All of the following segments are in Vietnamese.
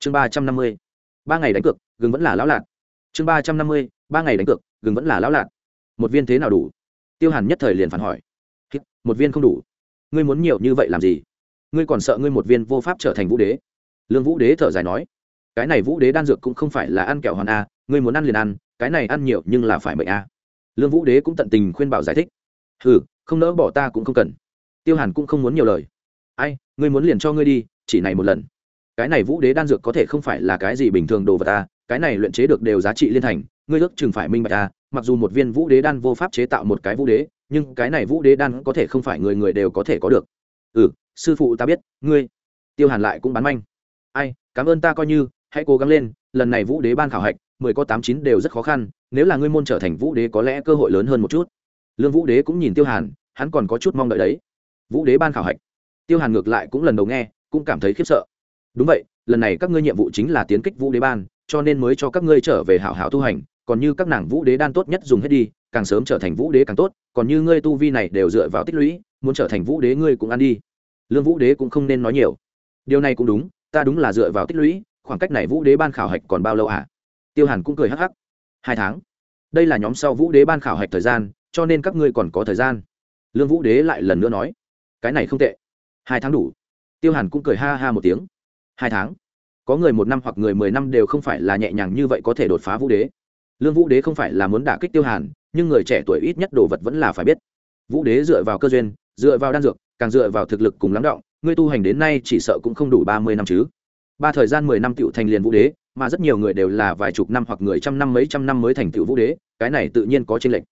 chương ba trăm năm mươi, ba ngày đánh cược, gừng vẫn là lão lạc chương ba trăm năm mươi, ba ngày đánh cược, gừng vẫn là lão lạc một viên thế nào đủ? Tiêu hàn nhất thời liền phản hỏi. Một viên không đủ. Ngươi muốn nhiều như vậy làm gì? Ngươi còn sợ ngươi một viên vô pháp trở thành vũ đế? Lương vũ đế thở dài nói. Cái này vũ đế đan dược cũng không phải là ăn kẹo hoàn a, ngươi muốn ăn liền ăn, cái này ăn nhiều nhưng là phải mệnh a. Lương vũ đế cũng tận tình khuyên bảo giải thích. Ừ không nỡ bỏ ta cũng không cần. Tiêu hàn cũng không muốn nhiều lời. Ai, ngươi muốn liền cho ngươi đi, chỉ này một lần cái này vũ đế đan dược có thể không phải là cái gì bình thường đồ vật ta cái này luyện chế được đều giá trị liên thành, ngươi ước chừng phải minh bạch ta mặc dù một viên vũ đế đan vô pháp chế tạo một cái vũ đế, nhưng cái này vũ đế đan có thể không phải người người đều có thể có được. Ừ sư phụ ta biết, ngươi, tiêu hàn lại cũng bán manh. Ai, cảm ơn ta coi như, hãy cố gắng lên, lần này vũ đế ban khảo hạch, mười có tám chín đều rất khó khăn, nếu là ngươi môn trở thành vũ đế có lẽ cơ hội lớn hơn một chút. Lương vũ đế cũng nhìn tiêu hàn, hắn còn có chút mong đợi đấy. Vũ đế ban khảo hạch. Tiêu hàn ngược lại cũng lần đầu nghe, cũng cảm thấy khiếp sợ đúng vậy, lần này các ngươi nhiệm vụ chính là tiến kích vũ đế ban, cho nên mới cho các ngươi trở về hảo hảo tu hành, còn như các nàng vũ đế đan tốt nhất dùng hết đi, càng sớm trở thành vũ đế càng tốt, còn như ngươi tu vi này đều dựa vào tích lũy, muốn trở thành vũ đế ngươi cũng ăn đi. Lương vũ đế cũng không nên nói nhiều. Điều này cũng đúng, ta đúng là dựa vào tích lũy, khoảng cách này vũ đế ban khảo hạch còn bao lâu à? Tiêu hàn cũng cười hắc hắc. Hai tháng. Đây là nhóm sau vũ đế ban khảo hạch thời gian, cho nên các ngươi còn có thời gian. Lương vũ đế lại lần nữa nói. Cái này không tệ. Hai tháng đủ. Tiêu hàn cũng cười ha ha một tiếng hai tháng. Có người một năm hoặc người mười năm đều không phải là nhẹ nhàng như vậy có thể đột phá vũ đế. Lương vũ đế không phải là muốn đả kích tiêu hàn, nhưng người trẻ tuổi ít nhất đồ vật vẫn là phải biết. Vũ đế dựa vào cơ duyên, dựa vào đan dược, càng dựa vào thực lực cùng lắng động ngươi tu hành đến nay chỉ sợ cũng không đủ ba mươi năm chứ. Ba thời gian mười năm tựu thành liền vũ đế, mà rất nhiều người đều là vài chục năm hoặc người trăm năm mấy trăm năm mới thành tựu vũ đế, cái này tự nhiên có tranh lệch.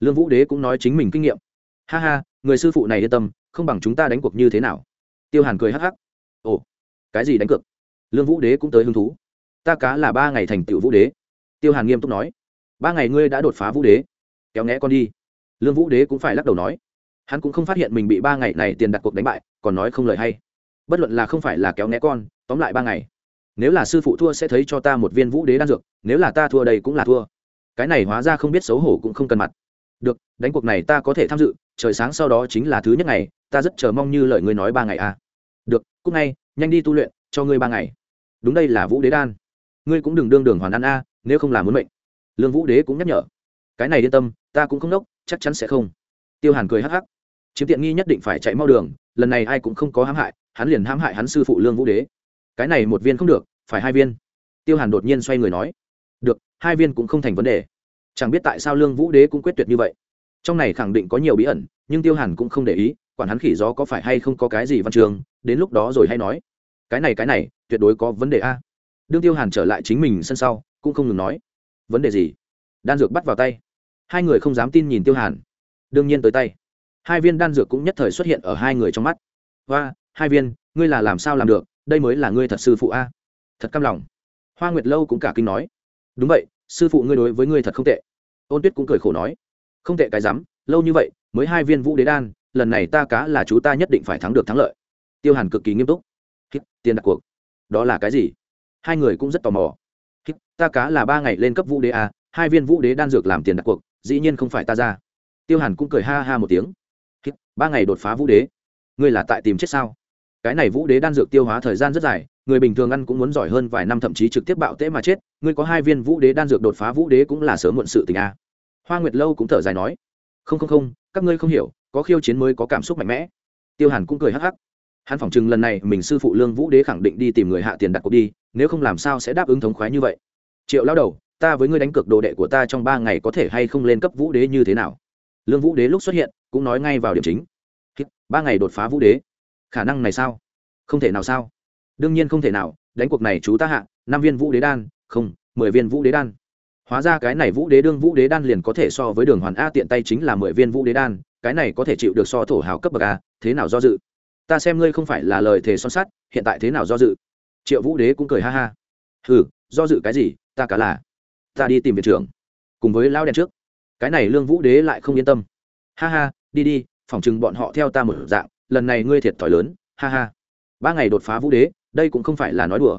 Lương vũ đế cũng nói chính mình kinh nghiệm. Ha ha, người sư phụ này yên tâm, không bằng chúng ta đánh cuộc như thế nào. Tiêu hàn cười hắc hắc. Ồ cái gì đánh cược? Lương vũ đế cũng tới hứng thú. Ta cá là ba ngày thành tựu vũ đế. Tiêu hàn nghiêm túc nói. Ba ngày ngươi đã đột phá vũ đế. Kéo nghẽ con đi. Lương vũ đế cũng phải lắc đầu nói. Hắn cũng không phát hiện mình bị ba ngày này tiền đặt cuộc đánh bại, còn nói không lời hay. Bất luận là không phải là kéo nghẽ con, tóm lại ba ngày. Nếu là sư phụ thua sẽ thấy cho ta một viên vũ đế đan dược, nếu là ta thua đây cũng là thua. Cái này hóa ra không biết xấu hổ cũng không cần mặt. Được, đánh cuộc này ta có thể tham dự, trời sáng sau đó chính là thứ nhất ngày, ta rất chờ mong như lời ngươi nói ba ngày à được cúc ngay, nhanh đi tu luyện, cho ngươi ba ngày. Đúng đây là vũ đế đan. Ngươi cũng đừng đương đường hoàn ăn a, nếu không làm muốn mệnh. Lương vũ đế cũng nhắc nhở. Cái này yên tâm, ta cũng không đốc chắc chắn sẽ không. Tiêu hàn cười hắc hắc. Chiếm tiện nghi nhất định phải chạy mau đường, lần này ai cũng không có hãm hại, hắn liền hãm hại hắn sư phụ lương vũ đế. Cái này một viên không được, phải hai viên. Tiêu hàn đột nhiên xoay người nói. Được, hai viên cũng không thành vấn đề. Chẳng biết tại sao lương vũ đế cũng quyết tuyệt như vậy. Trong này khẳng định có nhiều bí ẩn, nhưng tiêu hàn cũng không để ý quản hắn khỉ gió có phải hay không có cái gì văn trường đến lúc đó rồi hay nói. Cái này cái này, tuyệt đối có vấn đề a. Đương tiêu hàn trở lại chính mình sân sau, cũng không ngừng nói. Vấn đề gì? Đan dược bắt vào tay. Hai người không dám tin nhìn tiêu hàn. Đương nhiên tới tay. Hai viên đan dược cũng nhất thời xuất hiện ở hai người trong mắt. Và hai viên, ngươi là làm sao làm được? Đây mới là ngươi thật sư phụ a. Thật căm lòng. Hoa nguyệt lâu cũng cả kinh nói. Đúng vậy, sư phụ ngươi đối với ngươi thật không tệ. Ôn tuyết cũng cười khổ nói. Không tệ cái rắm, lâu như vậy, mới hai viên vũ đế đan lần này ta cá là chú ta nhất định phải thắng được thắng lợi. Tiêu hàn cực kỳ nghiêm túc. Hít, tiền đặt cuộc. Đó là cái gì? Hai người cũng rất tò mò. Hít, ta cá là ba ngày lên cấp vũ đế a hai viên vũ đế đan dược làm tiền đặt cuộc dĩ nhiên không phải ta ra. Tiêu hàn cũng cười ha ha một tiếng. Hít, ba ngày đột phá vũ đế. Ngươi là tại tìm chết sao? Cái này vũ đế đan dược tiêu hóa thời gian rất dài người bình thường ăn cũng muốn giỏi hơn vài năm thậm chí trực tiếp bạo tễ mà chết ngươi có hai viên vũ đế đan dược đột phá vũ đế cũng là sớm muộn sự tình a. Hoa nguyệt lâu cũng thở dài nói. Không không không các ngươi không hiểu có khiêu chiến mới có cảm xúc mạnh mẽ. Tiêu hàn cũng cười hắc hắc. Hắn phỏng chừng lần này mình sư phụ lương vũ đế khẳng định đi tìm người hạ tiền đặt cuộc đi, nếu không làm sao sẽ đáp ứng thống khoái như vậy. Triệu lao đầu, ta với ngươi đánh cược đồ đệ của ta trong ba ngày có thể hay không lên cấp vũ đế như thế nào? Lương vũ đế lúc xuất hiện, cũng nói ngay vào điểm chính. Ba ngày đột phá vũ đế. Khả năng này sao? Không thể nào sao? Đương nhiên không thể nào, đánh cuộc này chú ta hạ, năm viên vũ đế đan, không, mười viên vũ đế đan. Hóa ra cái này vũ đế đương vũ đế đan liền có thể so với đường hoàn a tiện tay chính là mười viên vũ đế đan cái này có thể chịu được so thổ hào cấp bậc a, thế nào do dự? Ta xem ngươi không phải là lời thề son sắt, hiện tại thế nào do dự? Triệu vũ đế cũng cười ha ha. Ừ do dự cái gì, ta cả là. Ta đi tìm viện trưởng, cùng với lao đen trước. Cái này lương vũ đế lại không yên tâm. Ha ha, đi đi phỏng chừng bọn họ theo ta một dạng, lần này ngươi thiệt thòi lớn, ha ha. Ba ngày đột phá vũ đế, đây cũng không phải là nói đùa.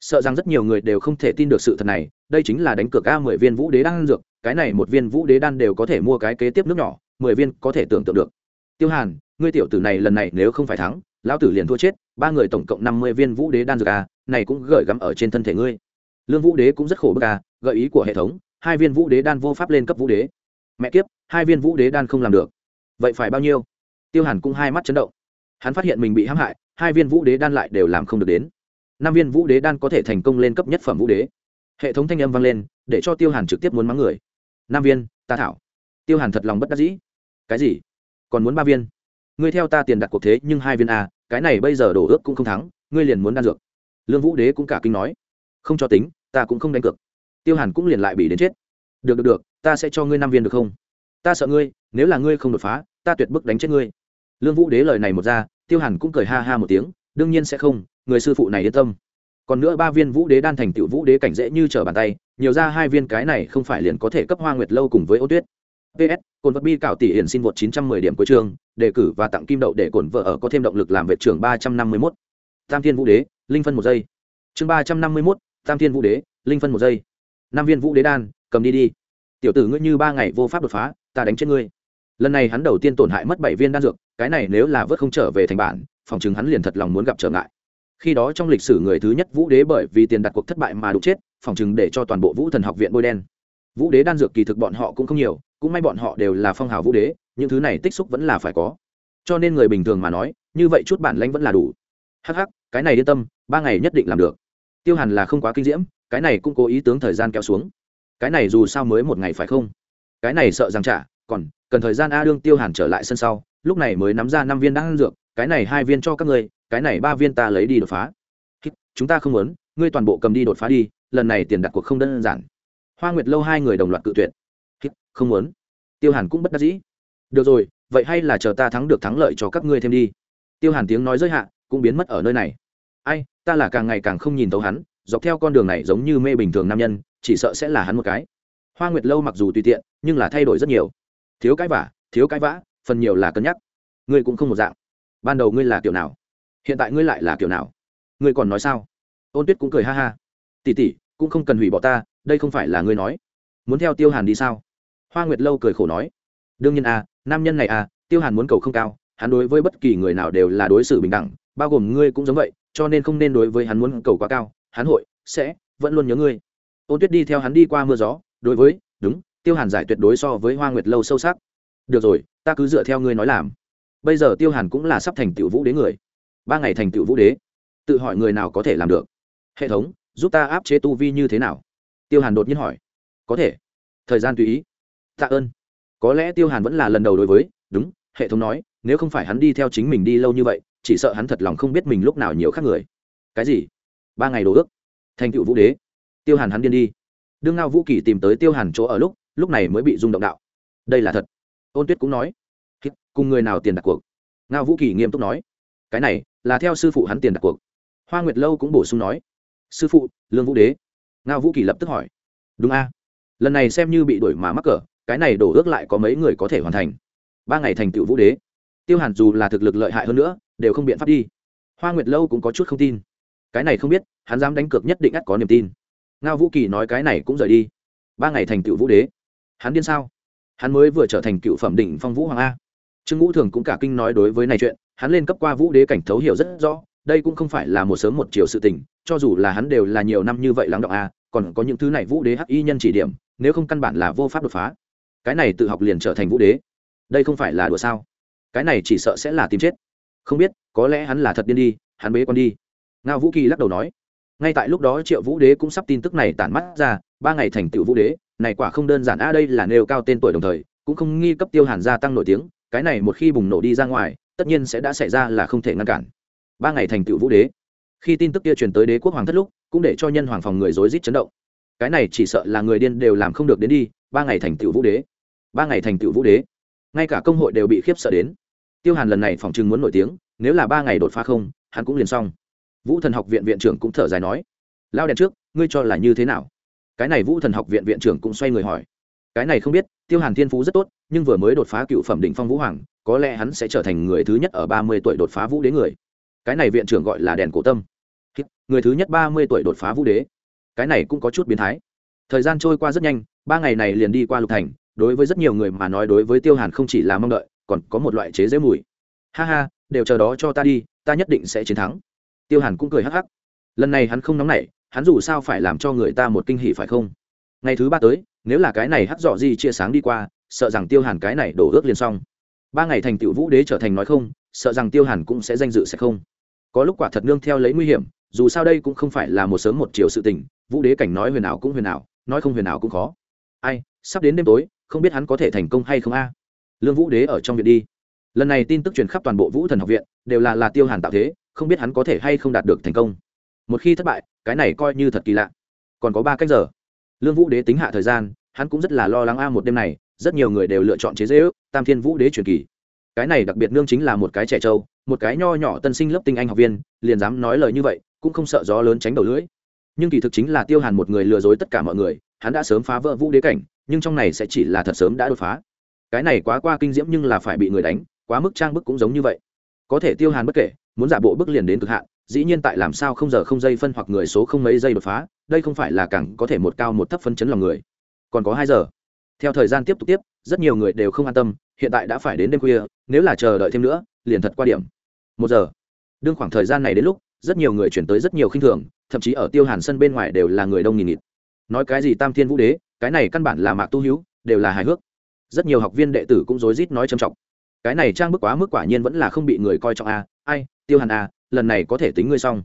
Sợ rằng rất nhiều người đều không thể tin được sự thật này, đây chính là đánh cược a mười viên vũ đế đan dược, cái này một viên vũ đế đan đều có thể mua cái kế tiếp nước nhỏ mười viên có thể tưởng tượng được. Tiêu hàn, ngươi tiểu tử này lần này nếu không phải thắng, lão tử liền thua chết, ba người tổng cộng năm mươi viên vũ đế đan dược à này cũng gợi gắm ở trên thân thể ngươi. Lương vũ đế cũng rất khổ bức à gợi ý của hệ thống, hai viên vũ đế đan vô pháp lên cấp vũ đế. Mẹ kiếp, hai viên vũ đế đan không làm được. Vậy phải bao nhiêu? Tiêu hàn cũng hai mắt chấn động. Hắn phát hiện mình bị hãm hại, hai viên vũ đế đan lại đều làm không được đến. Năm viên vũ đế đan có thể thành công lên cấp nhất phẩm vũ đế. Hệ thống thanh âm vang lên, để cho tiêu hàn trực tiếp muốn mắng người. Năm viên, ta thảo. Tiêu hàn thật lòng bất đắc dĩ cái gì? Còn muốn ba viên? Ngươi theo ta tiền đặt cuộc thế nhưng hai viên a cái này bây giờ đổ ước cũng không thắng, ngươi liền muốn đan dược. Lương vũ đế cũng cả kinh nói. Không cho tính, ta cũng không đánh cược. Tiêu hàn cũng liền lại bị đến chết. Được được được, ta sẽ cho ngươi năm viên được không? Ta sợ ngươi, nếu là ngươi không đột phá, ta tuyệt bức đánh chết ngươi. Lương vũ đế lời này một ra, tiêu hàn cũng cười ha ha một tiếng, đương nhiên sẽ không, người sư phụ này yên tâm. Còn nữa ba viên vũ đế đan thành tựu vũ đế cảnh dễ như trở bàn tay, nhiều ra hai viên cái này không phải liền có thể cấp hoa nguyệt lâu cùng với ô tuyết ps cồn vật bi cảo tỷ hiển xin vượt 910 điểm cuối trường đề cử và tặng kim đậu để cổn vợ ở có thêm động lực làm vệ trưởng 351. tam thiên vũ đế linh phân một giây. Chương 351, tam thiên vũ đế linh phân một giây. Năm viên vũ đế đan cầm đi đi. Tiểu tử ngươi như ba ngày vô pháp đột phá ta đánh chết ngươi. Lần này hắn đầu tiên tổn hại mất bảy viên đan dược cái này nếu là vớt không trở về thành bản phòng chừng hắn liền thật lòng muốn gặp trở ngại. Khi đó trong lịch sử người thứ nhất vũ đế bởi vì tiền đặt cuộc thất bại mà đục chết phòng chừng để cho toàn bộ vũ thần học viện bôi đen vũ đế đan dược kỳ thực bọn họ cũng không nhiều, cũng may bọn họ đều là phong hào vũ đế, những thứ này tích xúc vẫn là phải có. Cho nên người bình thường mà nói, như vậy chút bản lãnh vẫn là đủ. Hh cái này yên tâm, ba ngày nhất định làm được. Tiêu hàn là không quá kinh diễm, cái này cũng cố ý tướng thời gian kéo xuống. Cái này dù sao mới một ngày phải không? Cái này sợ rằng trả còn, cần thời gian a đương tiêu hàn trở lại sân sau, lúc này mới nắm ra năm viên đan dược, cái này hai viên cho các ngươi, cái này ba viên ta lấy đi đột phá. Chúng ta không muốn, ngươi toàn bộ cầm đi đột phá đi, lần này tiền đặt cuộc không đơn giản hoa nguyệt lâu hai người đồng loạt cự tuyệt. Không muốn. Tiêu hàn cũng bất đắc dĩ. Được rồi, vậy hay là chờ ta thắng được thắng lợi cho các ngươi thêm đi. Tiêu hàn tiếng nói giới hạ, cũng biến mất ở nơi này. Ai, ta là càng ngày càng không nhìn thấu hắn, dọc theo con đường này giống như mê bình thường nam nhân, chỉ sợ sẽ là hắn một cái. Hoa nguyệt lâu mặc dù tùy tiện, nhưng là thay đổi rất nhiều. Thiếu cái vả, thiếu cái vã, phần nhiều là cân nhắc. Ngươi cũng không một dạng. Ban đầu ngươi là kiểu nào? Hiện tại ngươi lại là kiểu nào? Ngươi còn nói sao? Ôn tuyết cũng cười ha ha. Tỉ tỉ cũng không cần hủy bỏ ta, đây không phải là ngươi nói. Muốn theo tiêu hàn đi sao? Hoa nguyệt lâu cười khổ nói. Đương nhiên à nam nhân này à tiêu hàn muốn cầu không cao, hắn đối với bất kỳ người nào đều là đối xử bình đẳng, bao gồm ngươi cũng giống vậy, cho nên không nên đối với hắn muốn cầu quá cao, hắn hội, sẽ, vẫn luôn nhớ ngươi. Ôn tuyết đi theo hắn đi qua mưa gió, đối với, đúng, tiêu hàn giải tuyệt đối so với hoa nguyệt lâu sâu sắc. Được rồi, ta cứ dựa theo ngươi nói làm. Bây giờ tiêu hàn cũng là sắp thành tựu vũ đế người. Ba ngày thành tựu vũ đế, tự hỏi người nào có thể làm được. Hệ thống giúp ta áp chế tu vi như thế nào? Tiêu hàn đột nhiên hỏi. Có thể. Thời gian tùy ý. Tạ ơn. Có lẽ tiêu hàn vẫn là lần đầu đối với. Đúng, hệ thống nói, nếu không phải hắn đi theo chính mình đi lâu như vậy, chỉ sợ hắn thật lòng không biết mình lúc nào nhiều khác người. Cái gì? Ba ngày đồ ước. Thành cựu vũ đế. Tiêu hàn hắn điên đi. Đương ngao vũ kỳ tìm tới tiêu hàn chỗ ở lúc lúc này mới bị rung động đạo. Đây là thật. Ôn tuyết cũng nói. Cùng người nào tiền đặt cuộc? Ngao vũ kỳ nghiêm túc nói. Cái này, là theo sư phụ hắn tiền đặt cuộc. Hoa nguyệt lâu cũng bổ sung nói sư phụ, lương vũ đế. Ngao vũ kỳ lập tức hỏi. Đúng a. Lần này xem như bị đuổi mà mắc cỡ, cái này đổ ước lại có mấy người có thể hoàn thành. Ba ngày thành tựu vũ đế. Tiêu hàn dù là thực lực lợi hại hơn nữa, đều không biện pháp đi. Hoa nguyệt lâu cũng có chút không tin. Cái này không biết, hắn dám đánh cược nhất định ắt có niềm tin. Ngao vũ kỳ nói cái này cũng rời đi. Ba ngày thành tựu vũ đế. Hắn điên sao? Hắn mới vừa trở thành cựu phẩm đỉnh phong vũ hoàng a. Trương ngũ thường cũng cả kinh nói đối với này chuyện, hắn lên cấp qua vũ đế cảnh thấu hiểu rất rõ đây cũng không phải là một sớm một chiều sự tình, cho dù là hắn đều là nhiều năm như vậy lắng động a, còn có những thứ này vũ đế hắc y nhân chỉ điểm, nếu không căn bản là vô pháp đột phá. Cái này tự học liền trở thành vũ đế. Đây không phải là đùa sao? Cái này chỉ sợ sẽ là tìm chết. Không biết, có lẽ hắn là thật điên đi, hắn bế con đi. Ngao vũ kỳ lắc đầu nói. Ngay tại lúc đó triệu vũ đế cũng sắp tin tức này tản mắt ra, ba ngày thành tựu vũ đế, này quả không đơn giản a, đây là nêu cao tên tuổi đồng thời, cũng không nghi cấp tiêu hàn gia tăng nổi tiếng, cái này một khi bùng nổ đi ra ngoài, tất nhiên sẽ đã xảy ra là không thể ngăn cản ba ngày thành tựu vũ đế. Khi tin tức kia truyền tới đế quốc hoàng thất lúc, cũng để cho nhân hoàng phòng người rối rít chấn động. Cái này chỉ sợ là người điên đều làm không được đến đi, ba ngày thành tựu vũ đế. Ba ngày thành tựu vũ đế. Ngay cả công hội đều bị khiếp sợ đến. Tiêu hàn lần này phòng chừng muốn nổi tiếng, nếu là ba ngày đột phá không, hắn cũng liền xong. Vũ thần học viện viện trưởng cũng thở dài nói lao đèn trước, ngươi cho là như thế nào? Cái này vũ thần học viện viện trưởng cũng xoay người hỏi. Cái này không biết, tiêu hàn thiên phú rất tốt, nhưng vừa mới đột phá cựu phẩm định phong vũ hoàng, có lẽ hắn sẽ trở thành người thứ nhất ở ba mươi tuổi đột phá vũ đế người cái này viện trưởng gọi là đèn cổ tâm. Người thứ nhất ba mươi tuổi đột phá vũ đế. Cái này cũng có chút biến thái. Thời gian trôi qua rất nhanh, ba ngày này liền đi qua lục thành, đối với rất nhiều người mà nói đối với tiêu hàn không chỉ là mong đợi, còn có một loại chế dễ mùi. Ha ha, đều chờ đó cho ta đi, ta nhất định sẽ chiến thắng. Tiêu hàn cũng cười hắc hắc. Lần này hắn không nóng nảy, hắn dù sao phải làm cho người ta một kinh hỉ phải không? Ngày thứ ba tới, nếu là cái này hắc dọ gì chia sáng đi qua, sợ rằng tiêu hàn cái này đổ ước liền xong. Ba ngày thành tựu vũ đế trở thành nói không, sợ rằng tiêu hàn cũng sẽ danh dự sẽ không có lúc quả thật nương theo lấy nguy hiểm, dù sao đây cũng không phải là một sớm một chiều sự tình, vũ đế cảnh nói huyền ảo cũng huyền ảo, nói không huyền ảo cũng khó. Ai, sắp đến đêm tối, không biết hắn có thể thành công hay không a? Lương vũ đế ở trong viện đi. Lần này tin tức truyền khắp toàn bộ vũ thần học viện, đều là là tiêu hàn tạo thế, không biết hắn có thể hay không đạt được thành công. Một khi thất bại, cái này coi như thật kỳ lạ. Còn có ba cách giờ. Lương vũ đế tính hạ thời gian, hắn cũng rất là lo lắng a, một đêm này, rất nhiều người đều lựa chọn chế dễ ước tam thiên vũ đế truyền kỳ. Cái này đặc biệt nương chính là một cái trẻ trâu một cái nho nhỏ tân sinh lớp tinh anh học viên, liền dám nói lời như vậy, cũng không sợ gió lớn tránh đầu lưỡi. Nhưng kỳ thực chính là tiêu hàn một người lừa dối tất cả mọi người, hắn đã sớm phá vỡ vũ đế cảnh, nhưng trong này sẽ chỉ là thật sớm đã đột phá. Cái này quá qua kinh diễm nhưng là phải bị người đánh, quá mức trang bức cũng giống như vậy. Có thể tiêu hàn bất kể, muốn giả bộ bức liền đến cực hạn, dĩ nhiên tại làm sao không giờ không giây phân hoặc người số không mấy giây đột phá, đây không phải là càng có thể một cao một thấp phân chấn lòng người. Còn có hai giờ. Theo thời gian tiếp tục tiếp, rất nhiều người đều không an tâm, hiện tại đã phải đến đêm khuya, nếu là chờ đợi thêm nữa, liền thật qua điểm một giờ. Đương khoảng thời gian này đến lúc, rất nhiều người chuyển tới rất nhiều khinh thường, thậm chí ở tiêu hàn sân bên ngoài đều là người đông nghìn nghịt. Nói cái gì tam thiên vũ đế, cái này căn bản là mạc tu hữu, đều là hài hước. Rất nhiều học viên đệ tử cũng rối rít nói trầm trọng. Cái này trang bức quá mức quả nhiên vẫn là không bị người coi trọng a. Ai, tiêu hàn a lần này có thể tính ngươi xong.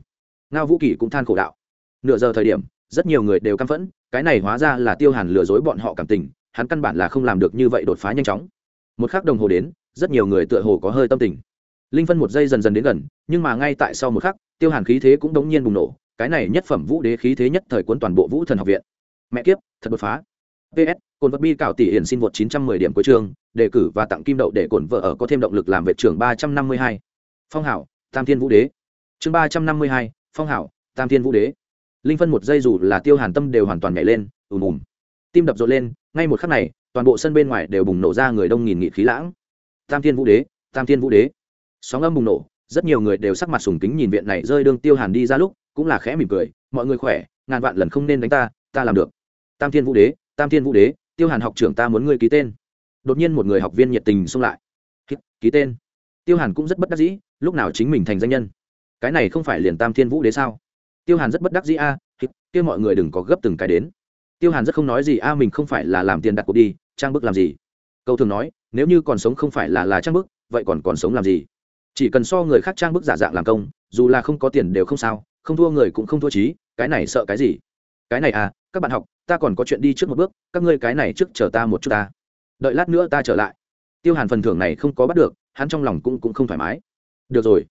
Ngao vũ kỳ cũng than khổ đạo. Nửa giờ thời điểm, rất nhiều người đều căm phẫn, cái này hóa ra là tiêu hàn lừa dối bọn họ cảm tình, hắn căn bản là không làm được như vậy đột phá nhanh chóng. Một khắc đồng hồ đến, rất nhiều người tựa hồ có hơi tâm tình linh phân một giây dần dần đến gần nhưng mà ngay tại sau một khắc tiêu hàn khí thế cũng đống nhiên bùng nổ cái này nhất phẩm vũ đế khí thế nhất thời cuốn toàn bộ vũ thần học viện. Mẹ kiếp thật đột phá. Ps cồn vật bi cảo tỷ hiển xin vượt 910 điểm cuối trường đề cử và tặng kim đậu để cồn vợ ở có thêm động lực làm vệ trưởng 352. phong hảo tam thiên vũ đế. Chương 352, phong hảo tam thiên vũ đế. Linh phân một giây dù là tiêu hàn tâm đều hoàn toàn nhảy lên ùm ùm. Tim đập rộn lên ngay một khắc này toàn bộ sân bên ngoài đều bùng nổ ra người đông nghìn nghị khí lãng. Tam thiên vũ đế tam thiên vũ đế sóng âm bùng nổ rất nhiều người đều sắc mặt sùng kính nhìn viện này rơi đương tiêu hàn đi ra lúc cũng là khẽ mỉm cười mọi người khỏe ngàn vạn lần không nên đánh ta ta làm được. Tam thiên vũ đế tam thiên vũ đế tiêu hàn học trưởng ta muốn ngươi ký tên. Đột nhiên một người học viên nhiệt tình xông lại. Ký tên. Tiêu hàn cũng rất bất đắc dĩ lúc nào chính mình thành danh nhân. Cái này không phải liền tam thiên vũ đế sao? Tiêu hàn rất bất đắc dĩ a à, kia mọi người đừng có gấp từng cái đến. Tiêu hàn rất không nói gì a mình không phải là làm tiền đặt cuộc đi trang bức làm gì? Câu thường nói nếu như còn sống không phải là là trang bức vậy còn còn sống làm gì? Chỉ cần so người khác trang bức giả dạng làm công, dù là không có tiền đều không sao, không thua người cũng không thua trí cái này sợ cái gì? Cái này à các bạn học, ta còn có chuyện đi trước một bước, các ngươi cái này trước chờ ta một chút ta. Đợi lát nữa ta trở lại. Tiêu hàn phần thưởng này không có bắt được, hắn trong lòng cũng cũng không thoải mái. Được rồi.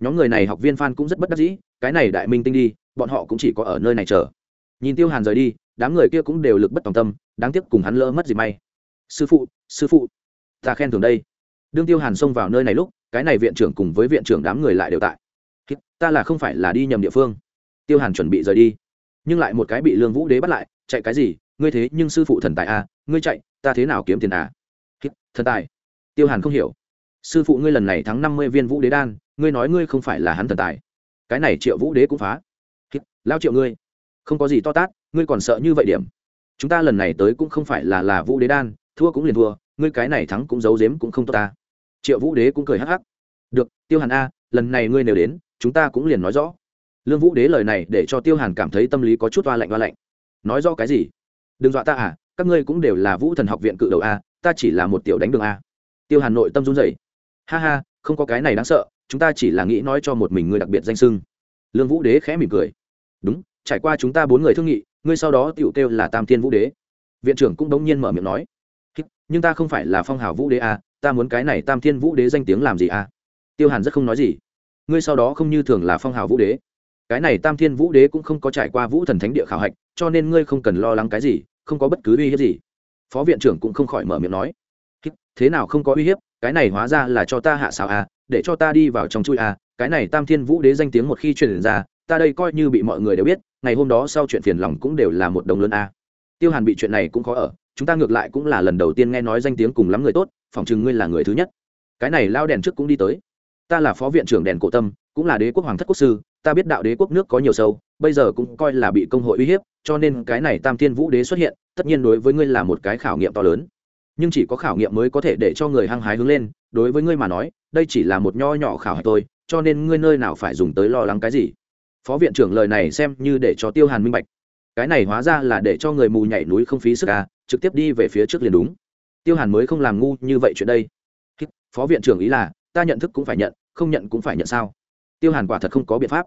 Nhóm người này học viên f a n cũng rất bất đắc dĩ, cái này đại minh tinh đi, bọn họ cũng chỉ có ở nơi này chờ. Nhìn tiêu hàn rời đi, đám người kia cũng đều lực bất tòng tâm, đáng tiếc cùng hắn lỡ mất gì may. Sư phụ sư phụ, ta khen thưởng đây. Đương tiêu hàn xông vào nơi này lúc cái này viện trưởng cùng với viện trưởng đám người lại đều tại. Ta là không phải là đi nhầm địa phương. Tiêu hàn chuẩn bị rời đi. Nhưng lại một cái bị lương vũ đế bắt lại, chạy cái gì? Ngươi thế nhưng sư phụ thần tài à? Ngươi chạy, ta thế nào kiếm tiền à? Thần tài. Tiêu hàn không hiểu. Sư phụ ngươi lần này thắng năm mươi viên vũ đế đan, ngươi nói ngươi không phải là hắn thần tài. Cái này triệu vũ đế cũng phá. Lao triệu ngươi, không có gì to tát, ngươi còn sợ như vậy điểm. Chúng ta lần này tới cũng không phải là là vũ đế đan, thua cũng liền thua, ngươi cái này thắng cũng giấu giếm cũng không tốt ta triệu vũ đế cũng cười hắc hắc. Được, tiêu hàn a, lần này ngươi nếu đến, chúng ta cũng liền nói rõ. Lương vũ đế lời này để cho tiêu hàn cảm thấy tâm lý có chút oa lạnh oa lạnh. Nói rõ cái gì? Đừng dọa ta à các ngươi cũng đều là vũ thần học viện cự đầu a, ta chỉ là một tiểu đánh đường a. Tiêu hàn nội tâm run rẩy. Ha ha, không có cái này đáng sợ, chúng ta chỉ là nghĩ nói cho một mình ngươi đặc biệt danh sưng lương vũ đế khẽ mỉm cười. Đúng, trải qua chúng ta bốn người thương nghị, ngươi sau đó tựu kêu là tam thiên vũ đế. Viện trưởng cũng đống nhiên mở miệng nói nhưng ta không phải là phong hào vũ đế a ta muốn cái này tam thiên vũ đế danh tiếng làm gì a tiêu hàn rất không nói gì. Ngươi sau đó không như thường là phong hào vũ đế. Cái này tam thiên vũ đế cũng không có trải qua vũ thần thánh địa khảo hạch, cho nên ngươi không cần lo lắng cái gì, không có bất cứ uy hiếp gì. Phó viện trưởng cũng không khỏi mở miệng nói. Thế nào không có uy hiếp, cái này hóa ra là cho ta hạ xào a à, để cho ta đi vào trong chui a cái này tam thiên vũ đế danh tiếng một khi truyền ra, ta đây coi như bị mọi người đều biết, ngày hôm đó sau chuyện phiền lòng cũng đều là một đồng lớn a tiêu hàn bị chuyện này cũng khó ở chúng ta ngược lại cũng là lần đầu tiên nghe nói danh tiếng cùng lắm người tốt, phỏng chừng ngươi là người thứ nhất. Cái này lao đèn trước cũng đi tới. Ta là phó viện trưởng đèn cổ tâm, cũng là đế quốc hoàng thất quốc sư, ta biết đạo đế quốc nước có nhiều sâu, bây giờ cũng coi là bị công hội uy hiếp, cho nên cái này tam thiên vũ đế xuất hiện, tất nhiên đối với ngươi là một cái khảo nghiệm to lớn. Nhưng chỉ có khảo nghiệm mới có thể để cho người hăng hái hướng lên, đối với ngươi mà nói, đây chỉ là một nho nhỏ khảo hạch thôi, cho nên ngươi nơi nào phải dùng tới lo lắng cái gì. Phó viện trưởng lời này xem như để cho tiêu hàn minh bạch. Cái này hóa ra là để cho người mù nhảy núi không phí sức à trực tiếp đi về phía trước liền đúng. Tiêu hàn mới không làm ngu như vậy chuyện đây. Phó viện trưởng ý là, ta nhận thức cũng phải nhận, không nhận cũng phải nhận sao? Tiêu hàn quả thật không có biện pháp.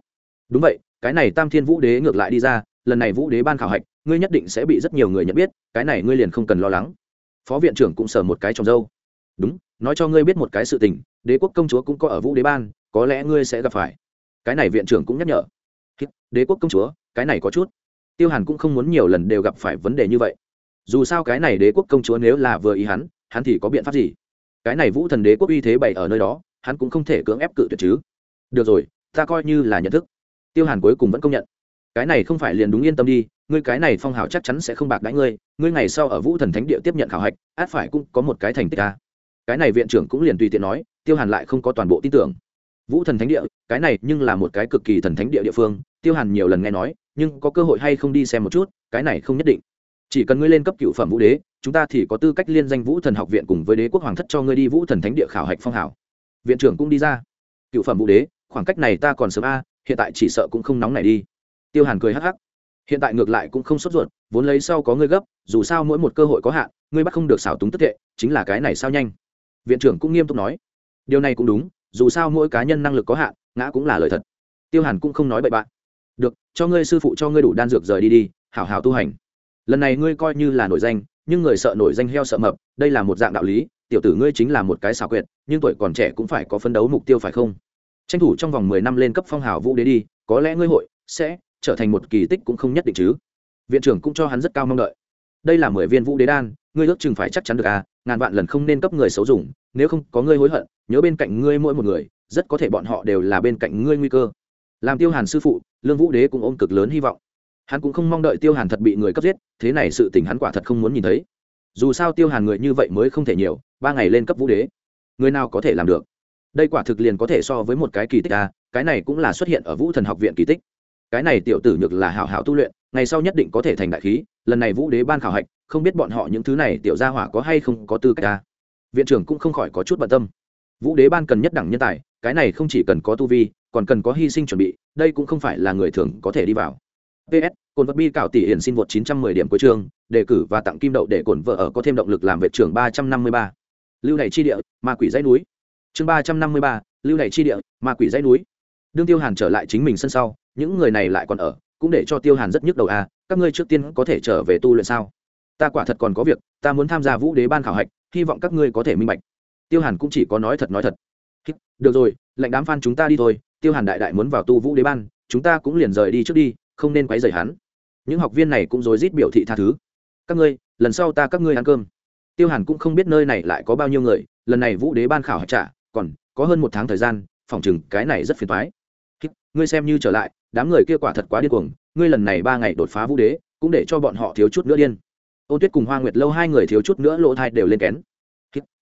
Đúng vậy, cái này tam thiên vũ đế ngược lại đi ra, lần này vũ đế ban khảo hạch, ngươi nhất định sẽ bị rất nhiều người nhận biết, cái này ngươi liền không cần lo lắng. Phó viện trưởng cũng sờ một cái trong dâu đúng, nói cho ngươi biết một cái sự tình, đế quốc công chúa cũng có ở vũ đế ban, có lẽ ngươi sẽ gặp phải. Cái này viện trưởng cũng nhắc nhở. Đế quốc công chúa, cái này có chút. Tiêu hàn cũng không muốn nhiều lần đều gặp phải vấn đề như vậy dù sao cái này đế quốc công chúa nếu là vừa ý hắn hắn thì có biện pháp gì? Cái này vũ thần đế quốc uy thế bày ở nơi đó, hắn cũng không thể cưỡng ép cự tuyệt chứ. Được rồi, ta coi như là nhận thức. Tiêu hàn cuối cùng vẫn công nhận. Cái này không phải liền đúng yên tâm đi, ngươi cái này phong hào chắc chắn sẽ không bạc đãi ngươi ngươi ngày sau ở vũ thần thánh địa tiếp nhận khảo hạch, át phải cũng có một cái thành tích ta cái này viện trưởng cũng liền tùy tiện nói, tiêu hàn lại không có toàn bộ tin tưởng. Vũ thần thánh địa, cái này nhưng là một cái cực kỳ thần thánh địa địa phương, tiêu hàn nhiều lần nghe nói, nhưng có cơ hội hay không đi xem một chút, cái này không nhất định chỉ cần ngươi lên cấp cựu phẩm vũ đế chúng ta thì có tư cách liên danh vũ thần học viện cùng với đế quốc hoàng thất cho ngươi đi vũ thần thánh địa khảo hạch phong hảo viện trưởng cũng đi ra. Cựu phẩm vũ đế khoảng cách này ta còn sớm a hiện tại chỉ sợ cũng không nóng này đi. Tiêu hàn cười hắc hắc. Hiện tại ngược lại cũng không sốt ruột vốn lấy sau có ngươi gấp dù sao mỗi một cơ hội có hạn ngươi bắt không được xảo túng tức tệ, chính là cái này sao nhanh. Viện trưởng cũng nghiêm túc nói. Điều này cũng đúng dù sao mỗi cá nhân năng lực có hạn ngã cũng là lời thật. Tiêu hàn cũng không nói bậy bạn được cho ngươi sư phụ cho ngươi đủ đan dược rời đi đi hảo hảo tu hành lần này ngươi coi như là nổi danh, nhưng người sợ nổi danh heo sợ mập, đây là một dạng đạo lý, tiểu tử ngươi chính là một cái xảo quyệt, nhưng tuổi còn trẻ cũng phải có phấn đấu mục tiêu phải không? Tranh thủ trong vòng mười năm lên cấp phong hào vũ đế đi, có lẽ ngươi hội sẽ trở thành một kỳ tích cũng không nhất định chứ. Viện trưởng cũng cho hắn rất cao mong đợi. Đây là mười viên vũ đế đan, ngươi ước chừng phải chắc chắn được à ngàn vạn lần không nên cấp người xấu dùng, nếu không có ngươi hối hận, nhớ bên cạnh ngươi mỗi một người, rất có thể bọn họ đều là bên cạnh ngươi nguy cơ. Làm tiêu hàn sư phụ, lương vũ đế cũng ôm cực lớn hy vọng hắn cũng không mong đợi tiêu hàn thật bị người cấp giết thế này sự tình hắn quả thật không muốn nhìn thấy. Dù sao tiêu hàn người như vậy mới không thể nhiều ba ngày lên cấp vũ đế người nào có thể làm được? Đây quả thực liền có thể so với một cái kỳ tích ta, cái này cũng là xuất hiện ở vũ thần học viện kỳ tích. Cái này tiểu tử nhược là hảo hảo tu luyện ngày sau nhất định có thể thành đại khí lần này vũ đế ban khảo hạch không biết bọn họ những thứ này tiểu gia hỏa có hay không có tư cách ta. viện trưởng cũng không khỏi có chút bận tâm. Vũ đế ban cần nhất đẳng nhân tài cái này không chỉ cần có tu vi còn cần có hy sinh chuẩn bị đây cũng không phải là người thường có thể đi vào ps cồn vật bi cảo tỷ hiển xin vượt 910 điểm cuối trường đề cử và tặng kim đậu để cổn vợ ở có thêm động lực làm vệ trưởng 353. lưu này chi địa ma quỷ dãy núi. Chương 353, lưu này chi địa ma quỷ dãy núi. Đương tiêu hàn trở lại chính mình sân sau những người này lại còn ở cũng để cho tiêu hàn rất nhức đầu à các ngươi trước tiên có thể trở về tu luyện sao? Ta quả thật còn có việc ta muốn tham gia vũ đế ban khảo hạch hy vọng các ngươi có thể minh bạch. Tiêu hàn cũng chỉ có nói thật nói thật. Được rồi lệnh đám f a n chúng ta đi thôi tiêu hàn đại đại muốn vào tu vũ đế ban chúng ta cũng liền rời đi trước đi không nên quấy rầy hắn. Những học viên này cũng rối rít biểu thị tha thứ. Các ngươi, lần sau ta các ngươi ăn cơm. Tiêu hàn cũng không biết nơi này lại có bao nhiêu người, lần này vũ đế ban khảo hạch trả, còn có hơn một tháng thời gian, phòng chừng cái này rất phiền thoái ngươi xem như trở lại, đám người kia quả thật quá điên cuồng, ngươi lần này ba ngày đột phá vũ đế, cũng để cho bọn họ thiếu chút nữa điên. Ôn tuyết cùng hoa nguyệt lâu hai người thiếu chút nữa lỗ thai đều lên kén.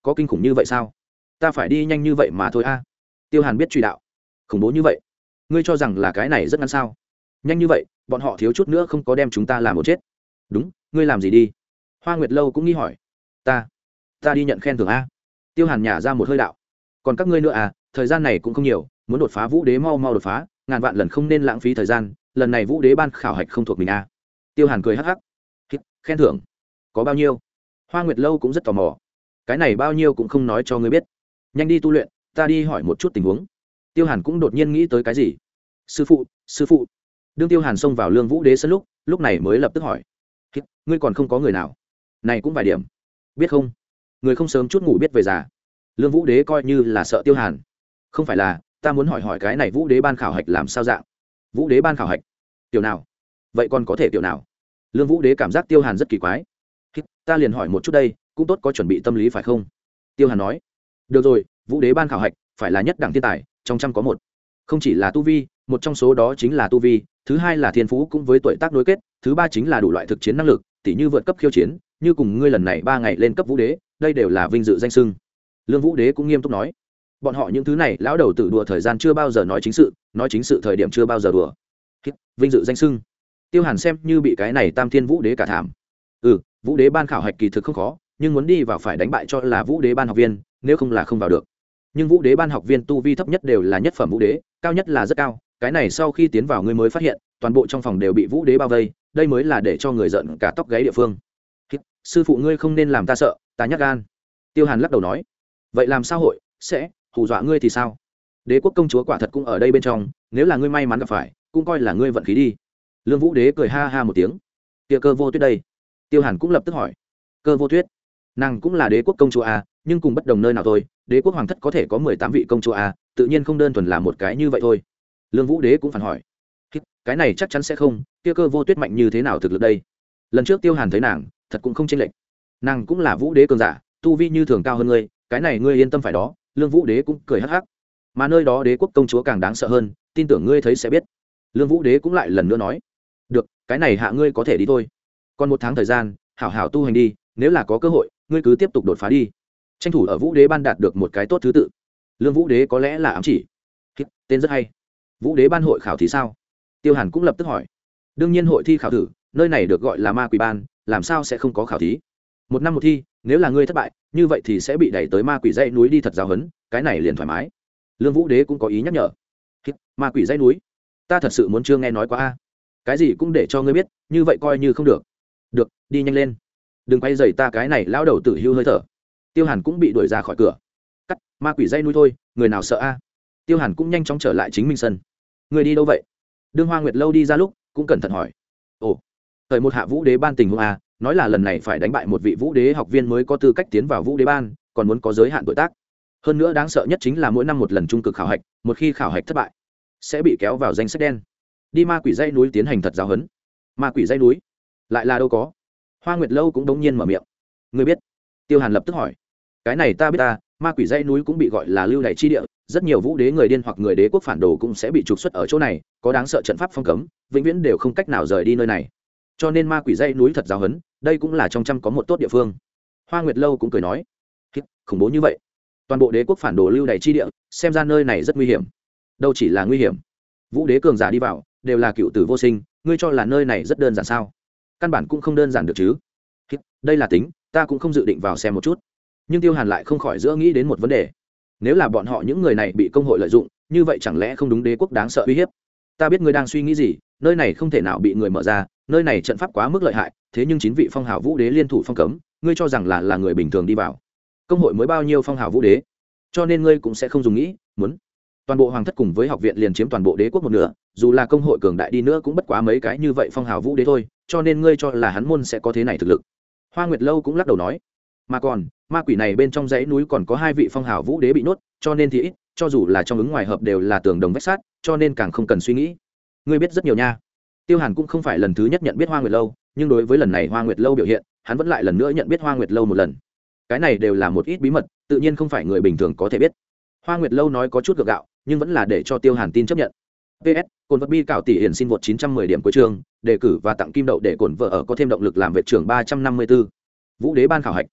Có kinh khủng như vậy sao? Ta phải đi nhanh như vậy mà thôi a. Tiêu hàn biết truy đạo. Khủng bố như vậy. Ngươi cho rằng là cái này rất ngắn sao? Nhanh như vậy, bọn họ thiếu chút nữa không có đem chúng ta làm một chết. Đúng, ngươi làm gì đi? Hoa nguyệt lâu cũng nghi hỏi. Ta ta đi nhận khen thưởng a. Tiêu hàn nhả ra một hơi đạo. Còn các ngươi nữa à thời gian này cũng không nhiều, muốn đột phá vũ đế mau mau đột phá, ngàn vạn lần không nên lãng phí thời gian, lần này vũ đế ban khảo hạch không thuộc mình a. Tiêu hàn cười hắc hắc. Khen thưởng, có bao nhiêu? Hoa nguyệt lâu cũng rất tò mò. Cái này bao nhiêu cũng không nói cho ngươi biết. Nhanh đi tu luyện, ta đi hỏi một chút tình huống. Tiêu hàn cũng đột nhiên nghĩ tới cái gì. Sư phụ sư phụ đương tiêu hàn xông vào lương vũ đế sân lúc lúc này mới lập tức hỏi ngươi còn không có người nào? Này cũng vài điểm. Biết không? Người không sớm chút ngủ biết về già. Lương vũ đế coi như là sợ tiêu hàn. Không phải là, ta muốn hỏi hỏi cái này vũ đế ban khảo hạch làm sao dạng? Vũ đế ban khảo hạch? Tiểu nào? Vậy còn có thể tiểu nào? Lương vũ đế cảm giác tiêu hàn rất kỳ quái. Ta liền hỏi một chút đây, cũng tốt có chuẩn bị tâm lý phải không? Tiêu hàn nói. Được rồi, vũ đế ban khảo hạch, phải là nhất đẳng thiên tài, trong trăm có một. Không chỉ là tu vi, một trong số đó chính là tu vi thứ hai là thiên phú cũng với tuổi tác đối kết, thứ ba chính là đủ loại thực chiến năng lực, tỉ như vượt cấp khiêu chiến, như cùng ngươi lần này ba ngày lên cấp vũ đế, đây đều là vinh dự danh sưng. Lương vũ đế cũng nghiêm túc nói, bọn họ những thứ này, lão đầu tự đùa thời gian chưa bao giờ nói chính sự, nói chính sự thời điểm chưa bao giờ đùa. Vinh dự danh sưng. Tiêu hàn xem như bị cái này tam thiên vũ đế cả thảm. Ừ vũ đế ban khảo hạch kỳ thực không khó, nhưng muốn đi vào phải đánh bại cho là vũ đế ban học viên, nếu không là không vào được. Nhưng vũ đế ban học viên tu vi thấp nhất đều là nhất phẩm vũ đế, cao nhất là rất cao cái này sau khi tiến vào ngươi mới phát hiện, toàn bộ trong phòng đều bị vũ đế bao vây, đây mới là để cho người giận cả tóc gáy địa phương. Sư phụ ngươi không nên làm ta sợ, ta nhắc gan. Tiêu hàn lắc đầu nói. Vậy làm sao hội, sẽ, hù dọa ngươi thì sao? Đế quốc công chúa quả thật cũng ở đây bên trong, nếu là ngươi may mắn gặp phải, cũng coi là ngươi vận khí đi. Lương vũ đế cười ha ha một tiếng. Tia cơ vô tuyết đây. Tiêu hàn cũng lập tức hỏi. Cơ vô tuyết? Nàng cũng là đế quốc công chúa a nhưng cùng bất đồng nơi nào thôi, đế quốc hoàng thất có thể có mười tám vị công chúa a tự nhiên không đơn thuần là một cái như vậy thôi lương vũ đế cũng phản hỏi. Cái này chắc chắn sẽ không, kia cơ vô tuyết mạnh như thế nào thực lực đây? Lần trước tiêu hàn thấy nàng, thật cũng không chênh lệch. Nàng cũng là vũ đế cường giả, tu vi như thường cao hơn ngươi, cái này ngươi yên tâm phải đó, lương vũ đế cũng cười hắc hắc. Mà nơi đó đế quốc công chúa càng đáng sợ hơn, tin tưởng ngươi thấy sẽ biết. Lương vũ đế cũng lại lần nữa nói. Được, cái này hạ ngươi có thể đi thôi. Còn một tháng thời gian, hảo hảo tu hành đi, nếu là có cơ hội, ngươi cứ tiếp tục đột phá đi. Tranh thủ ở vũ đế ban đạt được một cái tốt thứ tự. Lương vũ đế có lẽ là ám chỉ. Tên rất hay vũ đế ban hội khảo thí sao? Tiêu hàn cũng lập tức hỏi. Đương nhiên hội thi khảo thử, nơi này được gọi là ma quỷ ban, làm sao sẽ không có khảo thí? Một năm một thi, nếu là ngươi thất bại, như vậy thì sẽ bị đẩy tới ma quỷ dây núi đi thật giáo hấn, cái này liền thoải mái. Lương vũ đế cũng có ý nhắc nhở. Ma quỷ dây núi? Ta thật sự muốn chưa nghe nói quá a. Cái gì cũng để cho ngươi biết, như vậy coi như không được. Được, đi nhanh lên. Đừng quay dày ta cái này lao đầu tử hưu hơi thở. Tiêu hàn cũng bị đuổi ra khỏi cửa. Cắt, ma quỷ dây núi thôi, người nào sợ a? Tiêu hàn cũng nhanh chóng trở lại chính minh sân. Người đi đâu vậy? Đương hoa nguyệt lâu đi ra lúc, cũng cẩn thận hỏi. Ồ, thời một hạ vũ đế ban tình huống à? nói là lần này phải đánh bại một vị vũ đế học viên mới có tư cách tiến vào vũ đế ban, còn muốn có giới hạn tuổi tác. Hơn nữa đáng sợ nhất chính là mỗi năm một lần trung cực khảo hạch, một khi khảo hạch thất bại, sẽ bị kéo vào danh sách đen. Đi ma quỷ dây núi tiến hành thật giáo hấn ma quỷ dây núi? Lại là đâu có. Hoa nguyệt lâu cũng đống nhiên mở miệng. Người biết? Tiêu hàn lập tức hỏi. Cái này ta biết ta ma quỷ dây núi cũng bị gọi là lưu đ chi địa, rất nhiều vũ đế người điên hoặc người đế quốc phản đồ cũng sẽ bị trục xuất ở chỗ này, có đáng sợ trận pháp phong cấm, vĩnh viễn đều không cách nào rời đi nơi này. Cho nên ma quỷ dây núi thật giáo hấn, đây cũng là trong trăm có một tốt địa phương. Hoa nguyệt lâu cũng cười nói khủng bố như vậy. Toàn bộ đế quốc phản đồ lưu đ chi địa, xem ra nơi này rất nguy hiểm. Đâu chỉ là nguy hiểm. Vũ đế cường giả đi vào, đều là cựu tử vô sinh, ngươi cho là nơi này rất đơn giản sao? Căn bản cũng không đơn giản được chứ. Đây là tính, ta cũng không dự định vào xem một chút nhưng tiêu hàn lại không khỏi giữa nghĩ đến một vấn đề. Nếu là bọn họ những người này bị công hội lợi dụng, như vậy chẳng lẽ không đúng đế quốc đáng sợ uy hiếp? Ta biết ngươi đang suy nghĩ gì, nơi này không thể nào bị người mở ra, nơi này trận pháp quá mức lợi hại, thế nhưng chín vị phong hào vũ đế liên thủ phong cấm, ngươi cho rằng là là người bình thường đi vào. Công hội mới bao nhiêu phong hào vũ đế? Cho nên ngươi cũng sẽ không dùng nghĩ, muốn. Toàn bộ hoàng thất cùng với học viện liền chiếm toàn bộ đế quốc một nửa, dù là công hội cường đại đi nữa cũng bất quá mấy cái như vậy phong hào vũ đế thôi, cho nên ngươi cho là hắn môn sẽ có thế này thực lực. Hoa nguyệt lâu cũng lắc đầu nói, mà còn ma quỷ này bên trong dãy núi còn có hai vị phong hào vũ đế bị nốt cho nên thì ít, cho dù là trong ứng ngoài hợp đều là tường đồng vách sát cho nên càng không cần suy nghĩ. Ngươi biết rất nhiều nha. Tiêu hàn cũng không phải lần thứ nhất nhận biết hoa nguyệt lâu, nhưng đối với lần này hoa nguyệt lâu biểu hiện, hắn vẫn lại lần nữa nhận biết hoa nguyệt lâu một lần. Cái này đều là một ít bí mật, tự nhiên không phải người bình thường có thể biết. Hoa nguyệt lâu nói có chút gượng gạo, nhưng vẫn là để cho tiêu hàn tin chấp nhận. Ps cồn vật bi cạo tỷ hiển xin vượt 910 điểm cuối trường, đề cử và tặng kim đậu để cổn vợ ở có thêm động lực làm vệ trưởng 354. vũ đế ban khảo hạch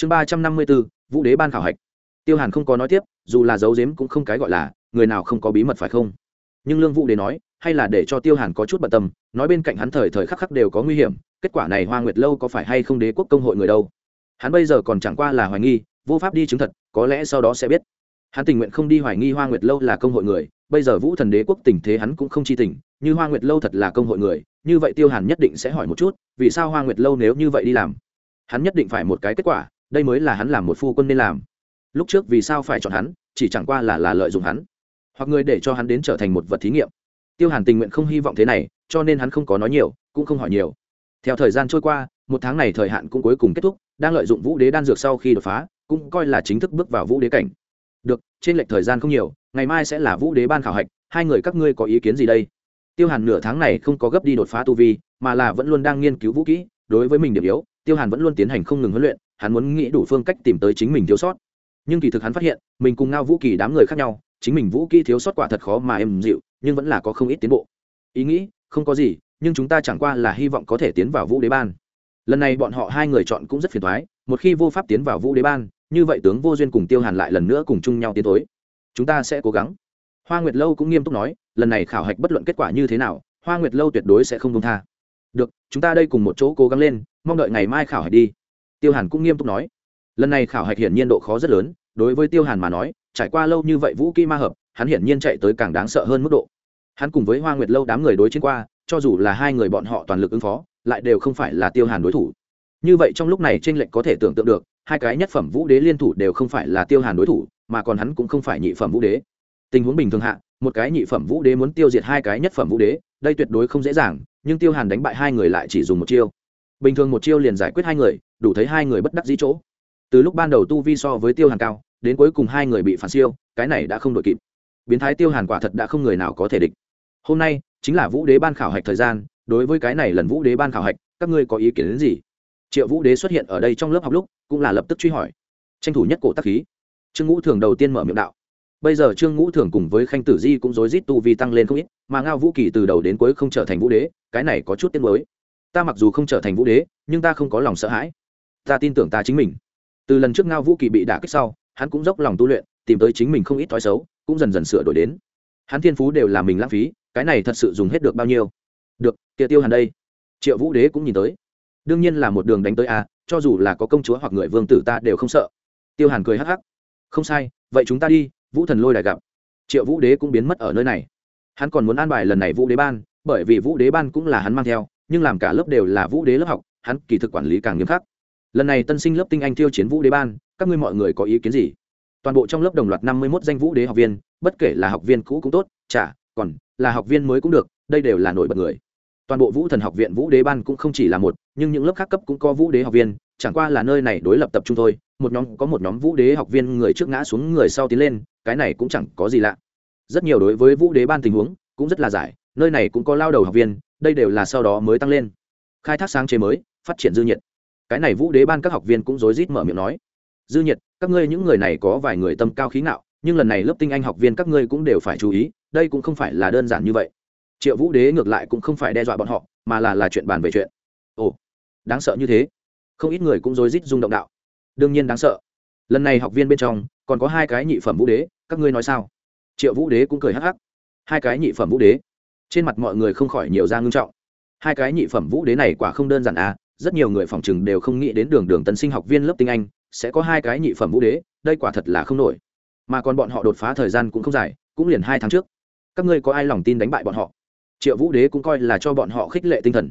chương 354, vũ đế ban khảo hạch. Tiêu hàn không có nói tiếp dù là giấu giếm cũng không cái gọi là người nào không có bí mật phải không? Nhưng lương vũ đế nói hay là để cho tiêu hàn có chút bận tâm nói bên cạnh hắn thời thời khắc khắc đều có nguy hiểm kết quả này hoa nguyệt lâu có phải hay không đế quốc công hội người đâu? Hắn bây giờ còn chẳng qua là hoài nghi vô pháp đi chứng thật có lẽ sau đó sẽ biết. Hắn tình nguyện không đi hoài nghi hoa nguyệt lâu là công hội người bây giờ vũ thần đế quốc tình thế hắn cũng không chi tình như hoa nguyệt lâu thật là công hội người như vậy tiêu hàn nhất định sẽ hỏi một chút vì sao hoa nguyệt lâu nếu như vậy đi làm? Hắn nhất định phải một cái kết quả đây mới là hắn làm một phu quân nên làm. Lúc trước vì sao phải chọn hắn, chỉ chẳng qua là là lợi dụng hắn. Hoặc người để cho hắn đến trở thành một vật thí nghiệm. Tiêu hàn tình nguyện không hy vọng thế này, cho nên hắn không có nói nhiều, cũng không hỏi nhiều. Theo thời gian trôi qua, một tháng này thời hạn cũng cuối cùng kết thúc, đang lợi dụng vũ đế đan dược sau khi đột phá, cũng coi là chính thức bước vào vũ đế cảnh. Được, trên lệch thời gian không nhiều, ngày mai sẽ là vũ đế ban khảo hạch, hai người các ngươi có ý kiến gì đây? Tiêu hàn nửa tháng này không có gấp đi đột phá tu vi, mà là vẫn luôn đang nghiên cứu vũ kỹ đối với mình điểm yếu, tiêu hàn vẫn luôn tiến hành không ngừng huấn luyện, hắn muốn nghĩ đủ phương cách tìm tới chính mình thiếu sót. Nhưng kỳ thực hắn phát hiện, mình cùng ngao vũ kỳ đám người khác nhau, chính mình vũ kỳ thiếu sót quả thật khó mà êm dịu, nhưng vẫn là có không ít tiến bộ. Ý nghĩ, không có gì, nhưng chúng ta chẳng qua là hy vọng có thể tiến vào vũ đế ban. Lần này bọn họ hai người chọn cũng rất phiền thoái một khi vô pháp tiến vào vũ đế ban, như vậy tướng vô duyên cùng tiêu hàn lại lần nữa cùng chung nhau tiến tối chúng ta sẽ cố gắng. Hoa nguyệt lâu cũng nghiêm túc nói, lần này khảo hạch bất luận kết quả như thế nào, hoa nguyệt lâu tuyệt đối sẽ không công tha được, chúng ta đây cùng một chỗ cố gắng lên, mong đợi ngày mai khảo hạch đi. Tiêu hàn cũng nghiêm túc nói. Lần này khảo hạch hiển nhiên độ khó rất lớn, đối với tiêu hàn mà nói, trải qua lâu như vậy vũ kỹ ma hợp, hắn hiển nhiên chạy tới càng đáng sợ hơn mức độ. Hắn cùng với hoa nguyệt lâu đám người đối chiến qua, cho dù là hai người bọn họ toàn lực ứng phó, lại đều không phải là tiêu hàn đối thủ. Như vậy trong lúc này tranh lệch có thể tưởng tượng được, hai cái nhất phẩm vũ đế liên thủ đều không phải là tiêu hàn đối thủ, mà còn hắn cũng không phải nhị phẩm vũ đế. Tình huống bình thường hạ, một cái nhị phẩm vũ đế muốn tiêu diệt hai cái nhất phẩm vũ đế, đây tuyệt đối không dễ dàng nhưng tiêu hàn đánh bại hai người lại chỉ dùng một chiêu bình thường một chiêu liền giải quyết hai người đủ thấy hai người bất đắc dĩ chỗ từ lúc ban đầu tu vi so với tiêu hàn cao đến cuối cùng hai người bị phản siêu cái này đã không đội kịp biến thái tiêu hàn quả thật đã không người nào có thể địch hôm nay chính là vũ đế ban khảo hạch thời gian đối với cái này lần vũ đế ban khảo hạch các ngươi có ý kiến đến gì triệu vũ đế xuất hiện ở đây trong lớp học lúc cũng là lập tức truy hỏi tranh thủ nhất cổ tắc khí trương ngũ thường đầu tiên mở miệng đạo bây giờ trương ngũ thường cùng với khanh tử di cũng rối rít tu vi tăng lên không ít mà ngao vũ kỳ từ đầu đến cuối không trở thành vũ đế cái này có chút tiếc mới ta mặc dù không trở thành vũ đế nhưng ta không có lòng sợ hãi. Ta tin tưởng ta chính mình. Từ lần trước ngao vũ kỳ bị đả kích sau hắn cũng dốc lòng tu luyện tìm tới chính mình không ít thói xấu cũng dần dần sửa đổi đến. Hắn thiên phú đều là mình lãng phí cái này thật sự dùng hết được bao nhiêu? Được kia tiêu hàn đây. Triệu vũ đế cũng nhìn tới. Đương nhiên là một đường đánh tới a à, cho dù là có công chúa hoặc người vương tử ta đều không sợ. Tiêu hàn cười hắc hắc. Không sai vậy chúng ta đi vũ thần lôi đài gặp, triệu vũ đế cũng biến mất ở nơi này. Hắn còn muốn an bài lần này vũ đế ban, bởi vì vũ đế ban cũng là hắn mang theo, nhưng làm cả lớp đều là vũ đế lớp học, hắn kỳ thực quản lý càng nghiêm khắc. Lần này tân sinh lớp tinh anh tiêu chiến vũ đế ban, các ngươi mọi người có ý kiến gì? Toàn bộ trong lớp đồng loạt năm mươi một danh vũ đế học viên, bất kể là học viên cũ cũng tốt, chả, còn là học viên mới cũng được, đây đều là nổi bật người. Toàn bộ vũ thần học viện vũ đế ban cũng không chỉ là một, nhưng những lớp khác cấp cũng có vũ đế học viên, chẳng qua là nơi này đối lập tập trung thôi, một nhóm có một nhóm vũ đế học viên người trước ngã xuống người sau tiến lên cái này cũng chẳng có gì lạ. Rất nhiều đối với vũ đế ban tình huống cũng rất là giải, nơi này cũng có lao đầu học viên, đây đều là sau đó mới tăng lên. Khai thác sáng chế mới, phát triển dư nhiệt. Cái này vũ đế ban các học viên cũng rối rít mở miệng nói. Dư nhiệt, các ngươi những người này có vài người tâm cao khí ngạo, nhưng lần này lớp tinh anh học viên các ngươi cũng đều phải chú ý, đây cũng không phải là đơn giản như vậy. Triệu vũ đế ngược lại cũng không phải đe dọa bọn họ, mà là là chuyện bàn về chuyện. Ồ, đáng sợ như thế. Không ít người cũng rối rít rung động đạo. Đương nhiên đáng sợ. Lần này học viên bên trong, còn có hai cái nhị phẩm vũ đế các ngươi nói sao? Triệu vũ đế cũng cười hắc hắc. Hai cái nhị phẩm vũ đế. Trên mặt mọi người không khỏi nhiều ra ngưng trọng. Hai cái nhị phẩm vũ đế này quả không đơn giản à rất nhiều người phòng chừng đều không nghĩ đến đường đường tân sinh học viên lớp tiếng anh sẽ có hai cái nhị phẩm vũ đế, đây quả thật là không nổi. Mà còn bọn họ đột phá thời gian cũng không dài, cũng liền hai tháng trước. Các ngươi có ai lòng tin đánh bại bọn họ? Triệu vũ đế cũng coi là cho bọn họ khích lệ tinh thần.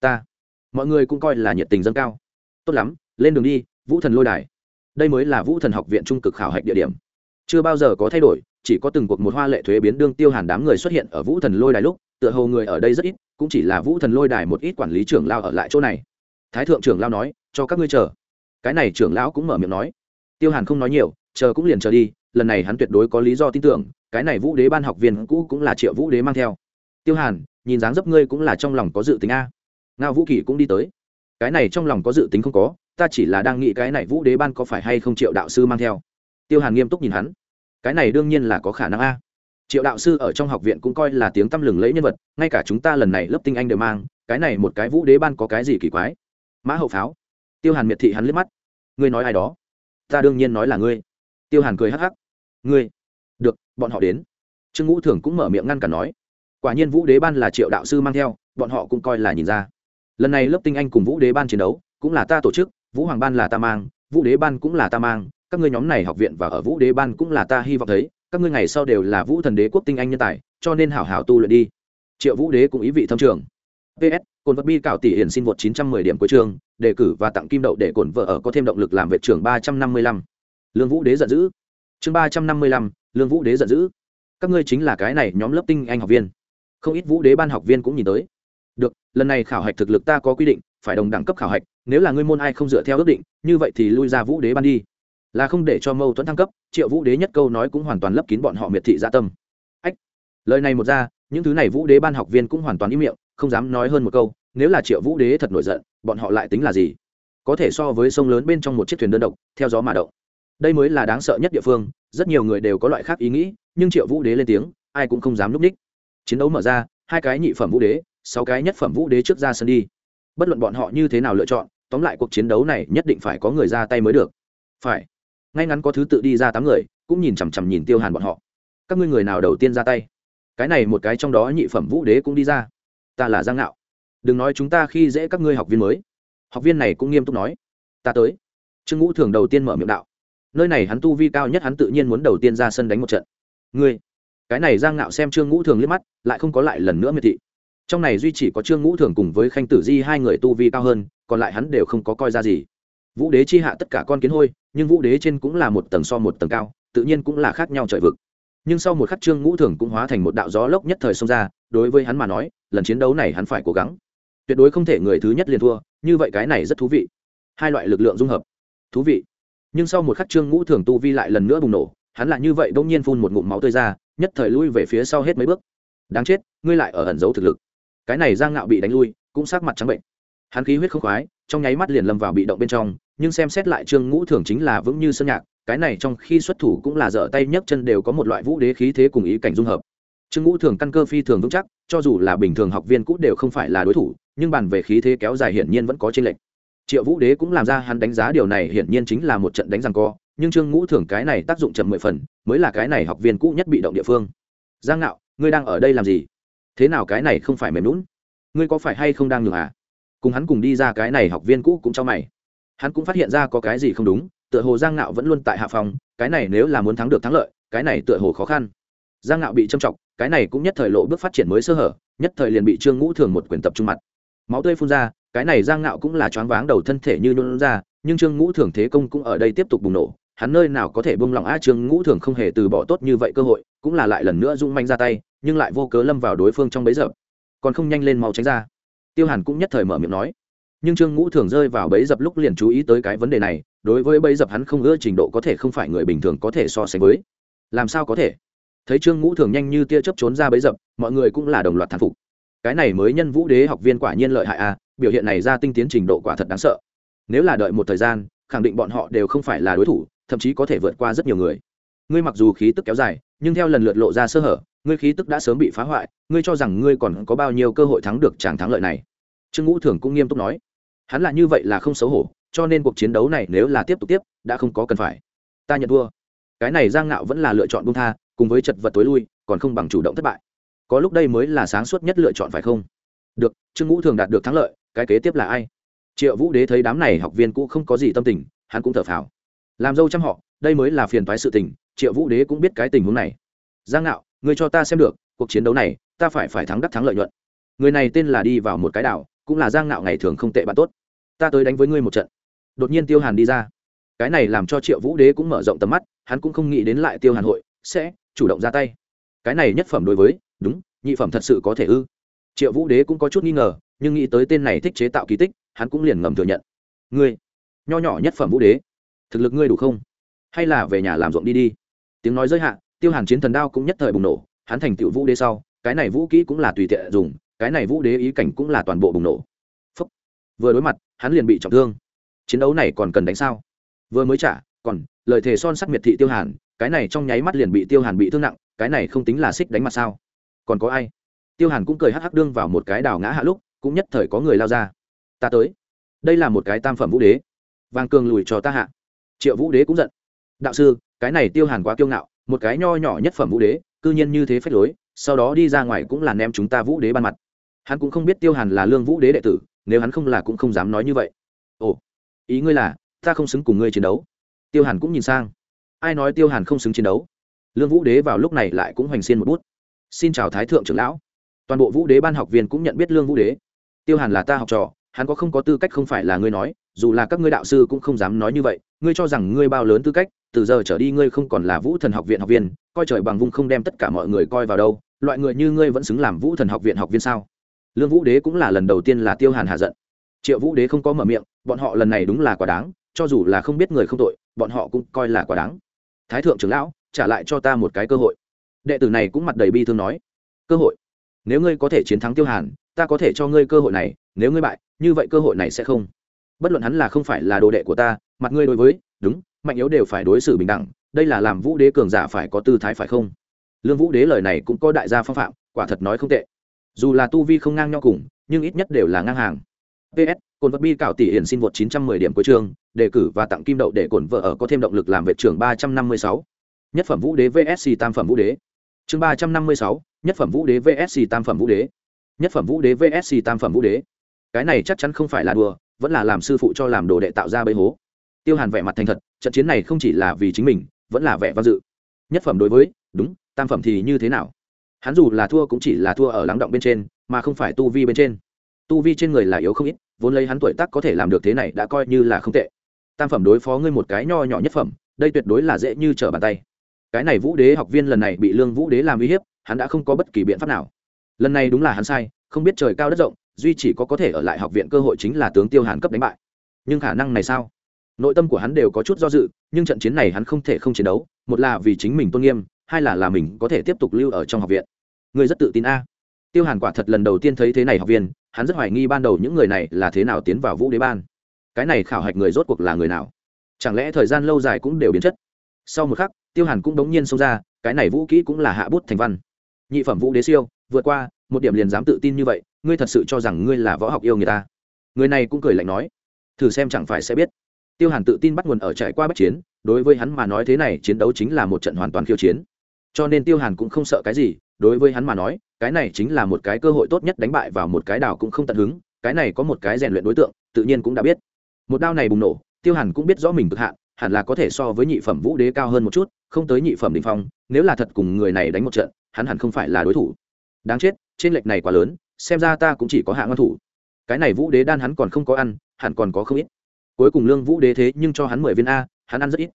Ta, mọi người cũng coi là nhiệt tình dâng cao. Tốt lắm, lên đường đi, vũ thần lôi đài. Đây mới là vũ thần học viện trung cực khảo hạch địa điểm chưa bao giờ có thay đổi, chỉ có từng cuộc một hoa lệ thuế biến đương tiêu hàn đám người xuất hiện ở vũ thần lôi đài lúc, tựa hồ người ở đây rất ít, cũng chỉ là vũ thần lôi đài một ít quản lý trưởng lao ở lại chỗ này. Thái thượng trưởng lao nói, cho các ngươi chờ. Cái này trưởng lão cũng mở miệng nói. Tiêu hàn không nói nhiều, chờ cũng liền chờ đi, lần này hắn tuyệt đối có lý do tin tưởng, cái này vũ đế ban học viên cũ cũng là triệu vũ đế mang theo. Tiêu hàn, nhìn dáng dấp ngươi cũng là trong lòng có dự tính a. Ngao vũ kỳ cũng đi tới. Cái này trong lòng có dự tính không có, ta chỉ là đang nghĩ cái này vũ đế ban có phải hay không triệu đạo sư mang theo tiêu hàn nghiêm túc nhìn hắn. Cái này đương nhiên là có khả năng a. Triệu đạo sư ở trong học viện cũng coi là tiếng tăm lừng lẫy nhân vật, ngay cả chúng ta lần này lớp tinh anh đều mang, cái này một cái vũ đế ban có cái gì kỳ quái? Mã hậu pháo. Tiêu hàn miệt thị hắn liếc mắt. Ngươi nói ai đó? Ta đương nhiên nói là ngươi. Tiêu hàn cười hắc hắc. Ngươi. Được, bọn họ đến. Trương ngũ thường cũng mở miệng ngăn cả nói. Quả nhiên vũ đế ban là triệu đạo sư mang theo, bọn họ cũng coi là nhìn ra. Lần này lớp tinh anh cùng vũ đế ban chiến đấu, cũng là ta tổ chức, vũ hoàng ban là ta mang, vũ đế ban cũng là ta mang các ngươi nhóm này học viện và ở vũ đế ban cũng là ta hy vọng thấy các ngươi ngày sau đều là vũ thần đế quốc tinh anh nhân tài cho nên hảo hảo tu luyện đi. Triệu vũ đế cũng ý vị thâm trường. Ps cồn vật bi cảo tỷ hiển xin vượt 910 điểm của trường đề cử và tặng kim đậu để cổn vợ ở có thêm động lực làm vệ trưởng 355. lương vũ đế giận dữ. Chương 355, lương vũ đế giận dữ. Các ngươi chính là cái này nhóm lớp tinh anh học viên. Không ít vũ đế ban học viên cũng nhìn tới. Được lần này khảo hạch thực lực ta có quy định phải đồng đẳng cấp khảo hạch nếu là ngươi môn ai không dựa theo ước định như vậy thì lui ra vũ đế ban đi là không để cho mâu thuẫn thăng cấp, triệu vũ đế nhất câu nói cũng hoàn toàn lấp kín bọn họ miệt thị gia dạ tâm. Ách, lời này một ra, những thứ này vũ đế ban học viên cũng hoàn toàn im miệng, không dám nói hơn một câu, nếu là triệu vũ đế thật nổi giận, bọn họ lại tính là gì? Có thể so với sông lớn bên trong một chiếc thuyền đơn độc, theo gió mà động. Đây mới là đáng sợ nhất địa phương, rất nhiều người đều có loại khác ý nghĩ, nhưng triệu vũ đế lên tiếng, ai cũng không dám núp ních. Chiến đấu mở ra, hai cái nhị phẩm vũ đế, sáu cái nhất phẩm vũ đế trước ra sân đi. Bất luận bọn họ như thế nào lựa chọn, tóm lại cuộc chiến đấu này nhất định phải có người ra tay mới được. Phải ngay ngắn có thứ tự đi ra tám người, cũng nhìn chằm chằm nhìn tiêu hàn bọn họ. Các ngươi người nào đầu tiên ra tay? Cái này một cái trong đó nhị phẩm vũ đế cũng đi ra. Ta là giang nạo. Đừng nói chúng ta khi dễ các ngươi học viên mới. Học viên này cũng nghiêm túc nói. Ta tới. Trương ngũ thường đầu tiên mở miệng đạo. Nơi này hắn tu vi cao nhất hắn tự nhiên muốn đầu tiên ra sân đánh một trận. Ngươi. Cái này giang ngạo xem trương ngũ thường liếc mắt, lại không có lại lần nữa miệt thị. Trong này duy chỉ có trương ngũ thường cùng với khanh tử di hai người tu vi cao hơn, còn lại hắn đều không có coi ra gì. Vũ đế chi hạ tất cả con kiến hôi nhưng vũ đế trên cũng là một tầng so một tầng cao, tự nhiên cũng là khác nhau trời vực. Nhưng sau một khắc trương ngũ thường cũng hóa thành một đạo gió lốc nhất thời xông ra, đối với hắn mà nói, lần chiến đấu này hắn phải cố gắng. Tuyệt đối không thể người thứ nhất liền thua, như vậy cái này rất thú vị. Hai loại lực lượng dung hợp. Thú vị. Nhưng sau một khắc trương ngũ thường tu vi lại lần nữa bùng nổ, hắn lại như vậy bỗng nhiên phun một ngụm máu tươi ra, nhất thời lui về phía sau hết mấy bước. Đáng chết, ngươi lại ở ẩn giấu thực lực. Cái này giang ngạo bị đánh lui, cũng sát mặt trắng bệnh hắn khí huyết không khoái, trong nháy mắt liền lâm vào bị động bên trong, nhưng xem xét lại trương ngũ thường chính là vững như sơn nhạc, cái này trong khi xuất thủ cũng là dở tay nhấc chân đều có một loại vũ đế khí thế cùng ý cảnh dung hợp. Trương ngũ thường căn cơ phi thường vững chắc, cho dù là bình thường học viên cũ đều không phải là đối thủ, nhưng bàn về khí thế kéo dài hiển nhiên vẫn có tranh lệch. Triệu vũ đế cũng làm ra hắn đánh giá điều này hiển nhiên chính là một trận đánh rằng co, nhưng trương ngũ thường cái này tác dụng chậm mười phần, mới là cái này học viên cũ nhất bị động địa phương. Giang nạo, ngươi đang ở đây làm gì? Thế nào cái này không phải mềm lún ngươi có phải hay không đang nhường à? Cùng hắn cùng đi ra cái này học viên cũ cũng cho mày. Hắn cũng phát hiện ra có cái gì không đúng, tựa hồ giang nạo vẫn luôn tại hạ phòng, cái này nếu là muốn thắng được thắng lợi, cái này tựa hồ khó khăn. Giang nạo bị châm trọng cái này cũng nhất thời lộ bước phát triển mới sơ hở, nhất thời liền bị trương ngũ thường một quyền tập trung mặt. Máu tươi phun ra, cái này giang nạo cũng là choáng váng đầu thân thể như nôn ra, nhưng trương ngũ thường thế công cũng ở đây tiếp tục bùng nổ, hắn nơi nào có thể bông lỏng a trương ngũ thường không hề từ bỏ tốt như vậy cơ hội, cũng là lại lần nữa rung manh ra tay, nhưng lại vô cớ lâm vào đối phương trong bấy giờ. Còn không nhanh lên mau tránh ra tiêu hàn cũng nhất thời mở miệng nói. Nhưng trương ngũ thường rơi vào bẫy dập lúc liền chú ý tới cái vấn đề này, đối với bẫy dập hắn không ưa trình độ có thể không phải người bình thường có thể so sánh với. Làm sao có thể? Thấy trương ngũ thường nhanh như tia chớp trốn ra bẫy dập, mọi người cũng là đồng loạt thán phục. Cái này mới nhân vũ đế học viên quả nhiên lợi hại a biểu hiện này ra tinh tiến trình độ quả thật đáng sợ. Nếu là đợi một thời gian, khẳng định bọn họ đều không phải là đối thủ, thậm chí có thể vượt qua rất nhiều người ngươi mặc dù khí tức kéo dài, nhưng theo lần lượt lộ ra sơ hở, ngươi khí tức đã sớm bị phá hoại, ngươi cho rằng ngươi còn có bao nhiêu cơ hội thắng được tràng thắng lợi này? Trương ngũ thường cũng nghiêm túc nói. Hắn là như vậy là không xấu hổ, cho nên cuộc chiến đấu này nếu là tiếp tục tiếp, đã không có cần phải. Ta nhận thua. Cái này giang ngạo vẫn là lựa chọn bung tha, cùng với chật vật tối lui, còn không bằng chủ động thất bại. Có lúc đây mới là sáng suốt nhất lựa chọn phải không? Được, trương ngũ thường đạt được thắng lợi, cái kế tiếp là ai? Triệu vũ đế thấy đám này học viên cũ không có gì tâm tình, hắn cũng thở phào. Làm dâu chăm họ, đây mới là phiền toái sự tình triệu vũ đế cũng biết cái tình huống này. Giang ngạo, người cho ta xem được, cuộc chiến đấu này, ta phải phải thắng đắc thắng lợi nhuận. Người này tên là đi vào một cái đảo, cũng là giang ngạo ngày thường không tệ bạn tốt. Ta tới đánh với ngươi một trận. Đột nhiên tiêu hàn đi ra. Cái này làm cho triệu vũ đế cũng mở rộng tầm mắt, hắn cũng không nghĩ đến lại tiêu hàn hội sẽ chủ động ra tay. Cái này nhất phẩm đối với, đúng, nhị phẩm thật sự có thể ư. Triệu vũ đế cũng có chút nghi ngờ, nhưng nghĩ tới tên này thích chế tạo kỳ tích, hắn cũng liền ngầm thừa nhận. Ngươi, nho nhỏ nhất phẩm vũ đế, thực lực ngươi đủ không? Hay là về nhà làm ruộng đi đi tiếng nói giới hạn tiêu hàn chiến thần đao cũng nhất thời bùng nổ, hắn thành tựu vũ đế sau, cái này vũ kỹ cũng là tùy tiện dùng, cái này vũ đế ý cảnh cũng là toàn bộ bùng nổ. Phúc. vừa đối mặt, hắn liền bị trọng thương. Chiến đấu này còn cần đánh sao? Vừa mới trả, còn, lời thề son sắt miệt thị tiêu hàn, cái này trong nháy mắt liền bị tiêu hàn bị thương nặng, cái này không tính là xích đánh mặt sao? Còn có ai? Tiêu hàn cũng cười hắc hắc đương vào một cái đào ngã hạ lúc, cũng nhất thời có người lao ra. Ta tới. Đây là một cái tam phẩm vũ đế. Vàng cường lùi cho ta hạ. Triệu vũ đế cũng giận. Đạo sư cái này tiêu hàn quá kiêu ngạo, một cái nho nhỏ nhất phẩm vũ đế, cư nhiên như thế phách lối, sau đó đi ra ngoài cũng là nem chúng ta vũ đế ban mặt. Hắn cũng không biết tiêu hàn là lương vũ đế đệ tử, nếu hắn không là cũng không dám nói như vậy. Ồ, ý ngươi là, ta không xứng cùng ngươi chiến đấu. Tiêu hàn cũng nhìn sang. Ai nói tiêu hàn không xứng chiến đấu? Lương vũ đế vào lúc này lại cũng hoành xiên một bút. Xin chào thái thượng trưởng lão. Toàn bộ vũ đế ban học viên cũng nhận biết lương vũ đế. Tiêu hàn là ta học trò, hắn có không có tư cách không phải là ngươi nói dù là các ngươi đạo sư cũng không dám nói như vậy, ngươi cho rằng ngươi bao lớn tư cách, từ giờ trở đi ngươi không còn là vũ thần học viện học viên, coi trời bằng vung không đem tất cả mọi người coi vào đâu, loại người như ngươi vẫn xứng làm vũ thần học viện học viên sao? Lương vũ đế cũng là lần đầu tiên là tiêu hàn hạ giận. Triệu vũ đế không có mở miệng, bọn họ lần này đúng là quá đáng, cho dù là không biết người không tội, bọn họ cũng coi là quá đáng. Thái thượng trưởng lão, trả lại cho ta một cái cơ hội. Đệ tử này cũng mặt đầy bi thương nói. Cơ hội? Nếu ngươi có thể chiến thắng tiêu hàn, ta có thể cho ngươi cơ hội này, nếu ngươi bại, như vậy cơ hội này sẽ không bất luận hắn là không phải là đồ đệ của ta mặt ngươi đối với đúng mạnh yếu đều phải đối xử bình đẳng đây là làm vũ đế cường giả phải có tư thái phải không? Lương vũ đế lời này cũng có đại gia phong phạm quả thật nói không tệ. Dù là tu vi không ngang nhau cùng nhưng ít nhất đều là ngang hàng. Ps cồn vật bi cạo tỷ hiển xin vượt 910 điểm cuối chương, đề cử và tặng kim đậu để cổn vợ ở có thêm động lực làm vệ trưởng 356. nhất phẩm vũ đế vsc tam phẩm vũ đế. Chương 356, nhất phẩm vũ đế vsc tam phẩm vũ đế. Nhất phẩm vũ đế vsc tam phẩm vũ đế. Cái này chắc chắn không phải là đùa vẫn là làm sư phụ cho làm đồ đệ tạo ra bấy hố. Tiêu hàn vẻ mặt thành thật, trận chiến này không chỉ là vì chính mình, vẫn là vẻ vang dự. Nhất phẩm đối với, đúng, tam phẩm thì như thế nào? Hắn dù là thua cũng chỉ là thua ở lắng động bên trên, mà không phải tu vi bên trên. Tu vi trên người là yếu không ít, vốn lấy hắn tuổi tác có thể làm được thế này đã coi như là không tệ. Tam phẩm đối phó ngươi một cái nho nhỏ nhất phẩm, đây tuyệt đối là dễ như trở bàn tay. Cái này vũ đế học viên lần này bị lương vũ đế làm uy hiếp, hắn đã không có bất kỳ biện pháp nào. Lần này đúng là hắn sai, không biết trời cao đất rộng duy chỉ có có thể ở lại học viện cơ hội chính là tướng tiêu hàn cấp đánh bại. Nhưng khả năng này sao? Nội tâm của hắn đều có chút do dự, nhưng trận chiến này hắn không thể không chiến đấu, một là vì chính mình tôn nghiêm, hai là là mình có thể tiếp tục lưu ở trong học viện. Người rất tự tin a. Tiêu hàn quả thật lần đầu tiên thấy thế này học viên, hắn rất hoài nghi ban đầu những người này là thế nào tiến vào vũ đế ban. Cái này khảo hạch người rốt cuộc là người nào? Chẳng lẽ thời gian lâu dài cũng đều biến chất? Sau một khắc, tiêu hàn cũng đống nhiên xông ra, cái này vũ kỹ cũng là hạ bút thành văn. Nhị phẩm vũ đế siêu, vượt qua, một điểm liền dám tự tin như vậy ngươi thật sự cho rằng ngươi là võ học yêu người ta? Người này cũng cười lạnh nói, thử xem chẳng phải sẽ biết. Tiêu hàn tự tin bắt nguồn ở trải qua bất chiến, đối với hắn mà nói thế này chiến đấu chính là một trận hoàn toàn khiêu chiến. Cho nên tiêu hàn cũng không sợ cái gì, đối với hắn mà nói, cái này chính là một cái cơ hội tốt nhất đánh bại vào một cái đảo cũng không tận hứng, cái này có một cái rèn luyện đối tượng, tự nhiên cũng đã biết. Một đao này bùng nổ, tiêu hàn cũng biết rõ mình cực hạn, hẳn là có thể so với nhị phẩm vũ đế cao hơn một chút, không tới nhị phẩm đ ỉ n h phong, nếu là thật cùng người này đánh một trận, hắn hẳn không phải là đối thủ. Đáng chết, trên lệch này quá lớn xem ra ta cũng chỉ có hạ ngân thủ. Cái này vũ đế đan hắn còn không có ăn, hẳn còn có không ít. Cuối cùng lương vũ đế thế nhưng cho hắn mười viên a, hắn ăn rất ít.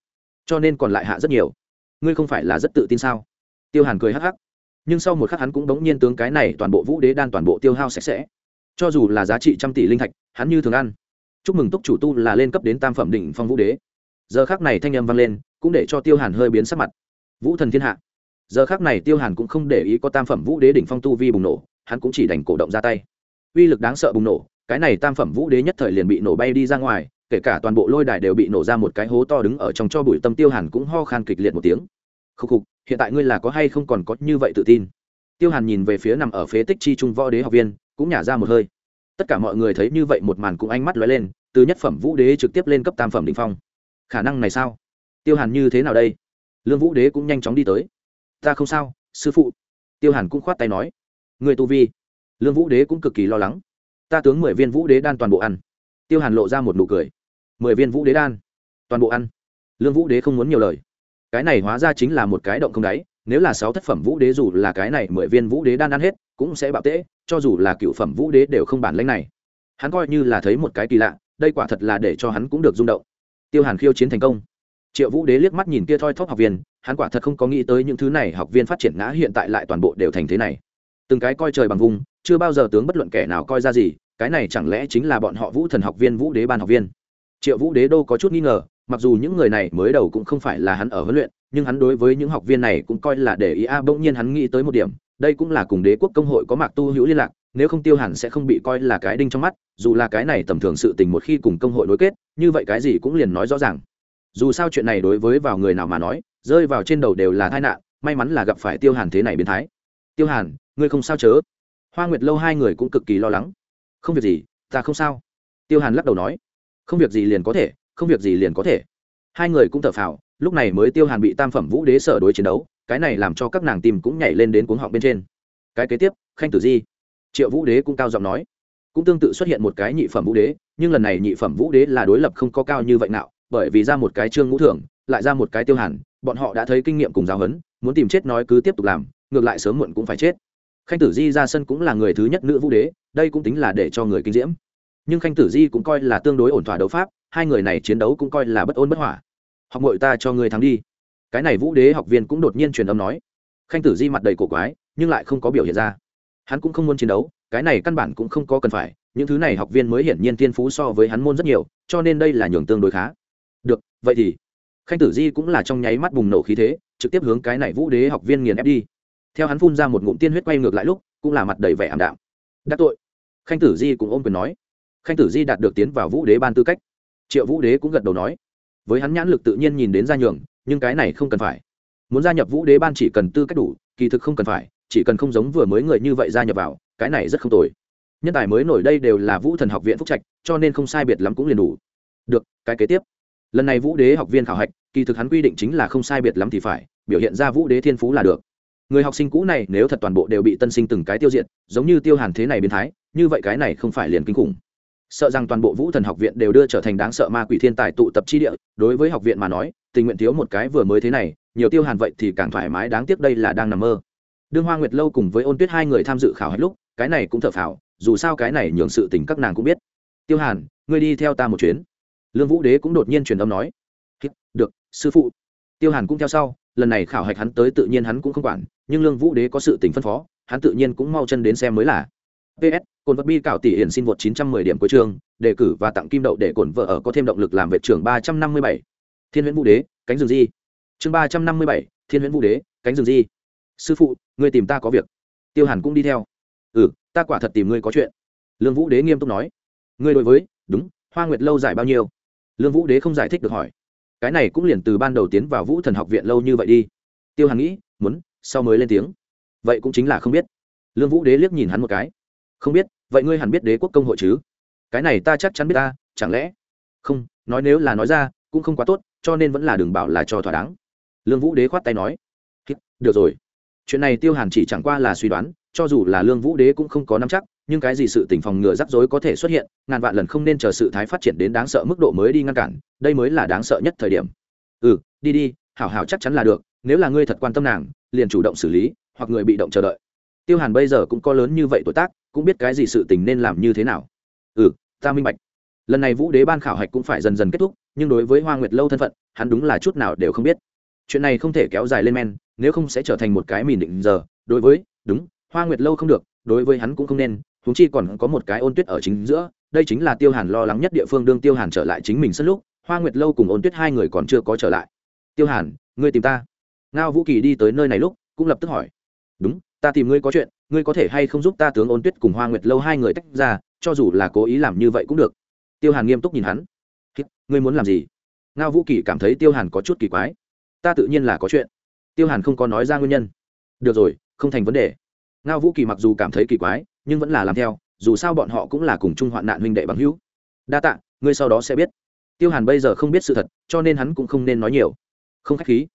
Cho nên còn lại hạ rất nhiều. Ngươi không phải là rất tự tin sao? Tiêu hàn cười hắc hắc. Nhưng sau một khắc hắn cũng bỗng nhiên tướng cái này toàn bộ vũ đế đan toàn bộ tiêu hao sạch sẽ. Cho dù là giá trị trăm tỷ linh thạch, hắn như thường ăn. Chúc mừng túc chủ tu là lên cấp đến tam phẩm đỉnh phong vũ đế. Giờ khác này thanh âm vang lên, cũng để cho tiêu hàn hơi biến sắc mặt. Vũ thần thiên hạ. Giờ khác này tiêu hàn cũng không để ý có tam phẩm vũ đế đỉnh phong tu vi bùng nổ hắn cũng chỉ đành cổ động ra tay. Uy lực đáng sợ bùng nổ, cái này tam phẩm vũ đế nhất thời liền bị nổ bay đi ra ngoài, kể cả toàn bộ lôi đài đều bị nổ ra một cái hố to đứng ở trong cho bụi tâm tiêu hàn cũng ho khan kịch liệt một tiếng. Khúc khục, hiện tại ngươi là có hay không còn có như vậy tự tin? Tiêu hàn nhìn về phía nằm ở phế tích chi trung võ đế học viên, cũng nhả ra một hơi. Tất cả mọi người thấy như vậy một màn cũng ánh mắt lóe lên, từ nhất phẩm vũ đế trực tiếp lên cấp tam phẩm đ ỉ n h phong. Khả năng này sao? Tiêu hàn như thế nào đây? Lương vũ đế cũng nhanh chóng đi tới. Ta không sao, sư phụ. Tiêu hàn cũng khoát tay nói người tu vi. Lương vũ đế cũng cực kỳ lo lắng. Ta tướng mười viên vũ đế đan toàn bộ ăn. Tiêu hàn lộ ra một nụ cười. Mười viên vũ đế đan. Toàn bộ ăn. Lương vũ đế không muốn nhiều lời. Cái này hóa ra chính là một cái động không đáy. Nếu là sáu thất phẩm vũ đế dù là cái này mười viên vũ đế đan ăn hết, cũng sẽ bạo tễ, cho dù là cựu phẩm vũ đế đều không bản lãnh này. Hắn coi như là thấy một cái kỳ lạ, đây quả thật là để cho hắn cũng được rung động. Tiêu hàn khiêu chiến thành công. Triệu vũ đế liếc mắt nhìn kia thoi thóp học viên, hắn quả thật không có nghĩ tới những thứ này học viên phát triển ngã hiện tại lại toàn bộ đều thành thế này từng cái coi trời bằng vùng, chưa bao giờ tướng bất luận kẻ nào coi ra gì, cái này chẳng lẽ chính là bọn họ vũ thần học viên, vũ đế ban học viên? Triệu vũ đế đô có chút nghi ngờ, mặc dù những người này mới đầu cũng không phải là hắn ở huấn luyện, nhưng hắn đối với những học viên này cũng coi là để ý a, bỗng nhiên hắn nghĩ tới một điểm, đây cũng là cùng đế quốc công hội có mạc tu hữu liên lạc, nếu không tiêu hẳn sẽ không bị coi là cái đinh trong mắt, dù là cái này tầm thường sự tình một khi cùng công hội nối kết, như vậy cái gì cũng liền nói rõ ràng. Dù sao chuyện này đối với vào người nào mà nói, rơi vào trên đầu đều là tai nạn, may mắn là gặp phải tiêu hàn thế này biến thái. Tiêu hàn ngươi không sao chớ. Hoa nguyệt lâu hai người cũng cực kỳ lo lắng. Không việc gì, ta không sao. Tiêu hàn lắc đầu nói. Không việc gì liền có thể, không việc gì liền có thể. Hai người cũng thở phào, lúc này mới tiêu hàn bị tam phẩm vũ đế sở đối chiến đấu, cái này làm cho các nàng tìm cũng nhảy lên đến cuống họng bên trên. Cái kế tiếp, khanh tử di. Triệu vũ đế cũng cao giọng nói. Cũng tương tự xuất hiện một cái nhị phẩm vũ đế, nhưng lần này nhị phẩm vũ đế là đối lập không có cao như vậy nào, bởi vì ra một cái trương ngũ thường lại ra một cái tiêu hàn, bọn họ đã thấy kinh nghiệm cùng giáo huấn, muốn tìm chết nói cứ tiếp tục làm, ngược lại sớm muộn cũng phải chết khanh tử di ra sân cũng là người thứ nhất nữ vũ đế, đây cũng tính là để cho người kinh diễm. Nhưng khanh tử di cũng coi là tương đối ổn thỏa đấu pháp, hai người này chiến đấu cũng coi là bất ôn bất hỏa. Học ngội ta cho người thắng đi. Cái này vũ đế học viên cũng đột nhiên truyền âm nói. Khanh tử di mặt đầy cổ quái, nhưng lại không có biểu hiện ra. Hắn cũng không muốn chiến đấu, cái này căn bản cũng không có cần phải, những thứ này học viên mới hiển nhiên thiên phú so với hắn môn rất nhiều, cho nên đây là nhường tương đối khá. Được, vậy thì. Khanh tử di cũng là trong nháy mắt bùng nổ khí thế, trực tiếp hướng cái này vũ đế học viên nghiền ép đi theo hắn phun ra một ngụm tiên huyết quay ngược lại lúc, cũng là mặt đầy vẻ ảm đạm. Đắc tội. Khanh tử di cũng ôm quyền nói. Khanh tử di đạt được tiến vào vũ đế ban tư cách. Triệu vũ đế cũng gật đầu nói. Với hắn nhãn lực tự nhiên nhìn đến gia nhường, nhưng cái này không cần phải. Muốn gia nhập vũ đế ban chỉ cần tư cách đủ, kỳ thực không cần phải, chỉ cần không giống vừa mới người như vậy gia nhập vào, cái này rất không tồi. Nhân tài mới nổi đây đều là vũ thần học viện phúc trạch, cho nên không sai biệt lắm cũng liền đủ. Được, cái kế tiếp. Lần này vũ đế học viên khảo hạch, kỳ thực hắn quy định chính là không sai biệt lắm thì phải, biểu hiện ra vũ đế thiên phú là được người học sinh cũ này nếu thật toàn bộ đều bị tân sinh từng cái tiêu diệt, giống như tiêu hàn thế này biến thái, như vậy cái này không phải liền kinh khủng. Sợ rằng toàn bộ vũ thần học viện đều đưa trở thành đáng sợ ma quỷ thiên tài tụ tập chi địa, đối với học viện mà nói, tình nguyện thiếu một cái vừa mới thế này, nhiều tiêu hàn vậy thì càng thoải mái đáng tiếc đây là đang nằm mơ. Đương hoa nguyệt lâu cùng với ôn tuyết hai người tham dự khảo hết lúc, cái này cũng thở phào, dù sao cái này nhường sự tình các nàng cũng biết. Tiêu hàn, ngươi đi theo ta một chuyến. Lương vũ đế cũng đột nhiên truyền âm nói. Được, sư phụ. Tiêu hàn cũng theo sau, lần này khảo hạch hắn tới tự nhiên hắn cũng không quản nhưng lương vũ đế có sự tình phân phó hắn tự nhiên cũng mau chân đến xem mới là. Ps cồn vật bi cảo tỷ hiển xin vượt 910 điểm cuối trường đề cử và tặng kim đậu để cổn vợ ở có thêm động lực làm vệ trưởng 357. thiên huyễn vũ đế cánh rừng di. Chương 357, thiên huyễn vũ đế cánh rừng di. Sư phụ ngươi tìm ta có việc. Tiêu hàn cũng đi theo. Ừ ta quả thật tìm ngươi có chuyện. Lương vũ đế nghiêm túc nói. Ngươi đối với đúng hoa nguyệt lâu dài bao nhiêu? Lương vũ đế không giải thích được hỏi. Cái này cũng liền từ ban đầu tiến vào vũ thần học viện lâu như vậy đi. Tiêu hàn nghĩ muốn sau mới lên tiếng. Vậy cũng chính là không biết. Lương vũ đế liếc nhìn hắn một cái. Không biết, vậy ngươi hẳn biết đế quốc công hội chứ? Cái này ta chắc chắn biết ta, chẳng lẽ? Không, nói nếu là nói ra, cũng không quá tốt, cho nên vẫn là đừng bảo là cho thỏa đáng. Lương vũ đế khoát tay nói. Được rồi. Chuyện này tiêu hàn chỉ chẳng qua là suy đoán, cho dù là lương vũ đế cũng không có nắm chắc, nhưng cái gì sự tình phòng ngừa rắc rối có thể xuất hiện, ngàn vạn lần không nên chờ sự thái phát triển đến đáng sợ mức độ mới đi ngăn cản, đây mới là đáng sợ nhất thời điểm. Ừ đi đi, hảo hảo chắc chắn là được, nếu là ngươi thật quan tâm nàng liền chủ động xử lý, hoặc người bị động chờ đợi. Tiêu hàn bây giờ cũng có lớn như vậy tuổi tác, cũng biết cái gì sự tình nên làm như thế nào. Ừ ta minh bạch. Lần này vũ đế ban khảo hạch cũng phải dần dần kết thúc, nhưng đối với hoa nguyệt lâu thân phận, hắn đúng là chút nào đều không biết. Chuyện này không thể kéo dài lên men, nếu không sẽ trở thành một cái mìn định giờ. Đối với, đúng, hoa nguyệt lâu không được, đối với hắn cũng không nên húng chi còn có một cái ôn tuyết ở chính giữa, đây chính là tiêu hàn lo lắng nhất địa phương đương tiêu hàn trở lại chính mình sân lúc, hoa nguyệt lâu cùng ôn tuyết hai người còn chưa có trở lại. Tiêu hàn, ngươi tìm ta ngao vũ kỳ đi tới nơi này lúc, cũng lập tức hỏi. Đúng, ta tìm ngươi có chuyện, ngươi có thể hay không giúp ta tướng ôn tuyết cùng hoa nguyệt lâu hai người tách ra, cho dù là cố ý làm như vậy cũng được. Tiêu hàn nghiêm túc nhìn hắn. Ngươi muốn làm gì? Ngao vũ kỳ cảm thấy tiêu hàn có chút kỳ quái. Ta tự nhiên là có chuyện. Tiêu hàn không có nói ra nguyên nhân. Được rồi, không thành vấn đề. Ngao vũ kỳ mặc dù cảm thấy kỳ quái, nhưng vẫn là làm theo, dù sao bọn họ cũng là cùng chung hoạn nạn huynh đệ bằng hữu. Đa tạ, ngươi sau đó sẽ biết. Tiêu hàn bây giờ không biết sự thật, cho nên hắn cũng không nên nói nhiều. Không k h á c h khí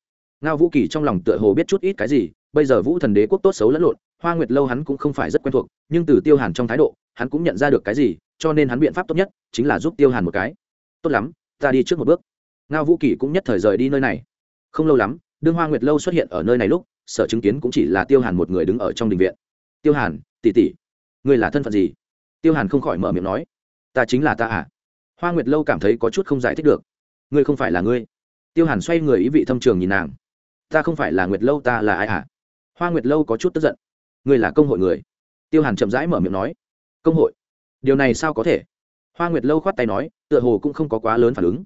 ngao vũ kỳ trong lòng tựa hồ biết chút ít cái gì, bây giờ vũ thần đế quốc tốt xấu lẫn lộn, hoa nguyệt lâu hắn cũng không phải rất quen thuộc, nhưng từ tiêu hàn trong thái độ, hắn cũng nhận ra được cái gì, cho nên hắn biện pháp tốt nhất chính là giúp tiêu hàn một cái. Tốt lắm, ta đi trước một bước. Ngao vũ kỳ cũng nhất thời rời đi nơi này. Không lâu lắm, đương hoa nguyệt lâu xuất hiện ở nơi này lúc, sở chứng kiến cũng chỉ là tiêu hàn một người đứng ở trong đình viện. Tiêu hàn tỉ tỉ ngươi là thân phận gì? Tiêu hàn không khỏi mở miệng nói. Ta chính là ta à? Hoa nguyệt lâu cảm thấy có chút không giải thích được. Ngươi không phải là ngươi? Tiêu hàn xoay người ý vị thâm trường nhìn nàng ta không phải là nguyệt lâu ta là ai hả? hoa nguyệt lâu có chút tức giận. Ngươi là công hội người? Tiêu hàn chậm rãi mở miệng nói. Công hội? Điều này sao có thể? Hoa nguyệt lâu khoát tay nói, tựa hồ cũng không có quá lớn phản ứng.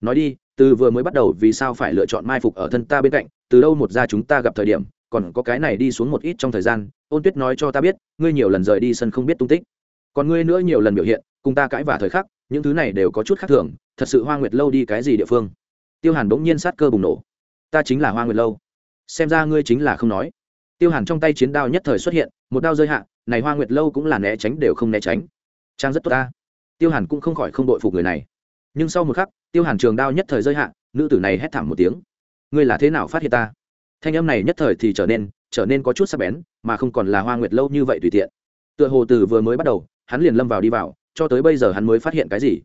Nói đi, từ vừa mới bắt đầu vì sao phải lựa chọn mai phục ở thân ta bên cạnh, từ đâu một ra chúng ta gặp thời điểm, còn có cái này đi xuống một ít trong thời gian, ôn tuyết nói cho ta biết, ngươi nhiều lần rời đi sân không biết tung tích. Còn ngươi nữa nhiều lần biểu hiện, cùng ta cãi vả thời khắc, những thứ này đều có chút khác thường, thật sự hoa nguyệt lâu đi cái gì địa phương? Tiêu hàn bỗng nhiên sát cơ bùng nổ ta chính là hoa nguyệt lâu. Xem ra ngươi chính là không nói. Tiêu hàn trong tay chiến đao nhất thời xuất hiện, một đao rơi hạ, này hoa nguyệt lâu cũng là né tránh đều không né tránh. Trang rất tốt ta. Tiêu hàn cũng không khỏi không đội phục người này. Nhưng sau một khắc, tiêu hàn trường đao nhất thời rơi hạ, nữ tử này hét thảm một tiếng. Ngươi là thế nào phát hiện ta? Thanh âm này nhất thời thì trở nên trở nên có chút sắc bén, mà không còn là hoa nguyệt lâu như vậy tùy tiện. Tựa hồ từ vừa mới bắt đầu, hắn liền lâm vào đi vào, cho tới bây giờ hắn mới phát hiện cái gì?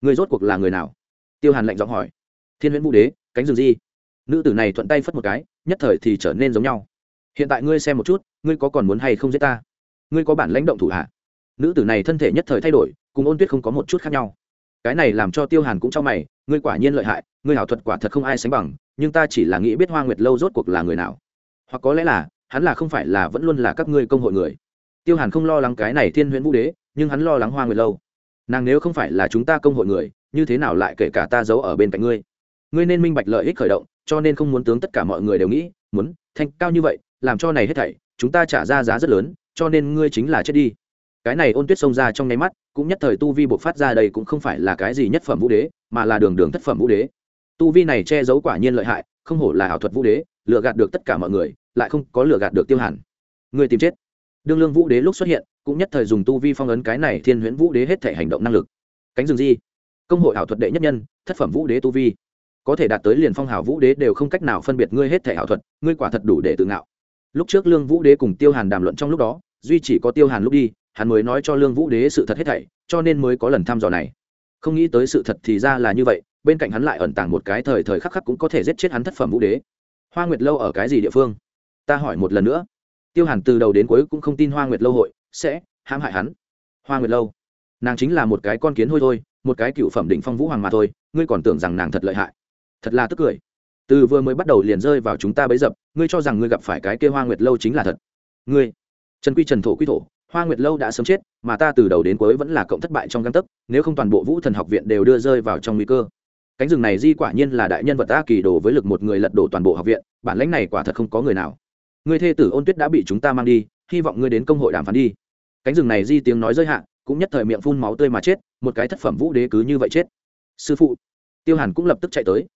Người rốt cuộc là người nào? Tiêu hàn lạnh giọng hỏi. Thiên huyễn vũ đế, cánh rừng di nữ tử này thuận tay phất một cái, nhất thời thì trở nên giống nhau. Hiện tại ngươi xem một chút, ngươi có còn muốn hay không giết ta? Ngươi có bản lãnh động thủ hạ? Nữ tử này thân thể nhất thời thay đổi, cùng ôn tuyết không có một chút khác nhau. Cái này làm cho tiêu hàn cũng cho mày, ngươi quả nhiên lợi hại, ngươi hảo thuật quả thật không ai sánh bằng, nhưng ta chỉ là nghĩ biết hoa nguyệt lâu rốt cuộc là người nào. Hoặc có lẽ là, hắn là không phải là vẫn luôn là các ngươi công hội người. Tiêu hàn không lo lắng cái này thiên huyễn vũ đế, nhưng hắn lo lắng hoa nguyệt lâu. Nàng nếu không phải là chúng ta công hội người, như thế nào lại kể cả ta giấu ở bên cạnh ngươi? Ngươi nên minh bạch lợi ích khởi động, cho nên không muốn tướng tất cả mọi người đều nghĩ, muốn, thanh cao như vậy, làm cho này hết thảy, chúng ta trả ra giá rất lớn, cho nên ngươi chính là chết đi. Cái này ôn tuyết xông ra trong nháy mắt, cũng nhất thời tu vi buộc phát ra đây cũng không phải là cái gì nhất phẩm vũ đế, mà là đường đường thất phẩm vũ đế. Tu vi này che giấu quả nhiên lợi hại, không hổ là ảo thuật vũ đế, lừa gạt được tất cả mọi người, lại không có lừa gạt được tiêu hàn. Người tìm chết. Đương lương vũ đế lúc xuất hiện, cũng nhất thời dùng tu vi phong ấn cái này thiên huyễn vũ đế hết thể hành động năng lực. Cánh rừng di công hội ảo thuật đệ nhất nhân, thất phẩm vũ đế tu vi có thể đạt tới liền phong hào vũ đế đều không cách nào phân biệt ngươi hết thể hảo thuật, ngươi quả thật đủ để tự ngạo. Lúc trước lương vũ đế cùng tiêu hàn đàm luận trong lúc đó, duy chỉ có tiêu hàn lúc đi, hắn mới nói cho lương vũ đế sự thật hết thảy, cho nên mới có lần thăm dò này. Không nghĩ tới sự thật thì ra là như vậy, bên cạnh hắn lại ẩn tàng một cái thời thời khắc khắc cũng có thể giết chết hắn thất phẩm vũ đế. Hoa nguyệt lâu ở cái gì địa phương? Ta hỏi một lần nữa. Tiêu hàn từ đầu đến cuối cũng không tin hoa nguyệt lâu hội, sẽ hãm hại hắn. Hoa nguyệt lâu, nàng chính là một cái con kiến hôi thôi, một cái cựu phẩm đỉnh phong vũ hoàng mà thôi, ngươi còn tưởng rằng nàng thật lợi hại thật là tức cười. Từ vừa mới bắt đầu liền rơi vào chúng ta bấy dập, ngươi cho rằng ngươi gặp phải cái kia hoa nguyệt lâu chính là thật. Ngươi, trần quy trần thổ quy thổ, hoa nguyệt lâu đã sớm chết, mà ta từ đầu đến cuối vẫn là cộng thất bại trong găng tấc, nếu không toàn bộ vũ thần học viện đều đưa rơi vào trong nguy cơ. Cánh rừng này di quả nhiên là đại nhân vật ta kỳ đồ với lực một người lật đổ toàn bộ học viện, bản lãnh này quả thật không có người nào. Ngươi thê tử ôn tuyết đã bị chúng ta mang đi, hy vọng ngươi đến công hội đàm phán đi. Cánh rừng này di tiếng nói giới hạn cũng nhất thời miệng phun máu tươi mà chết, một cái thất phẩm vũ đế cứ như vậy chết. Sư phụ, tiêu hàn cũng lập tức chạy tới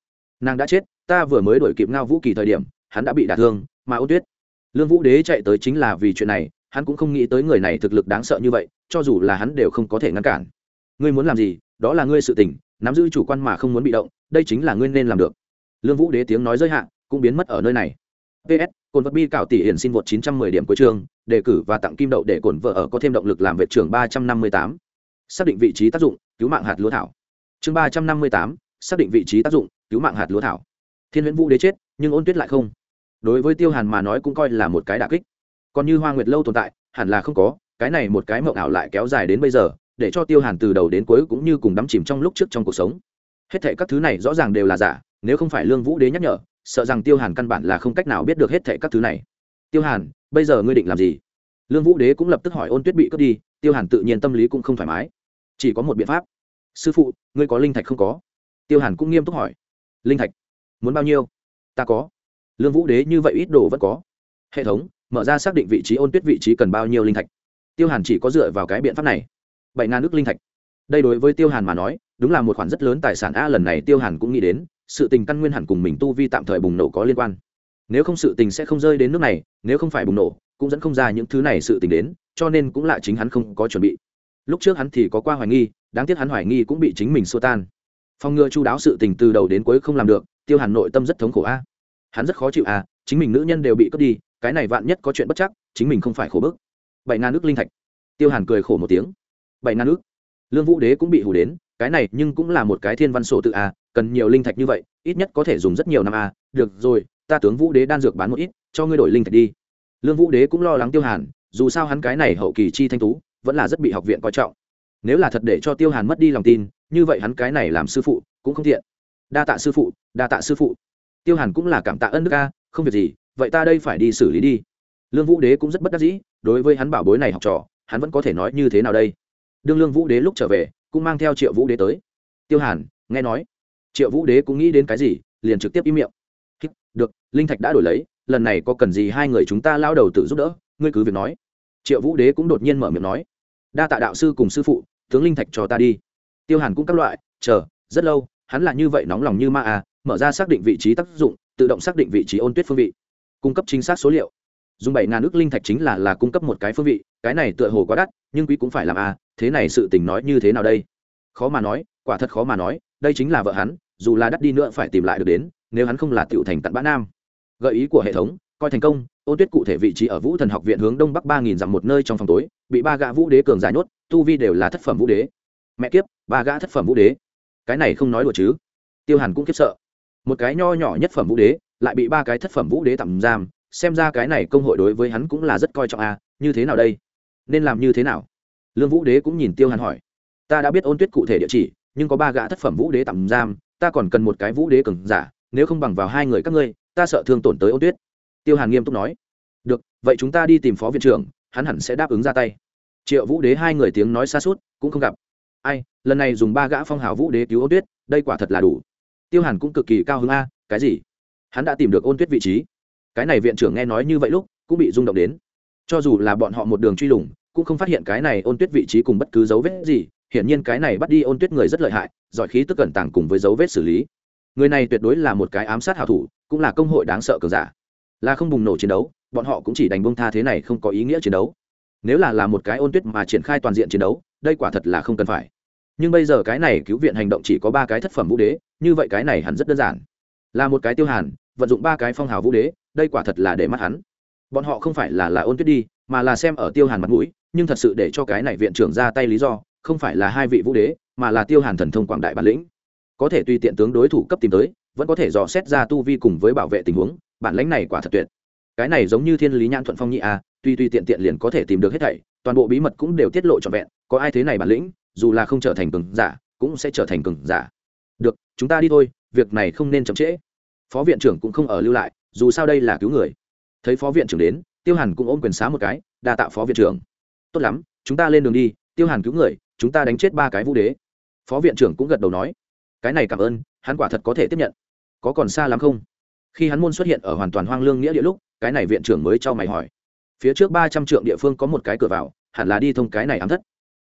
nàng đã chết ta vừa mới đổi kịp ngao vũ kỳ thời điểm hắn đã bị đả thương mà ôn tuyết. Lương vũ đế chạy tới chính là vì chuyện này hắn cũng không nghĩ tới người này thực lực đáng sợ như vậy cho dù là hắn đều không có thể ngăn cản. Ngươi muốn làm gì đó là ngươi sự tình nắm giữ chủ quan mà không muốn bị động đây chính là ngươi nên làm được. Lương vũ đế tiếng nói giới hạn cũng biến mất ở nơi này. Ps cồn vật bi cảo tỷ hiển xin vượt 910 điểm cuối chương, đề cử và tặng kim đậu để cồn vợ ở có thêm động lực làm vệ trưởng 358. xác định vị trí tác dụng cứu mạng hạt lúa thảo. Chương 358, xác định vị trí tác dụng cứu mạng hạt lúa thảo. Thiên huyễn vũ đế chết, nhưng ôn tuyết lại không. Đối với tiêu hàn mà nói cũng coi là một cái đả kích. Còn như hoa nguyệt lâu tồn tại, hẳn là không có, cái này một cái mộng ảo lại kéo dài đến bây giờ, để cho tiêu hàn từ đầu đến cuối cũng như cùng đắm chìm trong lúc trước trong cuộc sống. Hết thệ các thứ này rõ ràng đều là giả, nếu không phải lương vũ đế nhắc nhở, sợ rằng tiêu hàn căn bản là không cách nào biết được hết thệ các thứ này. Tiêu hàn, bây giờ ngươi định làm gì? Lương vũ đế cũng lập tức hỏi ôn tuyết bị cướp đi, tiêu hàn tự nhiên tâm lý cũng không thoải mái. Chỉ có một biện pháp. Sư phụ, ngươi có linh thạch không có? Tiêu hàn cũng nghiêm túc hỏi linh thạch. Muốn bao nhiêu? Ta có. Lương vũ đế như vậy ít đồ vẫn có. Hệ thống, mở ra xác định vị trí ôn tuyết vị trí cần bao nhiêu linh thạch. Tiêu hàn chỉ có dựa vào cái biện pháp này. Bảy ngàn nước linh thạch. Đây đối với tiêu hàn mà nói, đúng là một khoản rất lớn tài sản a, lần này tiêu hàn cũng nghĩ đến, sự tình căn nguyên hẳn cùng mình tu vi tạm thời bùng nổ có liên quan. Nếu không sự tình sẽ không rơi đến nước này, nếu không phải bùng nổ, cũng dẫn không ra những thứ này sự tình đến, cho nên cũng là chính hắn không có chuẩn bị. Lúc trước hắn thì có qua hoài nghi, đáng tiếc hắn hoài nghi cũng bị chính mình xua tan phong ngừa chu đáo sự tình từ đầu đến cuối không làm được, tiêu hàn nội tâm rất thống khổ a. Hắn rất khó chịu a chính mình nữ nhân đều bị cướp đi, cái này vạn nhất có chuyện bất chắc, chính mình không phải khổ bức. Bảy ngàn nước linh thạch. Tiêu hàn cười khổ một tiếng. Bảy ngàn nước lương vũ đế cũng bị hủ đến, cái này nhưng cũng là một cái thiên văn sổ tự a, cần nhiều linh thạch như vậy, ít nhất có thể dùng rất nhiều năm a. Được rồi, ta tướng vũ đế đan dược bán một ít, cho ngươi đổi linh thạch đi. Lương vũ đế cũng lo lắng tiêu hàn, dù sao hắn cái này hậu kỳ chi thanh tú, vẫn là rất bị học viện coi trọng. Nếu là thật để cho tiêu hàn mất đi lòng tin như vậy hắn cái này làm sư phụ cũng không thiện đa tạ sư phụ, đa tạ sư phụ. Tiêu hàn cũng là cảm tạ ân đức a không việc gì, vậy ta đây phải đi xử lý đi. Lương vũ đế cũng rất bất đắc dĩ, đối với hắn bảo bối này học trò, hắn vẫn có thể nói như thế nào đây? Đương lương vũ đế lúc trở về, cũng mang theo triệu vũ đế tới. Tiêu hàn, nghe nói. Triệu vũ đế cũng nghĩ đến cái gì, liền trực tiếp im miệng. Được, linh thạch đã đổi lấy, lần này có cần gì hai người chúng ta lao đầu tự giúp đỡ, ngươi cứ việc nói. Triệu vũ đế cũng đột nhiên mở miệng nói. Đa tạ đạo sư cùng sư phụ, tướng linh thạch cho ta đi tiêu hàn cũng các loại, chờ, rất lâu, hắn là như vậy nóng lòng như ma à mở ra xác định vị trí tác dụng, tự động xác định vị trí ôn tuyết phương vị. Cung cấp chính xác số liệu. Dùng bảy ngàn ước linh thạch chính là là cung cấp một cái phương vị, cái này tựa hồ quá đắt, nhưng quý cũng phải làm à thế này sự tình nói như thế nào đây? Khó mà nói, quả thật khó mà nói, đây chính là vợ hắn, dù là đắt đi nữa phải tìm lại được đến, nếu hắn không là tiểu thành tận bã nam. Gợi ý của hệ thống, coi thành công, ôn tuyết cụ thể vị trí ở vũ thần học viện hướng đông bắc ba nghìn dặm một nơi trong phòng tối, bị ba gã vũ đế cường giải nhốt, tu vi đều là thất phẩm vũ đế mẹ kiếp, ba gã thất phẩm vũ đế. Cái này không nói đùa chứ. Tiêu hàn cũng kiếp sợ. Một cái nho nhỏ nhất phẩm vũ đế, lại bị ba cái thất phẩm vũ đế tạm giam, xem ra cái này công hội đối với hắn cũng là rất coi trọng à như thế nào đây? Nên làm như thế nào? Lương vũ đế cũng nhìn tiêu hàn hỏi. Ta đã biết ôn tuyết cụ thể địa chỉ, nhưng có ba gã thất phẩm vũ đế tạm giam, ta còn cần một cái vũ đế cường giả, nếu không bằng vào hai người các ngươi, ta sợ thương tổn tới ôn tuyết. Tiêu hàn nghiêm túc nói. Được, vậy chúng ta đi tìm phó viện trưởng, hắn hẳn sẽ đáp ứng ra tay. Triệu vũ đế hai người tiếng nói xa suốt, cũng không gặp ai, lần này dùng ba gã phong hào vũ đế cứu ôn tuyết, đây quả thật là đủ. Tiêu hàn cũng cực kỳ cao hứng a, cái gì? Hắn đã tìm được ôn tuyết vị trí. Cái này viện trưởng nghe nói như vậy lúc, cũng bị rung động đến. Cho dù là bọn họ một đường truy lùng, cũng không phát hiện cái này ôn tuyết vị trí cùng bất cứ dấu vết gì. Hiển nhiên cái này bắt đi ôn tuyết người rất lợi hại, giỏi khí tức cẩn tàng cùng với dấu vết xử lý. Người này tuyệt đối là một cái ám sát hảo thủ, cũng là công hội đáng sợ cường giả. Là không bùng nổ chiến đấu, bọn họ cũng chỉ đành bông tha thế này không có ý nghĩa chiến đấu. Nếu là là một cái ôn tuyết mà triển khai toàn diện chiến đấu, đây quả thật là không cần phải nhưng bây giờ cái này cứu viện hành động chỉ có ba cái thất phẩm vũ đế, như vậy cái này hẳn rất đơn giản. Là một cái tiêu hàn, vận dụng ba cái phong hào vũ đế, đây quả thật là để mắt hắn. Bọn họ không phải là là ôn tuyết đi, mà là xem ở tiêu hàn mặt mũi, nhưng thật sự để cho cái này viện trưởng ra tay lý do, không phải là hai vị vũ đế, mà là tiêu hàn thần thông quảng đại bản lĩnh. Có thể tùy tiện tướng đối thủ cấp tìm tới, vẫn có thể dò xét ra tu vi cùng với bảo vệ tình huống, bản lãnh này quả thật tuyệt. Cái này giống như thiên lý nhãn thuận phong nhị a tuy tuy tiện tiện liền có thể tìm được hết thảy, toàn bộ bí mật cũng đều tiết lộ trọn vẹn, có ai thế này bản lĩnh dù là không trở thành cường giả, cũng sẽ trở thành cường giả. Được, chúng ta đi thôi, việc này không nên chậm trễ. Phó viện trưởng cũng không ở lưu lại, dù sao đây là cứu người. Thấy phó viện trưởng đến, tiêu hàn cũng ôm quyền xá một cái, đa tạ phó viện trưởng. Tốt lắm, chúng ta lên đường đi, tiêu hàn cứu người, chúng ta đánh chết ba cái vũ đế. Phó viện trưởng cũng gật đầu nói. Cái này cảm ơn, hắn quả thật có thể tiếp nhận. Có còn xa lắm không? Khi hắn môn xuất hiện ở hoàn toàn hoang lương nghĩa địa lúc, cái này viện trưởng mới cho mày hỏi. Phía trước ba trăm trượng địa phương có một cái cửa vào, hẳn là đi thông cái này ám thất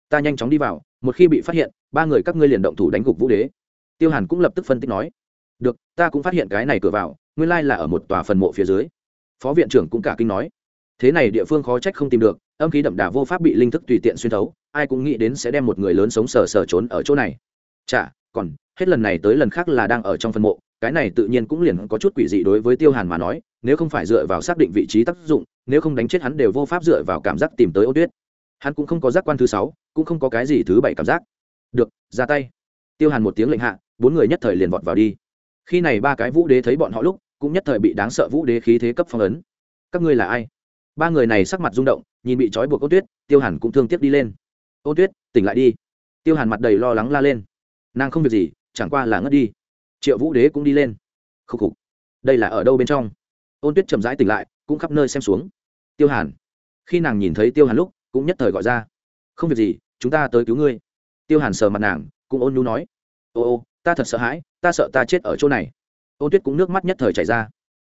ta nhanh chóng đi vào, một khi bị phát hiện, ba người các ngươi liền động thủ đánh gục vũ đế. Tiêu hàn cũng lập tức phân tích nói. Được, ta cũng phát hiện cái này cửa vào, nguyên lai là ở một tòa phần mộ phía dưới. Phó viện trưởng cũng cả kinh nói. Thế này địa phương khó trách không tìm được, âm khí đậm đà vô pháp bị linh thức tùy tiện xuyên thấu, ai cũng nghĩ đến sẽ đem một người lớn sống sờ sờ trốn ở chỗ này. Chả còn, hết lần này tới lần khác là đang ở trong phần mộ, cái này tự nhiên cũng liền có chút quỷ dị đối với tiêu hàn mà nói, nếu không phải dựa vào xác định vị trí tác dụng, nếu không đánh chết hắn đều vô pháp dựa vào cảm giác tìm tới ô tuyết. Hắn cũng không có giác quan thứ sáu cũng không có cái gì thứ bảy cảm giác. Được, ra tay. Tiêu hàn một tiếng lệnh hạ, bốn người nhất thời liền vọt vào đi. Khi này ba cái vũ đế thấy bọn họ lúc, cũng nhất thời bị đáng sợ vũ đế khí thế cấp phong ấn. Các ngươi là ai? Ba người này sắc mặt rung động, nhìn bị trói buộc ô tuyết, tiêu hàn cũng thương tiếc đi lên. Ô tuyết, tỉnh lại đi. Tiêu hàn mặt đầy lo lắng la lên. Nàng không việc gì, chẳng qua là ngất đi. Triệu vũ đế cũng đi lên. Khúc khục. Đây là ở đâu bên trong? Ôn tuyết chậm rãi tỉnh lại, cũng khắp nơi xem xuống. Tiêu hàn. Khi nàng nhìn thấy tiêu hàn lúc, cũng nhất thời gọi ra. Không việc gì chúng ta tới cứu ngươi. Tiêu hàn sờ mặt nàng cũng ôn nhu nói ô ô ta thật sợ hãi ta sợ ta chết ở chỗ này. Ôn tuyết cũng nước mắt nhất thời chảy ra.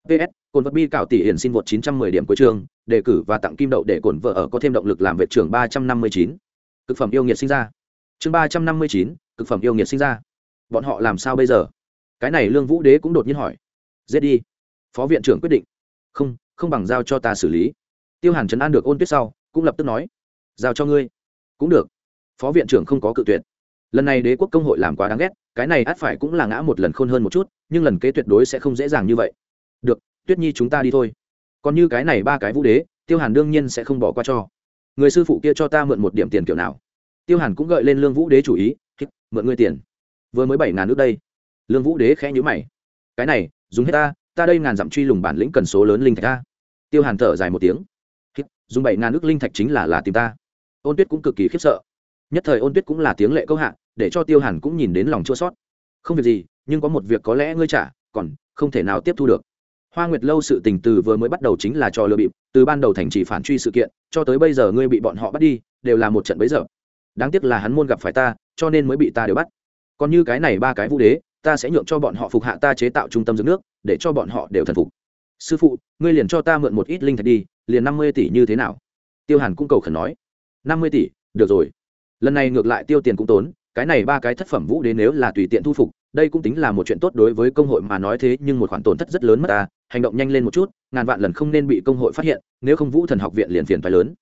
Ps cồn vật bi cạo tỷ hiển xin vượt 910 điểm cuối trường đề cử và tặng kim đậu để cồn vợ ở có thêm động lực làm vệ trưởng 359. cực phẩm yêu nghiệt sinh ra. Chương 359, cực phẩm yêu nghiệt sinh ra. Bọn họ làm sao bây giờ? Cái này lương vũ đế cũng đột nhiên hỏi. Giết đi. Phó viện trưởng quyết định. Không không bằng giao cho ta xử lý. Tiêu hàn trấn an được ôn tuyết sau cũng lập tức nói. Giao cho ngươi cũng được. Phó viện trưởng không có cự tuyệt. Lần này đế quốc công hội làm quá đáng ghét, cái này ắt phải cũng là ngã một lần khôn hơn một chút, nhưng lần kế tuyệt đối sẽ không dễ dàng như vậy. Được, tuyết nhi chúng ta đi thôi. Còn như cái này ba cái vũ đế, tiêu hàn đương nhiên sẽ không bỏ qua cho. Người sư phụ kia cho ta mượn một điểm tiền kiểu nào? Tiêu hàn cũng gợi lên lương vũ đế chủ ý mượn ngươi tiền. Vừa mới bảy ngàn nước đây. Lương vũ đế khẽ nhữ mày. Cái này, dùng hết ta ta đây ngàn dặm truy lùng bản lĩnh cần số lớn linh thạch ta. Tiêu hàn thở dài một tiếng. Dùng bảy ngàn nước linh thạch chính là là tìm ta ôn tuyết cũng cực kỳ khiếp sợ. Nhất thời ôn tuyết cũng là tiếng lệ câu hạ, để cho tiêu hàn cũng nhìn đến lòng chua sót không việc gì, nhưng có một việc có lẽ ngươi trả, còn không thể nào tiếp thu được. Hoa nguyệt lâu sự tình từ vừa mới bắt đầu chính là trò lừa bịp, từ ban đầu thành trì phản truy sự kiện, cho tới bây giờ ngươi bị bọn họ bắt đi, đều là một trận bấy giờ. Đáng tiếc là hắn môn gặp phải ta, cho nên mới bị ta đều bắt. Còn như cái này ba cái vũ đế, ta sẽ nhượng cho bọn họ phục hạ ta chế tạo trung tâm dưỡng nước, để cho bọn họ đều thần phục. Sư phụ, ngươi liền cho ta mượn một ít linh thạch đi, liền năm mươi tỷ như thế nào? Tiêu hàn cũng cầu khẩn nói năm mươi tỷ, được rồi. Lần này ngược lại tiêu tiền cũng tốn, cái này ba cái thất phẩm vũ đế nếu là tùy tiện thu phục, đây cũng tính là một chuyện tốt đối với công hội mà nói thế, nhưng một khoản tổn thất rất lớn mất ta, hành động nhanh lên một chút, ngàn vạn lần không nên bị công hội phát hiện, nếu không vũ thần học viện liền phiền phải lớn.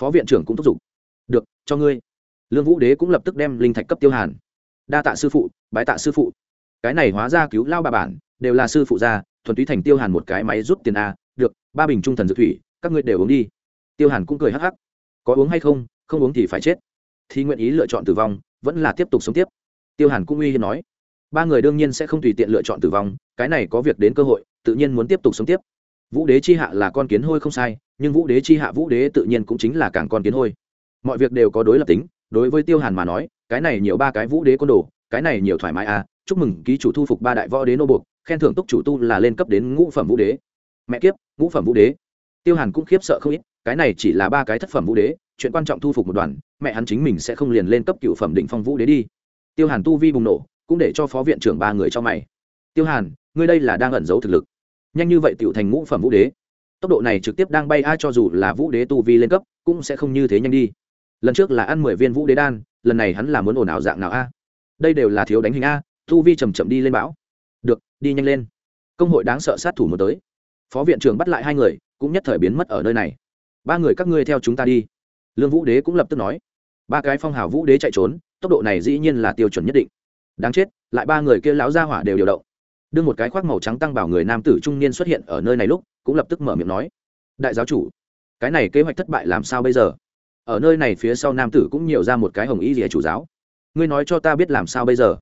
Phó viện trưởng cũng thúc giục. Được, cho ngươi. Lương vũ đế cũng lập tức đem linh thạch cấp tiêu hàn. Đa tạ sư phụ, bái tạ sư phụ. Cái này hóa ra cứu lao bà bản, đều là sư phụ gia, thuần túy thành tiêu hàn một cái máy rút tiền a. Được, ba bình trung thần dược thủy, các ngươi đều uống đi. Tiêu hàn cũng cười hắc hắc có uống hay không không uống thì phải chết. Thì nguyện ý lựa chọn tử vong, vẫn là tiếp tục sống tiếp. Tiêu hàn cũng uy hiếp nói. Ba người đương nhiên sẽ không tùy tiện lựa chọn tử vong, cái này có việc đến cơ hội, tự nhiên muốn tiếp tục sống tiếp. Vũ đế chi hạ là con kiến hôi không sai, nhưng vũ đế chi hạ, vũ đế tự nhiên cũng chính là càng con kiến hôi. Mọi việc đều có đối lập tính, đối với tiêu hàn mà nói, cái này nhiều ba cái vũ đế côn đồ, cái này nhiều thoải mái à chúc mừng ký chủ thu phục ba đại võ đế nô buộc, khen thưởng túc chủ tu là lên cấp đến ngũ phẩm vũ đế. Mẹ kiếp, ngũ phẩm vũ đế. Tiêu hàn cũng khiếp sợ không ít cái này chỉ là ba cái thất phẩm vũ đế, chuyện quan trọng thu phục một đoàn, mẹ hắn chính mình sẽ không liền lên cấp cựu phẩm định phong vũ đế đi. Tiêu hàn tu vi bùng nổ, cũng để cho phó viện trưởng ba người cho mày. Tiêu hàn, ngươi đây là đang ẩn giấu thực lực. Nhanh như vậy tựu thành ngũ phẩm vũ đế. Tốc độ này trực tiếp đang bay ai cho dù là vũ đế tu vi lên cấp, cũng sẽ không như thế nhanh đi. Lần trước là ăn mười viên vũ đế đan, lần này hắn là muốn ồn ào dạng nào a? Đây đều là thiếu đánh hình a, tu vi chầm chậm đi lên bão. Được, đi nhanh lên. Công hội đáng sợ sát thủ một tới. Phó viện trưởng bắt lại hai người, cũng nhất thời biến mất ở nơi này ba người các ngươi theo chúng ta đi. Lương vũ đế cũng lập tức nói. Ba cái phong hào vũ đế chạy trốn, tốc độ này dĩ nhiên là tiêu chuẩn nhất định. Đáng chết, lại ba người kia lão ra hỏa đều điều động. Đưa một cái khoác màu trắng tăng bảo người nam tử trung niên xuất hiện ở nơi này lúc, cũng lập tức mở miệng nói. Đại giáo chủ, cái này kế hoạch thất bại làm sao bây giờ? Ở nơi này phía sau nam tử cũng nhiều ra một cái hồng y rìa chủ giáo. Ngươi nói cho ta biết làm sao bây giờ?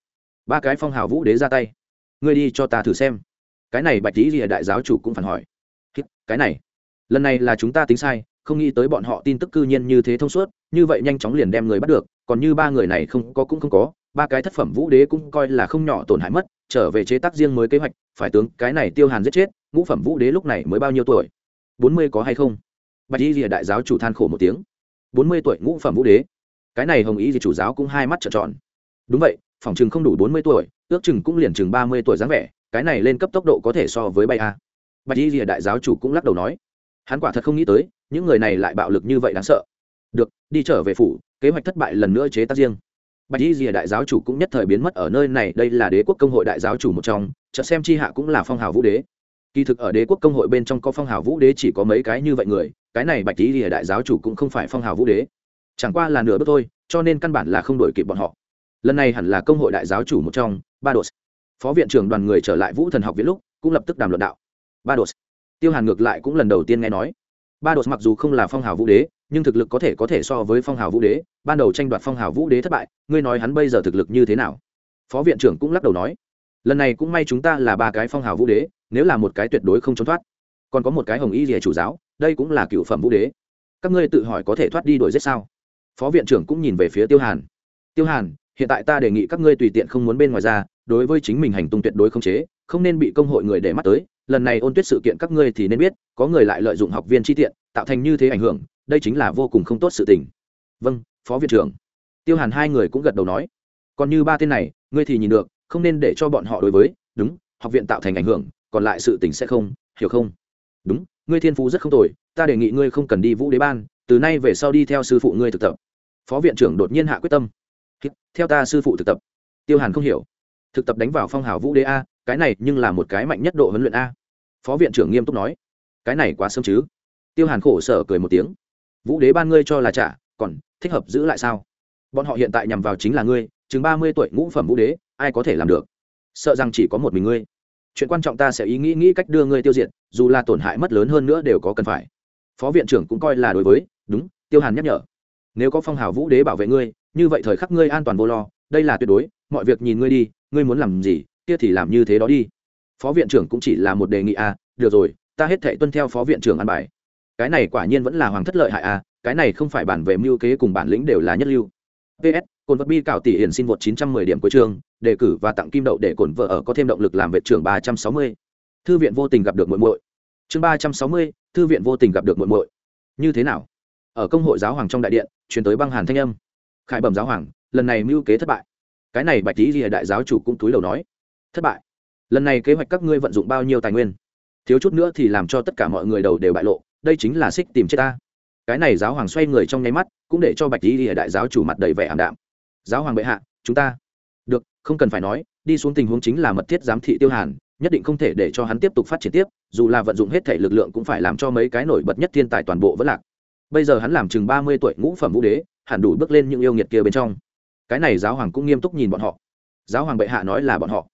Ba cái phong hào vũ đế ra tay. Ngươi đi cho ta thử xem. Cái này bạch tí rìa đại giáo chủ cũng phản hỏi. Cái này lần này là chúng ta tính sai, không nghĩ tới bọn họ tin tức cư nhiên như thế thông suốt, như vậy nhanh chóng liền đem người bắt được, còn như ba người này không có cũng không có, ba cái thất phẩm vũ đế cũng coi là không nhỏ tổn hại mất, trở về chế tác riêng mới kế hoạch, phải tướng cái này tiêu hàn giết chết, ngũ phẩm vũ đế lúc này mới bao nhiêu tuổi? Bốn mươi có hay không? Bạch y rìa đại giáo chủ than khổ một tiếng. Bốn mươi tuổi ngũ phẩm vũ đế. Cái này hồng y gì chủ giáo cũng hai mắt trợn tròn. Đúng vậy, phòng chừng không đủ bốn mươi tuổi, ước chừng cũng liền chừng ba mươi tuổi dáng vẻ, cái này lên cấp tốc độ có thể so với bay a. Bạch y rìa đại giáo chủ cũng lắc đầu nói hắn quả thật không nghĩ tới, những người này lại bạo lực như vậy đáng sợ. Được, đi trở về phủ, kế hoạch thất bại lần nữa chế tác riêng. Bạch y rìa đại giáo chủ cũng nhất thời biến mất ở nơi này, đây là đế quốc công hội đại giáo chủ một trong, chợt xem chi hạ cũng là phong hào vũ đế. Kỳ thực ở đế quốc công hội bên trong có phong hào vũ đế chỉ có mấy cái như vậy người, cái này bạch y rìa đại giáo chủ cũng không phải phong hào vũ đế. Chẳng qua là nửa bước thôi, cho nên căn bản là không đổi kịp bọn họ. Lần này hẳn là công hội đại giáo chủ một trong, ba đột. Phó viện trưởng đoàn người trở lại vũ thần học viện lúc, cũng lập tức đàm luận đạo. Ba đột tiêu hàn ngược lại cũng lần đầu tiên nghe nói. Ba đột mặc dù không là phong hào vũ đế, nhưng thực lực có thể có thể so với phong hào vũ đế. Ban đầu tranh đoạt phong hào vũ đế thất bại, ngươi nói hắn bây giờ thực lực như thế nào? Phó viện trưởng cũng lắc đầu nói, lần này cũng may chúng ta là ba cái phong hào vũ đế, nếu là một cái tuyệt đối không trốn thoát. Còn có một cái hồng y rìa chủ giáo, đây cũng là cựu phẩm vũ đế. Các ngươi tự hỏi có thể thoát đi đuổi giết sao? Phó viện trưởng cũng nhìn về phía tiêu hàn. Tiêu hàn, hiện tại ta đề nghị các ngươi tùy tiện không muốn bên ngoài ra, đối với chính mình hành tung tuyệt đối không chế không nên bị công hội người để mắt tới, lần này ôn tuyết sự kiện các ngươi thì nên biết, có người lại lợi dụng học viên chi tiện, tạo thành như thế ảnh hưởng, đây chính là vô cùng không tốt sự tình. Vâng phó viện trưởng. Tiêu hàn hai người cũng gật đầu nói. Còn như ba tên này, ngươi thì nhìn được, không nên để cho bọn họ đối với, đúng, học viện tạo thành ảnh hưởng, còn lại sự tình sẽ không, hiểu không? Đúng, ngươi thiên phú rất không tồi, ta đề nghị ngươi không cần đi vũ đế ban, từ nay về sau đi theo sư phụ ngươi thực tập. Phó viện trưởng đột nhiên hạ quyết tâm. Theo ta sư phụ thực tập. Tiêu hàn không hiểu. Thực tập đánh vào phong hào vũ đế a cái này nhưng là một cái mạnh nhất độ huấn luyện a. Phó viện trưởng nghiêm túc nói. Cái này quá sớm chứ? Tiêu hàn khổ sở cười một tiếng. Vũ đế ban ngươi cho là trả, còn thích hợp giữ lại sao? Bọn họ hiện tại nhằm vào chính là ngươi, chừng ba mươi tuổi ngũ phẩm vũ đế, ai có thể làm được? Sợ rằng chỉ có một mình ngươi. Chuyện quan trọng ta sẽ ý nghĩ nghĩ cách đưa ngươi tiêu diệt, dù là tổn hại mất lớn hơn nữa đều có cần phải. Phó viện trưởng cũng coi là đối với, đúng, tiêu hàn nhắc nhở. Nếu có phong hào vũ đế bảo vệ ngươi, như vậy thời khắc ngươi an toàn vô lo, đây là tuyệt đối, mọi việc nhìn ngươi đi, ngươi muốn làm gì kia thì làm như thế đó đi. Phó viện trưởng cũng chỉ là một đề nghị à được rồi ta hết thệ tuân theo phó viện trưởng ăn bài. Cái này quả nhiên vẫn là hoàng thất lợi hại à cái này không phải bản về mưu kế cùng bản lĩnh đều là nhất lưu. Ps cồn vật bi cạo tỷ hiển xin vượt 910 điểm cuối trường đề cử và tặng kim đậu để cồn vợ ở có thêm động lực làm vệ trưởng 360. thư viện vô tình gặp được muội muội. Chương 360, thư viện vô tình gặp được muội muội. Như thế nào? Ở công hội giáo hoàng trong đại điện truyền tới băng hàn thanh âm. Khải bẩm giáo hoàng lần này mưu kế thất bại. Cái này bạch tý gì đại giáo chủ cũng túi đầu nói thất bại. Lần này kế hoạch các ngươi vận dụng bao nhiêu tài nguyên? Thiếu chút nữa thì làm cho tất cả mọi người đầu đều bại lộ, đây chính là xích tìm chết ta. Cái này giáo hoàng xoay người trong nháy mắt, cũng để cho bạch lý ở đại giáo chủ mặt đầy vẻ ảm đạm. Giáo hoàng bệ hạ, chúng ta. Được, không cần phải nói, đi xuống tình huống chính là mật thiết giám thị tiêu hàn, nhất định không thể để cho hắn tiếp tục phát triển tiếp, dù là vận dụng hết thể lực lượng cũng phải làm cho mấy cái nổi bật nhất thiên tài toàn bộ vẫn lạc. Bây giờ hắn làm chừng ba mươi tuổi ngũ phẩm vũ đế, hẳn đủ bước lên những yêu nghiệt kia bên trong. Cái này giáo hoàng cũng nghiêm túc nhìn bọn họ. Giáo hoàng bệ hạ nói là bọn họ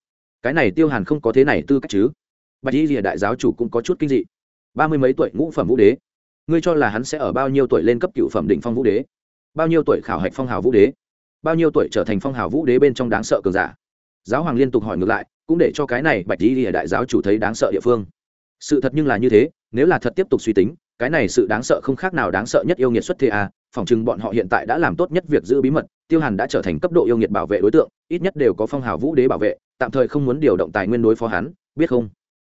cái này tiêu hàn không có thế này tư cách chứ. Bạch y rìa đại giáo chủ cũng có chút kinh dị. Ba mươi mấy tuổi ngũ phẩm vũ đế. Ngươi cho là hắn sẽ ở bao nhiêu tuổi lên cấp cựu phẩm định phong vũ đế? Bao nhiêu tuổi khảo hạch phong hào vũ đế? Bao nhiêu tuổi trở thành phong hào vũ đế bên trong đáng sợ cường giả? Giáo hoàng liên tục hỏi ngược lại, cũng để cho cái này bạch y rìa đại giáo chủ thấy đáng sợ địa phương. Sự thật nhưng là như thế, nếu là thật tiếp tục suy tính, cái này sự đáng sợ không khác nào đáng sợ nhất yêu nghiệt xuất thế à phòng chừng bọn họ hiện tại đã làm tốt nhất việc giữ bí mật, tiêu hàn đã trở thành cấp độ yêu nghiệt bảo vệ đối tượng, ít nhất đều có phong hào vũ đế bảo vệ, tạm thời không muốn điều động tài nguyên đối phó hắn, biết không?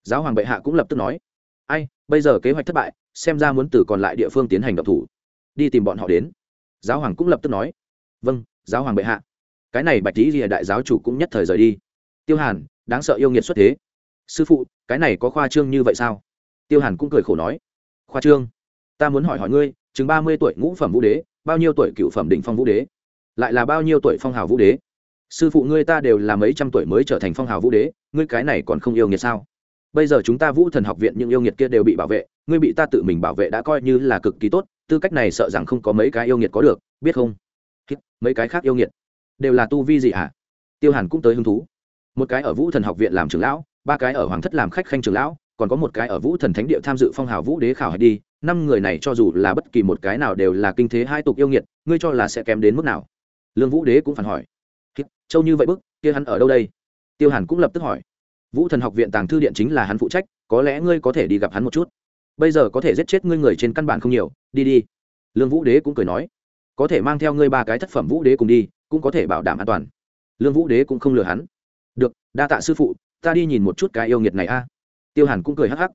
Giáo hoàng bệ hạ cũng lập tức nói. Ai, bây giờ kế hoạch thất bại, xem ra muốn từ còn lại địa phương tiến hành động thủ. Đi tìm bọn họ đến. Giáo hoàng cũng lập tức nói. Vâng giáo hoàng bệ hạ. Cái này bạch lý rìa đại giáo chủ cũng nhất thời rời đi. Tiêu hàn, đáng sợ yêu nghiệt xuất thế. Sư phụ, cái này có khoa trương như vậy sao? Tiêu hàn cũng cười khổ nói. Khoa trương? Ta muốn hỏi hỏi ngươi chừng ba mươi tuổi ngũ phẩm vũ đế, bao nhiêu tuổi cựu phẩm đỉnh phong vũ đế? Lại là bao nhiêu tuổi phong hào vũ đế? Sư phụ ngươi ta đều là mấy trăm tuổi mới trở thành phong hào vũ đế, ngươi cái này còn không yêu nghiệt sao? Bây giờ chúng ta vũ thần học viện những yêu nghiệt kia đều bị bảo vệ, ngươi bị ta tự mình bảo vệ đã coi như là cực kỳ tốt, tư cách này sợ rằng không có mấy cái yêu nghiệt có được, biết không? Mấy cái khác yêu nghiệt đều là tu vi gì hả? À? tiêu hàn cũng tới hứng thú. Một cái ở vũ thần học viện làm trưởng lão, ba cái ở hoàng thất làm khách khanh trưởng lão, còn có một cái ở vũ thần thánh địa tham dự phong hào vũ đế khảo hạch đi năm người này cho dù là bất kỳ một cái nào đều là kinh thế hai tục yêu nghiệt, ngươi cho là sẽ kém đến mức nào? Lương vũ đế cũng phản hỏi. Châu như vậy bức, kia hắn ở đâu đây? Tiêu hàn cũng lập tức hỏi. Vũ thần học viện tàng thư điện chính là hắn phụ trách, có lẽ ngươi có thể đi gặp hắn một chút. Bây giờ có thể giết chết ngươi người trên căn bản không nhiều, đi đi. Lương vũ đế cũng cười nói. Có thể mang theo ngươi ba cái thất phẩm vũ đế cùng đi, cũng có thể bảo đảm an toàn. Lương vũ đế cũng không lừa hắn. Được, đa tạ sư phụ, ta đi nhìn một chút cái yêu nghiệt này a. Tiêu hàn cũng cười hắc hắc.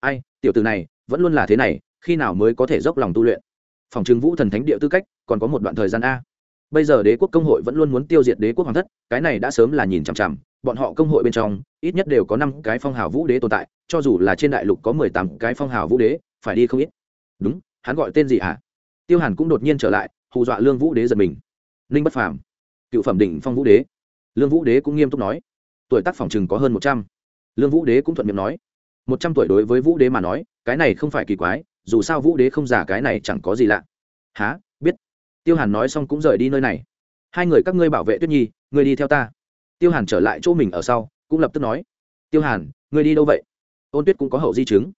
Ai, tiểu từ này, vẫn luôn là thế này khi nào mới có thể dốc lòng tu luyện? Phòng chứng vũ thần thánh địa tư cách, còn có một đoạn thời gian a. Bây giờ đế quốc công hội vẫn luôn muốn tiêu diệt đế quốc hoàng thất, cái này đã sớm là nhìn chằm chằm, bọn họ công hội bên trong, ít nhất đều có năm cái phong hào vũ đế tồn tại, cho dù là trên đại lục có mười tám cái phong hào vũ đế, phải đi không ít. Đúng, hắn gọi tên gì hả? Tiêu hàn cũng đột nhiên trở lại, hù dọa lương vũ đế giật mình. Ninh bất phàm, cựu phẩm đỉnh phong vũ đế. Lương vũ đế cũng nghiêm túc nói. Tuổi tác phòng chừng có hơn một trăm. Lương vũ đế cũng thuận miệng nói. Một trăm tuổi đối với vũ đế mà nói, cái này không phải kỳ quái dù sao vũ đế không giả cái này chẳng có gì lạ. Há biết. Tiêu hàn nói xong cũng rời đi nơi này. Hai người các ngươi bảo vệ tuyết nhi, ngươi đi theo ta. Tiêu hàn trở lại chỗ mình ở sau, cũng lập tức nói. Tiêu hàn, ngươi đi đâu vậy? Ôn tuyết cũng có hậu di chứng.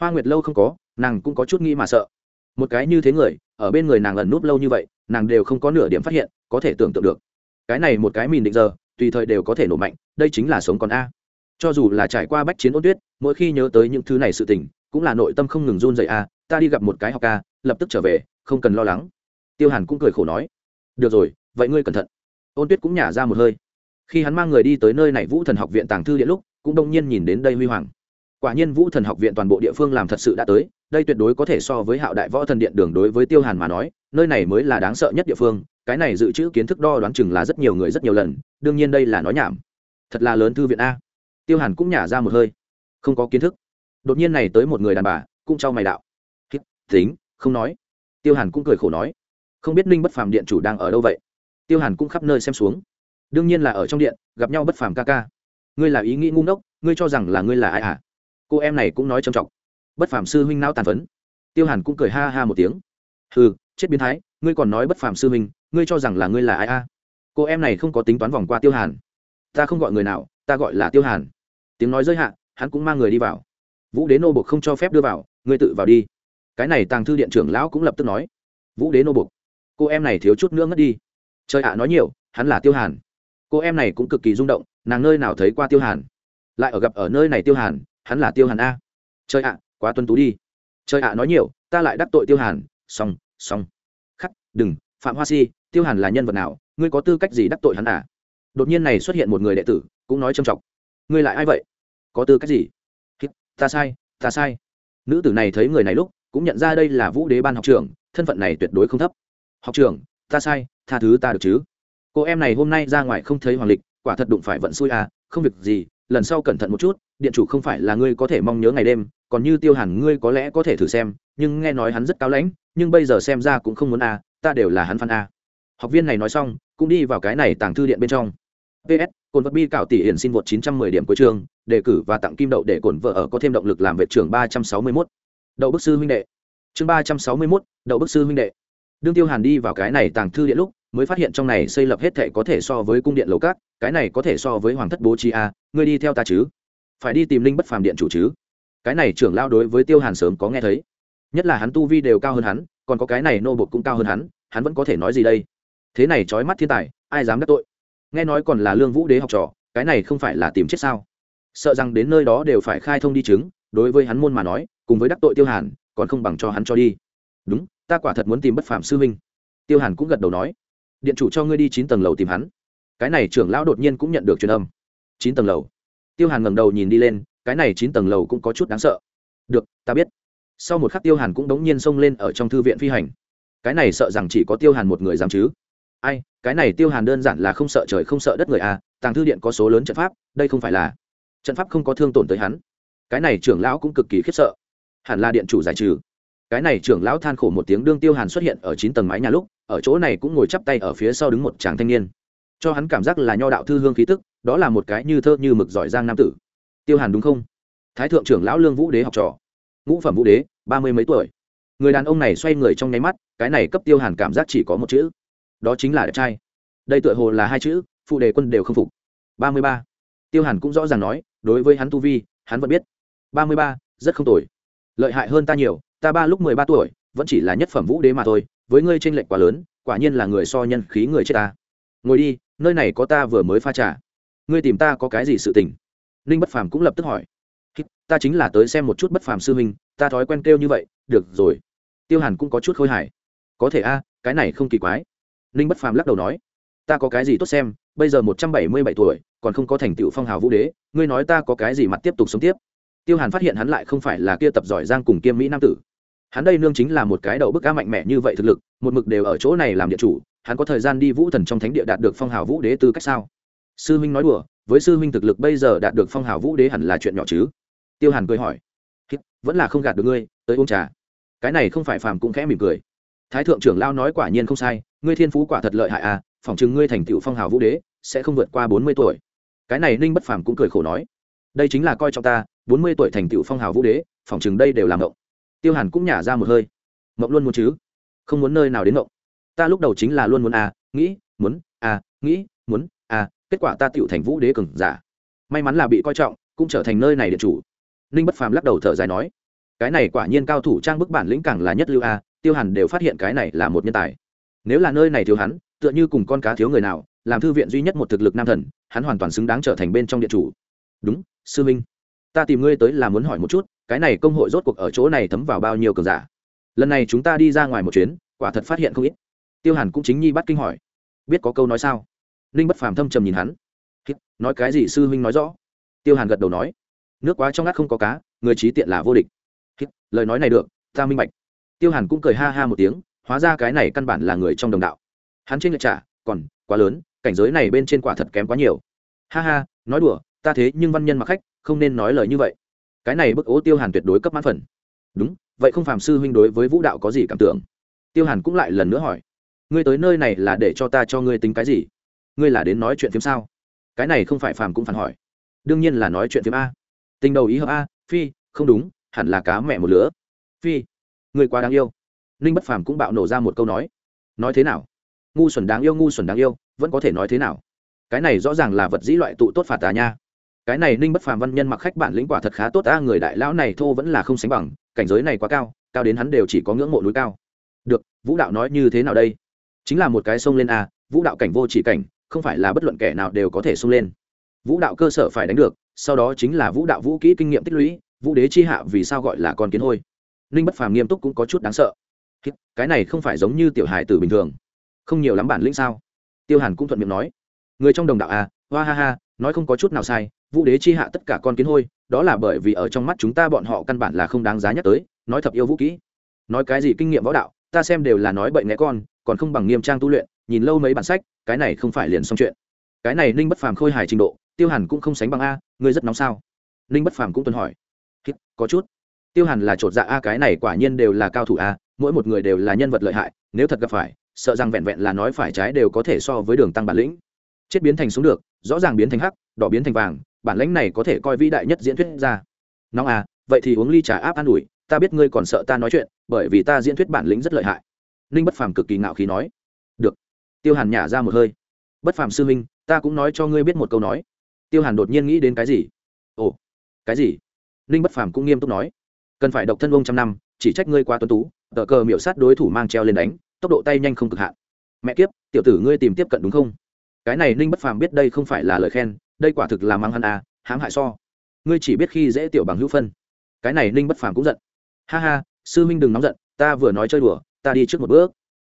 Hoa nguyệt lâu không có, nàng cũng có chút nghĩ mà sợ. Một cái như thế người, ở bên người nàng ẩn núp lâu như vậy, nàng đều không có nửa điểm phát hiện, có thể tưởng tượng được. Cái này một cái mìn định giờ, tùy thời đều có thể nổ mạnh, đây chính là sống còn a. Cho dù là trải qua bách chiến ôn tuyết, mỗi khi nhớ tới những thứ này sự tình cũng là nội tâm không ngừng run dậy a à, ta đi gặp một cái học ca, lập tức trở về, không cần lo lắng. Tiêu hàn cũng cười khổ nói, được rồi, vậy ngươi cẩn thận. Ôn tuyết cũng nhả ra một hơi. Khi hắn mang người đi tới nơi này vũ thần học viện tàng thư điện lúc, cũng đông nhiên nhìn đến đây huy hoàng. Quả nhiên vũ thần học viện toàn bộ địa phương làm thật sự đã tới, đây tuyệt đối có thể so với hạo đại võ thần điện đường đối với tiêu hàn mà nói, nơi này mới là đáng sợ nhất địa phương, cái này dự trữ kiến thức đo đoán chừng là rất nhiều người rất nhiều lần, đương nhiên đây là nói nhảm. Thật là lớn thư viện a. Tiêu hàn cũng nhả ra một hơi. Không có kiến thức đột nhiên này tới một người đàn bà, cũng cho mày đạo. Tính, không nói. Tiêu hàn cũng cười khổ nói. Không biết ninh bất phàm điện chủ đang ở đâu vậy? Tiêu hàn cũng khắp nơi xem xuống. Đương nhiên là ở trong điện, gặp nhau bất phàm ca ca. Ngươi là ý nghĩ ngu ngốc, ngươi cho rằng là ngươi là ai à? Cô em này cũng nói trầm trọng. Bất phàm sư huynh não tàn phấn. Tiêu hàn cũng cười ha ha một tiếng. Hừ, chết biến thái, ngươi còn nói bất phàm sư huynh, ngươi cho rằng là ngươi là ai a cô em này không có tính toán vòng qua tiêu hàn. Ta không gọi người nào, ta gọi là tiêu hàn. Tiếng nói giới hạn hắn cũng mang người đi vào vũ đế nô bục không cho phép đưa vào, ngươi tự vào đi. Cái này tàng thư điện trưởng lão cũng lập tức nói. Vũ đế nô bục cô em này thiếu chút nữa ngất đi. Trời ạ, nói nhiều, hắn là tiêu hàn. Cô em này cũng cực kỳ rung động, nàng nơi nào thấy qua tiêu hàn? Lại ở gặp ở nơi này tiêu hàn, hắn là tiêu hàn a. Trời ạ, quá tuân tú đi. Trời ạ, nói nhiều, ta lại đắc tội tiêu hàn. Xong xong. Khắc, đừng, phạm hoa si, tiêu hàn là nhân vật nào? Ngươi có tư cách gì đắc tội hắn à? Đột nhiên này xuất hiện một người đệ tử, cũng nói trầm trọng. Ngươi lại ai vậy? Có tư cách gì? Ta sai ta sai. Nữ tử này thấy người này lúc, cũng nhận ra đây là vũ đế ban học trưởng, thân phận này tuyệt đối không thấp. Học trưởng, ta sai, tha thứ ta được chứ? Cô em này hôm nay ra ngoài không thấy hoàng lịch, quả thật đụng phải vận xui à không việc gì, lần sau cẩn thận một chút, điện chủ không phải là ngươi có thể mong nhớ ngày đêm, còn như tiêu hàn ngươi có lẽ có thể thử xem, nhưng nghe nói hắn rất cao lãnh, nhưng bây giờ xem ra cũng không muốn à ta đều là hắn phan à. Học viên này nói xong, cũng đi vào cái này tàng thư điện bên trong ps cồn vật bi cảo tỷ hiển xin vượt 910 điểm cuối trường đề cử và tặng kim đậu để cồn vợ ở có thêm động lực làm vệ trưởng 361. đậu bức sư huynh đệ. Chương 361, đậu bức sư huynh đệ. Đương tiêu hàn đi vào cái này tàng thư điện lúc mới phát hiện trong này xây lập hết thệ có thể so với cung điện lầu cát cái này có thể so với hoàng thất bố trí a ngươi đi theo ta chứ? Phải đi tìm linh bất phàm điện chủ chứ? Cái này trưởng lao đối với tiêu hàn sớm có nghe thấy. Nhất là hắn tu vi đều cao hơn hắn còn có cái này nô bột cũng cao hơn hắn hắn vẫn có thể nói gì đây? Thế này trói mắt thiên tài ai dám đắc tội? Nghe nói còn là lương vũ đế học trò, cái này không phải là tìm chết sao? Sợ rằng đến nơi đó đều phải khai thông đi chứng, đối với hắn môn mà nói, cùng với đắc tội tiêu hàn, còn không bằng cho hắn cho đi. Đúng, ta quả thật muốn tìm bất phạm sư huynh. Tiêu hàn cũng gật đầu nói, điện chủ cho ngươi đi chín tầng lầu tìm hắn. Cái này trưởng lão đột nhiên cũng nhận được truyền âm. Chín tầng lầu. Tiêu hàn ngẩng đầu nhìn đi lên, cái này chín tầng lầu cũng có chút đáng sợ. Được, ta biết. Sau một khắc tiêu hàn cũng đống nhiên xông lên ở trong thư viện phi hành. Cái này sợ rằng chỉ có tiêu hàn một người dám chứ ai, cái này tiêu hàn đơn giản là không sợ trời không sợ đất người à tàng thư điện có số lớn trận pháp, đây không phải là trận pháp không có thương tổn tới hắn. Cái này trưởng lão cũng cực kỳ khiếp sợ. Hẳn là điện chủ giải trừ. Cái này trưởng lão than khổ một tiếng đương tiêu hàn xuất hiện ở chín tầng mái nhà lúc, ở chỗ này cũng ngồi chắp tay ở phía sau đứng một chàng thanh niên. Cho hắn cảm giác là nho đạo thư hương khí tức, đó là một cái như thơ như mực giỏi giang nam tử. Tiêu hàn đúng không? Thái thượng trưởng lão lương vũ đế học trò. Ngũ phẩm vũ đế, ba mươi mấy tuổi. Người đàn ông này xoay người trong nháy mắt, cái này cấp tiêu hàn cảm giác chỉ có một chữ đó chính là đẹp trai. Đây tựa hồ là hai chữ, phụ đề quân đều không phục. Ba mươi ba. Tiêu hàn cũng rõ ràng nói, đối với hắn tu vi, hắn vẫn biết. Ba mươi ba, rất không tồi. Lợi hại hơn ta nhiều, ta ba lúc mười ba tuổi, vẫn chỉ là nhất phẩm vũ đế mà thôi, với ngươi tranh lệch quá lớn, quả nhiên là người so nhân khí người chết ta. Ngồi đi, nơi này có ta vừa mới pha trà. Ngươi tìm ta có cái gì sự tình? Ninh bất phàm cũng lập tức hỏi. Ta chính là tới xem một chút bất phàm sư huynh, ta thói quen kêu như vậy, được rồi. Tiêu hàn cũng có chút khôi hài. Có thể a, cái này không kỳ quái ninh bất phàm lắc đầu nói, ta có cái gì tốt xem, bây giờ một trăm bảy mươi bảy tuổi, còn không có thành tựu phong hào vũ đế, ngươi nói ta có cái gì mặt tiếp tục sống tiếp? Tiêu hàn phát hiện hắn lại không phải là kia tập giỏi giang cùng kiêm mỹ nam tử. Hắn đây nương chính là một cái đầu bức ca mạnh mẽ như vậy thực lực, một mực đều ở chỗ này làm địa chủ, hắn có thời gian đi vũ thần trong thánh địa đạt được phong hào vũ đế tư cách sao? Sư huynh nói đùa, với sư huynh thực lực bây giờ đạt được phong hào vũ đế hẳn là chuyện nhỏ chứ? Tiêu hàn cười hỏi vẫn là không gạt được ngươi, tới uống trà. Cái này không phải phàm cũng khẽ mỉm cười thái thượng trưởng lao nói quả nhiên không sai, ngươi thiên phú quả thật lợi hại à phỏng chừng ngươi thành tựu phong hào vũ đế, sẽ không vượt qua bốn mươi tuổi. Cái này ninh bất phàm cũng cười khổ nói, đây chính là coi trọng ta, bốn mươi tuổi thành tựu phong hào vũ đế, phỏng chừng đây đều làm mộng tiêu hàn cũng nhả ra một hơi mộng luôn muốn chứ, không muốn nơi nào đến mộng ta lúc đầu chính là luôn muốn à nghĩ, muốn à nghĩ, muốn à kết quả ta tựu thành vũ đế cừng giả. May mắn là bị coi trọng, cũng trở thành nơi này điện chủ. Ninh bất phàm lắc đầu thở dài nói, cái này quả nhiên cao thủ trang bức bản lĩnh càng là nhất lưu a tiêu hàn đều phát hiện cái này là một nhân tài. Nếu là nơi này thiếu hắn, tựa như cùng con cá thiếu người nào, làm thư viện duy nhất một thực lực nam thần, hắn hoàn toàn xứng đáng trở thành bên trong điện chủ. Đúng, sư minh ta tìm ngươi tới là muốn hỏi một chút, cái này công hội rốt cuộc ở chỗ này thấm vào bao nhiêu cường giả? Lần này chúng ta đi ra ngoài một chuyến, quả thật phát hiện không ít. Tiêu hàn cũng chính nhi bắt kinh hỏi. Biết có câu nói sao? Ninh bất phàm thâm trầm nhìn hắn. Nói cái gì sư huynh nói rõ? Tiêu hàn gật đầu nói. Nước quá trong ngắt không có cá, người trí tiện là vô địch. Lời nói này được, ta minh bạch tiêu hàn cũng cười ha ha một tiếng, hóa ra cái này căn bản là người trong đồng đạo. Hắn trên lệch trả, còn, quá lớn, cảnh giới này bên trên quả thật kém quá nhiều. Ha ha, nói đùa, ta thế nhưng văn nhân mặc khách, không nên nói lời như vậy. Cái này bức ố tiêu hàn tuyệt đối cấp mãn phần. Đúng, vậy không phàm sư huynh đối với vũ đạo có gì cảm tưởng? Tiêu hàn cũng lại lần nữa hỏi. Ngươi tới nơi này là để cho ta cho ngươi tính cái gì? Ngươi là đến nói chuyện phiếm sao? Cái này không phải phàm cũng phản hỏi. Đương nhiên là nói chuyện phiếm a. Tình đầu ý hợp a, phi, không đúng, hẳn là cá mẹ một lứa. Phi người quá đáng yêu. Ninh bất phàm cũng bạo nổ ra một câu nói. Nói thế nào? Ngu xuẩn đáng yêu, ngu xuẩn đáng yêu, vẫn có thể nói thế nào? Cái này rõ ràng là vật dĩ loại tụ tốt phạt tà nha. Cái này ninh bất phàm văn nhân mặc khách bản lĩnh quả thật khá tốt ta người đại lão này thô vẫn là không sánh bằng, cảnh giới này quá cao cao đến hắn đều chỉ có ngưỡng mộ núi cao. Được, vũ đạo nói như thế nào đây? Chính là một cái sông lên a vũ đạo cảnh vô chỉ cảnh, không phải là bất luận kẻ nào đều có thể sông lên. Vũ đạo cơ sở phải đánh được, sau đó chính là vũ đạo vũ kỹ kinh nghiệm tích lũy, vũ đế chi hạ vì sao gọi là con kiến hôi? Ninh bất phàm nghiêm túc cũng có chút đáng sợ. Cái này không phải giống như tiểu hài tử bình thường. Không nhiều lắm bản lĩnh sao? Tiêu hàn cũng thuận miệng nói. Người trong đồng đạo à hoa ha ha, nói không có chút nào sai, vũ đế chi hạ tất cả con kiến hôi, đó là bởi vì ở trong mắt chúng ta bọn họ căn bản là không đáng giá nhắc tới, nói thật yêu vũ kỹ. Nói cái gì kinh nghiệm võ đạo, ta xem đều là nói bệnh né con, còn không bằng nghiêm trang tu luyện, nhìn lâu mấy bản sách, cái này không phải liền xong chuyện. Cái này ninh bất phàm khôi hài trình độ, tiêu hàn cũng không sánh bằng a, ngươi rất nóng sao? Ninh bất phàm cũng tuần hỏi. Có chút tiêu hàn là chột dạ a, cái này quả nhiên đều là cao thủ a, mỗi một người đều là nhân vật lợi hại, nếu thật gặp phải, sợ rằng vẹn vẹn là nói phải trái đều có thể so với đường tăng bản lĩnh. Chết biến thành xuống được, rõ ràng biến thành hắc, đỏ biến thành vàng, bản lãnh này có thể coi vĩ đại nhất diễn thuyết ra. Nóng à vậy thì uống ly trà áp an ủi, ta biết ngươi còn sợ ta nói chuyện, bởi vì ta diễn thuyết bản lĩnh rất lợi hại. Ninh bất phàm cực kỳ ngạo khí nói. Được. Tiêu hàn nhả ra một hơi. Bất phàm sư minh ta cũng nói cho ngươi biết một câu nói. Tiêu hàn đột nhiên nghĩ đến cái gì? Ồ, cái gì? Ninh bất phàm cũng nghiêm túc nói cần phải độc thân ông trăm năm, chỉ trách ngươi qua tuấn tú, tờ cờ miểu sát đối thủ mang treo lên đánh, tốc độ tay nhanh không cực hạn. Mẹ kiếp, tiểu tử ngươi tìm tiếp cận đúng không? Cái này ninh bất phàm biết đây không phải là lời khen, đây quả thực là mang hắn à hãm hại so. Ngươi chỉ biết khi dễ tiểu bằng hữu phân. Cái này ninh bất phàm cũng giận. Ha ha, sư minh đừng nóng giận, ta vừa nói chơi đùa, ta đi trước một bước.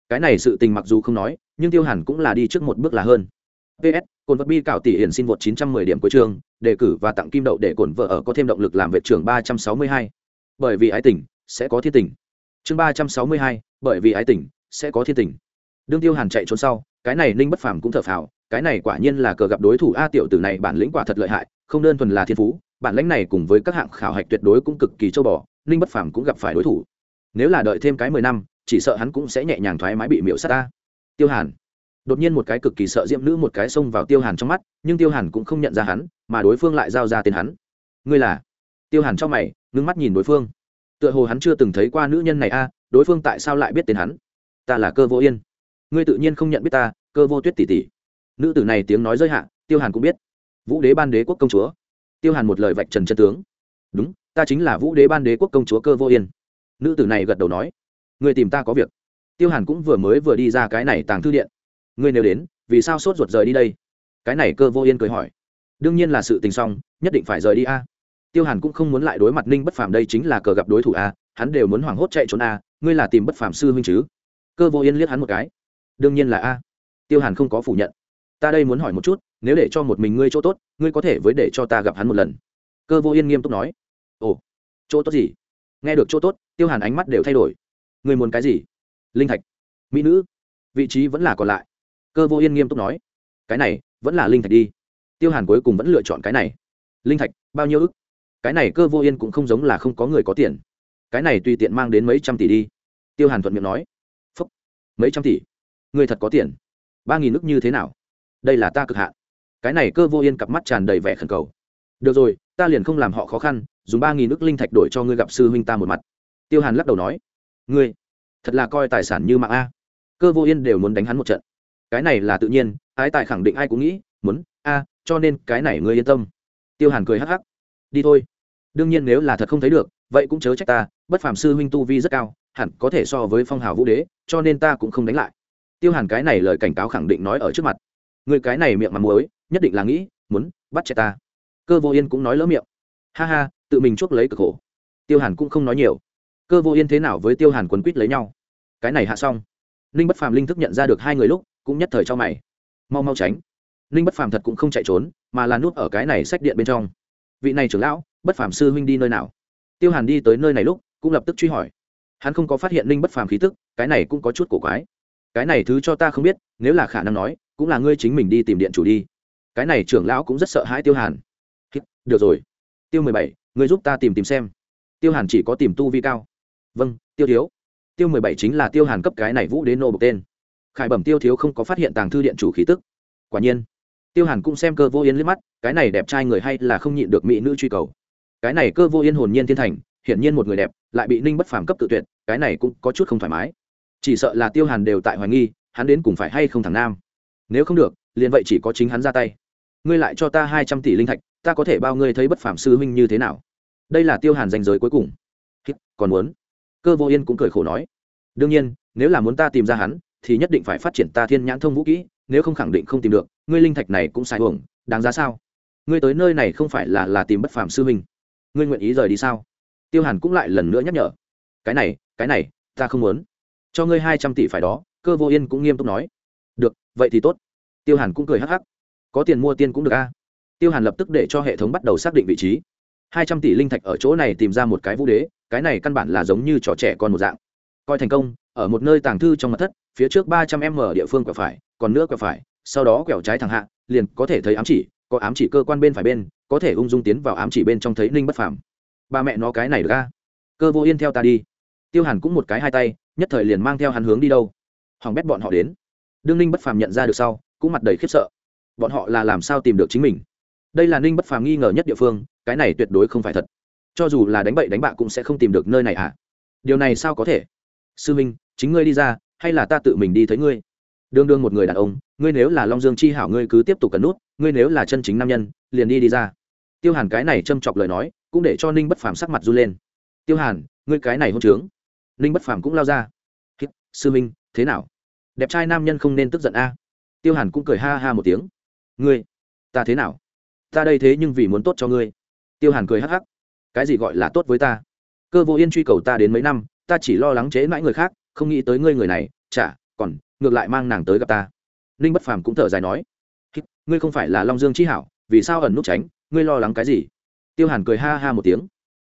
Cái này sự tình mặc dù không nói, nhưng tiêu hẳn cũng là đi trước một bước là hơn. Ps cồn vật bi cạo tỷ hiển xin vượt 910 điểm cuối trường đề cử và tặng kim đậu để cồn vợ ở có thêm động lực làm vệ trưởng 362 bởi vì ái tình sẽ có thiên tình. Chương 362, bởi vì ái tình sẽ có thiên tình. Đương tiêu hàn chạy trốn sau cái này ninh bất phàm cũng thở phào cái này quả nhiên là cờ gặp đối thủ a tiểu tử này bản lĩnh quả thật lợi hại không đơn thuần là thiên phú bản lĩnh này cùng với các hạng khảo hạch tuyệt đối cũng cực kỳ châu bò ninh bất phàm cũng gặp phải đối thủ. Nếu là đợi thêm cái mười năm chỉ sợ hắn cũng sẽ nhẹ nhàng thoải mái bị miễu sát ta tiêu hàn. Đột nhiên một cái cực kỳ sợ diễm nữ một cái xông vào tiêu hàn trong mắt nhưng tiêu hàn cũng không nhận ra hắn mà đối phương lại giao ra tên hắn. Ngươi là? Tiêu hàn cho mày, ngưng mắt nhìn đối phương. Tựa hồ hắn chưa từng thấy qua nữ nhân này a à, đối phương tại sao lại biết tên hắn? Ta là cơ vô yên. Ngươi tự nhiên không nhận biết ta, cơ vô tuyết tỷ tỷ. Nữ tử này tiếng nói rơi hạn tiêu hàn cũng biết. Vũ đế ban đế quốc công chúa. Tiêu hàn một lời vạch trần chân tướng. Đúng, ta chính là vũ đế ban đế quốc công chúa cơ vô yên. Nữ tử này gật đầu nói. Người tìm ta có việc. Tiêu hàn cũng vừa mới vừa đi ra cái này tàng thư điện. Ngươi nếu đến, vì sao sốt ruột rời đi đây? Cái này cơ vô yên cười hỏi. Đương nhiên là sự tình xong, nhất định phải rời đi a tiêu hàn cũng không muốn lại đối mặt ninh bất phàm đây chính là cờ gặp đối thủ a, hắn đều muốn hoảng hốt chạy trốn a, ngươi là tìm bất phàm sư huynh chứ? Cơ vô yên liếc hắn một cái. Đương nhiên là a. Tiêu hàn không có phủ nhận. Ta đây muốn hỏi một chút, nếu để cho một mình ngươi chỗ tốt, ngươi có thể với để cho ta gặp hắn một lần? Cơ vô yên nghiêm túc nói. Ồ, chỗ tốt gì? Nghe được chỗ tốt, tiêu hàn ánh mắt đều thay đổi. Ngươi muốn cái gì? Linh thạch. Mỹ nữ. Vị trí vẫn là còn lại. Cơ vô yên nghiêm túc nói. Cái này, vẫn là linh thạch đi. Tiêu hàn cuối cùng vẫn lựa chọn cái này. Linh thạch, bao nhiêu ức? Cái này cơ vô yên cũng không giống là không có người có tiền. Cái này tùy tiện mang đến mấy trăm tỷ đi. Tiêu hàn thuận miệng nói. Phúc. Mấy trăm tỷ? Người thật có tiền. Ba nghìn ức như thế nào? Đây là ta cực hạn. Cái này cơ vô yên cặp mắt tràn đầy vẻ khẩn cầu. Được rồi, ta liền không làm họ khó khăn, dùng ba nghìn ức linh thạch đổi cho ngươi gặp sư huynh ta một mặt. Tiêu hàn lắc đầu nói. Ngươi, thật là coi tài sản như mạng a. Cơ vô yên đều muốn đánh hắn một trận. Cái này là tự nhiên, ái tài khẳng định ai cũng nghĩ, muốn, a, cho nên cái này ngươi yên tâm. Tiêu hàn cười hắc hắc đi thôi. Đương nhiên nếu là thật không thấy được, vậy cũng chớ trách ta, bất phàm sư huynh tu vi rất cao, hẳn có thể so với phong hào vũ đế, cho nên ta cũng không đánh lại. Tiêu hàn cái này lời cảnh cáo khẳng định nói ở trước mặt. Người cái này miệng mà muối, nhất định là nghĩ, muốn bắt chết ta. Cơ vô yên cũng nói lỡ miệng. Ha ha, tự mình chuốc lấy cực khổ. Tiêu hàn cũng không nói nhiều. Cơ vô yên thế nào với tiêu hàn quấn quýt lấy nhau? Cái này hạ xong. Ninh bất phàm linh thức nhận ra được hai người lúc, cũng nhất thời cho mày. Mau mau tránh. Ninh bất phàm thật cũng không chạy trốn, mà là nút ở cái này sách điện bên trong vị này trưởng lão, bất phàm sư huynh đi nơi nào? Tiêu hàn đi tới nơi này lúc, cũng lập tức truy hỏi. Hắn không có phát hiện linh bất phàm khí tức, cái này cũng có chút cổ quái. Cái này thứ cho ta không biết, nếu là khả năng nói, cũng là ngươi chính mình đi tìm điện chủ đi. Cái này trưởng lão cũng rất sợ hãi tiêu hàn. Được rồi. Tiêu mười bảy, ngươi giúp ta tìm tìm xem. Tiêu hàn chỉ có tìm tu vi cao. Vâng tiêu thiếu. Tiêu mười bảy chính là tiêu hàn cấp cái này vũ đế nô bục tên. Khải bẩm tiêu thiếu không có phát hiện tàng thư điện chủ khí tức. Quả nhiên tiêu hàn cũng xem cơ vô yên liếc mắt, cái này đẹp trai người hay là không nhịn được mỹ nữ truy cầu. Cái này cơ vô yên hồn nhiên thiên thành, hiển nhiên một người đẹp, lại bị ninh bất phàm cấp tự tuyệt, cái này cũng có chút không thoải mái. Chỉ sợ là tiêu hàn đều tại hoài nghi, hắn đến cùng phải hay không thằng nam. Nếu không được, liền vậy chỉ có chính hắn ra tay. Ngươi lại cho ta hai trăm tỷ linh thạch, ta có thể bao ngươi thấy bất phàm sư huynh như thế nào? Đây là tiêu hàn danh giới cuối cùng. Còn muốn? Cơ vô yên cũng cười khổ nói. Đương nhiên, nếu là muốn ta tìm ra hắn thì nhất định phải phát triển ta thiên nhãn thông vũ kỹ, nếu không khẳng định không tìm được, ngươi linh thạch này cũng sai hưởng đáng giá sao? Ngươi tới nơi này không phải là là tìm bất phàm sư huynh. Ngươi nguyện ý rời đi sao? Tiêu hàn cũng lại lần nữa nhắc nhở. Cái này cái này, ta không muốn. Cho ngươi hai trăm tỷ phải đó, cơ vô yên cũng nghiêm túc nói. Được, vậy thì tốt. Tiêu hàn cũng cười hắc hắc. Có tiền mua tiên cũng được a. Tiêu hàn lập tức để cho hệ thống bắt đầu xác định vị trí. Hai trăm tỷ linh thạch ở chỗ này tìm ra một cái vũ đế, cái này căn bản là giống như trò trẻ con một dạng. Coi thành công ở một nơi tàng thư trong mặt thất, phía trước ba trăm m địa phương quẹo phải, còn nữa quẹo phải, sau đó quẹo trái thẳng hạ, liền có thể thấy ám chỉ, có ám chỉ cơ quan bên phải bên, có thể ung dung tiến vào ám chỉ bên trong thấy ninh bất phàm. Ba mẹ nó cái này được ra cơ vô yên theo ta đi. Tiêu hàn cũng một cái hai tay, nhất thời liền mang theo hắn hướng đi đâu. Hoàng bét bọn họ đến. Đương ninh bất phàm nhận ra được sau, cũng mặt đầy khiếp sợ. Bọn họ là làm sao tìm được chính mình? Đây là ninh bất phàm nghi ngờ nhất địa phương, cái này tuyệt đối không phải thật. Cho dù là đánh bậy đánh bạ cũng sẽ không tìm được nơi này à? Điều này sao có thể? Sư minh chính ngươi đi ra, hay là ta tự mình đi thấy ngươi? Đương đương một người đàn ông, ngươi nếu là long dương chi hảo ngươi cứ tiếp tục cấn nút, ngươi nếu là chân chính nam nhân, liền đi đi ra. Tiêu hàn cái này châm chọc lời nói, cũng để cho ninh bất phàm sắc mặt run lên. Tiêu hàn, ngươi cái này hôn trướng. Ninh bất phàm cũng lao ra. Sư minh, thế nào? Đẹp trai nam nhân không nên tức giận a. Tiêu hàn cũng cười ha ha một tiếng. Ngươi, ta thế nào? Ta đây thế nhưng vì muốn tốt cho ngươi. Tiêu hàn cười hắc hắc. Cái gì gọi là tốt với ta? Cơ vô yên truy cầu ta đến mấy năm, ta chỉ lo lắng chế mãi người khác không nghĩ tới ngươi người này, chả, còn, ngược lại mang nàng tới gặp ta. Ninh bất phàm cũng thở dài nói ngươi không phải là long dương chi hảo, vì sao ẩn nút tránh, ngươi lo lắng cái gì? Tiêu hàn cười ha ha một tiếng,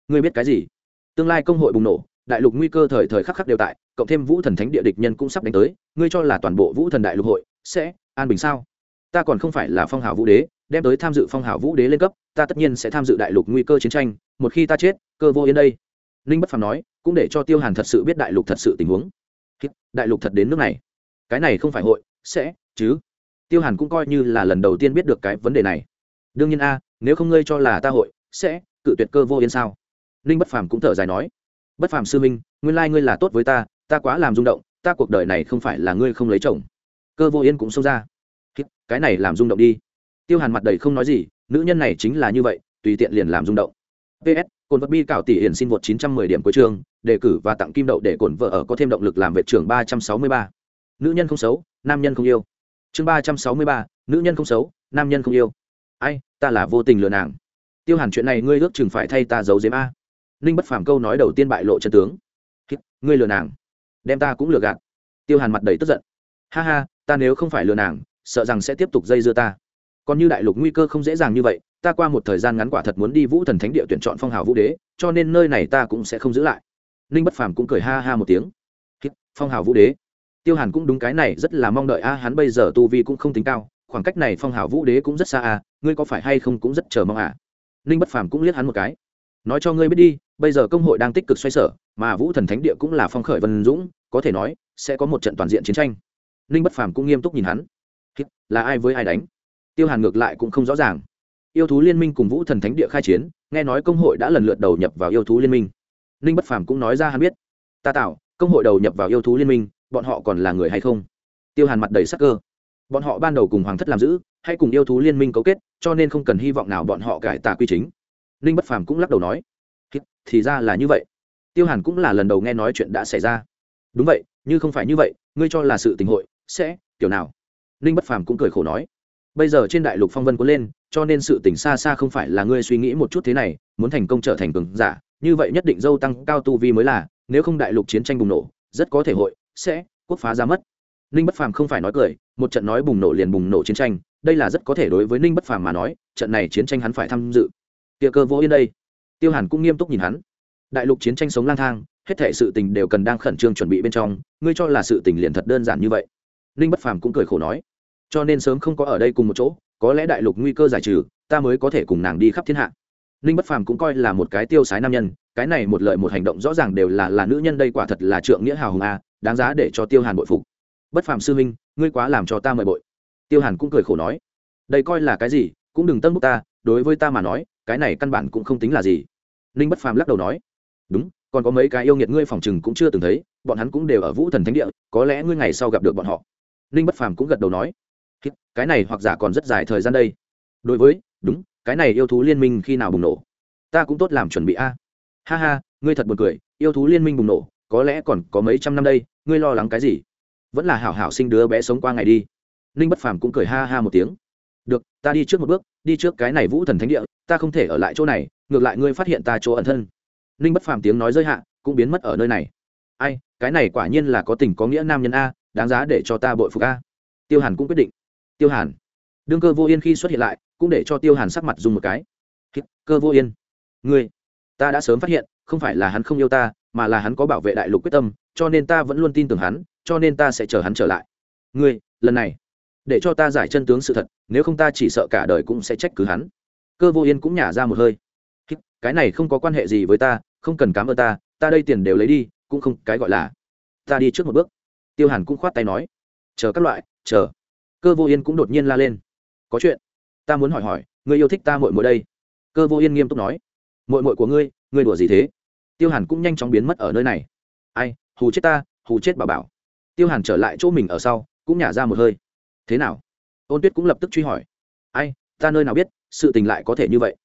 ngươi biết cái gì? Tương lai công hội bùng nổ, đại lục nguy cơ thời thời khắc khắc đều tại, cộng thêm vũ thần thánh địa địch nhân cũng sắp đánh tới, ngươi cho là toàn bộ vũ thần đại lục hội sẽ an bình sao? Ta còn không phải là phong hào vũ đế, đem tới tham dự phong hào vũ đế lên cấp, ta tất nhiên sẽ tham dự đại lục nguy cơ chiến tranh, một khi ta chết, cơ vô yên đây ninh bất phàm nói, cũng để cho tiêu hàn thật sự biết đại lục thật sự tình huống. Đại lục thật đến nước này. Cái này không phải hội, sẽ, chứ. Tiêu hàn cũng coi như là lần đầu tiên biết được cái vấn đề này. Đương nhiên a, nếu không ngươi cho là ta hội, sẽ, cự tuyệt cơ vô yên sao? Ninh bất phàm cũng thở dài nói, bất phàm sư minh nguyên lai ngươi là tốt với ta ta quá làm rung động, ta cuộc đời này không phải là ngươi không lấy chồng. Cơ vô yên cũng xông ra. Cái này làm rung động đi. Tiêu hàn mặt đầy không nói gì, nữ nhân này chính là như vậy, tùy tiện liền làm rung động ps cồn vật bi cảo tỷ hiển xin vượt 910 điểm cuối trường đề cử và tặng kim đậu để cổn vợ ở có thêm động lực làm vệ trưởng 363. nữ nhân không xấu nam nhân không yêu. Chương 363, nữ nhân không xấu nam nhân không yêu. Ai ta là vô tình lừa nàng. Tiêu hàn chuyện này ngươi ước chừng phải thay ta giấu giếm a. Ninh bất phàm câu nói đầu tiên bại lộ chân tướng. Ngươi lừa nàng. Đem ta cũng lừa gạt. Tiêu hàn mặt đầy tức giận. Ha ha ta nếu không phải lừa nàng sợ rằng sẽ tiếp tục dây dưa ta. Còn như đại lục nguy cơ không dễ dàng như vậy ta qua một thời gian ngắn quả thật muốn đi vũ thần thánh địa tuyển chọn phong hào vũ đế, cho nên nơi này ta cũng sẽ không giữ lại. Ninh bất phàm cũng cười ha ha một tiếng. Phong hào vũ đế. Tiêu hàn cũng đúng cái này rất là mong đợi a, hắn bây giờ tu vi cũng không tính cao, khoảng cách này phong hào vũ đế cũng rất xa a, ngươi có phải hay không cũng rất chờ mong à? Ninh bất phàm cũng liếc hắn một cái. Nói cho ngươi biết đi, bây giờ công hội đang tích cực xoay sở, mà vũ thần thánh địa cũng là phong khởi vân dũng, có thể nói, sẽ có một trận toàn diện chiến tranh. Ninh bất phàm cũng nghiêm túc nhìn hắn. Là ai với ai đánh? Tiêu hàn ngược lại cũng không rõ ràng yêu thú liên minh cùng vũ thần thánh địa khai chiến, nghe nói công hội đã lần lượt đầu nhập vào yêu thú liên minh. Ninh bất phàm cũng nói ra hắn biết. Ta tạo công hội đầu nhập vào yêu thú liên minh, bọn họ còn là người hay không? Tiêu hàn mặt đầy sắc cơ. Bọn họ ban đầu cùng hoàng thất làm giữ, hay cùng yêu thú liên minh cấu kết, cho nên không cần hy vọng nào bọn họ cải tà quy chính. Ninh bất phàm cũng lắc đầu nói. Thì ra là như vậy. Tiêu hàn cũng là lần đầu nghe nói chuyện đã xảy ra. Đúng vậy, như không phải như vậy, ngươi cho là sự tình hội sẽ kiểu nào? Ninh bất phàm cũng cười khổ nói. Bây giờ trên đại lục phong vân có lên cho nên sự tỉnh xa xa không phải là ngươi suy nghĩ một chút thế này, muốn thành công trở thành cường giả, như vậy nhất định dâu tăng cao tu vi mới là, nếu không đại lục chiến tranh bùng nổ, rất có thể hội sẽ quốc phá ra mất. Ninh bất phàm không phải nói cười, một trận nói bùng nổ liền bùng nổ chiến tranh, đây là rất có thể đối với ninh bất phàm mà nói, trận này chiến tranh hắn phải tham dự. Tiệ cơ vô yên đây. Tiêu hàn cũng nghiêm túc nhìn hắn. Đại lục chiến tranh sống lang thang, hết thể sự tình đều cần đang khẩn trương chuẩn bị bên trong, ngươi cho là sự tình liền thật đơn giản như vậy. Ninh bất phàm cũng cười khổ nói. Cho nên sớm không có ở đây cùng một chỗ có lẽ đại lục nguy cơ giải trừ, ta mới có thể cùng nàng đi khắp thiên hạ. Ninh bất phàm cũng coi là một cái tiêu sái nam nhân, cái này một lợi một hành động rõ ràng đều là là nữ nhân đây quả thật là trượng nghĩa hào hùng a, đáng giá để cho tiêu hàn bội phục. Bất phàm sư huynh, ngươi quá làm cho ta mời bội. Tiêu hàn cũng cười khổ nói, đây coi là cái gì, cũng đừng tân bút ta, đối với ta mà nói, cái này căn bản cũng không tính là gì. Ninh bất phàm lắc đầu nói, đúng, còn có mấy cái yêu nghiệt ngươi phòng chừng cũng chưa từng thấy, bọn hắn cũng đều ở vũ thần thánh địa, có lẽ ngươi ngày sau gặp được bọn họ. Ninh bất phàm cũng gật đầu nói cái này hoặc giả còn rất dài thời gian đây. Đối với, đúng, cái này yêu thú liên minh khi nào bùng nổ? Ta cũng tốt làm chuẩn bị a. Ha ha, ngươi thật buồn cười, yêu thú liên minh bùng nổ, có lẽ còn có mấy trăm năm đây, ngươi lo lắng cái gì? Vẫn là hảo hảo sinh đứa bé sống qua ngày đi. Ninh bất phàm cũng cười ha ha một tiếng. Được, ta đi trước một bước, đi trước cái này vũ thần thánh địa, ta không thể ở lại chỗ này, ngược lại ngươi phát hiện ta chỗ ẩn thân. Ninh bất phàm tiếng nói rơi hạ, cũng biến mất ở nơi này. Ai, cái này quả nhiên là có tình có nghĩa nam nhân a, đáng giá để cho ta bội phục a. Tiêu hàn cũng quyết định tiêu hàn. Đương cơ vô yên khi xuất hiện lại, cũng để cho tiêu hàn sắc mặt dùng một cái. Cơ vô yên, ngươi, ta đã sớm phát hiện, không phải là hắn không yêu ta, mà là hắn có bảo vệ đại lục quyết tâm, cho nên ta vẫn luôn tin tưởng hắn, cho nên ta sẽ chờ hắn trở lại. Ngươi, lần này, để cho ta giải chân tướng sự thật, nếu không ta chỉ sợ cả đời cũng sẽ trách cứ hắn. Cơ vô yên cũng nhả ra một hơi. Cái này không có quan hệ gì với ta, không cần cám ơn ta ta đây tiền đều lấy đi, cũng không cái gọi là. Ta đi trước một bước. Tiêu hàn cũng khoát tay nói. Chờ các loại, chờ cơ vô yên cũng đột nhiên la lên. Có chuyện? Ta muốn hỏi hỏi, ngươi yêu thích ta mội mội đây? Cơ vô yên nghiêm túc nói. Mội mội của ngươi ngươi đùa gì thế? Tiêu hàn cũng nhanh chóng biến mất ở nơi này. Ai, hù chết ta, hù chết bà bảo. Tiêu hàn trở lại chỗ mình ở sau, cũng nhả ra một hơi. Thế nào? Ôn tuyết cũng lập tức truy hỏi. Ai, ta nơi nào biết, sự tình lại có thể như vậy?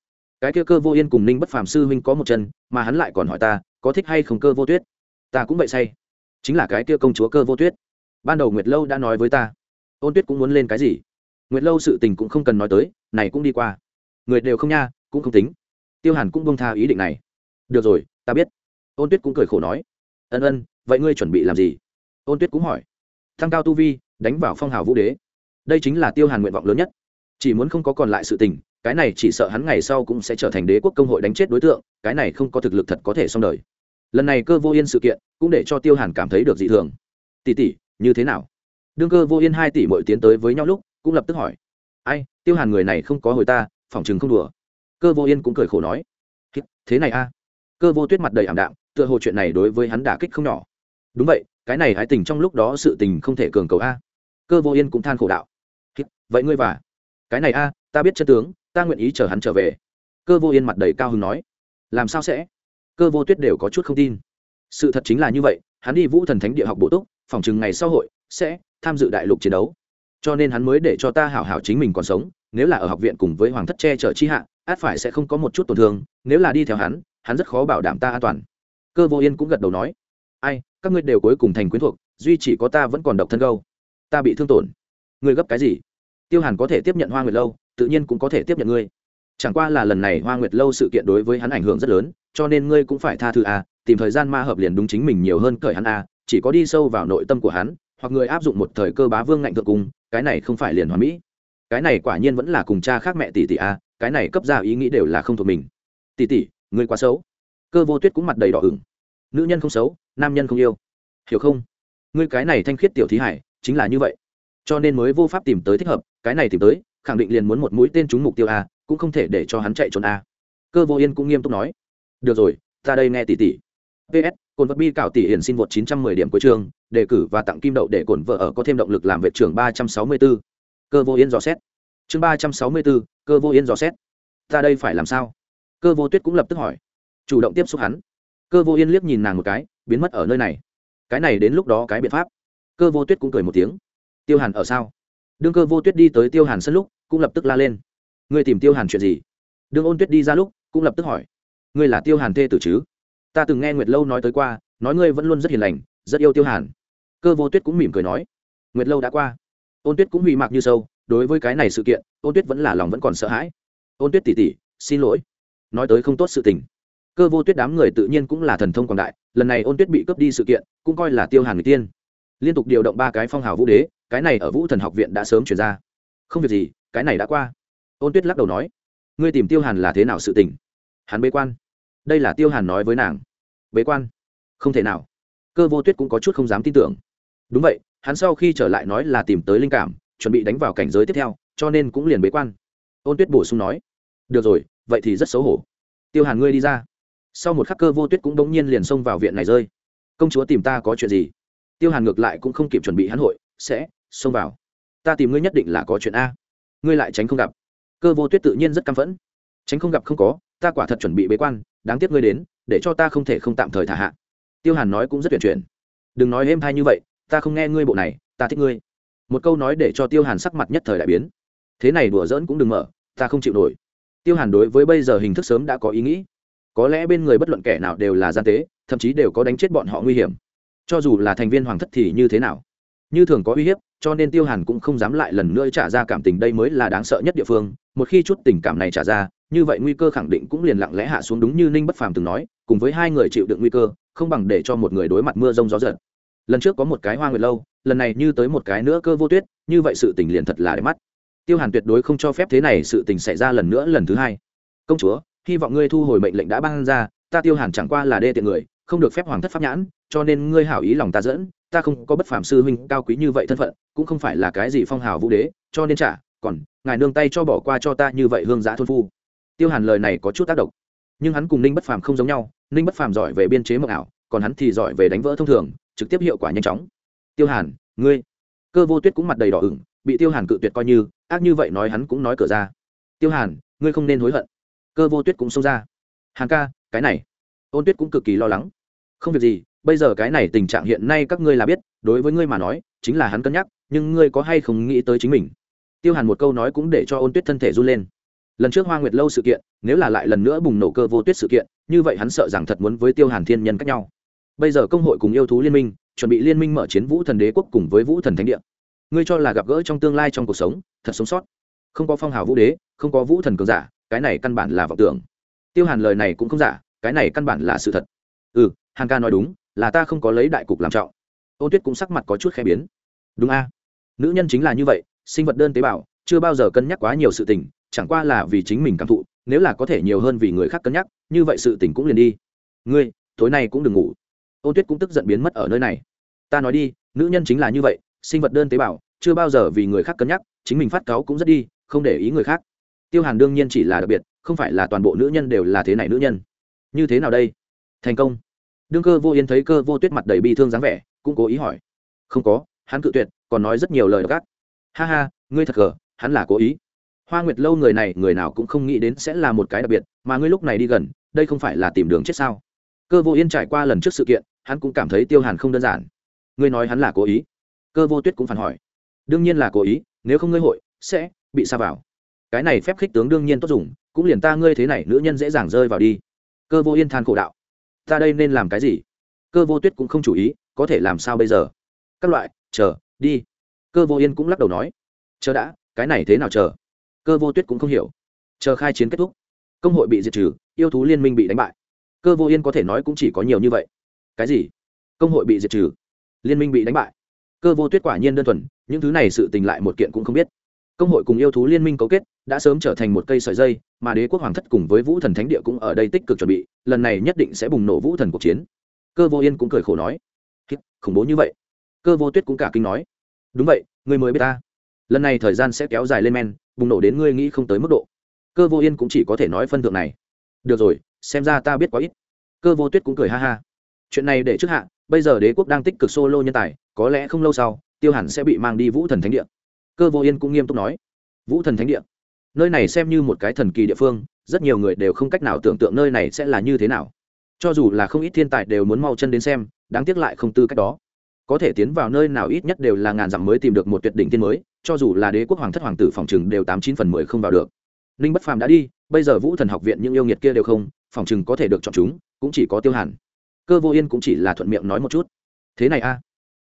Cái kia cơ vô yên cùng ninh bất phàm sư huynh có một chân, mà hắn lại còn hỏi ta, có thích hay không cơ vô tuyết? Ta cũng vậy say. Chính là cái kia công chúa cơ vô tuyết. Ban đầu nguyệt lâu đã nói với ta ôn tuyết cũng muốn lên cái gì? Nguyệt lâu sự tình cũng không cần nói tới, này cũng đi qua. Người đều không nha, cũng không tính. Tiêu hàn cũng bông tha ý định này. Được rồi, ta biết. Ôn tuyết cũng cười khổ nói. Ân ân, vậy ngươi chuẩn bị làm gì? Ôn tuyết cũng hỏi. Thăng cao tu vi, đánh vào phong hào vũ đế. Đây chính là tiêu hàn nguyện vọng lớn nhất. Chỉ muốn không có còn lại sự tình, cái này chỉ sợ hắn ngày sau cũng sẽ trở thành đế quốc công hội đánh chết đối tượng, cái này không có thực lực thật có thể xong đời. Lần này cơ vô yên sự kiện, cũng để cho tiêu hàn cảm thấy được dị thường. Tỷ tỷ, như thế nào? Đương cơ vô yên hai tỷ mỗi tiến tới với nhau lúc, cũng lập tức hỏi. Ai, tiêu hàn người này không có hồi ta, phỏng chừng không đùa. Cơ vô yên cũng cười khổ nói. Thế này a. Cơ vô tuyết mặt đầy ảm đạm, tựa hồ chuyện này đối với hắn đả kích không nhỏ. Đúng vậy, cái này hái tình trong lúc đó sự tình không thể cường cầu a. Cơ vô yên cũng than khổ đạo. Vậy ngươi và? Cái này a, ta biết chân tướng, ta nguyện ý chờ hắn trở về. Cơ vô yên mặt đầy cao hứng nói. Làm sao sẽ? Cơ vô tuyết đều có chút không tin. Sự thật chính là như vậy, hắn đi vũ thần thánh địa học bổ túc phòng chừng ngày sau hội, sẽ tham dự đại lục chiến đấu. Cho nên hắn mới để cho ta hảo hảo chính mình còn sống, nếu là ở học viện cùng với hoàng thất che chở chi hạ, át phải sẽ không có một chút tổn thương, nếu là đi theo hắn hắn rất khó bảo đảm ta an toàn. Cơ vô yên cũng gật đầu nói, ai, các ngươi đều cuối cùng thành quyến thuộc, duy chỉ có ta vẫn còn độc thân gâu. Ta bị thương tổn. Ngươi gấp cái gì? Tiêu hàn có thể tiếp nhận hoa nguyệt lâu, tự nhiên cũng có thể tiếp nhận ngươi. Chẳng qua là lần này hoa nguyệt lâu sự kiện đối với hắn ảnh hưởng rất lớn, cho nên ngươi cũng phải tha thứ a, tìm thời gian ma hợp liền đúng chính mình nhiều hơn cởi hắn a, chỉ có đi sâu vào nội tâm của hắn hoặc người áp dụng một thời cơ bá vương ngạnh thượng cung, cái này không phải liền hoàn mỹ. Cái này quả nhiên vẫn là cùng cha khác mẹ tỷ tỷ a, cái này cấp ra ý nghĩ đều là không thuộc mình. Tỷ tỷ, ngươi quá xấu. Cơ vô tuyết cũng mặt đầy đỏ ửng. Nữ nhân không xấu, nam nhân không yêu. Hiểu không? Ngươi cái này thanh khiết tiểu thí hải, chính là như vậy. Cho nên mới vô pháp tìm tới thích hợp, cái này tìm tới, khẳng định liền muốn một mũi tên trúng mục tiêu a, cũng không thể để cho hắn chạy trốn a. Cơ vô yên cũng nghiêm túc nói. Được rồi, ta đây nghe tỷ tỷ. Ps cồn vật bi cảo tỷ hiển xin vượt 910 điểm cuối trường đề cử và tặng kim đậu để cồn vợ ở có thêm động lực làm vệ trưởng 364. cơ vô yên dò xét. Chương 364, cơ vô yên dò xét. Ta đây phải làm sao? Cơ vô tuyết cũng lập tức hỏi. Chủ động tiếp xúc hắn. Cơ vô yên liếc nhìn nàng một cái biến mất ở nơi này. Cái này đến lúc đó cái biện pháp. Cơ vô tuyết cũng cười một tiếng. Tiêu hàn ở sao? Đương cơ vô tuyết đi tới tiêu hàn sân lúc cũng lập tức la lên. Ngươi tìm tiêu hàn chuyện gì? Đương ôn tuyết đi ra lúc cũng lập tức hỏi. Ngươi là tiêu hàn thê tử chứ? Ta từng nghe nguyệt lâu nói tới qua, nói ngươi vẫn luôn rất hiền lành, rất yêu tiêu hàn. Cơ vô tuyết cũng mỉm cười nói, nguyệt lâu đã qua. Ôn tuyết cũng hủy mạc như sâu, đối với cái này sự kiện, ôn tuyết vẫn là lòng vẫn còn sợ hãi. Ôn tuyết tỉ tỉ, xin lỗi. Nói tới không tốt sự tình. Cơ vô tuyết đám người tự nhiên cũng là thần thông quảng đại, lần này ôn tuyết bị cướp đi sự kiện, cũng coi là tiêu hàn người tiên. Liên tục điều động ba cái phong hào vũ đế, cái này ở vũ thần học viện đã sớm chuyển ra. Không việc gì, cái này đã qua. Ôn tuyết lắc đầu nói, ngươi tìm tiêu hàn là thế nào sự tình? Hắn bế quan đây là tiêu hàn nói với nàng. Bế quan. Không thể nào. Cơ vô tuyết cũng có chút không dám tin tưởng. Đúng vậy, hắn sau khi trở lại nói là tìm tới linh cảm, chuẩn bị đánh vào cảnh giới tiếp theo, cho nên cũng liền bế quan. Ôn tuyết bổ sung nói. Được rồi, vậy thì rất xấu hổ. Tiêu hàn ngươi đi ra. Sau một khắc cơ vô tuyết cũng bỗng nhiên liền xông vào viện này rơi. Công chúa tìm ta có chuyện gì? Tiêu hàn ngược lại cũng không kịp chuẩn bị hắn hội, sẽ, xông vào. Ta tìm ngươi nhất định là có chuyện a. Ngươi lại tránh không gặp. Cơ vô tuyết tự nhiên rất căm phẫn. Tránh không gặp không có ta quả thật chuẩn bị bế quan, đáng tiếc ngươi đến, để cho ta không thể không tạm thời thả hạ. Tiêu hàn nói cũng rất tuyển chuyển. Đừng nói êm hay như vậy, ta không nghe ngươi bộ này, ta thích ngươi. Một câu nói để cho tiêu hàn sắc mặt nhất thời đại biến. Thế này đùa giỡn cũng đừng mở, ta không chịu nổi. Tiêu hàn đối với bây giờ hình thức sớm đã có ý nghĩ. Có lẽ bên người bất luận kẻ nào đều là gian tế, thậm chí đều có đánh chết bọn họ nguy hiểm. Cho dù là thành viên hoàng thất thì như thế nào? Như thường có uy hiếp, cho nên tiêu hàn cũng không dám lại lần nữa trả ra cảm tình đây mới là đáng sợ nhất địa phương. Một khi chút tình cảm này trả ra như vậy nguy cơ khẳng định cũng liền lặng lẽ hạ xuống đúng như ninh bất phàm từng nói, cùng với hai người chịu đựng nguy cơ, không bằng để cho một người đối mặt mưa rông gió giật. Lần trước có một cái hoa nguyệt lâu, lần này như tới một cái nữa cơ vô tuyết, như vậy sự tình liền thật là đẹp mắt. Tiêu hàn tuyệt đối không cho phép thế này sự tình xảy ra lần nữa lần thứ hai. Công chúa, hy vọng ngươi thu hồi mệnh lệnh đã ban ra, ta tiêu hàn chẳng qua là đê tiện người, không được phép hoàng thất pháp nhãn, cho nên ngươi hảo ý lòng ta dẫn, ta không có bất phàm sư huynh cao quý như vậy thân phận, cũng không phải là cái gì phong hào vũ đế, cho nên trả còn, ngài nương tay cho bỏ qua cho ta như vậy hương giã thôn phu tiêu hàn lời này có chút tác động. Nhưng hắn cùng ninh bất phàm không giống nhau, ninh bất phàm giỏi về biên chế mộng ảo, còn hắn thì giỏi về đánh vỡ thông thường, trực tiếp hiệu quả nhanh chóng. Tiêu hàn, ngươi, cơ vô tuyết cũng mặt đầy đỏ ửng, bị tiêu hàn cự tuyệt coi như, ác như vậy nói hắn cũng nói cửa ra. Tiêu hàn, ngươi không nên hối hận. Cơ vô tuyết cũng xông ra. Hàn ca, cái này. Ôn tuyết cũng cực kỳ lo lắng. Không việc gì, bây giờ cái này tình trạng hiện nay các ngươi là biết, đối với ngươi mà nói, chính là hắn cân nhắc, nhưng ngươi có hay không nghĩ tới chính mình? Tiêu hàn một câu nói cũng để cho ôn tuyết thân thể run lên lần trước hoa nguyệt lâu sự kiện, nếu là lại lần nữa bùng nổ cơ vô tuyết sự kiện, như vậy hắn sợ rằng thật muốn với tiêu hàn thiên nhân cách nhau. Bây giờ công hội cùng yêu thú liên minh, chuẩn bị liên minh mở chiến vũ thần đế quốc cùng với vũ thần thánh địa. Ngươi cho là gặp gỡ trong tương lai trong cuộc sống, thật sống sót. Không có phong hào vũ đế, không có vũ thần cường giả, cái này căn bản là vọng tưởng. Tiêu hàn lời này cũng không giả, cái này căn bản là sự thật. Ừ hàn ca nói đúng, là ta không có lấy đại cục làm trọng. Ô tuyết cũng sắc mặt có chút khẽ biến. Đúng a. Nữ nhân chính là như vậy, sinh vật đơn tế bào, chưa bao giờ cân nhắc quá nhiều sự tình chẳng qua là vì chính mình cảm thụ, nếu là có thể nhiều hơn vì người khác cân nhắc, như vậy sự tình cũng liền đi. Ngươi, tối nay cũng đừng ngủ. Ôn tuyết cũng tức giận biến mất ở nơi này. Ta nói đi, nữ nhân chính là như vậy, sinh vật đơn tế bào, chưa bao giờ vì người khác cân nhắc, chính mình phát cáo cũng rất đi, không để ý người khác. Tiêu hàn đương nhiên chỉ là đặc biệt, không phải là toàn bộ nữ nhân đều là thế này nữ nhân. Như thế nào đây? Thành công. Đương cơ vô yên thấy cơ vô tuyết mặt đầy bi thương dáng vẻ, cũng cố ý hỏi. Không có, hắn cự tuyệt, còn nói rất nhiều lời gắt ha ha, ngươi thật gờ, hắn là cố ý hoa nguyệt lâu người này, người nào cũng không nghĩ đến sẽ là một cái đặc biệt, mà ngươi lúc này đi gần, đây không phải là tìm đường chết sao? Cơ vô yên trải qua lần trước sự kiện, hắn cũng cảm thấy tiêu hàn không đơn giản. Ngươi nói hắn là cố ý? Cơ vô tuyết cũng phản hỏi. Đương nhiên là cố ý, nếu không ngươi hội, sẽ bị xa vào. Cái này phép khích tướng đương nhiên tốt dùng, cũng liền ta ngươi thế này nữ nhân dễ dàng rơi vào đi. Cơ vô yên than khổ đạo. Ta đây nên làm cái gì? Cơ vô tuyết cũng không chủ ý, có thể làm sao bây giờ? Các loại, chờ, đi. Cơ vô yên cũng lắc đầu nói. Chờ đã, cái này thế nào chờ? Cơ vô tuyết cũng không hiểu. Chờ khai chiến kết thúc, công hội bị diệt trừ, yêu thú liên minh bị đánh bại. Cơ vô yên có thể nói cũng chỉ có nhiều như vậy. Cái gì? Công hội bị diệt trừ, liên minh bị đánh bại. Cơ vô tuyết quả nhiên đơn thuần, những thứ này sự tình lại một kiện cũng không biết. Công hội cùng yêu thú liên minh cấu kết, đã sớm trở thành một cây sợi dây, mà đế quốc hoàng thất cùng với vũ thần thánh địa cũng ở đây tích cực chuẩn bị, lần này nhất định sẽ bùng nổ vũ thần cuộc chiến. Cơ vô yên cũng cười khổ nói khủng bố như vậy. Cơ vô tuyết cũng cả kinh nói, đúng vậy, người mới biết ta lần này thời gian sẽ kéo dài lên men, bùng nổ đến ngươi nghĩ không tới mức độ. Cơ vô yên cũng chỉ có thể nói phân thượng này. Được rồi, xem ra ta biết quá ít. Cơ vô tuyết cũng cười ha ha. Chuyện này để trước hạ, bây giờ đế quốc đang tích cực solo nhân tài, có lẽ không lâu sau, tiêu hẳn sẽ bị mang đi vũ thần thánh địa. Cơ vô yên cũng nghiêm túc nói. Vũ thần thánh địa? Nơi này xem như một cái thần kỳ địa phương, rất nhiều người đều không cách nào tưởng tượng nơi này sẽ là như thế nào. Cho dù là không ít thiên tài đều muốn mau chân đến xem, đáng tiếc lại không tư cách đó có thể tiến vào nơi nào ít nhất đều là ngàn dặm mới tìm được một tuyệt đỉnh tiên mới, cho dù là đế quốc hoàng thất hoàng tử phòng chừng đều tám chín phần mười không vào được. Ninh bất phàm đã đi, bây giờ vũ thần học viện những yêu nghiệt kia đều không, phòng chừng có thể được chọn chúng, cũng chỉ có tiêu hàn. Cơ vô yên cũng chỉ là thuận miệng nói một chút. Thế này a.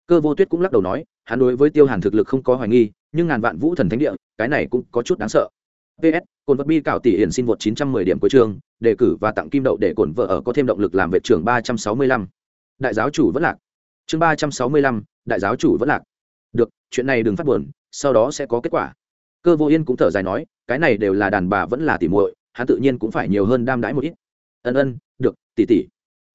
Cơ vô tuyết cũng lắc đầu nói, hắn đối với tiêu hàn thực lực không có hoài nghi, nhưng ngàn vạn vũ thần thánh địa, cái này cũng có chút đáng sợ. Ps cồn vật bi cạo tỷ hiển xin vượt chín trăm mười điểm cuối chương, đề cử và tặng kim đậu để cổn vợ ở có thêm động lực làm vệ trưởng ba trăm sáu mươi lăm. Đại giáo chủ vẫn lạc chương ba trăm sáu mươi lăm, đại giáo chủ vẫn lạc. Được, chuyện này đừng phát buồn, sau đó sẽ có kết quả. Cơ vô yên cũng thở dài nói, cái này đều là đàn bà vẫn là tỉ muội, hắn tự nhiên cũng phải nhiều hơn đam đãi một ít. Ân ân, được, tỉ tỉ.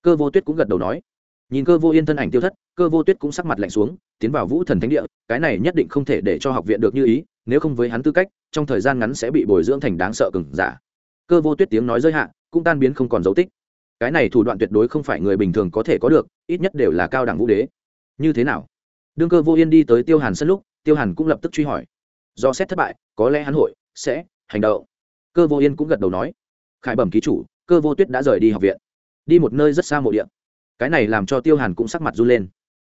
Cơ vô tuyết cũng gật đầu nói. Nhìn cơ vô yên thân ảnh tiêu thất, cơ vô tuyết cũng sắc mặt lạnh xuống, tiến vào vũ thần thánh địa, cái này nhất định không thể để cho học viện được như ý, nếu không với hắn tư cách, trong thời gian ngắn sẽ bị bồi dưỡng thành đáng sợ cừng giả. Cơ vô tuyết tiếng nói giới hạn cũng tan biến không còn dấu tích cái này thủ đoạn tuyệt đối không phải người bình thường có thể có được, ít nhất đều là cao đẳng vũ đế. Như thế nào? Đương cơ vô yên đi tới tiêu hàn sân lúc, tiêu hàn cũng lập tức truy hỏi. Do xét thất bại, có lẽ hắn hội, sẽ, hành động. Cơ vô yên cũng gật đầu nói. Khải bẩm ký chủ, cơ vô tuyết đã rời đi học viện. Đi một nơi rất xa mộ điện cái này làm cho tiêu hàn cũng sắc mặt run lên.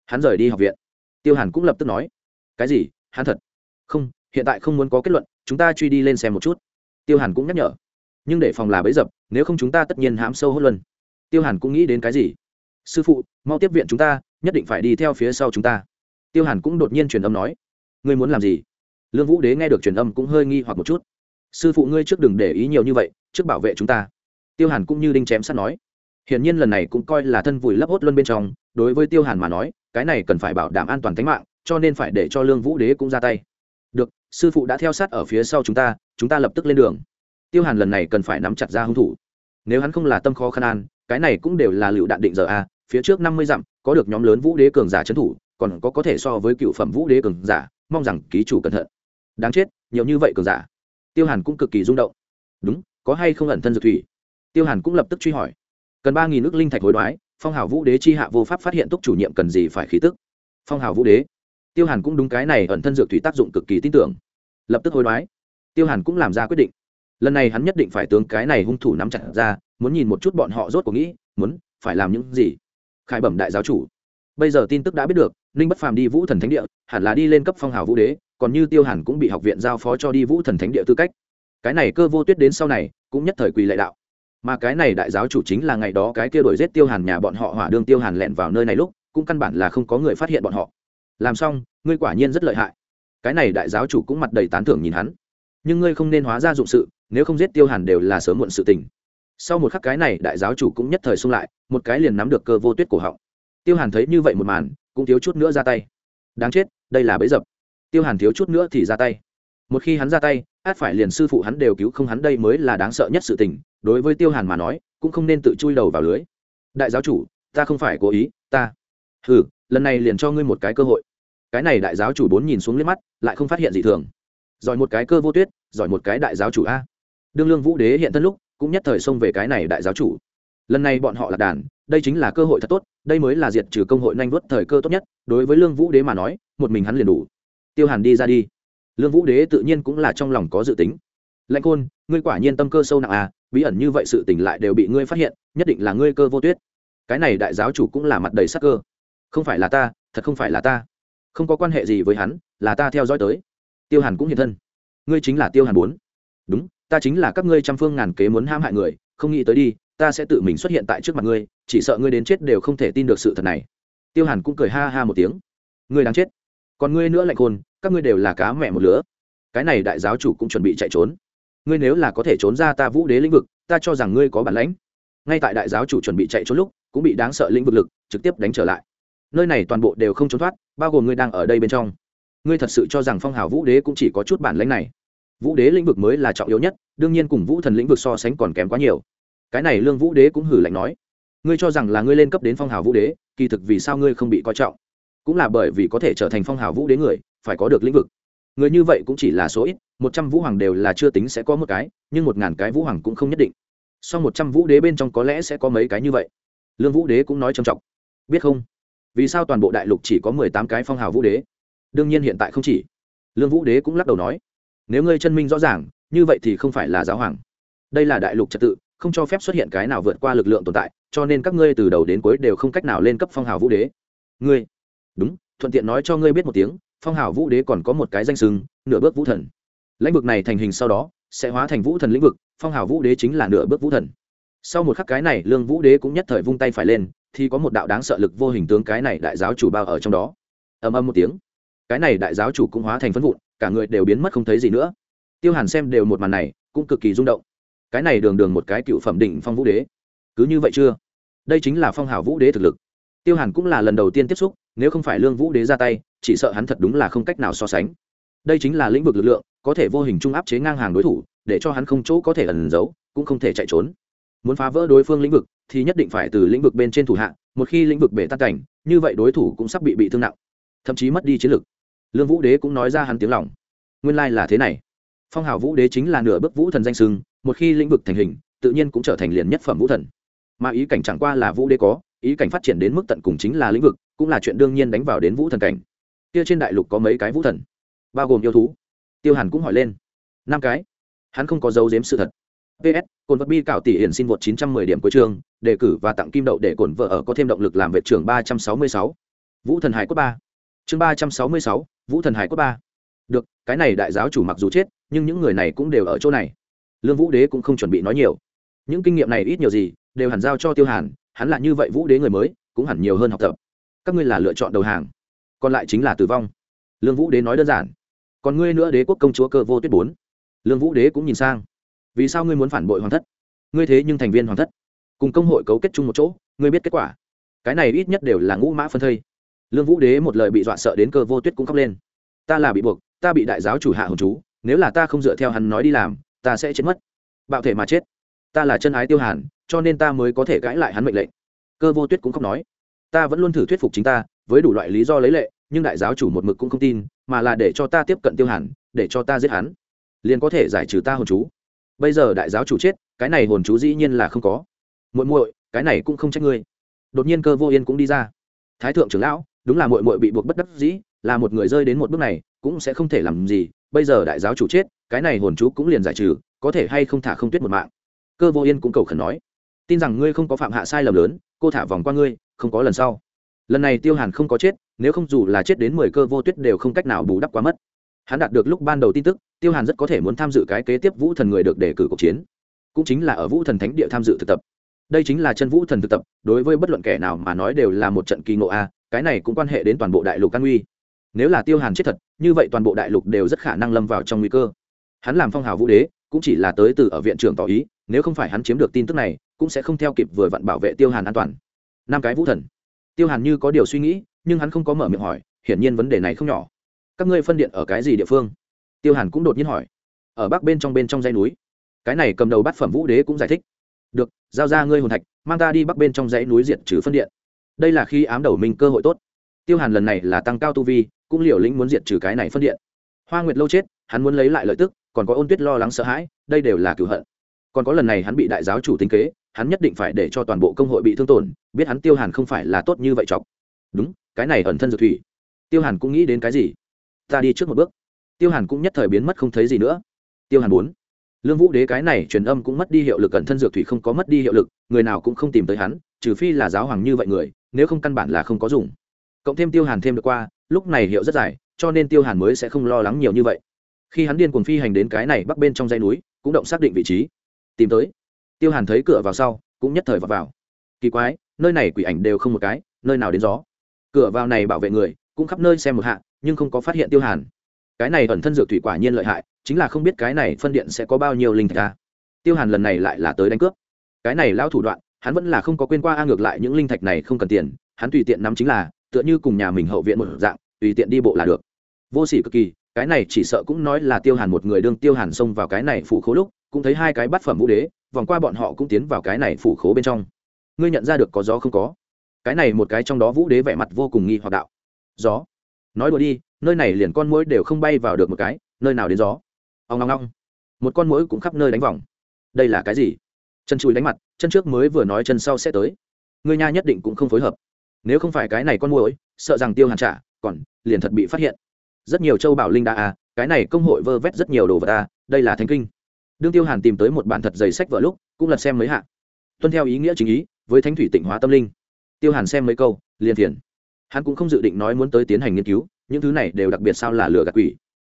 Hắn rời đi học viện. Tiêu hàn cũng lập tức nói. Cái gì? Hắn thật? Không, hiện tại không muốn có kết luận, chúng ta truy đi lên xem một chút. Tiêu hàn cũng nhắc nhở. Nhưng để phòng là bấy dập, nếu không chúng ta tất nhiên hãm sâu hốt luân tiêu hàn cũng nghĩ đến cái gì? Sư phụ, mau tiếp viện chúng ta, nhất định phải đi theo phía sau chúng ta. Tiêu hàn cũng đột nhiên truyền âm nói. Ngươi muốn làm gì? Lương vũ đế nghe được truyền âm cũng hơi nghi hoặc một chút. Sư phụ ngươi trước đừng để ý nhiều như vậy, trước bảo vệ chúng ta. Tiêu hàn cũng như đinh chém sắt nói. Hiển nhiên lần này cũng coi là thân vùi lấp hốt luân bên trong, đối với tiêu hàn mà nói, cái này cần phải bảo đảm an toàn tính mạng, cho nên phải để cho lương vũ đế cũng ra tay. Được, sư phụ đã theo sát ở phía sau chúng ta chúng ta lập tức lên đường. Tiêu hàn lần này cần phải nắm chặt ra hung thủ. Nếu hắn không là tâm khó khăn an cái này cũng đều là lựu đạn định giờ a, phía trước năm mươi dặm, có được nhóm lớn vũ đế cường giả trấn thủ, còn có có thể so với cựu phẩm vũ đế cường giả, mong rằng ký chủ cẩn thận. Đáng chết, nhiều như vậy cường giả. Tiêu hàn cũng cực kỳ rung động. Đúng, có hay không ẩn thân dược thủy? Tiêu hàn cũng lập tức truy hỏi. Cần ba nghìn nước linh thạch hối đoái, phong hào vũ đế chi hạ vô pháp phát hiện túc chủ nhiệm cần gì phải khí tức. Phong hào vũ đế. Tiêu hàn cũng đúng cái này ẩn thân dược thủy tác dụng cực kỳ tin tưởng. Lập tức hối đoái. Tiêu hàn cũng làm ra quyết định lần này hắn nhất định phải tướng cái này hung thủ nắm chặt ra, muốn nhìn một chút bọn họ rốt cuộc nghĩ, muốn, phải làm những gì. Khải bẩm đại giáo chủ. Bây giờ tin tức đã biết được, ninh bất phàm đi vũ thần thánh địa, hẳn là đi lên cấp phong hào vũ đế, còn như tiêu hàn cũng bị học viện giao phó cho đi vũ thần thánh địa tư cách. Cái này cơ vô tuyết đến sau này, cũng nhất thời quỳ lệ đạo. Mà cái này đại giáo chủ chính là ngày đó cái kia đổi giết tiêu hàn nhà bọn họ hỏa đương tiêu hàn lẹn vào nơi này lúc, cũng căn bản là không có người phát hiện bọn họ. Làm xong, ngươi quả nhiên rất lợi hại. Cái này đại giáo chủ cũng mặt đầy tán thưởng nhìn hắn nhưng ngươi không nên hóa ra dụng sự, nếu không giết tiêu hàn đều là sớm muộn sự tình. Sau một khắc cái này, đại giáo chủ cũng nhất thời xung lại, một cái liền nắm được cơ vô tuyết cổ họng. Tiêu hàn thấy như vậy một màn, cũng thiếu chút nữa ra tay. Đáng chết, đây là bẫy dập. Tiêu hàn thiếu chút nữa thì ra tay. Một khi hắn ra tay, át phải liền sư phụ hắn đều cứu không hắn đây mới là đáng sợ nhất sự tình, đối với tiêu hàn mà nói, cũng không nên tự chui đầu vào lưới. Đại giáo chủ, ta không phải cố ý, ta. Ừ lần này liền cho ngươi một cái cơ hội. Cái này đại giáo chủ bốn nhìn xuống liếc mắt, lại không phát hiện gì thường giỏi một cái cơ vô tuyết, giỏi một cái đại giáo chủ a. Đương lương vũ đế hiện thân lúc, cũng nhất thời xông về cái này đại giáo chủ. Lần này bọn họ là đàn, đây chính là cơ hội thật tốt, đây mới là diệt trừ công hội nhanh vớt thời cơ tốt nhất, đối với lương vũ đế mà nói, một mình hắn liền đủ. Tiêu hàn đi ra đi. Lương vũ đế tự nhiên cũng là trong lòng có dự tính. Lãnh côn ngươi quả nhiên tâm cơ sâu nặng à bí ẩn như vậy sự tỉnh lại đều bị ngươi phát hiện, nhất định là ngươi cơ vô tuyết. Cái này đại giáo chủ cũng là mặt đầy sắc cơ. Không phải là ta, thật không phải là ta. Không có quan hệ gì với hắn, là ta theo dõi tới tiêu hàn cũng hiện thân. Ngươi chính là tiêu hàn bốn. Đúng, ta chính là các ngươi trăm phương ngàn kế muốn ham hại người, không nghĩ tới đi, ta sẽ tự mình xuất hiện tại trước mặt ngươi, chỉ sợ ngươi đến chết đều không thể tin được sự thật này. Tiêu hàn cũng cười ha ha một tiếng. Ngươi đáng chết. Còn ngươi nữa lạnh khôn, các ngươi đều là cá mẹ một lứa. Cái này đại giáo chủ cũng chuẩn bị chạy trốn. Ngươi nếu là có thể trốn ra ta vũ đế lĩnh vực, ta cho rằng ngươi có bản lãnh. Ngay tại đại giáo chủ chuẩn bị chạy trốn lúc, cũng bị đáng sợ lĩnh vực lực trực tiếp đánh trở lại. Nơi này toàn bộ đều không trốn thoát, bao gồm ngươi đang ở đây bên trong ngươi thật sự cho rằng phong hào vũ đế cũng chỉ có chút bản lãnh này? Vũ đế lĩnh vực mới là trọng yếu nhất, đương nhiên cùng vũ thần lĩnh vực so sánh còn kém quá nhiều. Cái này lương vũ đế cũng hử lạnh nói, ngươi cho rằng là ngươi lên cấp đến phong hào vũ đế, kỳ thực vì sao ngươi không bị coi trọng? Cũng là bởi vì có thể trở thành phong hào vũ đế người, phải có được lĩnh vực. Người như vậy cũng chỉ là số ít, một trăm vũ hoàng đều là chưa tính sẽ có một cái, nhưng một ngàn cái vũ hoàng cũng không nhất định. Sau một trăm vũ đế bên trong có lẽ sẽ có mấy cái như vậy. Lương vũ đế cũng nói trầm trọng. Biết không? Vì sao toàn bộ đại lục chỉ có mười tám cái phong hào vũ đế? Đương nhiên hiện tại không chỉ. Lương vũ đế cũng lắc đầu nói, nếu ngươi chân minh rõ ràng, như vậy thì không phải là giáo hoàng. Đây là đại lục trật tự, không cho phép xuất hiện cái nào vượt qua lực lượng tồn tại, cho nên các ngươi từ đầu đến cuối đều không cách nào lên cấp phong hào vũ đế. Ngươi? Đúng, thuận tiện nói cho ngươi biết một tiếng, phong hào vũ đế còn có một cái danh sừng nửa bước vũ thần. Lĩnh vực này thành hình sau đó sẽ hóa thành vũ thần lĩnh vực, phong hào vũ đế chính là nửa bước vũ thần. Sau một khắc cái này, lương vũ đế cũng nhất thời vung tay phải lên, thì có một đạo đáng sợ lực vô hình tướng cái này đại giáo chủ bao ở trong đó. Ầm ầm một tiếng cái này đại giáo chủ cũng hóa thành phân vụn, cả người đều biến mất không thấy gì nữa. Tiêu hàn xem đều một màn này, cũng cực kỳ rung động. Cái này đường đường một cái cựu phẩm đỉnh phong vũ đế, cứ như vậy chưa? Đây chính là phong hào vũ đế thực lực. Tiêu hàn cũng là lần đầu tiên tiếp xúc, nếu không phải lương vũ đế ra tay, chỉ sợ hắn thật đúng là không cách nào so sánh. Đây chính là lĩnh vực lực lượng, có thể vô hình trung áp chế ngang hàng đối thủ, để cho hắn không chỗ có thể ẩn giấu, cũng không thể chạy trốn. Muốn phá vỡ đối phương lĩnh vực, thì nhất định phải từ lĩnh vực bên trên thủ hạ, một khi lĩnh vực bể tan cảnh, như vậy đối thủ cũng sắp bị bị thương nặng, thậm chí mất đi chiến lực lương vũ đế cũng nói ra hắn tiếng lòng. Nguyên lai là thế này. Phong hào vũ đế chính là nửa bước vũ thần danh sưng một khi lĩnh vực thành hình tự nhiên cũng trở thành liền nhất phẩm vũ thần. Mà ý cảnh chẳng qua là vũ đế có ý cảnh phát triển đến mức tận cùng chính là lĩnh vực cũng là chuyện đương nhiên đánh vào đến vũ thần cảnh. Kia trên đại lục có mấy cái vũ thần? Bao gồm yêu thú. Tiêu hàn cũng hỏi lên. Năm cái. Hắn không có dấu giếm sự thật. Ps cồn vật bi cảo tỷ hiển xin vượt 910 điểm cuối trường đề cử và tặng kim đậu để cổn vợ ở có thêm động lực làm vệ trưởng 366. vũ thần hải Quốc ba. Chương 366, vũ thần hải cốt ba. Được, cái này đại giáo chủ mặc dù chết, nhưng những người này cũng đều ở chỗ này. Lương vũ đế cũng không chuẩn bị nói nhiều. Những kinh nghiệm này ít nhiều gì, đều hẳn giao cho tiêu hàn, hắn là như vậy vũ đế người mới, cũng hẳn nhiều hơn học tập. Các ngươi là lựa chọn đầu hàng, còn lại chính là tử vong. Lương vũ đế nói đơn giản. Còn ngươi nữa đế quốc công chúa cơ vô tuyết bốn. Lương vũ đế cũng nhìn sang. Vì sao ngươi muốn phản bội hoàng thất? Ngươi thế nhưng thành viên hoàng thất. Cùng công hội cấu kết chung một chỗ, ngươi biết kết quả. Cái này ít nhất đều là ngũ mã phân thây lương vũ đế một lời bị dọa sợ đến cơ vô tuyết cũng khóc lên. Ta là bị buộc, ta bị đại giáo chủ hạ hồn chú, nếu là ta không dựa theo hắn nói đi làm, ta sẽ chết mất. Bạo thể mà chết. Ta là chân ái tiêu hàn, cho nên ta mới có thể cãi lại hắn mệnh lệnh. Cơ vô tuyết cũng không nói. Ta vẫn luôn thử thuyết phục chính ta, với đủ loại lý do lấy lệ, nhưng đại giáo chủ một mực cũng không tin, mà là để cho ta tiếp cận tiêu hàn, để cho ta giết hắn. Liền có thể giải trừ ta hồn chú. Bây giờ đại giáo chủ chết, cái này hồn chú dĩ nhiên là không có. Muội muội, cái này cũng không trách ngươi. Đột nhiên cơ vô yên cũng đi ra. Thái thượng trưởng lão đúng là muội muội bị buộc bất đắc dĩ, là một người rơi đến một bước này, cũng sẽ không thể làm gì, bây giờ đại giáo chủ chết, cái này hồn chú cũng liền giải trừ, có thể hay không thả không tuyết một mạng. Cơ vô yên cũng cầu khẩn nói, tin rằng ngươi không có phạm hạ sai lầm lớn, cô thả vòng qua ngươi, không có lần sau. Lần này tiêu hàn không có chết, nếu không dù là chết đến mười cơ vô tuyết đều không cách nào bù đắp quá mất. Hắn đạt được lúc ban đầu tin tức, tiêu hàn rất có thể muốn tham dự cái kế tiếp vũ thần người được đề cử cuộc chiến. Cũng chính là ở vũ thần thánh địa tham dự thực tập. Đây chính là chân vũ thần thực tập, đối với bất luận kẻ nào mà nói đều là một trận kỳ ngộ a cái này cũng quan hệ đến toàn bộ đại lục an nguy. Nếu là tiêu hàn chết thật, như vậy toàn bộ đại lục đều rất khả năng lâm vào trong nguy cơ. Hắn làm phong hào vũ đế, cũng chỉ là tới từ ở viện trưởng tỏ ý, nếu không phải hắn chiếm được tin tức này, cũng sẽ không theo kịp vừa vặn bảo vệ tiêu hàn an toàn. Năm cái vũ thần. Tiêu hàn như có điều suy nghĩ, nhưng hắn không có mở miệng hỏi, hiển nhiên vấn đề này không nhỏ. Các ngươi phân điện ở cái gì địa phương? Tiêu hàn cũng đột nhiên hỏi. Ở bắc bên trong bên trong dãy núi. Cái này cầm đầu bát phẩm vũ đế cũng giải thích. Được, giao ra ngươi hồn thạch, mang ta đi bắc bên trong dãy núi diệt trừ phân điện đây là khi ám đầu minh cơ hội tốt. Tiêu hàn lần này là tăng cao tu vi, cũng liều lĩnh muốn diệt trừ cái này phân điện. Hoa nguyệt lâu chết, hắn muốn lấy lại lợi tức, còn có ôn tuyết lo lắng sợ hãi, đây đều là cửu hận. Còn có lần này hắn bị đại giáo chủ tính kế, hắn nhất định phải để cho toàn bộ công hội bị thương tổn, biết hắn tiêu hàn không phải là tốt như vậy chọc. Đúng, cái này ẩn thân dược thủy. Tiêu hàn cũng nghĩ đến cái gì? Ta đi trước một bước. Tiêu hàn cũng nhất thời biến mất không thấy gì nữa. Tiêu hàn bốn lương vũ đế cái này truyền âm cũng mất đi hiệu lực, ẩn thân dược thủy không có mất đi hiệu lực, người nào cũng không tìm tới hắn, trừ phi là giáo hoàng như vậy người nếu không căn bản là không có dùng. Cộng thêm tiêu hàn thêm được qua, lúc này hiệu rất dài, cho nên tiêu hàn mới sẽ không lo lắng nhiều như vậy. Khi hắn điên cuồng phi hành đến cái này bắc bên trong dãy núi, cũng động xác định vị trí. Tìm tới. Tiêu hàn thấy cửa vào sau, cũng nhất thời vào vào. Kỳ quái, nơi này quỷ ảnh đều không một cái, nơi nào đến gió. Cửa vào này bảo vệ người, cũng khắp nơi xem một hạ, nhưng không có phát hiện tiêu hàn. Cái này ẩn thân dược thủy quả nhiên lợi hại, chính là không biết cái này phân điện sẽ có bao nhiêu linh thạch ta tiêu hàn lần này lại là tới đánh cướp. Cái này lao thủ đoạn hắn vẫn là không có quên qua a ngược lại những linh thạch này không cần tiền, hắn tùy tiện nắm chính là, tựa như cùng nhà mình hậu viện một dạng, tùy tiện đi bộ là được. Vô s ỉ cực kỳ, cái này chỉ sợ cũng nói là tiêu hàn một người đương tiêu hàn xông vào cái này phủ khố lúc, cũng thấy hai cái bát phẩm vũ đế, vòng qua bọn họ cũng tiến vào cái này phủ khố bên trong. Ngươi nhận ra được có gió không có? Cái này một cái trong đó vũ đế vẻ mặt vô cùng nghi hoặc đạo. Gió? Nói đùa đi, nơi này liền con mũi đều không bay vào được một cái, nơi nào đến gió? Ông ngong ngong một con mũi cũng khắp nơi đánh vòng. Đây là cái gì? Chân chui đánh mặt, chân trước mới vừa nói chân sau sẽ tới. Người nha nhất định cũng không phối hợp. Nếu không phải cái này con mồi sợ rằng tiêu hàn trả, còn liền thật bị phát hiện. Rất nhiều châu bảo linh đa à cái này công hội vơ vét rất nhiều đồ vật à đây là thánh kinh. Đương tiêu hàn tìm tới một bản thật dày sách vợ lúc, cũng lật xem mấy hạ. Tuân theo ý nghĩa chính ý, với thánh thủy tịnh hóa tâm linh. Tiêu hàn xem mấy câu, liền thiền. Hắn cũng không dự định nói muốn tới tiến hành nghiên cứu, những thứ này đều đặc biệt sao là lừa gạt quỷ.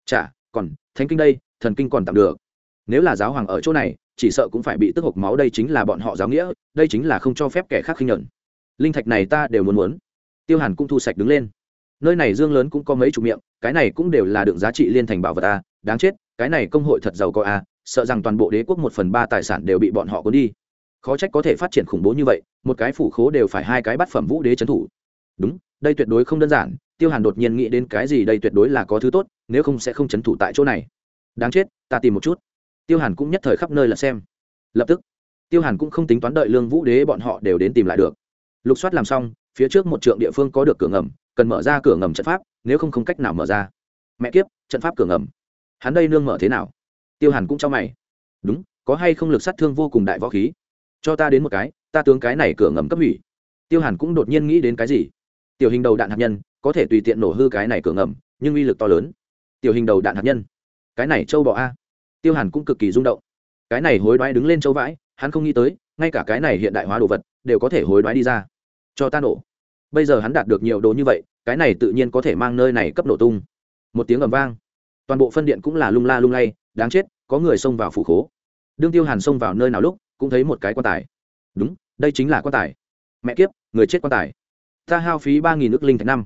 Chả còn, thánh kinh đây, thần kinh còn tạm được. Nếu là giáo hoàng ở chỗ này chỉ sợ cũng phải bị tức hộc máu đây chính là bọn họ giáo nghĩa, đây chính là không cho phép kẻ khác khinh nhẫn. Linh thạch này ta đều muốn muốn. Tiêu hàn cũng thu sạch đứng lên. Nơi này dương lớn cũng có mấy chục miệng, cái này cũng đều là đựng giá trị liên thành bảo vật a, đáng chết, cái này công hội thật giàu có a, sợ rằng toàn bộ đế quốc một phần ba tài sản đều bị bọn họ cuốn đi. Khó trách có thể phát triển khủng bố như vậy, một cái phủ khố đều phải hai cái bát phẩm vũ đế trấn thủ. Đúng, đây tuyệt đối không đơn giản, tiêu hàn đột nhiên nghĩ đến cái gì đây tuyệt đối là có thứ tốt, nếu không sẽ không trấn thủ tại chỗ này. Đáng chết, ta tìm một chút tiêu hàn cũng nhất thời khắp nơi là xem. Lập tức, tiêu hàn cũng không tính toán đợi lương vũ đế bọn họ đều đến tìm lại được. Lục soát làm xong, phía trước một trượng địa phương có được cửa ngầm, cần mở ra cửa ngầm trận pháp, nếu không không cách nào mở ra. Mẹ kiếp, trận pháp cửa ngầm. Hắn đây nương mở thế nào? Tiêu hàn cũng cho mày. Đúng, có hay không lực sát thương vô cùng đại võ khí? Cho ta đến một cái, ta tướng cái này cửa ngầm cấp hủy. Tiêu hàn cũng đột nhiên nghĩ đến cái gì? Tiểu hình đầu đạn hạt nhân, có thể tùy tiện nổ hư cái này cửa ngầm, nhưng uy lực to lớn. Tiểu hình đầu đạn hạt nhân. Cái này châu bò a tiêu hàn cũng cực kỳ rung động. Cái này hối đoái đứng lên châu vãi, hắn không nghĩ tới, ngay cả cái này hiện đại hóa đồ vật, đều có thể hối đoái đi ra. Cho ta nổ. Bây giờ hắn đạt được nhiều đồ như vậy, cái này tự nhiên có thể mang nơi này cấp nổ tung. Một tiếng ầm vang. Toàn bộ phân điện cũng là lung la lung lay, đáng chết, có người xông vào phủ khố. Đương tiêu hàn xông vào nơi nào lúc, cũng thấy một cái quan tài. Đúng, đây chính là quan tài. Mẹ kiếp, người chết quan tài. Ta hao phí ba nghìn nước linh thạch năm.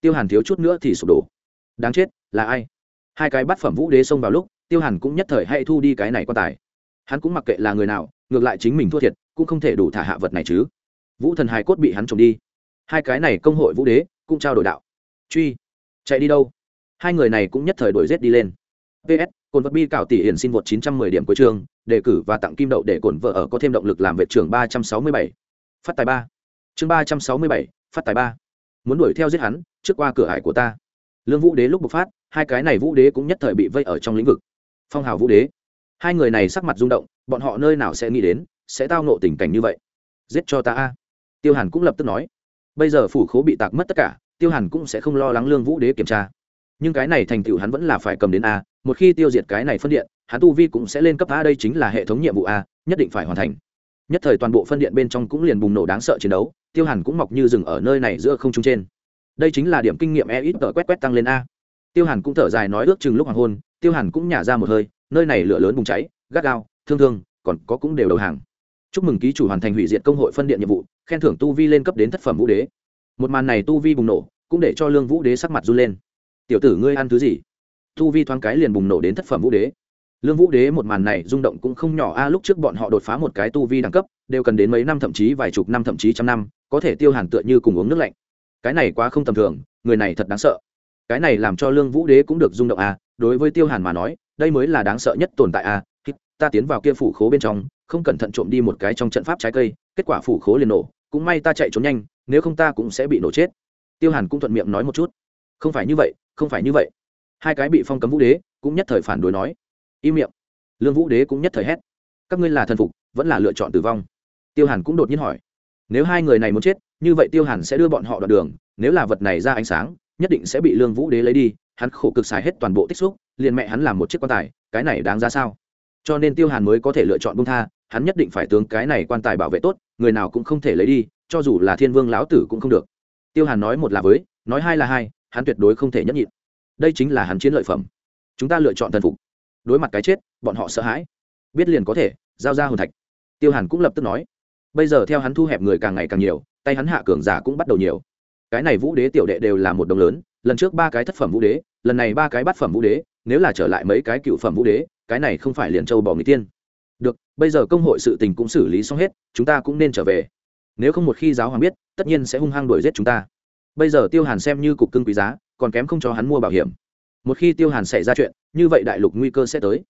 Tiêu hàn thiếu chút nữa thì sụp đổ. Đáng chết, là ai? Hai cái bát phẩm vũ đế xông vào lúc tiêu hàn cũng nhất thời hay thu đi cái này quan tài. Hắn cũng mặc kệ là người nào ngược lại chính mình thua thiệt cũng không thể đủ thả hạ vật này chứ. Vũ thần hài cốt bị hắn trộm đi. Hai cái này công hội vũ đế cũng trao đổi đạo. Truy chạy đi đâu? Hai người này cũng nhất thời đổi rét đi lên. Ps cồn vật bi cảo tỷ hiển xin vượt 910 điểm cuối trường đề cử và tặng kim đậu để cổn vợ ở có thêm động lực làm vệ trưởng 367. phát tài ba. Chương 367, phát tài ba. Muốn đuổi theo giết hắn trước qua cửa hải của ta. Lương vũ đế lúc bộc phát hai cái này vũ đế cũng nhất thời bị vây ở trong lĩnh vực phong hào vũ đế. Hai người này sắc mặt rung động, bọn họ nơi nào sẽ nghĩ đến, sẽ tao nộ tình cảnh như vậy? Giết cho ta a. Tiêu hàn cũng lập tức nói. Bây giờ phủ khố bị tạc mất tất cả, tiêu hàn cũng sẽ không lo lắng lương vũ đế kiểm tra. Nhưng cái này thành tựu hắn vẫn là phải cầm đến a, một khi tiêu diệt cái này phân điện, hắn tu vi cũng sẽ lên cấp a, đây chính là hệ thống nhiệm vụ a, nhất định phải hoàn thành. Nhất thời toàn bộ phân điện bên trong cũng liền bùng nổ đáng sợ chiến đấu, tiêu hàn cũng mọc như rừng ở nơi này giữa không trung trên. Đây chính là điểm kinh nghiệm e ít tờ quét quét tăng lên a tiêu hàn cũng thở dài nói ước chừng lúc hoàng hôn, tiêu hàn cũng nhả ra một hơi, nơi này lửa lớn bùng cháy, gắt gao, thương thương, còn có cũng đều đầu hàng. Chúc mừng ký chủ hoàn thành hủy diệt công hội phân điện nhiệm vụ, khen thưởng tu vi lên cấp đến thất phẩm vũ đế. Một màn này tu vi bùng nổ, cũng để cho lương vũ đế sắc mặt run lên. Tiểu tử ngươi ăn thứ gì? Tu vi thoáng cái liền bùng nổ đến thất phẩm vũ đế. Lương vũ đế một màn này rung động cũng không nhỏ a, lúc trước bọn họ đột phá một cái tu vi đẳng cấp, đều cần đến mấy năm thậm chí vài chục năm thậm chí trăm năm, có thể tiêu hàn tựa như cùng uống nước lạnh. Cái này quá không tầm thường, người này thật đáng sợ cái này làm cho lương vũ đế cũng được rung động à? đối với tiêu hàn mà nói, đây mới là đáng sợ nhất tồn tại à? ta tiến vào kia phủ khố bên trong, không cẩn thận trộm đi một cái trong trận pháp trái cây, kết quả phủ khố liền nổ, cũng may ta chạy trốn nhanh, nếu không ta cũng sẽ bị nổ chết. Tiêu hàn cũng thuận miệng nói một chút. Không phải như vậy, không phải như vậy. Hai cái bị phong cấm vũ đế cũng nhất thời phản đối nói. Im miệng. Lương vũ đế cũng nhất thời hét. Các ngươi là thần phục, vẫn là lựa chọn tử vong. Tiêu hàn cũng đột nhiên hỏi. Nếu hai người này muốn chết, như vậy tiêu hàn sẽ đưa bọn họ đoạn đường, nếu là vật này ra ánh sáng nhất định sẽ bị lương vũ đế lấy đi, hắn khổ cực xài hết toàn bộ tích xúc, liền mẹ hắn làm một chiếc quan tài, cái này đáng ra sao? Cho nên tiêu hàn mới có thể lựa chọn bung tha, hắn nhất định phải tướng cái này quan tài bảo vệ tốt, người nào cũng không thể lấy đi, cho dù là thiên vương lão tử cũng không được. Tiêu hàn nói một là với, nói hai là hai, hắn tuyệt đối không thể nhấp nhịn. Đây chính là hắn chiến lợi phẩm. Chúng ta lựa chọn thần phục. Đối mặt cái chết, bọn họ sợ hãi. Biết liền có thể, giao ra hồn thạch. Tiêu hàn cũng lập tức nói. Bây giờ theo hắn thu hẹp người càng ngày càng nhiều, tay hắn hạ cường giả cũng bắt đầu nhiều cái này vũ đế tiểu đệ đều là một đồng lớn, lần trước ba cái thất phẩm vũ đế, lần này ba cái bát phẩm vũ đế, nếu là trở lại mấy cái cựu phẩm vũ đế, cái này không phải liền châu bỏ người tiên. Được, bây giờ công hội sự tình cũng xử lý xong hết, chúng ta cũng nên trở về. Nếu không một khi giáo hoàng biết, tất nhiên sẽ hung hăng đuổi giết chúng ta. Bây giờ tiêu hàn xem như cục cưng quý giá, còn kém không cho hắn mua bảo hiểm. Một khi tiêu hàn xảy ra chuyện, như vậy đại lục nguy cơ sẽ tới.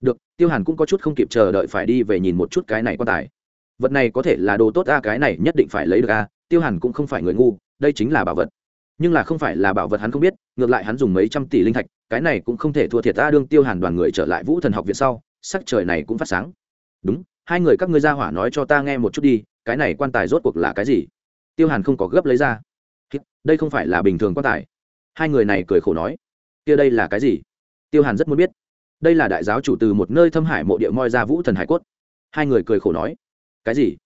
Được, tiêu hàn cũng có chút không kịp chờ đợi phải đi về nhìn một chút cái này quan tài. Vật này có thể là đồ tốt a, cái này nhất định phải lấy được a, tiêu hàn cũng không phải người ngu đây chính là bảo vật. Nhưng là không phải là bảo vật hắn không biết, ngược lại hắn dùng mấy trăm tỷ linh thạch, cái này cũng không thể thua thiệt, ta đương tiêu hàn đoàn người trở lại vũ thần học viện sau, sắc trời này cũng phát sáng. Đúng, hai người các ngươi ra hỏa nói cho ta nghe một chút đi, cái này quan tài rốt cuộc là cái gì? Tiêu hàn không có gấp lấy ra. Đây không phải là bình thường quan tài. Hai người này cười khổ nói. Kia đây là cái gì? Tiêu hàn rất muốn biết. Đây là đại giáo chủ từ một nơi thâm hải mộ địa moi ra vũ thần hải cốt. Hai người cười khổ nói. Cái gì?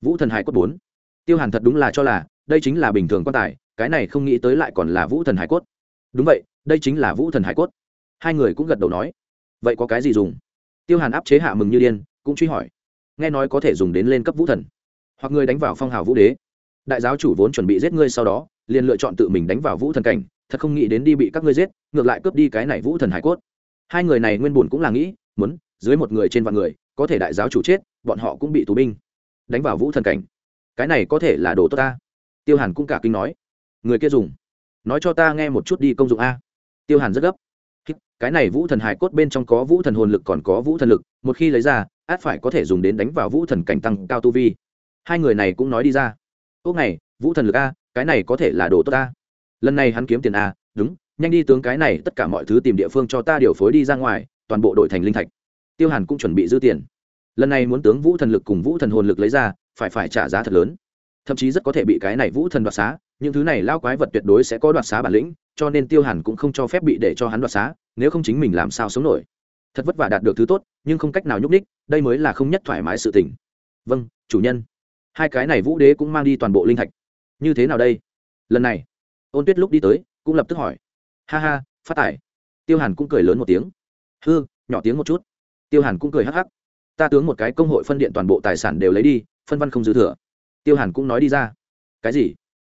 Vũ thần hải cốt bốn. Tiêu hàn thật đúng là cho là đây chính là bình thường quan tài, cái này không nghĩ tới lại còn là vũ thần hải cốt. Đúng vậy, đây chính là vũ thần hải cốt. Hai người cũng gật đầu nói. Vậy có cái gì dùng? Tiêu hàn áp chế hạ mừng như điên, cũng truy hỏi. Nghe nói có thể dùng đến lên cấp vũ thần. Hoặc người đánh vào phong hào vũ đế. Đại giáo chủ vốn chuẩn bị giết ngươi sau đó, liền lựa chọn tự mình đánh vào vũ thần cảnh, thật không nghĩ đến đi bị các ngươi giết, ngược lại cướp đi cái này vũ thần hải cốt. Hai người này nguyên bùn cũng là nghĩ, muốn, dưới một người trên vạn người, có thể đại giáo chủ chết, bọn họ cũng bị tù binh. Đánh vào vũ thần cảnh. Cái này có thể là đồ tốt ta tiêu hàn cũng cả kinh nói, người kia dùng. Nói cho ta nghe một chút đi công dụng a. Tiêu hàn rất gấp. Cái này vũ thần hải cốt bên trong có vũ thần hồn lực còn có vũ thần lực, một khi lấy ra, át phải có thể dùng đến đánh vào vũ thần cảnh tăng cao tu vi. Hai người này cũng nói đi ra. Ốc này, vũ thần lực a, cái này có thể là đồ tốt a. Lần này hắn kiếm tiền a, đúng, nhanh đi tướng cái này, tất cả mọi thứ tìm địa phương cho ta điều phối đi ra ngoài, toàn bộ đội thành linh thạch. Tiêu hàn cũng chuẩn bị dư tiền. Lần này muốn tướng vũ thần lực cùng vũ thần hồn lực lấy ra, phải phải trả giá thật lớn thậm chí rất có thể bị cái này vũ thần đoạt xá, những thứ này lao quái vật tuyệt đối sẽ có đoạt xá bản lĩnh, cho nên tiêu hàn cũng không cho phép bị để cho hắn đoạt xá, nếu không chính mình làm sao sống nổi. Thật vất vả đạt được thứ tốt, nhưng không cách nào nhúc ních đây mới là không nhất thoải mái sự tình. Vâng chủ nhân. Hai cái này vũ đế cũng mang đi toàn bộ linh thạch. Như thế nào đây? Lần này, ôn tuyết lúc đi tới, cũng lập tức hỏi. Ha ha, phát tải tiêu hàn cũng cười lớn một tiếng. Hư nhỏ tiếng một chút. Tiêu hàn cũng cười hắc hắc. Ta tướng một cái công hội phân điện toàn bộ tài sản đều lấy đi, phân văn không dư thừa tiêu hàn cũng nói đi ra. Cái gì?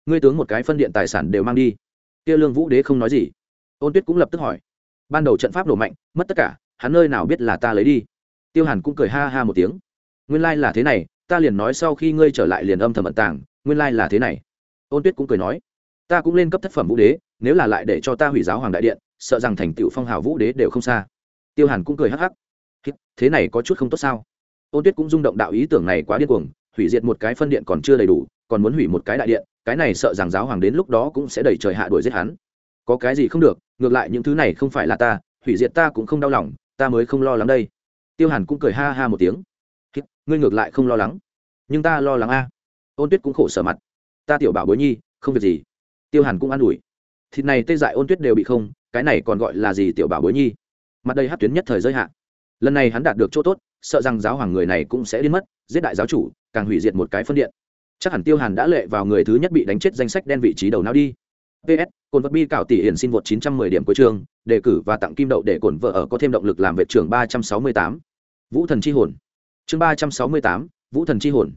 Ngươi tướng một cái phân điện tài sản đều mang đi. Tiêu lương vũ đế không nói gì. Ôn tuyết cũng lập tức hỏi. Ban đầu trận pháp nổ mạnh, mất tất cả, hắn nơi nào biết là ta lấy đi? Tiêu hàn cũng cười ha ha một tiếng. Nguyên lai、like、là thế này, ta liền nói sau khi ngươi trở lại liền âm thầm ẩn tàng, nguyên lai、like、là thế này. Ôn tuyết cũng cười nói. Ta cũng lên cấp thất phẩm vũ đế, nếu là lại để cho ta hủy giáo hoàng đại điện, sợ rằng thành tựu phong hào vũ đế đều không xa. Tiêu hàn cũng cười hắc hắc. Thế này có chút không tốt sao? Ôn tuyết cũng rung động đạo ý tưởng này quá điên cuồng hủy diệt một cái phân điện còn chưa đầy đủ, còn muốn hủy một cái đại điện, cái này sợ rằng giáo hoàng đến lúc đó cũng sẽ đẩy trời hạ đuổi giết hắn. Có cái gì không được, ngược lại những thứ này không phải là ta, hủy diệt ta cũng không đau lòng, ta mới không lo lắng đây. Tiêu hàn cũng cười ha ha một tiếng. Ngươi ngược lại không lo lắng. Nhưng ta lo lắng a. Ôn tuyết cũng khổ sở mặt. Ta tiểu bảo bối nhi, không việc gì. Tiêu hàn cũng an ủi. Thịt này tê dại ôn tuyết đều bị không, cái này còn gọi là gì tiểu bảo bối nhi? Mặt đây hát tuyến nhất thời giới hạn lần này hắn đạt được chỗ tốt, sợ rằng giáo hoàng người này cũng sẽ đi mất, giết đại giáo chủ càng hủy diệt một cái phân điện. Chắc hẳn tiêu hàn đã lệ vào người thứ nhất bị đánh chết danh sách đen vị trí đầu não đi. Ps cồn vật bi cạo tỷ hiển xin vượt 910 điểm cuối trường đề cử và tặng kim đậu để cổn vợ ở có thêm động lực làm vệ trưởng 368. vũ thần chi hồn. Chương 368, vũ thần chi hồn.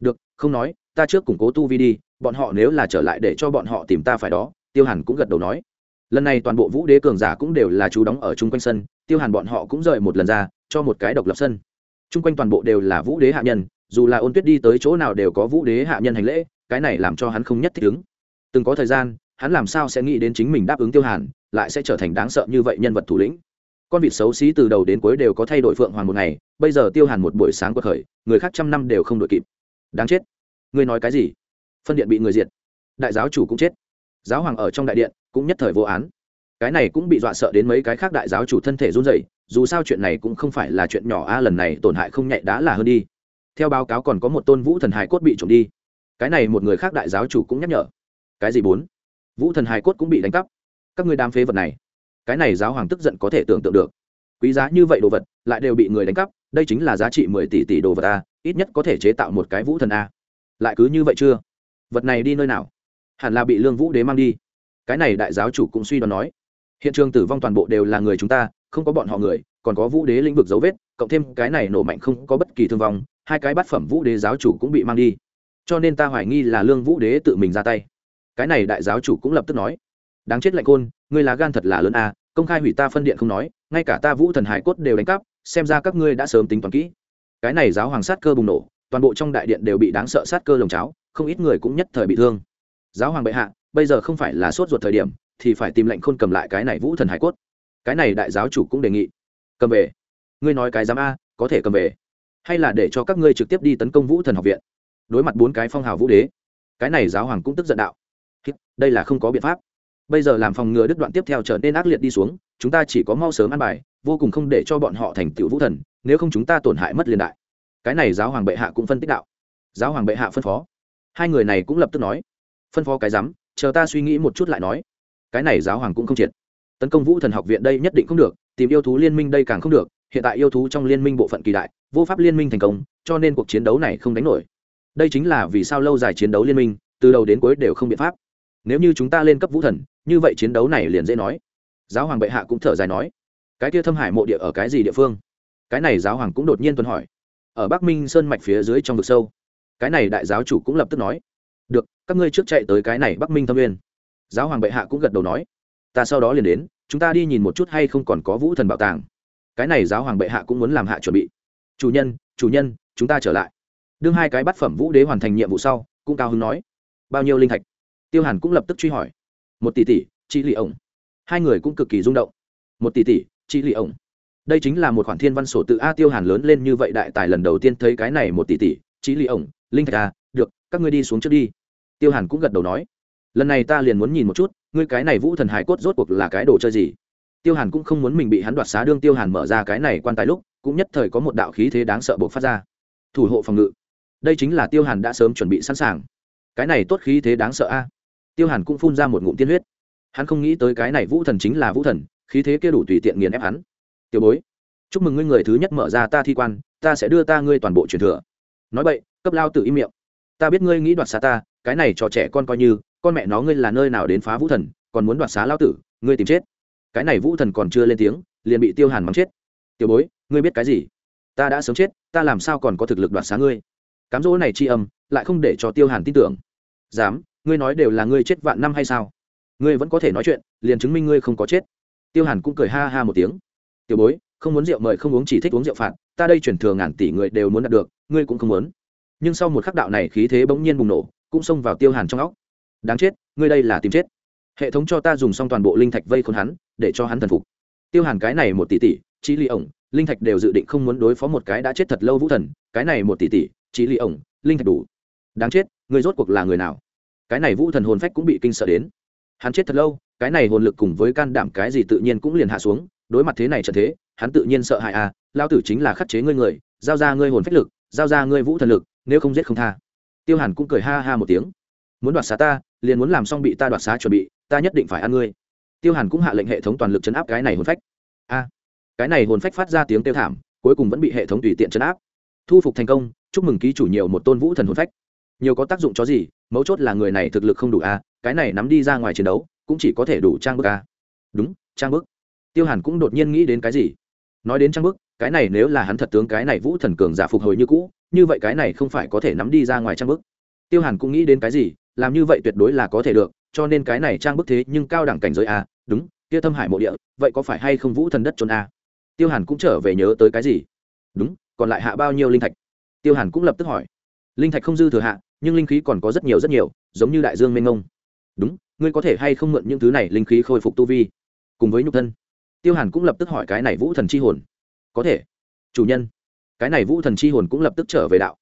Được không nói ta trước củng cố tu vi đi bọn họ nếu là trở lại để cho bọn họ tìm ta phải đó tiêu hàn cũng gật đầu nói. Lần này toàn bộ vũ đế cường giả cũng đều là chú đóng ở chung quanh sân tiêu hàn bọn họ cũng rời một lần ra cho một cái độc lập sân. Chung quanh toàn bộ đều là vũ đế hạ nhân dù là ôn tuyết đi tới chỗ nào đều có vũ đế hạ nhân hành lễ, cái này làm cho hắn không nhất thích ứng. Từng có thời gian, hắn làm sao sẽ nghĩ đến chính mình đáp ứng tiêu hàn, lại sẽ trở thành đáng sợ như vậy nhân vật thủ lĩnh. Con vịt xấu xí từ đầu đến cuối đều có thay đổi phượng hoàng một ngày, bây giờ tiêu hàn một buổi sáng cuộc khởi, người khác trăm năm đều không đội kịp. Đáng chết. Ngươi nói cái gì? Phân điện bị người diệt. Đại giáo chủ cũng chết. Giáo hoàng ở trong đại điện, cũng nhất thời vô án. Cái này cũng bị dọa sợ đến mấy cái khác đại giáo chủ thân thể run rẩy, dù sao chuyện này cũng không phải là chuyện nhỏ a, lần này tổn hại không nhạy đã là hơn đi theo báo cáo còn có một tôn vũ thần hải cốt bị trộm đi. Cái này một người khác đại giáo chủ cũng nhắc nhở. Cái gì bốn? Vũ thần hải cốt cũng bị đánh cắp. Các người đam phế vật này, cái này giáo hoàng tức giận có thể tưởng tượng được. Quý giá như vậy đồ vật, lại đều bị người đánh cắp, đây chính là giá trị mười tỷ tỷ đồ vật a, ít nhất có thể chế tạo một cái vũ thần a. Lại cứ như vậy chưa? Vật này đi nơi nào? Hẳn là bị lương vũ đế mang đi. Cái này đại giáo chủ cũng suy đoán nói hiện trường tử vong toàn bộ đều là người chúng ta, không có bọn họ người, còn có vũ đế lĩnh vực dấu vết, cộng thêm cái này nổ mạnh không có bất kỳ thương vong, hai cái bát phẩm vũ đế giáo chủ cũng bị mang đi. Cho nên ta hoài nghi là lương vũ đế tự mình ra tay. Cái này đại giáo chủ cũng lập tức nói, đáng chết lạnh côn, ngươi là gan thật là lớn a công khai hủy ta phân điện không nói, ngay cả ta vũ thần hải cốt đều đánh cắp, xem ra các ngươi đã sớm tính toán kỹ. Cái này giáo hoàng sát cơ bùng nổ, toàn bộ trong đại điện đều bị đáng sợ sát cơ lồng cháo, không ít người cũng nhất thời bị thương. Giáo hoàng bệ hạ, bây giờ không phải là sốt ruột thời điểm thì phải tìm lệnh khôn cầm lại cái này vũ thần hải cốt. Cái này đại giáo chủ cũng đề nghị. Cầm về. Ngươi nói cái giám a, có thể cầm về. Hay là để cho các ngươi trực tiếp đi tấn công vũ thần học viện. Đối mặt bốn cái phong hào vũ đế, cái này giáo hoàng cũng tức giận đạo. Đây là không có biện pháp. Bây giờ làm phòng ngừa đứt đoạn tiếp theo trở nên ác liệt đi xuống, chúng ta chỉ có mau sớm ăn bài, vô cùng không để cho bọn họ thành tựu vũ thần, nếu không chúng ta tổn hại mất liên đại. Cái này giáo hoàng bệ hạ cũng phân tích đạo. Giáo hoàng bệ hạ phân phó. Hai người này cũng lập tức nói. Phân phó cái rắm chờ ta suy nghĩ một chút lại nói cái này giáo hoàng cũng không triệt. Tấn công vũ thần học viện đây nhất định không được, tìm yêu thú liên minh đây càng không được, hiện tại yêu thú trong liên minh bộ phận kỳ đại, vô pháp liên minh thành công, cho nên cuộc chiến đấu này không đánh nổi. Đây chính là vì sao lâu dài chiến đấu liên minh, từ đầu đến cuối đều không biện pháp. Nếu như chúng ta lên cấp vũ thần, như vậy chiến đấu này liền dễ nói. Giáo hoàng bệ hạ cũng thở dài nói, cái kia thâm hải mộ địa ở cái gì địa phương? Cái này giáo hoàng cũng đột nhiên tuần hỏi. Ở bắc minh sơn mạch phía dưới trong vực sâu. Cái này đại giáo chủ cũng lập tức nói, được, các ngươi trước chạy tới cái này bắc minh thâm nguyên giáo hoàng bệ hạ cũng gật đầu nói, ta sau đó liền đến, chúng ta đi nhìn một chút hay không còn có vũ thần bảo tàng. Cái này giáo hoàng bệ hạ cũng muốn làm hạ chuẩn bị. Chủ nhân chủ nhân, chúng ta trở lại. Đương hai cái bát phẩm vũ đế hoàn thành nhiệm vụ sau, cũng cao hứng nói, bao nhiêu linh thạch? Tiêu hàn cũng lập tức truy hỏi, một tỷ tỷ chị lì ổng. Hai người cũng cực kỳ rung động. Một tỷ tỷ chị lì ổng? Đây chính là một khoản thiên văn sổ tự a tiêu hàn lớn lên như vậy đại tài lần đầu tiên thấy cái này một tỷ tỷ chị lì ổng, linh thạch a được, các ngươi đi xuống trước đi. Tiêu hàn cũng gật đầu nói lần này ta liền muốn nhìn một chút, ngươi cái này vũ thần hải cốt rốt cuộc là cái đồ chơi gì? Tiêu hàn cũng không muốn mình bị hắn đoạt xá đương tiêu hàn mở ra cái này quan tài lúc, cũng nhất thời có một đạo khí thế đáng sợ buộc phát ra. Thủ hộ phòng ngự. Đây chính là tiêu hàn đã sớm chuẩn bị sẵn sàng. Cái này tốt khí thế đáng sợ a. Tiêu hàn cũng phun ra một ngụm tiên huyết. Hắn không nghĩ tới cái này vũ thần chính là vũ thần, khí thế kia đủ tùy tiện nghiền ép hắn. Tiểu bối, chúc mừng ngươi người thứ nhất mở ra ta thi quan, ta sẽ đưa ta ngươi toàn bộ truyền thừa. Nói vậy cấp lao tự im miệng. Ta biết ngươi nghĩ đoạt xa ta, cái này cho trẻ con coi như con mẹ nó ngươi là nơi nào đến phá vũ thần, còn muốn đoạt xá lao tử, ngươi tìm chết. Cái này vũ thần còn chưa lên tiếng, liền bị tiêu hàn mắng chết. Tiểu bối, ngươi biết cái gì? Ta đã sớm chết, ta làm sao còn có thực lực đoạt xá ngươi? Cám dỗ này chi âm, lại không để cho tiêu hàn tin tưởng. Dám, ngươi nói đều là ngươi chết vạn năm hay sao? Ngươi vẫn có thể nói chuyện, liền chứng minh ngươi không có chết. Tiêu hàn cũng cười ha ha một tiếng. Tiểu bối, không muốn rượu mời không uống chỉ thích uống rượu phạt, ta đây chuyển thừa ngàn tỷ người đều muốn đạt được, ngươi cũng không muốn. Nhưng sau một khắc đạo này khí thế bỗng nhiên bùng nổ, cũng xông vào tiêu hàn trong óc đáng chết, ngươi đây là tìm chết. Hệ thống cho ta dùng xong toàn bộ linh thạch vây khốn hắn, để cho hắn thần phục. Tiêu hàn cái này một tỷ tỷ trí ly ổng, linh thạch đều dự định không muốn đối phó một cái đã chết thật lâu vũ thần, cái này một tỷ tỷ trí ly ổng, linh thạch đủ. Đáng chết, ngươi rốt cuộc là người nào? Cái này vũ thần hồn phách cũng bị kinh sợ đến. Hắn chết thật lâu, cái này hồn lực cùng với can đảm cái gì tự nhiên cũng liền hạ xuống, đối mặt thế này trận thế, hắn tự nhiên sợ hại à lao tử chính là khắc chế ngươi người, giao ra ngươi hồn phách lực, giao ra ngươi vũ thần lực, nếu không giết không tha. Tiêu hàn cũng cười ha ha một tiếng muốn đoạt xá ta, liền muốn làm xong bị ta đoạt xá chuẩn bị, ta nhất định phải ăn ngươi. Tiêu hàn cũng hạ lệnh hệ thống toàn lực chấn áp cái này hồn phách. A, cái này hồn phách phát ra tiếng tiêu thảm, cuối cùng vẫn bị hệ thống tùy tiện chấn áp. Thu phục thành công, chúc mừng ký chủ nhiều một tôn vũ thần hồn phách. Nhiều có tác dụng cho gì, mấu chốt là người này thực lực không đủ a, cái này nắm đi ra ngoài chiến đấu, cũng chỉ có thể đủ trang bức a. Đúng, trang bức. Tiêu hàn cũng đột nhiên nghĩ đến cái gì? Nói đến trang bức, cái này nếu là hắn thật tướng cái này vũ thần cường giả phục hồi như cũ, như vậy cái này không phải có thể nắm đi ra ngoài trang bức. Tiêu hàn cũng nghĩ đến cái gì làm như vậy tuyệt đối là có thể được, cho nên cái này trang bức thế nhưng cao đẳng cảnh giới a, đúng, kia thâm hải mộ địa, vậy có phải hay không vũ thần đất trốn a? Tiêu hàn cũng trở về nhớ tới cái gì? Đúng, còn lại hạ bao nhiêu linh thạch? Tiêu hàn cũng lập tức hỏi. Linh thạch không dư thừa hạ, nhưng linh khí còn có rất nhiều rất nhiều, giống như đại dương mênh ngông đúng, ngươi có thể hay không mượn những thứ này linh khí khôi phục tu vi? Cùng với nhục thân. Tiêu hàn cũng lập tức hỏi cái này vũ thần c h i hồn. Có thể. Chủ nhân. Cái này vũ thần c h i hồn cũng lập tức trở về đạo.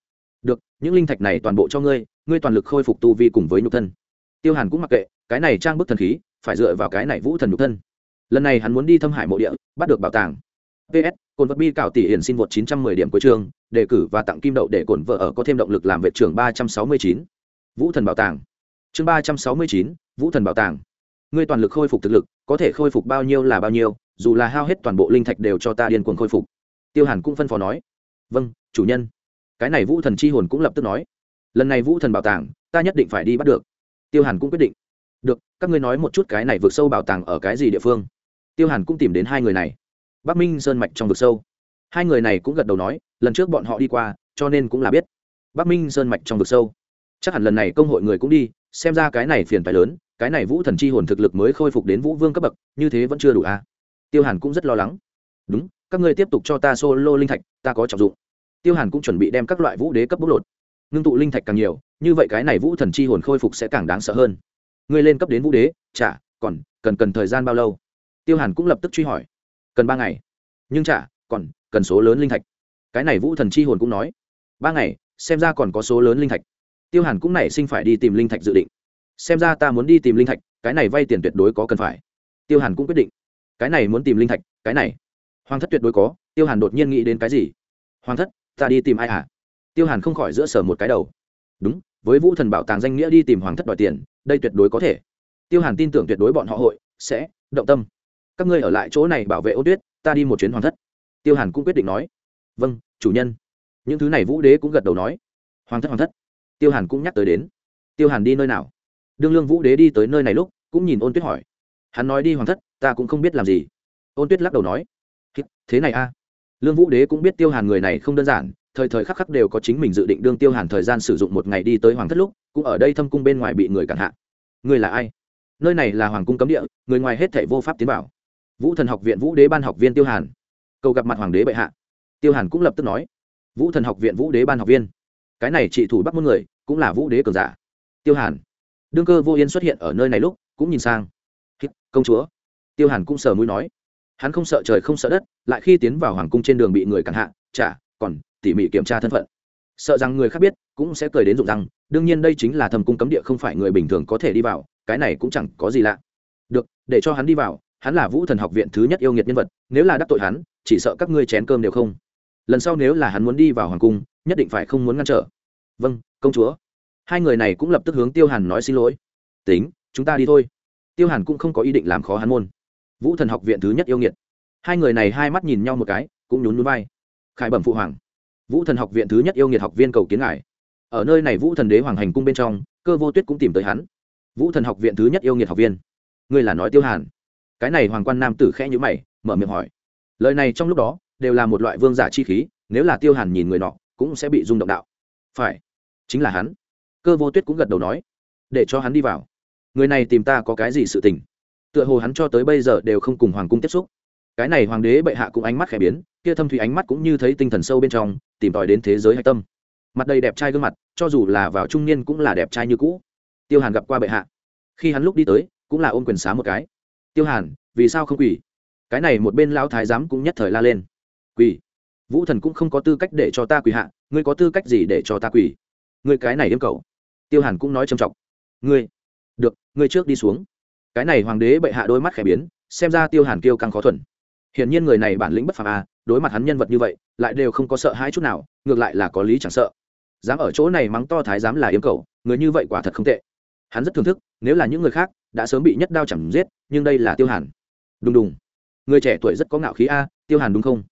Được, những linh thạch này toàn bộ cho ngươi ngươi toàn lực khôi phục tu vi cùng với nhục thân. Tiêu hàn cũng mặc kệ cái này trang bức thần khí phải dựa vào cái này vũ thần nhục thân. Lần này hắn muốn đi thâm hải mộ địa bắt được bảo tàng. Ps cồn vật bi cảo tỷ hiển xin vượt 910 điểm cuối trường đề cử và tặng kim đậu để cổn vợ ở có thêm động lực làm vệ trưởng 369. vũ thần bảo tàng. Chương 369, vũ thần bảo tàng. Ngươi toàn lực khôi phục thực lực có thể khôi phục bao nhiêu là bao nhiêu dù là hao hết toàn bộ linh thạch đều cho ta điên cuồng khôi phục. Tiêu hàn cũng phân phó nói. Vâng chủ nhân. Cái này vũ thần chi hồn cũng lập tức nói lần này vũ thần bảo tàng, ta nhất định phải đi bắt được. Tiêu hàn cũng quyết định. Được, các ngươi nói một chút cái này vượt sâu bảo tàng ở cái gì địa phương? Tiêu hàn cũng tìm đến hai người này. Bắc minh sơn mạch trong vực sâu. Hai người này cũng gật đầu nói, lần trước bọn họ đi qua, cho nên cũng là biết. Bắc minh sơn mạch trong vực sâu. Chắc hẳn lần này công hội người cũng đi, xem ra cái này phiền phái lớn, cái này vũ thần chi hồn thực lực mới khôi phục đến vũ vương cấp bậc, như thế vẫn chưa đủ à? Tiêu hàn cũng rất lo lắng. Đúng, các ngươi tiếp tục cho ta solo linh thạch, ta có trọng dụng. Tiêu hàn cũng chuẩn bị đem các loại vũ đế cấp bốc lột ngưng tụ linh thạch càng nhiều, như vậy cái này vũ thần chi hồn khôi phục sẽ càng đáng sợ hơn. Ngươi lên cấp đến vũ đế, chả, còn cần cần thời gian bao lâu? Tiêu hàn cũng lập tức truy hỏi. Cần ba ngày. Nhưng chả, còn cần số lớn linh thạch. Cái này vũ thần chi hồn cũng nói. Ba ngày, xem ra còn có số lớn linh thạch. Tiêu hàn cũng nảy sinh phải đi tìm linh thạch dự định. Xem ra ta muốn đi tìm linh thạch, cái này vay tiền tuyệt đối có cần phải. Tiêu hàn cũng quyết định. Cái này muốn tìm linh thạch, cái này. Hoàng thất tuyệt đối có, tiêu hàn đột nhiên nghĩ đến cái gì? Hoàng thất, ta đi tìm ai hả? Tiêu hàn không khỏi giữa sở một cái đầu. Đúng, với vũ thần bảo tàng danh nghĩa đi tìm hoàng thất đòi tiền, đây tuyệt đối có thể. Tiêu hàn tin tưởng tuyệt đối bọn họ hội sẽ động tâm. Các ngươi ở lại chỗ này bảo vệ ô tuyết, ta đi một chuyến hoàng thất. Tiêu hàn cũng quyết định nói. Vâng chủ nhân. Những thứ này vũ đế cũng gật đầu nói. Hoàng thất hoàng thất. Tiêu hàn cũng nhắc tới đến. Tiêu hàn đi nơi nào? Đương lương vũ đế đi tới nơi này lúc, cũng nhìn ôn tuyết hỏi. Hắn nói đi hoàng thất, ta cũng không biết làm gì. Ôn tuyết lắc đầu nói. Thế này a lương vũ đế cũng biết tiêu hàn người này không đơn giản thời thời khắc khắc đều có chính mình dự định đương tiêu hàn thời gian sử dụng một ngày đi tới hoàng thất lúc, cũng ở đây thâm cung bên ngoài bị người cản hạ. Người là ai? Nơi này là hoàng cung cấm địa, người ngoài hết thể vô pháp tiến bảo vũ thần học viện vũ đế ban học viên tiêu hàn. Cầu gặp mặt hoàng đế bệ hạ. Tiêu hàn cũng lập tức nói, vũ thần học viện vũ đế ban học viên, cái này trị thủ bắc muôn người, cũng là vũ đế cường giả. Tiêu hàn. Đương cơ vô yên xuất hiện ở nơi này lúc, cũng nhìn sang. Công chúa. Tiêu hàn cũng sờ mũi nói, hắn không sợ trời không sợ đất, lại khi tiến vào hoàng cung trên đường bị người cản hạ trả còn tỉ mỉ kiểm tra thân phận. Sợ rằng người khác biết, cũng sẽ cười đến rụng răng, đương nhiên đây chính là thầm cung cấm địa không phải người bình thường có thể đi vào, cái này cũng chẳng có gì lạ. Được, để cho hắn đi vào, hắn là vũ thần học viện thứ nhất yêu nghiệt nhân vật, nếu là đắc tội hắn, chỉ sợ các ngươi chén cơm đều không. Lần sau nếu là hắn muốn đi vào hoàng cung, nhất định phải không muốn ngăn trở. Vâng công chúa. Hai người này cũng lập tức hướng tiêu hàn nói xin lỗi. Tính, chúng ta đi thôi. Tiêu hàn cũng không có ý định làm khó hắn môn. Vũ thần học viện thứ nhất yêu nghiệt. Hai người này hai mắt nhìn nhau một cái, cũng nhún núi vai khải bẩm phụ hoàng. Vũ thần học viện thứ nhất yêu nghiệt học viên cầu kiến ngài. Ở nơi này vũ thần đế hoàng hành cung bên trong, cơ vô tuyết cũng tìm tới hắn. Vũ thần học viện thứ nhất yêu nghiệt học viên. Ngươi là nói tiêu hàn. Cái này hoàng quan nam tử khẽ nhữ mày, mở miệng hỏi. Lời này trong lúc đó, đều là một loại vương giả chi khí, nếu là tiêu hàn nhìn người nọ, cũng sẽ bị rung động đạo. Phải. Chính là hắn. Cơ vô tuyết cũng gật đầu nói. Để cho hắn đi vào. Người này tìm ta có cái gì sự tình? Tựa hồ hắn cho tới bây giờ đều không cùng hoàng cung tiếp xúc cái này hoàng đế bệ hạ cũng ánh mắt khẽ biến, kia thâm thủy ánh mắt cũng như thấy tinh thần sâu bên trong, tìm tòi đến thế giới hạch tâm. Mặt đầy đẹp trai gương mặt, cho dù là vào trung niên cũng là đẹp trai như cũ. Tiêu hàn gặp qua bệ hạ. Khi hắn lúc đi tới, cũng là ôm quyền xá một cái. Tiêu hàn, vì sao không quỳ? Cái này một bên lão thái giám cũng nhất thời la lên. Quỳ? Vũ thần cũng không có tư cách để cho ta quỳ hạ, ngươi có tư cách gì để cho ta quỳ? Ngươi cái này yêu cầu tiêu hàn cũng nói trầm trọng. Ngươi? Được, ngươi trước đi xuống. Cái này hoàng đế bệ hạ đôi mắt khẽ biến, xem ra tiêu hàn kêu căng khó thuần hiển nhiên người này bản lĩnh bất phàm a đối mặt hắn nhân vật như vậy, lại đều không có sợ hãi chút nào, ngược lại là có lý chẳng sợ. Dám ở chỗ này mắng to thái dám là yếm cầu người như vậy quả thật không tệ. Hắn rất thưởng thức, nếu là những người khác, đã sớm bị nhất đao chẳng giết, nhưng đây là tiêu hàn. Đùng đùng. Người trẻ tuổi rất có ngạo khí a, tiêu hàn đúng không?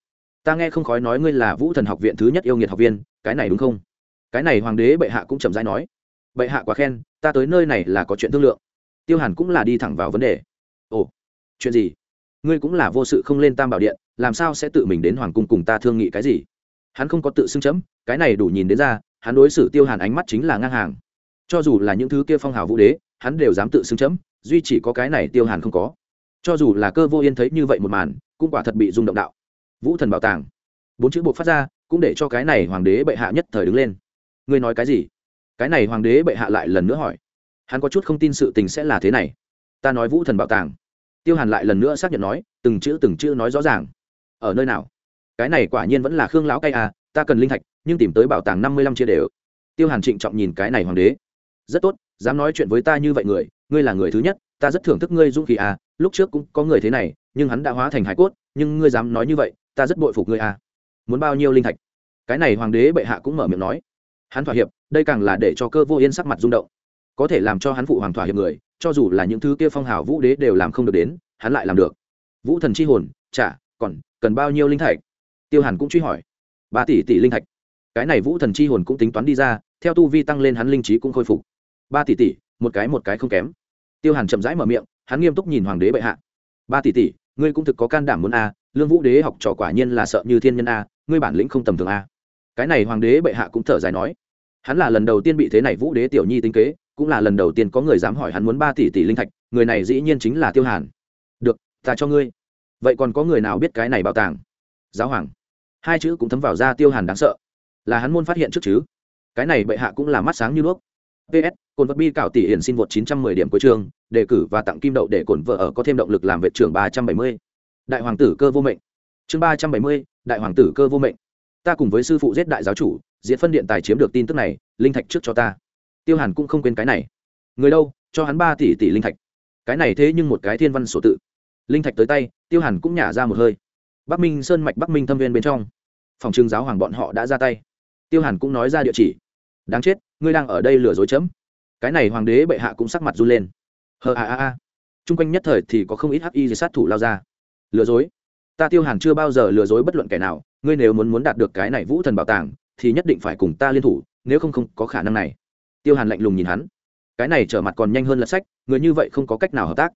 Ta nghe không khói nói ngươi là vũ thần học viện thứ nhất yêu nghiệt học viên, cái này đúng không? Cái này hoàng đế bệ hạ cũng chậm rãi nói. Bệ hạ quá khen, ta tới nơi này là có chuyện thương lượng. Tiêu hàn cũng là đi thẳng vào vấn đề. Ồ, chuyện gì? Ngươi cũng là vô sự không lên tam bảo điện, làm sao sẽ tự mình đến hoàng cung cùng ta thương nghị cái gì? Hắn không có tự xưng chấm, cái này đủ nhìn đến ra, hắn đối xử tiêu hàn ánh mắt chính là ngang hàng. Cho dù là những thứ kia phong hào vũ đế, hắn đều dám tự xưng chấm, duy chỉ có cái này tiêu hàn không có. Cho dù là cơ vô yên thấy như vậy một màn, cũng quả thật bị rung động đạo. Vũ thần bảo tàng. Bốn chữ buộc phát ra, cũng để cho cái này hoàng đế bệ hạ nhất thời đứng lên. Ngươi nói cái gì? Cái này hoàng đế bệ hạ lại lần nữa hỏi. Hắn có chút không tin sự tình sẽ là thế này. Ta nói vũ thần bảo tàng tiêu hàn lại lần nữa xác nhận nói, từng chữ từng chữ nói rõ ràng. Ở nơi nào? Cái này quả nhiên vẫn là khương lão cay à ta cần linh thạch, nhưng tìm tới bảo tàng năm mươi lăm chia đều. Tiêu hàn trịnh trọng nhìn cái này hoàng đế. Rất tốt, dám nói chuyện với ta như vậy người, ngươi là người thứ nhất, ta rất thưởng thức ngươi dũng khí à lúc trước cũng có người thế này, nhưng hắn đã hóa thành hải cốt, nhưng ngươi dám nói như vậy, ta rất bội phục ngươi à. Muốn bao nhiêu linh thạch? Cái này hoàng đế bệ hạ cũng mở miệng nói. Hắn thỏa hiệp, đây càng là để cho cơ vô yên sắc mặt rung động. Có thể làm cho hắn phụ hoàng thỏa hiệp người cho dù là những thứ kia phong hào vũ đế đều làm không được đến, hắn lại làm được. Vũ thần c h i hồn, chả, còn, cần bao nhiêu linh thạch? Tiêu hàn cũng truy hỏi. Ba tỷ tỷ linh thạch. Cái này vũ thần c h i hồn cũng tính toán đi ra, theo tu vi tăng lên hắn linh trí cũng khôi phục. Ba tỷ tỷ, một cái một cái không kém. Tiêu hàn chậm rãi mở miệng, hắn nghiêm túc nhìn hoàng đế bệ hạ. Ba tỷ tỷ, ngươi cũng thực có can đảm muốn a, lương vũ đế học trò quả nhiên là sợ như thiên nhân a, ngươi bản lĩnh không tầm thường a. Cái này hoàng đế bệ hạ cũng thở dài nói. Hắn là lần đầu tiên bị thế này vũ đế tiểu nhi tính kế cũng là lần đầu tiên có người dám hỏi hắn muốn ba tỷ tỷ linh thạch người này dĩ nhiên chính là tiêu hàn. Được ta cho ngươi. Vậy còn có người nào biết cái này bảo tàng? Giáo hoàng. Hai chữ cũng thấm vào ra tiêu hàn đáng sợ. Là hắn môn phát hiện trước chứ? Cái này bệ hạ cũng là mắt sáng như đuốc. Ps cồn vật bi cảo tỷ hiển xin vượt 910 điểm cuối trường đề cử và tặng kim đậu để cổn vợ ở có thêm động lực làm vệ trưởng 370. đại hoàng tử cơ vô mệnh. Chương 370, đại hoàng tử cơ vô mệnh. Ta cùng với sư phụ giết đại giáo chủ diễn phân điện tài chiếm được tin tức này linh thạch trước cho ta tiêu hàn cũng không quên cái này. Người đâu? Cho hắn ba tỷ tỷ linh thạch. Cái này thế nhưng một cái thiên văn sổ tự. Linh thạch tới tay, tiêu hàn cũng nhả ra một hơi. Bắc minh sơn mạch bắc minh thâm viên bên trong. Phòng trường giáo hoàng bọn họ đã ra tay. Tiêu hàn cũng nói ra địa chỉ. Đáng chết, ngươi đang ở đây lừa dối chấm. Cái này hoàng đế bệ hạ cũng sắc mặt run lên. Hờ a a a. Chung quanh nhất thời thì có không ít hắc y sát thủ lao ra. Lừa dối? Ta tiêu hàn chưa bao giờ lừa dối bất luận kẻ nào. Ngươi nếu muốn muốn đạt được cái này vũ thần bảo tàng, thì nhất định phải cùng ta liên thủ, nếu không không có khả năng này tiêu hàn lạnh lùng nhìn hắn. Cái này trở mặt còn nhanh hơn lật sách, người như vậy không có cách nào hợp tác.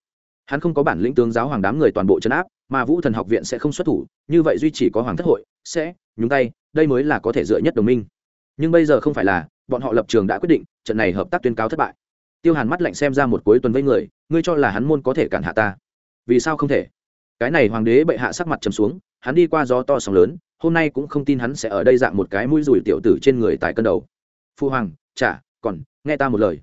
Hắn không có bản lĩnh tướng giáo hoàng đám người toàn bộ chấn áp, mà vũ thần học viện sẽ không xuất thủ, như vậy duy chỉ có hoàng thất hội, sẽ nhúng tay, đây mới là có thể dựa nhất đồng minh. Nhưng bây giờ không phải là, bọn họ lập trường đã quyết định, trận này hợp tác tuyên cáo thất bại. Tiêu hàn mắt lạnh xem ra một cuối tuần với người, ngươi cho là hắn môn có thể cản hạ ta? Vì sao không thể? Cái này hoàng đế bệ hạ sắc mặt trầm xuống, hắn đi qua gió to sóng lớn, hôm nay cũng không tin hắn sẽ ở đây dạng một cái mũi rùi tiểu tử trên người tại cân đầu. Phu hoàng chả còn, nghe ta một lời.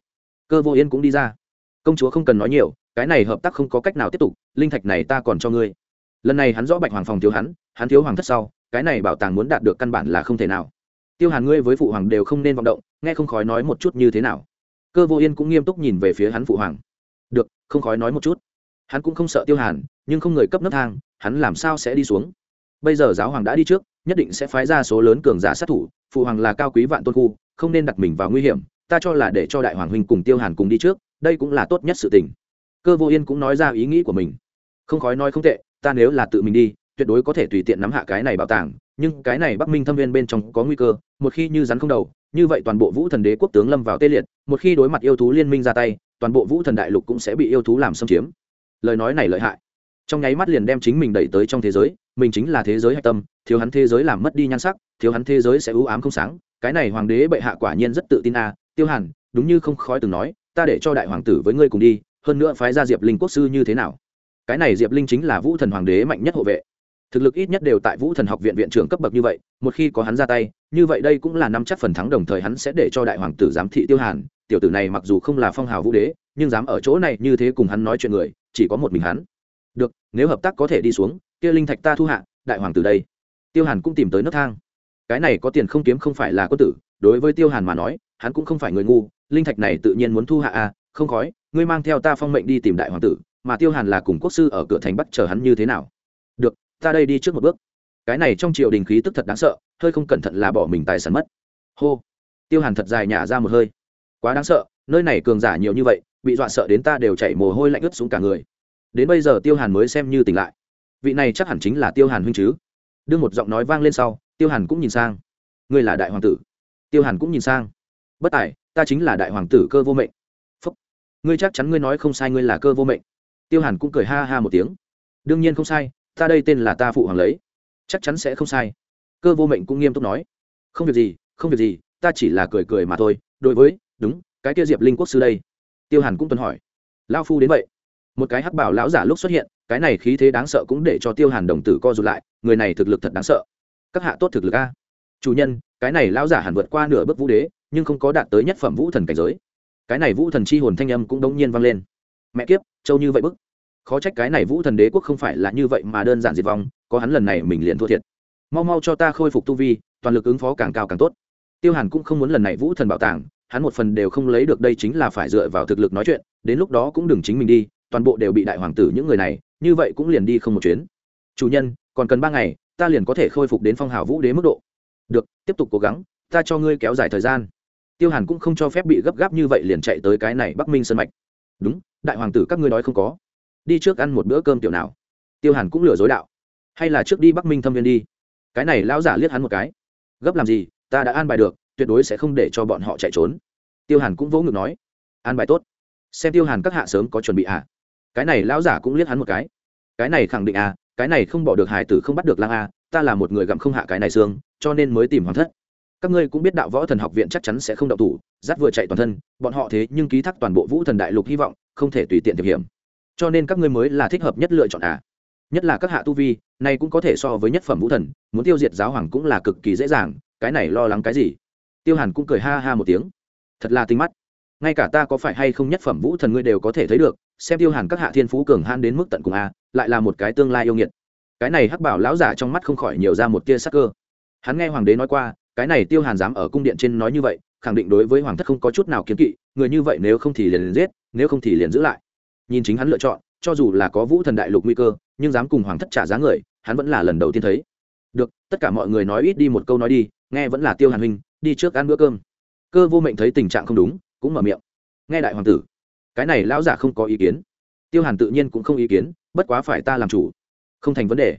Cơ vô yên cũng đi ra. Công chúa không cần nói nhiều, cái này hợp tác không có cách nào tiếp tục, linh thạch này ta còn cho ngươi. Lần này hắn rõ bạch hoàng phòng thiếu hắn hắn thiếu hoàng thất sau, cái này bảo tàng muốn đạt được căn bản là không thể nào. Tiêu hàn ngươi với phụ hoàng đều không nên vọng động, nghe không khói nói một chút như thế nào. Cơ vô yên cũng nghiêm túc nhìn về phía hắn phụ hoàng. Được, không khói nói một chút. Hắn cũng không sợ tiêu hàn, nhưng không người cấp nấc thang, hắn làm sao sẽ đi xuống? Bây giờ giáo hoàng đã đi trước, nhất định sẽ phái ra số lớn cường giả sát thủ, phụ hoàng là cao quý vạn tôn khu, không nên đặt mình vào nguy hiểm ta cho là để cho đại hoàng huynh cùng tiêu hàn cùng đi trước, đây cũng là tốt nhất sự tình. Cơ vô yên cũng nói ra ý nghĩ của mình. Không khói nói không tệ, ta nếu là tự mình đi, tuyệt đối có thể tùy tiện nắm hạ cái này bảo tàng, nhưng cái này bắc minh thâm viên bên trong có nguy cơ, một khi như rắn không đầu, như vậy toàn bộ vũ thần đế quốc tướng lâm vào tê liệt, một khi đối mặt yêu thú liên minh ra tay, toàn bộ vũ thần đại lục cũng sẽ bị yêu thú làm xâm chiếm. Lời nói này lợi hại. Trong nháy mắt liền đem chính mình đẩy tới trong thế giới, mình chính là thế giới hạch tâm, thiếu hắn thế giới làm mất đi nhan sắc, thiếu hắn thế giới sẽ ưu ám không sáng, cái này hoàng đế bệ hạ quả nhiên rất tự tin a tiêu hàn, đúng như không khói từng nói, ta để cho đại hoàng tử với ngươi cùng đi, hơn nữa phái ra diệp linh quốc sư như thế nào? Cái này diệp linh chính là vũ thần hoàng đế mạnh nhất hộ vệ. Thực lực ít nhất đều tại vũ thần học viện viện trưởng cấp bậc như vậy, một khi có hắn ra tay, như vậy đây cũng là năm chắc phần thắng đồng thời hắn sẽ để cho đại hoàng tử giám thị tiêu hàn. Tiểu tử này mặc dù không là phong hào vũ đế, nhưng dám ở chỗ này như thế cùng hắn nói chuyện người, chỉ có một mình hắn. Được, nếu hợp tác có thể đi xuống, kia linh thạch ta thu hạ, đại hoàng tử đây. Tiêu hàn cũng tìm tới nước thang. Cái này có tiền không kiếm không phải là quân tử, đối với tiêu hàn mà nói hắn cũng không phải người ngu, linh thạch này tự nhiên muốn thu hạ à không khói, ngươi mang theo ta phong mệnh đi tìm đại hoàng tử, mà tiêu hàn là cùng quốc sư ở cửa thành bắt chờ hắn như thế nào? Được, ta đây đi trước một bước. Cái này trong triều đình khí tức thật đáng sợ, hơi không cẩn thận là bỏ mình tài sản mất. Hô. Tiêu hàn thật dài nhả ra một hơi. Quá đáng sợ, nơi này cường giả nhiều như vậy, bị dọa sợ đến ta đều chảy mồ hôi lạnh ướt xuống cả người. Đến bây giờ tiêu hàn mới xem như tỉnh lại. Vị này chắc hẳn chính là tiêu hàn huynh chứ. Đương một giọng nói vang lên sau, tiêu hàn cũng nhìn sang. Ngươi là đại hoàng tử. Tiêu hàn cũng nhìn sang bất tài, ta chính là đại hoàng tử cơ vô mệnh. Phúc. Ngươi chắc chắn ngươi nói không sai ngươi là cơ vô mệnh. Tiêu hàn cũng cười ha ha một tiếng. Đương nhiên không sai, ta đây tên là ta phụ hoàng lấy. Chắc chắn sẽ không sai. Cơ vô mệnh cũng nghiêm túc nói. Không việc gì, không việc gì, ta chỉ là cười cười mà thôi. Đối với, đúng, cái kia diệp linh quốc sư đây. Tiêu hàn cũng tuân hỏi. Lao phu đến vậy. Một cái hắc bảo lão giả lúc xuất hiện, cái này khí thế đáng sợ cũng để cho tiêu hàn đồng tử co rụt lại, người này thực lực thật đáng sợ. Các hạ tốt thực lực a. Chủ nhân, cái này lão giả hẳn vượt qua nửa bước vũ đế nhưng không có đạt tới nhất phẩm vũ thần cảnh giới. Cái này vũ thần chi hồn thanh âm cũng đống nhiên vang lên. Mẹ kiếp châu như vậy bức. Khó trách cái này vũ thần đế quốc không phải là như vậy mà đơn giản diệt vong, có hắn lần này mình liền thua thiệt. Mau mau cho ta khôi phục tu vi, toàn lực ứng phó càng cao càng tốt. Tiêu hàn cũng không muốn lần này vũ thần bảo tàng, hắn một phần đều không lấy được đây chính là phải dựa vào thực lực nói chuyện, đến lúc đó cũng đừng chính mình đi, toàn bộ đều bị đại hoàng tử những người này, như vậy cũng liền đi không một chuyến. Chủ nhân, còn cần ba ngày, ta liền có thể khôi phục đến phong hào vũ đế mức độ. Được, tiếp tục cố gắng, ta cho ngươi kéo dài thời gian tiêu hàn cũng không cho phép bị gấp gáp như vậy liền chạy tới cái này bắc minh sân mạch. Đúng, đại hoàng tử các ngươi nói không có. Đi trước ăn một bữa cơm tiểu nào. Tiêu hàn cũng lừa dối đạo. Hay là trước đi bắc minh thâm viên đi. Cái này lão giả liếc hắn một cái. Gấp làm gì, ta đã an bài được, tuyệt đối sẽ không để cho bọn họ chạy trốn. Tiêu hàn cũng vỗ ngực nói. An bài tốt. Xem tiêu hàn các hạ sớm có chuẩn bị à? cái này lão giả cũng liếc hắn một cái. Cái này khẳng định à cái này không bỏ được hải tử không bắt được lang a ta là một người gặm không hạ cái này xương, cho nên mới tìm hoàng thất các ngươi cũng biết đạo võ thần học viện chắc chắn sẽ không động thủ dắt vừa chạy toàn thân, bọn họ thế nhưng ký thác toàn bộ vũ thần đại lục hy vọng, không thể tùy tiện thực hiểm cho nên các ngươi mới là thích hợp nhất lựa chọn à? Nhất là các hạ tu vi, này cũng có thể so với nhất phẩm vũ thần, muốn tiêu diệt giáo hoàng cũng là cực kỳ dễ dàng, cái này lo lắng cái gì? Tiêu hàn cũng cười ha ha một tiếng. Thật là tinh mắt. Ngay cả ta có phải hay không nhất phẩm vũ thần ngươi đều có thể thấy được, xem tiêu hàn các hạ thiên phú cường han đến mức tận cùng a lại là một cái tương lai yêu nghiệt. Cái này hắc bảo lão giả trong mắt không khỏi nhiều ra một tia sắc cơ. Hắn nghe hoàng đế nói qua cái này tiêu hàn dám ở cung điện trên nói như vậy khẳng định đối với hoàng thất không có chút nào kiếm kỵ người như vậy nếu không thì liền, liền giết nếu không thì liền giữ lại. Nhìn chính hắn lựa chọn cho dù là có vũ thần đại lục nguy cơ nhưng dám cùng hoàng thất trả giá người hắn vẫn là lần đầu tiên thấy. Được tất cả mọi người nói ít đi một câu nói đi nghe vẫn là tiêu hàn huynh đi trước ăn bữa cơm. Cơ vô mệnh thấy tình trạng không đúng cũng mở miệng. Nghe đại hoàng tử cái này lão giả không có ý kiến. Tiêu hàn tự nhiên cũng không ý kiến bất quá phải ta làm chủ. Không thành vấn đề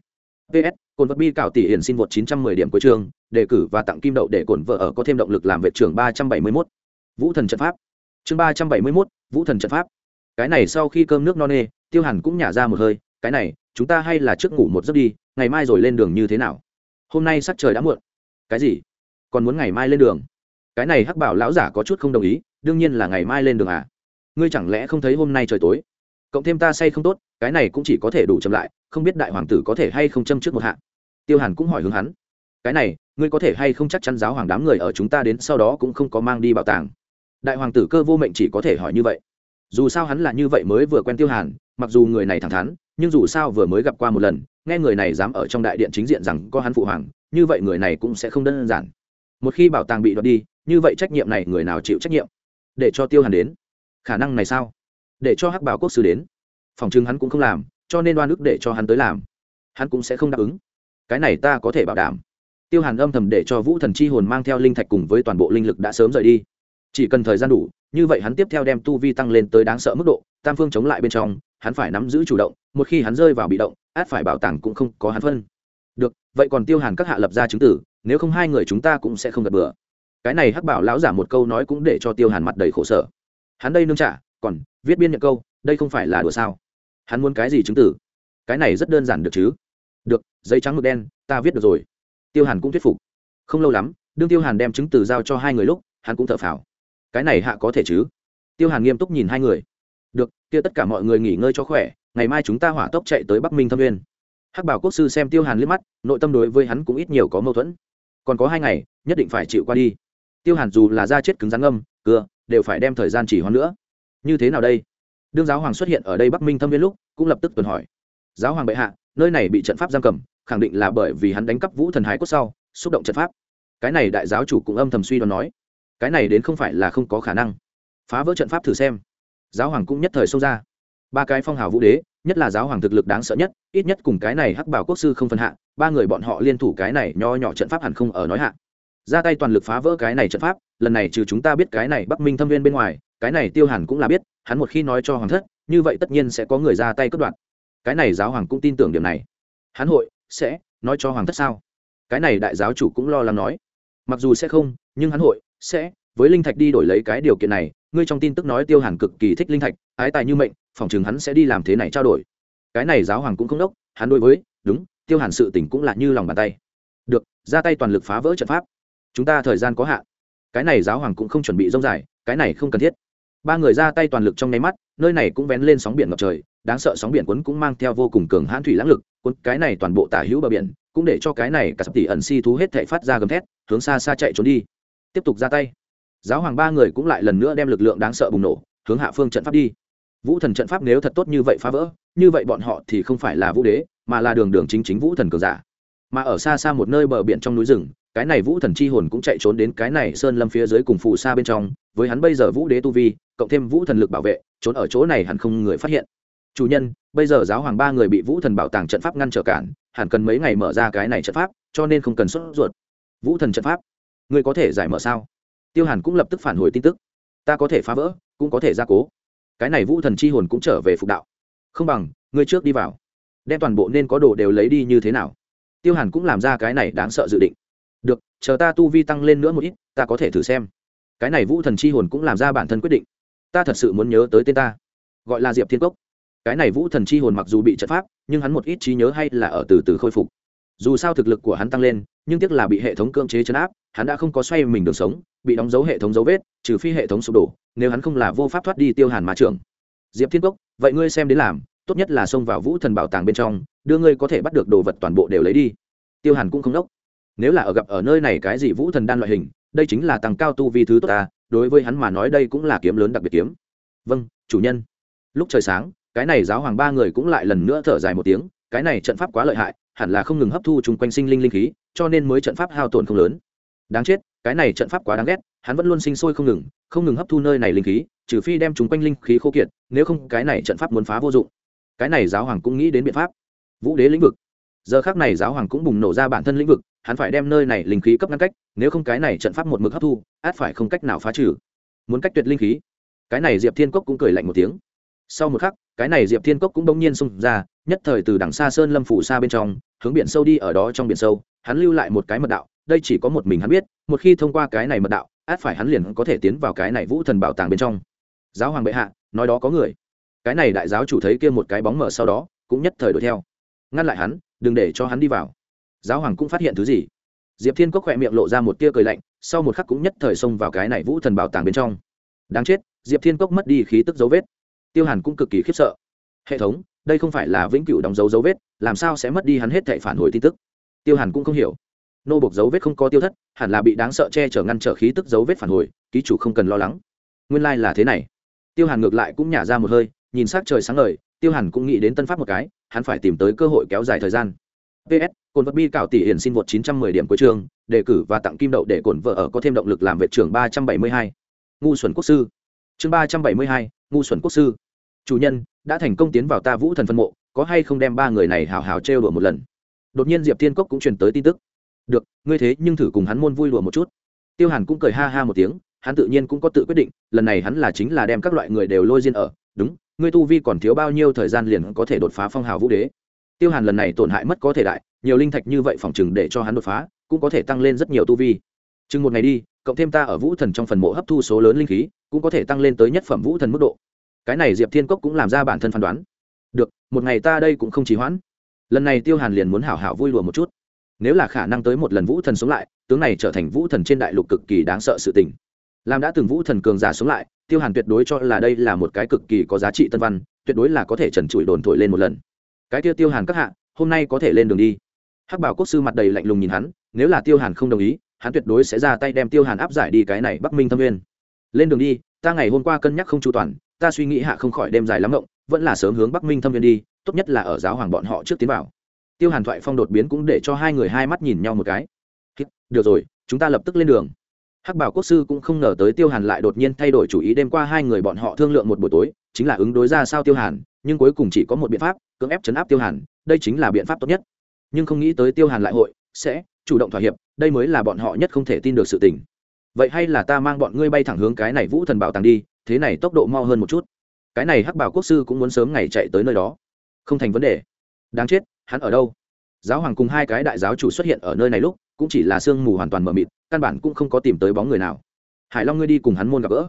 ps cồn vật bi cảo tỷ hiển xin vượt 910 điểm cuối trường đề cử và tặng kim đậu để cồn vợ ở có thêm động lực làm vệ trưởng 371. vũ thần trận pháp. Chương 371, vũ thần trận pháp. Cái này sau khi cơm nước no nê tiêu hàn cũng nhả ra một hơi cái này chúng ta hay là trước ngủ một giấc đi ngày mai rồi lên đường như thế nào? Hôm nay sắc trời đã muộn. Cái gì? Còn muốn ngày mai lên đường? Cái này hắc bảo lão giả có chút không đồng ý đương nhiên là ngày mai lên đường à? Ngươi chẳng lẽ không thấy hôm nay trời tối? Cộng thêm ta say không tốt cái này cũng chỉ có thể đủ chậm lại, không biết đại hoàng tử có thể hay không châm trước một hạ. Tiêu hàn cũng hỏi hướng hắn. Cái này, ngươi có thể hay không chắc chắn giáo hoàng đám người ở chúng ta đến sau đó cũng không có mang đi bảo tàng. Đại hoàng tử cơ vô mệnh chỉ có thể hỏi như vậy. Dù sao hắn là như vậy mới vừa quen tiêu hàn, mặc dù người này thẳng thắn, nhưng dù sao vừa mới gặp qua một lần, nghe người này dám ở trong đại điện chính diện rằng có hắn phụ hoàng, như vậy người này cũng sẽ không đơn giản. Một khi bảo tàng bị đoạt đi, như vậy trách nhiệm này người nào chịu trách nhiệm? Để cho tiêu hàn đến. Khả năng này sao? Để cho hắc bảo quốc sư đến phòng chứng hắn cũng không làm, cho nên đoan ức để cho hắn tới làm. Hắn cũng sẽ không đáp ứng. Cái này ta có thể bảo đảm. Tiêu hàn âm thầm để cho vũ thần chi hồn mang theo linh thạch cùng với toàn bộ linh lực đã sớm rời đi. Chỉ cần thời gian đủ, như vậy hắn tiếp theo đem tu vi tăng lên tới đáng sợ mức độ, tam phương chống lại bên trong, hắn phải nắm giữ chủ động, một khi hắn rơi vào bị động, át phải bảo tàng cũng không có hắn phân. Được, vậy còn tiêu hàn các hạ lập ra chứng tử, nếu không hai người chúng ta cũng sẽ không gặp bừa. Cái này hắc bảo lão giả một câu nói cũng để cho tiêu hàn mặt đầy khổ sở. Hắn đây nương trả, còn viết biên nhận câu, đây không phải là đùa sao? Hắn muốn cái gì chứng tử? Cái này rất đơn giản được chứ? Được, giấy trắng mực đen, ta viết được rồi. Tiêu hàn cũng thuyết phục. Không lâu lắm, đương tiêu hàn đem chứng từ giao cho hai người lúc, hắn cũng thở phào. Cái này hạ có thể chứ? Tiêu hàn nghiêm túc nhìn hai người. Được, kia tất cả mọi người nghỉ ngơi cho khỏe, ngày mai chúng ta hỏa tốc chạy tới bắc minh thâm nguyên. hắc bảo quốc sư xem tiêu hàn liếc mắt, nội tâm đối với hắn cũng ít nhiều có mâu thuẫn. Còn có hai ngày, nhất định phải chịu qua đi. Tiêu hàn dù là da chết cứng rắn âm cưa, đều phải đem thời gian chỉ hoãn nữa. Như thế nào đây? Đương giáo hoàng xuất hiện ở đây bắc minh thâm viên lúc cũng lập tức tuần hỏi giáo hoàng bệ hạ nơi này bị trận pháp giam cầm khẳng định là bởi vì hắn đánh cắp vũ thần hái cốt sau xúc động trận pháp cái này đại giáo chủ cũng âm thầm suy đoán nói cái này đến không phải là không có khả năng phá vỡ trận pháp thử xem giáo hoàng cũng nhất thời xông ra ba cái phong hào vũ đế nhất là giáo hoàng thực lực đáng sợ nhất ít nhất cùng cái này hắc bảo quốc sư không phân hạ ba người bọn họ liên thủ cái này nho nhỏ trận pháp hẳn không ở nói hạ ra tay toàn lực phá vỡ cái này trận pháp lần này trừ chúng ta biết cái này bắc minh thâm viên bên ngoài cái này tiêu hàn cũng là biết, hắn một khi nói cho hoàng thất, như vậy tất nhiên sẽ có người ra tay cất đoạn cái này giáo hoàng cũng tin tưởng điểm này. Hắn hội, sẽ, nói cho hoàng thất sao? Cái này đại giáo chủ cũng lo lắng nói. Mặc dù sẽ không, nhưng hắn hội, sẽ, với linh thạch đi đổi lấy cái điều kiện này, ngươi trong tin tức nói tiêu hàn cực kỳ thích linh thạch, ái tài như mệnh, phòng chừng hắn sẽ đi làm thế này trao đổi. Cái này giáo hoàng cũng không đốc, hắn đối với, đúng, tiêu hàn sự tỉnh cũng là như lòng bàn tay. Được, ra tay toàn lực phá vỡ trận pháp. Chúng ta thời gian có hạn. Cái này giáo hoàng cũng không chuẩn bị rông dài, cái này không cần thiết ba người ra tay toàn lực trong nháy mắt, nơi này cũng vén lên sóng biển ngập trời, đáng sợ sóng biển quấn cũng mang theo vô cùng cường hãn thủy lãng lực, cuốn cái này toàn bộ tả hữu bờ biển, cũng để cho cái này cả sập tỷ ẩn si thú hết thể phát ra gầm thét, hướng xa xa chạy trốn đi. Tiếp tục ra tay. Giáo hoàng ba người cũng lại lần nữa đem lực lượng đáng sợ bùng nổ, hướng hạ phương trận pháp đi. Vũ thần trận pháp nếu thật tốt như vậy phá vỡ, như vậy bọn họ thì không phải là vũ đế, mà là đường đường chính chính vũ thần cường giả. Mà ở xa xa một nơi bờ biển trong núi rừng cái này vũ thần chi hồn cũng chạy trốn đến cái này sơn lâm phía dưới cùng phù xa bên trong, với hắn bây giờ vũ đế tu vi, cộng thêm vũ thần lực bảo vệ, trốn ở chỗ này hẳn không người phát hiện. Chủ nhân, bây giờ giáo hoàng ba người bị vũ thần bảo tàng trận pháp ngăn trở cản, hẳn cần mấy ngày mở ra cái này trận pháp, cho nên không cần sốt ruột. Vũ thần trận pháp người có thể giải mở sao? Tiêu hàn cũng lập tức phản hồi tin tức. Ta có thể phá vỡ, cũng có thể gia cố. Cái này vũ thần chi hồn cũng trở về phục đạo. Không bằng, ngươi trước đi vào. Đem toàn bộ nên có đồ đều lấy đi như thế nào? Tiêu hàn cũng làm ra cái này đáng sợ dự định được, chờ ta tu vi tăng lên nữa một ít, ta có thể thử xem. Cái này vũ thần chi hồn cũng làm ra bản thân quyết định. Ta thật sự muốn nhớ tới tên ta. Gọi là diệp thiên cốc. Cái này vũ thần chi hồn mặc dù bị trận pháp, nhưng hắn một ít trí nhớ hay là ở từ từ khôi phục. Dù sao thực lực của hắn tăng lên, nhưng tiếc là bị hệ thống cưỡng chế chấn áp, hắn đã không có xoay mình đường sống, bị đóng dấu hệ thống dấu vết, trừ phi hệ thống sụp đổ, nếu hắn không là vô pháp thoát đi tiêu hàn ma trưởng. Diệp thiên cốc, vậy ngươi xem đến làm, tốt nhất là xông vào vũ thần bảo tàng bên trong, đưa ngươi có thể bắt được đồ vật toàn bộ đều lấy đi. Tiêu hàn cũng không đốc nếu là ở gặp ở nơi này cái gì vũ thần đan loại hình, đây chính là tăng cao tu vi thứ tốt ta, đối với hắn mà nói đây cũng là kiếm lớn đặc biệt kiếm. Vâng chủ nhân. Lúc trời sáng, cái này giáo hoàng ba người cũng lại lần nữa thở dài một tiếng, cái này trận pháp quá lợi hại, hẳn là không ngừng hấp thu chung quanh sinh linh linh khí, cho nên mới trận pháp hao tổn không lớn. Đáng chết, cái này trận pháp quá đáng ghét, hắn vẫn luôn sinh sôi không ngừng không ngừng hấp thu nơi này linh khí, trừ phi đem chúng quanh linh khí khô kiệt, nếu không cái này trận pháp muốn phá vô dụng. Cái này giáo hoàng cũng nghĩ đến biện pháp. Vũ đế lĩnh vực giờ khác này giáo hoàng cũng bùng nổ ra bản thân lĩnh vực, hắn phải đem nơi này linh khí cấp ngăn cách, nếu không cái này trận pháp một mực hấp thu, át phải không cách nào phá trừ. Muốn cách tuyệt linh khí. Cái này diệp thiên cốc cũng cười lạnh một tiếng. Sau một khắc, cái này diệp thiên cốc cũng đông nhiên xung ra, nhất thời từ đằng xa sơn lâm phủ xa bên trong, hướng biển sâu đi ở đó trong biển sâu, hắn lưu lại một cái mật đạo, đây chỉ có một mình hắn biết, một khi thông qua cái này mật đạo, át phải hắn liền có thể tiến vào cái này vũ thần bảo tàng bên trong. Giáo hoàng bệ hạ, nói đó có người. Cái này đại giáo chủ thấy kia một cái bóng mở sau đó, cũng nhất thời đuổi theo. Ngăn lại hắn đừng để cho hắn đi vào. Giáo hoàng cũng phát hiện thứ gì? Diệp thiên cốc khỏe miệng lộ ra một tia cười lạnh, sau một khắc cũng nhất thời xông vào cái này vũ thần bảo tàng bên trong. Đáng chết, diệp thiên cốc mất đi khí tức dấu vết. Tiêu hàn cũng cực kỳ khiếp sợ. Hệ thống, đây không phải là vĩnh cửu đóng dấu dấu vết, làm sao sẽ mất đi hắn hết thệ phản hồi tin tức? Tiêu hàn cũng không hiểu. Nô buộc dấu vết không có tiêu thất, hẳn là bị đáng sợ che chở ngăn trở khí tức dấu vết phản hồi, ký chủ không cần lo lắng. Nguyên lai、like、là thế này. Tiêu hàn ngược lại cũng nhả ra một hơi, nhìn s á c trời sáng ngời tiêu hàn cũng nghĩ đến tân pháp một cái, hắn phải tìm tới cơ hội kéo dài thời gian. Ps cồn vật bi cạo tỷ hiển xin vượt chín trăm mười điểm cuối trường đề cử và tặng kim đậu để cồn vợ ở có thêm động lực làm vệ trưởng ba trăm bảy mươi hai. Ngu xuẩn quốc sư. Chương ba trăm bảy mươi hai, ngu xuẩn quốc sư. Chủ nhân, đã thành công tiến vào ta vũ thần phân mộ, có hay không đem ba người này hào hào trêu đùa một lần? Đột nhiên diệp thiên cốc cũng truyền tới tin tức. Được, ngươi thế nhưng thử cùng hắn môn vui đùa một chút. Tiêu hàn cũng cười ha ha một tiếng, hắn tự nhiên cũng có tự quyết định, lần này hắn là chính là đem các loại người đều lôi diên ở, đúng ngươi tu vi còn thiếu bao nhiêu thời gian liền có thể đột phá phong hào vũ đế? Tiêu hàn lần này tổn hại mất có thể đại, nhiều linh thạch như vậy phòng chừng để cho hắn đột phá, cũng có thể tăng lên rất nhiều tu vi. Chừng một ngày đi, cộng thêm ta ở vũ thần trong phần mộ hấp thu số lớn linh khí, cũng có thể tăng lên tới nhất phẩm vũ thần mức độ. Cái này diệp thiên cốc cũng làm ra bản thân phán đoán. Được, một ngày ta đây cũng không trì hoãn. Lần này tiêu hàn liền muốn hảo hảo vui lùa một chút. Nếu là khả năng tới một lần vũ thần sống lại, tướng này trở thành vũ thần trên đại lục cực kỳ đáng sợ sự tình. Làm đã từng vũ thần cường giả sống lại tiêu hàn tuyệt đối cho là đây là một cái cực kỳ có giá trị tân văn, tuyệt đối là có thể trần trụi đồn thổi lên một lần. Cái tiêu tiêu hàn các hạ, hôm nay có thể lên đường đi. Hắc bảo quốc sư mặt đầy lạnh lùng nhìn hắn, nếu là tiêu hàn không đồng ý, hắn tuyệt đối sẽ ra tay đem tiêu hàn áp giải đi cái này bắc minh thâm nguyên. Lên đường đi, ta ngày hôm qua cân nhắc không chu toàn, ta suy nghĩ hạ không khỏi đêm dài lắm rộng vẫn là sớm hướng bắc minh thâm viên đi, tốt nhất là ở giáo hoàng bọn họ trước tiến vào. Tiêu hàn thoại phong đột biến cũng để cho hai người hai mắt nhìn nhau một cái. Được rồi, chúng ta lập tức lên đường hắc bảo quốc sư cũng không ngờ tới tiêu hàn lại đột nhiên thay đổi chủ ý đêm qua hai người bọn họ thương lượng một buổi tối, chính là ứng đối ra sao tiêu hàn, nhưng cuối cùng chỉ có một biện pháp, cưỡng ép chấn áp tiêu hàn, đây chính là biện pháp tốt nhất. Nhưng không nghĩ tới tiêu hàn lại hội, sẽ chủ động thỏa hiệp, đây mới là bọn họ nhất không thể tin được sự tình. Vậy hay là ta mang bọn ngươi bay thẳng hướng cái này vũ thần bảo tàng đi, thế này tốc độ mau hơn một chút. Cái này hắc bảo quốc sư cũng muốn sớm ngày chạy tới nơi đó. Không thành vấn đề. Đáng chết, hắn ở đâu? Giáo hoàng cùng hai cái đại giáo chủ xuất hiện ở nơi này lúc cũng chỉ là sương mù hoàn toàn mờ mịt, căn bản cũng không có tìm tới bóng người nào. Hải long ngươi đi cùng hắn môn gặp gỡ.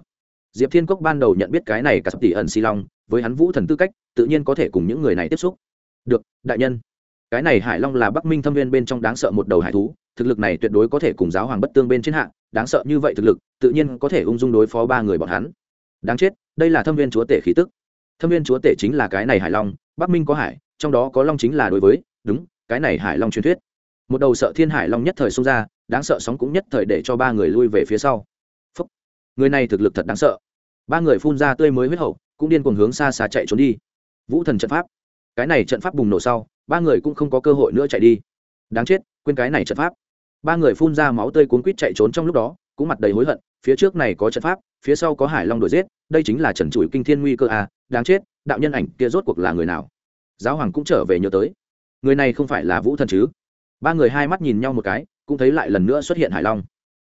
Diệp thiên cốc ban đầu nhận biết cái này cả sắp tỷ ẩn xi long, với hắn vũ thần tư cách, tự nhiên có thể cùng những người này tiếp xúc. Được, đại nhân. Cái này hải long là bắc minh thâm viên bên trong đáng sợ một đầu hải thú, thực lực này tuyệt đối có thể cùng giáo hoàng bất tương bên trên hạ, đáng sợ như vậy thực lực, tự nhiên có thể ung dung đối phó ba người bọn hắn. Đáng chết, đây là thâm viên chúa tể khí tức. Thâm viên chúa tể chính là cái này hải long, bắc minh có hải, trong đó có long chính là đối với, đúng, cái này hải long truyền thuyết một đầu sợ thiên hải long nhất thời xông ra, đáng sợ sóng cũng nhất thời để cho ba người lui về phía sau. Phúc. người này thực lực thật đáng sợ. Ba người phun ra tươi mới huyết hậu, cũng điên cuồng hướng xa xa chạy trốn đi. Vũ thần trận pháp. Cái này trận pháp bùng nổ sau, ba người cũng không có cơ hội nữa chạy đi. Đáng chết, quên cái này trận pháp. Ba người phun ra máu tươi cuốn quýt chạy trốn trong lúc đó, cũng mặt đầy hối hận, phía trước này có trận pháp, phía sau có hải long đuổi giết, đây chính là trần trụi kinh thiên nguy cơ à đáng chết, đạo nhân ảnh kia rốt cuộc là người nào? Giáo hoàng cũng trở về nhớ tới. Người này không phải là vũ thần chứ? Ba người hai mắt nhìn nhau một cái, cũng thấy lại lần nữa xuất hiện hải long.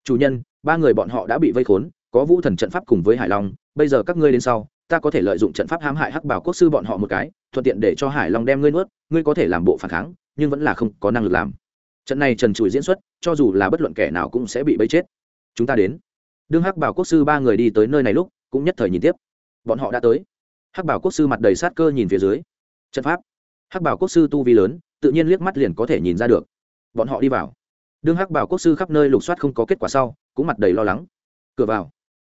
Chủ nhân, ba người bọn họ đã bị vây khốn, có vũ thần trận pháp cùng với hải long, bây giờ các ngươi đến sau, ta có thể lợi dụng trận pháp hãm hại hắc bảo quốc sư bọn họ một cái, thuận tiện để cho hải long đem ngươi nuốt, ngươi có thể làm bộ phản kháng, nhưng vẫn là không có năng lực làm. Trận này trần trụi diễn xuất, cho dù là bất luận kẻ nào cũng sẽ bị bấy chết. Chúng ta đến. Đương hắc bảo quốc sư ba người đi tới nơi này lúc, cũng nhất thời nhìn tiếp. Bọn họ đã tới. Hắc bảo quốc sư mặt đầy sát cơ nhìn phía dưới. Trận pháp. Hắc bảo quốc sư tu vi lớn, tự nhiên liếc mắt liền có thể nhìn ra được bọn họ đi vào. Đương hắc bảo quốc sư khắp nơi lục soát không có kết quả sau, cũng mặt đầy lo lắng. Cửa vào,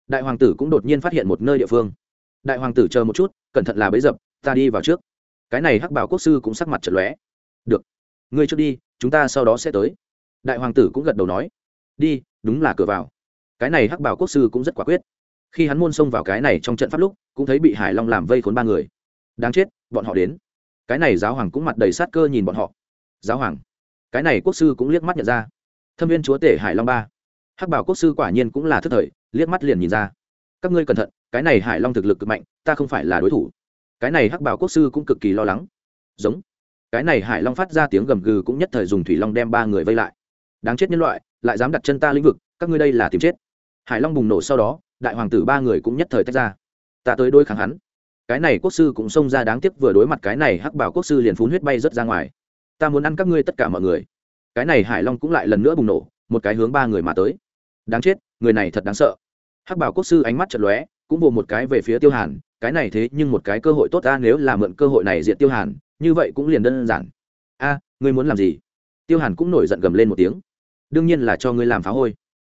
đại hoàng tử cũng đột nhiên phát hiện một nơi địa phương. Đại hoàng tử chờ một chút, cẩn thận là bấy dập, ta đi vào trước. Cái này hắc bảo quốc sư cũng sắc mặt chật lóe. Được, ngươi trước đi, chúng ta sau đó sẽ tới. Đại hoàng tử cũng gật đầu nói. Đi, đúng là cửa vào. Cái này hắc bảo quốc sư cũng rất quả quyết. Khi hắn môn xông vào cái này trong trận pháp lúc, cũng thấy bị hải long làm vây khốn ba người. Đáng chết, bọn họ đến. Cái này giáo hoàng cũng mặt đầy sát cơ nhìn bọn họ. Giáo hoàng cái này quốc sư cũng liếc mắt nhận ra. Thâm viên chúa tể hải long ba. Hắc bảo quốc sư quả nhiên cũng là thức thời, liếc mắt liền nhìn ra. Các ngươi cẩn thận, cái này hải long thực lực cực mạnh, ta không phải là đối thủ. Cái này hắc bảo quốc sư cũng cực kỳ lo lắng. Giống. Cái này hải long phát ra tiếng gầm gừ cũng nhất thời dùng thủy long đem ba người vây lại. Đáng chết nhân loại, lại dám đặt chân ta lĩnh vực, các ngươi đây là tìm chết. Hải long bùng nổ sau đó, đại hoàng tử ba người cũng nhất thời tách ra. Ta tới đôi kháng hắn. Cái này quốc sư cũng xông ra đáng tiếc vừa đối mặt cái này hắc bảo quốc sư liền phun huyết bay rớt ra ngoài ta muốn ăn các ngươi tất cả mọi người. Cái này hải long cũng lại lần nữa bùng nổ, một cái hướng ba người mà tới. Đáng chết, người này thật đáng sợ. Hắc bảo quốc sư ánh mắt chật lóe, cũng vồ một cái về phía tiêu hàn, cái này thế nhưng một cái cơ hội tốt ta, nếu là mượn cơ hội này diện tiêu hàn, như vậy cũng liền đơn giản. A, ngươi muốn làm gì? Tiêu hàn cũng nổi giận gầm lên một tiếng. Đương nhiên là cho ngươi làm phá hôi.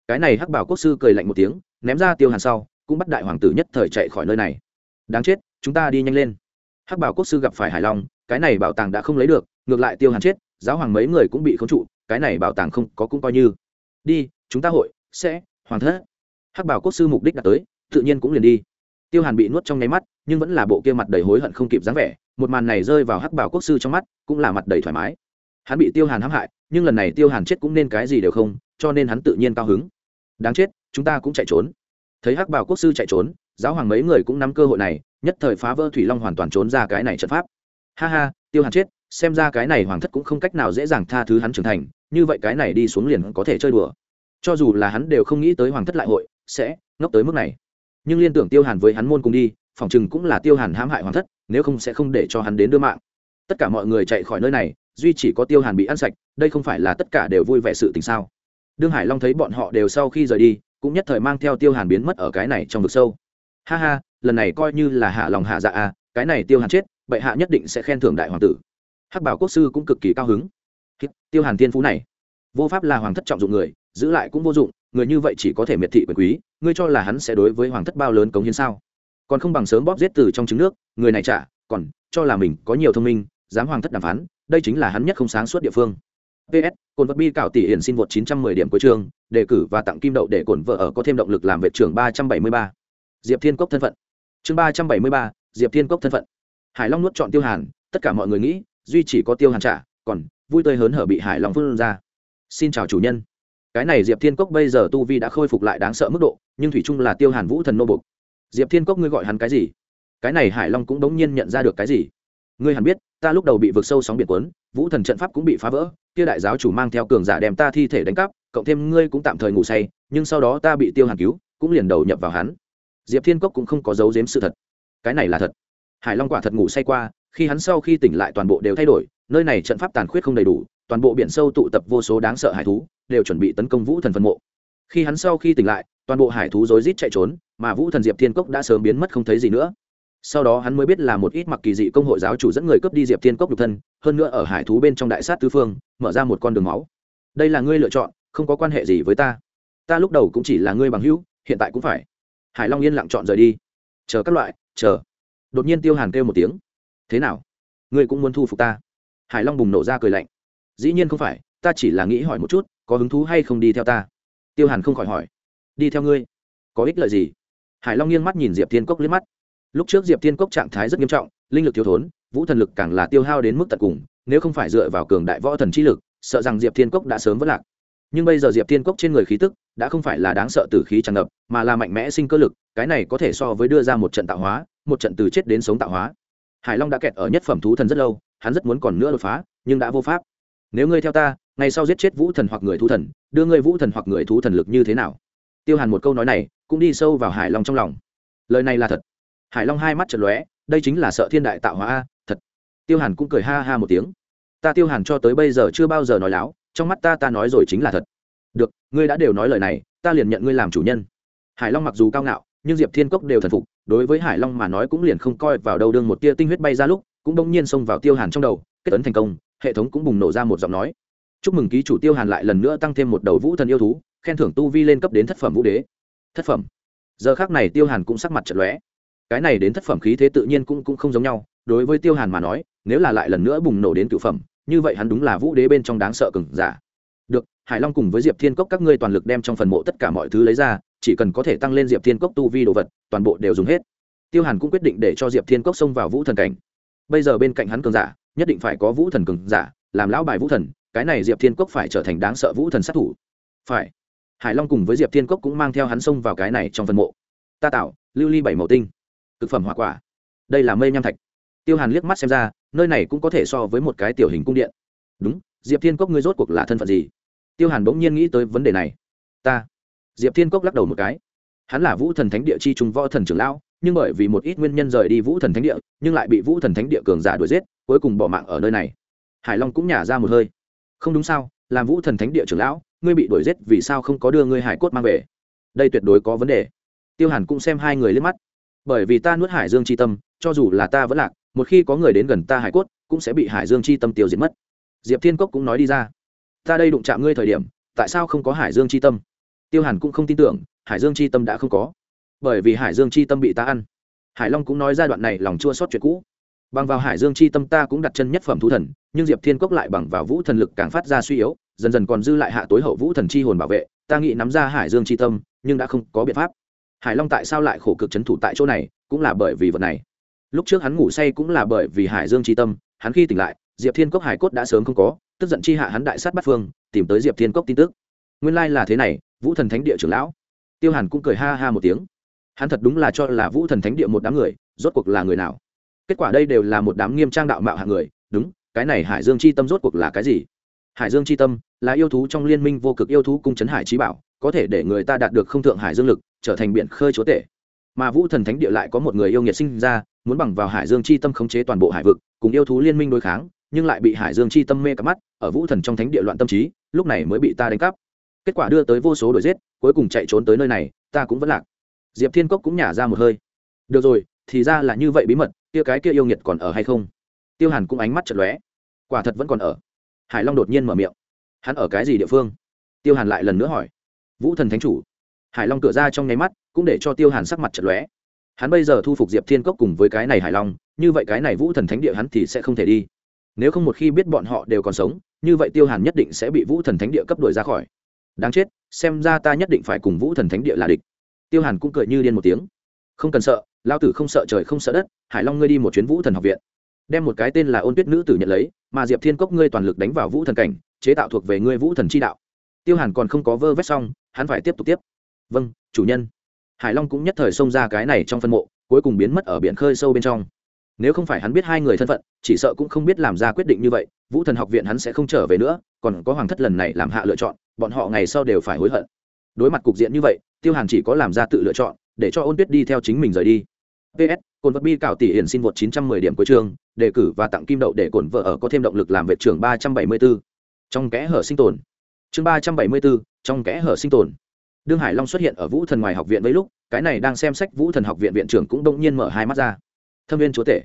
Cái này hắc bảo quốc sư cười lạnh một tiếng, ném ra tiêu hàn sau, cũng bắt đại hoàng tử nhất thời chạy khỏi nơi này. Đáng chết, chúng ta đi nhanh lên. Hắc bảo quốc sư gặp phải hải long, cái này bảo tàng đã không lấy được ngược lại tiêu hàn chết, giáo hoàng mấy người cũng bị khống trụ, cái này bảo tàng không có cũng coi như. Đi, chúng ta hội, sẽ hoàn thất. Hắc bảo quốc sư mục đích đã tới, tự nhiên cũng liền đi. Tiêu hàn bị nuốt trong nháy mắt, nhưng vẫn là bộ kia mặt đầy hối hận không kịp dáng vẻ, một màn này rơi vào hắc bảo quốc sư trong mắt, cũng là mặt đầy thoải mái. Hắn bị tiêu hàn hãm hại, nhưng lần này tiêu hàn chết cũng nên cái gì đều không, cho nên hắn tự nhiên cao hứng. Đáng chết, chúng ta cũng chạy trốn. Thấy hắc bảo quốc sư chạy trốn, giáo hoàng mấy người cũng nắm cơ hội này, nhất thời phá vỡ thủy long hoàn toàn trốn ra cái này trận pháp. Ha ha, tiêu hàn chết xem ra cái này hoàng thất cũng không cách nào dễ dàng tha thứ hắn trưởng thành, như vậy cái này đi xuống liền có thể chơi đùa. Cho dù là hắn đều không nghĩ tới hoàng thất lại hội, sẽ ngốc tới mức này. Nhưng liên tưởng tiêu hàn với hắn môn cùng đi, phòng chừng cũng là tiêu hàn hãm hại hoàng thất, nếu không sẽ không để cho hắn đến đưa mạng. Tất cả mọi người chạy khỏi nơi này, duy chỉ có tiêu hàn bị ăn sạch, đây không phải là tất cả đều vui vẻ sự tình sao? Đương hải long thấy bọn họ đều sau khi rời đi, cũng nhất thời mang theo tiêu hàn biến mất ở cái này trong vực sâu. Ha ha, lần này coi như là hạ lòng hạ dạ à cái này tiêu hàn chết, bệ hạ nhất định sẽ khen thưởng đại hoàng tử hắc bảo quốc sư cũng cực kỳ cao hứng. Tiêu hàn thiên phú này vô pháp là hoàng thất trọng dụng người giữ lại cũng vô dụng người như vậy chỉ có thể miệt thị quyền quý ngươi cho là hắn sẽ đối với hoàng thất bao lớn cống hiến sao? Còn không bằng sớm bóp giết từ trong trứng nước người này trả còn cho là mình có nhiều thông minh dám hoàng thất đàm phán đây chính là hắn nhất không sáng suốt địa phương. Ps cồn vật bi cảo tỷ hiển xin vượt 910 điểm cuối trường đề cử và tặng kim đậu để cổn vợ ở có thêm động lực làm vệ trưởng 373. diệp thiên cốc thân phận. Chương 373, diệp thiên cốc thân phận. Hải long nuốt chọn tiêu hàn tất cả mọi người nghĩ duy chỉ có tiêu hàn trả, còn vui tươi hớn hở bị hải long phương ra. Xin chào chủ nhân. Cái này diệp thiên cốc bây giờ tu vi đã khôi phục lại đáng sợ mức độ, nhưng thủy trung là tiêu hàn vũ thần nô bục diệp thiên cốc ngươi gọi hắn cái gì? Cái này hải long cũng đống nhiên nhận ra được cái gì? Ngươi hẳn biết, ta lúc đầu bị vực sâu sóng biển cuốn, vũ thần trận pháp cũng bị phá vỡ, kia đại giáo chủ mang theo cường giả đem ta thi thể đánh cắp, cộng thêm ngươi cũng tạm thời ngủ say, nhưng sau đó ta bị tiêu hàn cứu, cũng liền đầu nhập vào hắn. Diệp thiên cốc cũng không có giấu giếm sự thật. Cái này là thật. Hải long quả thật ngủ say qua khi hắn sau khi tỉnh lại toàn bộ đều thay đổi, nơi này trận pháp tàn khuyết không đầy đủ, toàn bộ biển sâu tụ tập vô số đáng sợ hải thú, đều chuẩn bị tấn công vũ thần phân mộ. Khi hắn sau khi tỉnh lại, toàn bộ hải thú rối rít chạy trốn, mà vũ thần diệp thiên cốc đã sớm biến mất không thấy gì nữa. Sau đó hắn mới biết là một ít mặc kỳ dị công hội giáo chủ dẫn người cướp đi diệp thiên cốc nhục thân, hơn nữa ở hải thú bên trong đại sát tứ phương, mở ra một con đường máu. Đây là ngươi lựa chọn, không có quan hệ gì với ta. Ta lúc đầu cũng chỉ là ngươi bằng hữu, hiện tại cũng phải. Hải long yên lặng chọn rời đi. Chờ các loại, chờ. Đột nhiên tiêu hàn kêu một tiếng thế nào? Ngươi cũng muốn thu phục ta? Hải long bùng nổ ra cười lạnh. Dĩ nhiên không phải, ta chỉ là nghĩ hỏi một chút, có hứng thú hay không đi theo ta? Tiêu hàn không khỏi hỏi. Đi theo ngươi? Có ích lợi gì? Hải long nghiêng mắt nhìn diệp thiên cốc liếc mắt. Lúc trước diệp thiên cốc trạng thái rất nghiêm trọng, linh lực thiếu thốn, vũ thần lực càng là tiêu hao đến mức tận cùng, nếu không phải dựa vào cường đại võ thần chi lực, sợ rằng diệp thiên cốc đã sớm vất lạc. Nhưng bây giờ diệp thiên cốc trên người khí tức đã không phải là đáng sợ từ khí tràn ngập, mà là mạnh mẽ sinh cơ lực, cái này có thể so với đưa ra một trận tạo hóa, một trận từ chết đến sống tạo hóa hải long đã kẹt ở nhất phẩm thú thần rất lâu, hắn rất muốn còn nữa đột phá, nhưng đã vô pháp. Nếu ngươi theo ta, ngày sau giết chết vũ thần hoặc người thú thần, đưa ngươi vũ thần hoặc người thú thần lực như thế nào? Tiêu hàn một câu nói này, cũng đi sâu vào hải long trong lòng. Lời này là thật. Hải long hai mắt chật lóe, đây chính là sợ thiên đại tạo hóa a, thật. Tiêu hàn cũng cười ha ha một tiếng. Ta tiêu hàn cho tới bây giờ chưa bao giờ nói láo, trong mắt ta ta nói rồi chính là thật. Được, ngươi đã đều nói lời này, ta liền nhận ngươi làm chủ nhân. Hải long mặc dù cao ngạo, nhưng diệp thiên cốc đều thần phục đối với hải long mà nói cũng liền không coi vào đâu đương một tia tinh huyết bay ra lúc cũng đông nhiên xông vào tiêu hàn trong đầu kết ấn thành công hệ thống cũng bùng nổ ra một giọng nói. Chúc mừng ký chủ tiêu hàn lại lần nữa tăng thêm một đầu vũ thần yêu thú khen thưởng tu vi lên cấp đến thất phẩm vũ đế. Thất phẩm. Giờ khác này tiêu hàn cũng sắc mặt chật lóe. Cái này đến thất phẩm khí thế tự nhiên cũng, cũng không giống nhau đối với tiêu hàn mà nói nếu là lại lần nữa bùng nổ đến cựu phẩm như vậy hắn đúng là vũ đế bên trong đáng sợ cừng giả. Được hải long cùng với diệp thiên cốc các ngươi toàn lực đem trong phần mộ tất cả mọi thứ lấy ra chỉ cần có thể tăng lên diệp thiên cốc tu vi đồ vật, toàn bộ đều dùng hết. Tiêu hàn cũng quyết định để cho diệp thiên cốc xông vào vũ thần cảnh. Bây giờ bên cạnh hắn cường giả, nhất định phải có vũ thần cường giả, làm lão bài vũ thần, cái này diệp thiên cốc phải trở thành đáng sợ vũ thần sát thủ. Phải. Hải long cùng với diệp thiên cốc cũng mang theo hắn xông vào cái này trong phần mộ. Ta tạo, lưu ly bảy màu tinh. Thực phẩm hỏa quả. Đây là mây nham thạch. Tiêu hàn liếc mắt xem ra, nơi này cũng có thể so với một cái tiểu hình cung điện. Đúng, diệp thiên cốc ngươi rốt cuộc là thân phận gì? Tiêu hàn bỗng nhiên nghĩ tới vấn đề này. Ta diệp thiên cốc lắc đầu một cái. Hắn là vũ thần thánh địa chi trung võ thần trưởng lão, nhưng bởi vì một ít nguyên nhân rời đi vũ thần thánh địa, nhưng lại bị vũ thần thánh địa cường giả đuổi giết, cuối cùng bỏ mạng ở nơi này. Hải long cũng nhả ra một hơi. Không đúng sao, làm vũ thần thánh địa trưởng lão, ngươi bị đuổi giết vì sao không có đưa ngươi hải cốt mang về? Đây tuyệt đối có vấn đề. Tiêu hàn cũng xem hai người lên mắt. Bởi vì ta nuốt hải dương c h i tâm, cho dù là ta vẫn lạc, một khi có người đến gần ta hải cốt, cũng sẽ bị hải dương c h i tâm tiêu diệt mất. Diệp thiên cốc cũng nói đi ra. Ta đây đụng chạm ngươi thời điểm, tại sao không có hải dương c h i tâm? Tiêu hàn cũng không tin tưởng, hải dương c h i tâm đã không có. Bởi vì hải dương c h i tâm bị ta ăn. Hải long cũng nói giai đoạn này lòng chua sót chuyện cũ. Bằng vào hải dương c h i tâm ta cũng đặt chân nhất phẩm thú thần, nhưng diệp thiên cốc lại bằng vào vũ thần lực càng phát ra suy yếu, dần dần còn dư lại hạ tối hậu vũ thần chi hồn bảo vệ, ta nghĩ nắm ra hải dương c tâm, nhưng đã không có biện pháp. Hải long tại sao lại khổ cực c h ấ n thủ tại chỗ này, cũng là bởi vì vật này. Lúc trước hắn ngủ say cũng là bởi vì hải dương c tâm, hắn khi tỉnh lại, diệp thiên cốc hải cốt đã sớm không có, tức giận chi hạ hắn đại sát bắt phương, tìm tới diệp thiên cốc tin tức nguyên lai là thế này, vũ thần thánh địa trưởng lão. Tiêu hàn cũng cười ha ha một tiếng. Hắn thật đúng là cho là vũ thần thánh địa một đám người, rốt cuộc là người nào? Kết quả đây đều là một đám nghiêm trang đạo mạo hạng người, đúng, cái này hải dương c h i tâm rốt cuộc là cái gì? Hải dương c h i tâm là yêu thú trong liên minh vô cực yêu thú cung trấn hải trí bảo, có thể để người ta đạt được không thượng hải dương lực, trở thành biển khơi chúa tể. Mà vũ thần thánh địa lại có một người yêu nghiệt sinh ra, muốn bằng vào hải dương c h i tâm khống chế toàn bộ hải vực, cùng yêu thú liên minh đối kháng, nhưng lại bị hải dương c h i tâm mê cắp mắt, ở vũ thần trong thánh địa loạn tâm trí, lúc này mới bị ta đánh cắp kết quả đưa tới vô số đuổi giết, cuối cùng chạy trốn tới nơi này, ta cũng vẫn lạc. Diệp thiên cốc cũng nhả ra một hơi. Được rồi, thì ra là như vậy bí mật, kia cái kia yêu nghiệt còn ở hay không? Tiêu hàn cũng ánh mắt chật lóe. Quả thật vẫn còn ở. Hải long đột nhiên mở miệng. Hắn ở cái gì địa phương? Tiêu hàn lại lần nữa hỏi. Vũ thần thánh chủ. Hải long cửa ra trong nháy mắt, cũng để cho tiêu hàn sắc mặt chật lóe. Hắn bây giờ thu phục diệp thiên cốc cùng với cái này hải long, như vậy cái này vũ thần thánh địa hắn thì sẽ không thể đi. Nếu không một khi biết bọn họ đều còn sống, như vậy tiêu hàn nhất định sẽ bị vũ thần thánh địa cấp đuổi ra khỏi đáng chết, xem ra ta nhất định phải cùng vũ thần thánh địa là địch. Tiêu hàn cũng cười như điên một tiếng. Không cần sợ lao tử không sợ trời không sợ đất, hải long ngươi đi một chuyến vũ thần học viện. Đem một cái tên là ôn tuyết nữ tử nhận lấy, mà diệp thiên cốc ngươi toàn lực đánh vào vũ thần cảnh, chế tạo thuộc về ngươi vũ thần chi đạo. Tiêu hàn còn không có vơ vét xong, hắn phải tiếp tục tiếp. Vâng chủ nhân. Hải long cũng nhất thời xông ra cái này trong phân mộ, cuối cùng biến mất ở biển khơi sâu bên trong. Nếu không phải hắn biết hai người thân phận, chỉ sợ cũng không biết làm ra quyết định như vậy, vũ thần học viện hắn sẽ không trở về nữa, còn có hoàng thất lần này làm hạ lựa chọn bọn họ ngày sau đều phải hối hận. Đối mặt cục diện như vậy tiêu hàn chỉ có làm ra tự lựa chọn để cho ôn tuyết đi theo chính mình rời đi. Ps cồn vật bi cảo tỷ hiển xin vượt 910 điểm cuối chương đề cử và tặng kim đậu để cổn vợ ở có thêm động lực làm vệ trưởng 374. trong kẽ hở sinh tồn. Chương 374, trong kẽ hở sinh tồn. Đương hải long xuất hiện ở vũ thần ngoài học viện với lúc cái này đang xem sách vũ thần học viện viện trưởng cũng đông nhiên mở hai mắt ra. Thâm viên chúa tể.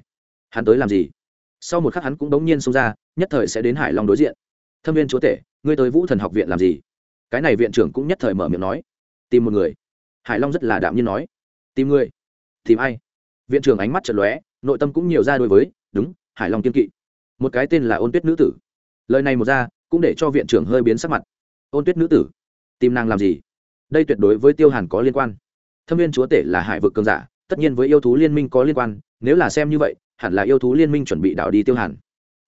Hắn tới làm gì? Sau một khắc hắn cũng đống nhiên xông ra nhất thời sẽ đến hải long đối diện. Thâm viên chúa tể ngươi tới vũ thần học viện làm gì? Cái này viện trưởng cũng nhất thời mở miệng nói. Tìm một người. Hải long rất là đạm nhiên nói. Tìm người? Tìm ai? Viện trưởng ánh mắt chật lóe, nội tâm cũng nhiều ra đối với, đúng, hải long kiên kỵ. Một cái tên là ôn tuyết nữ tử. Lời này một ra, cũng để cho viện trưởng hơi biến sắc mặt. Ôn tuyết nữ tử, tìm nàng làm gì? Đây tuyệt đối với tiêu hàn có liên quan. Thâm viên chúa tể là hải vực cường giả, tất nhiên với yêu thú liên minh có liên quan, nếu là xem như vậy, hẳn là yêu thú liên minh chuẩn bị đảo đi tiêu hàn.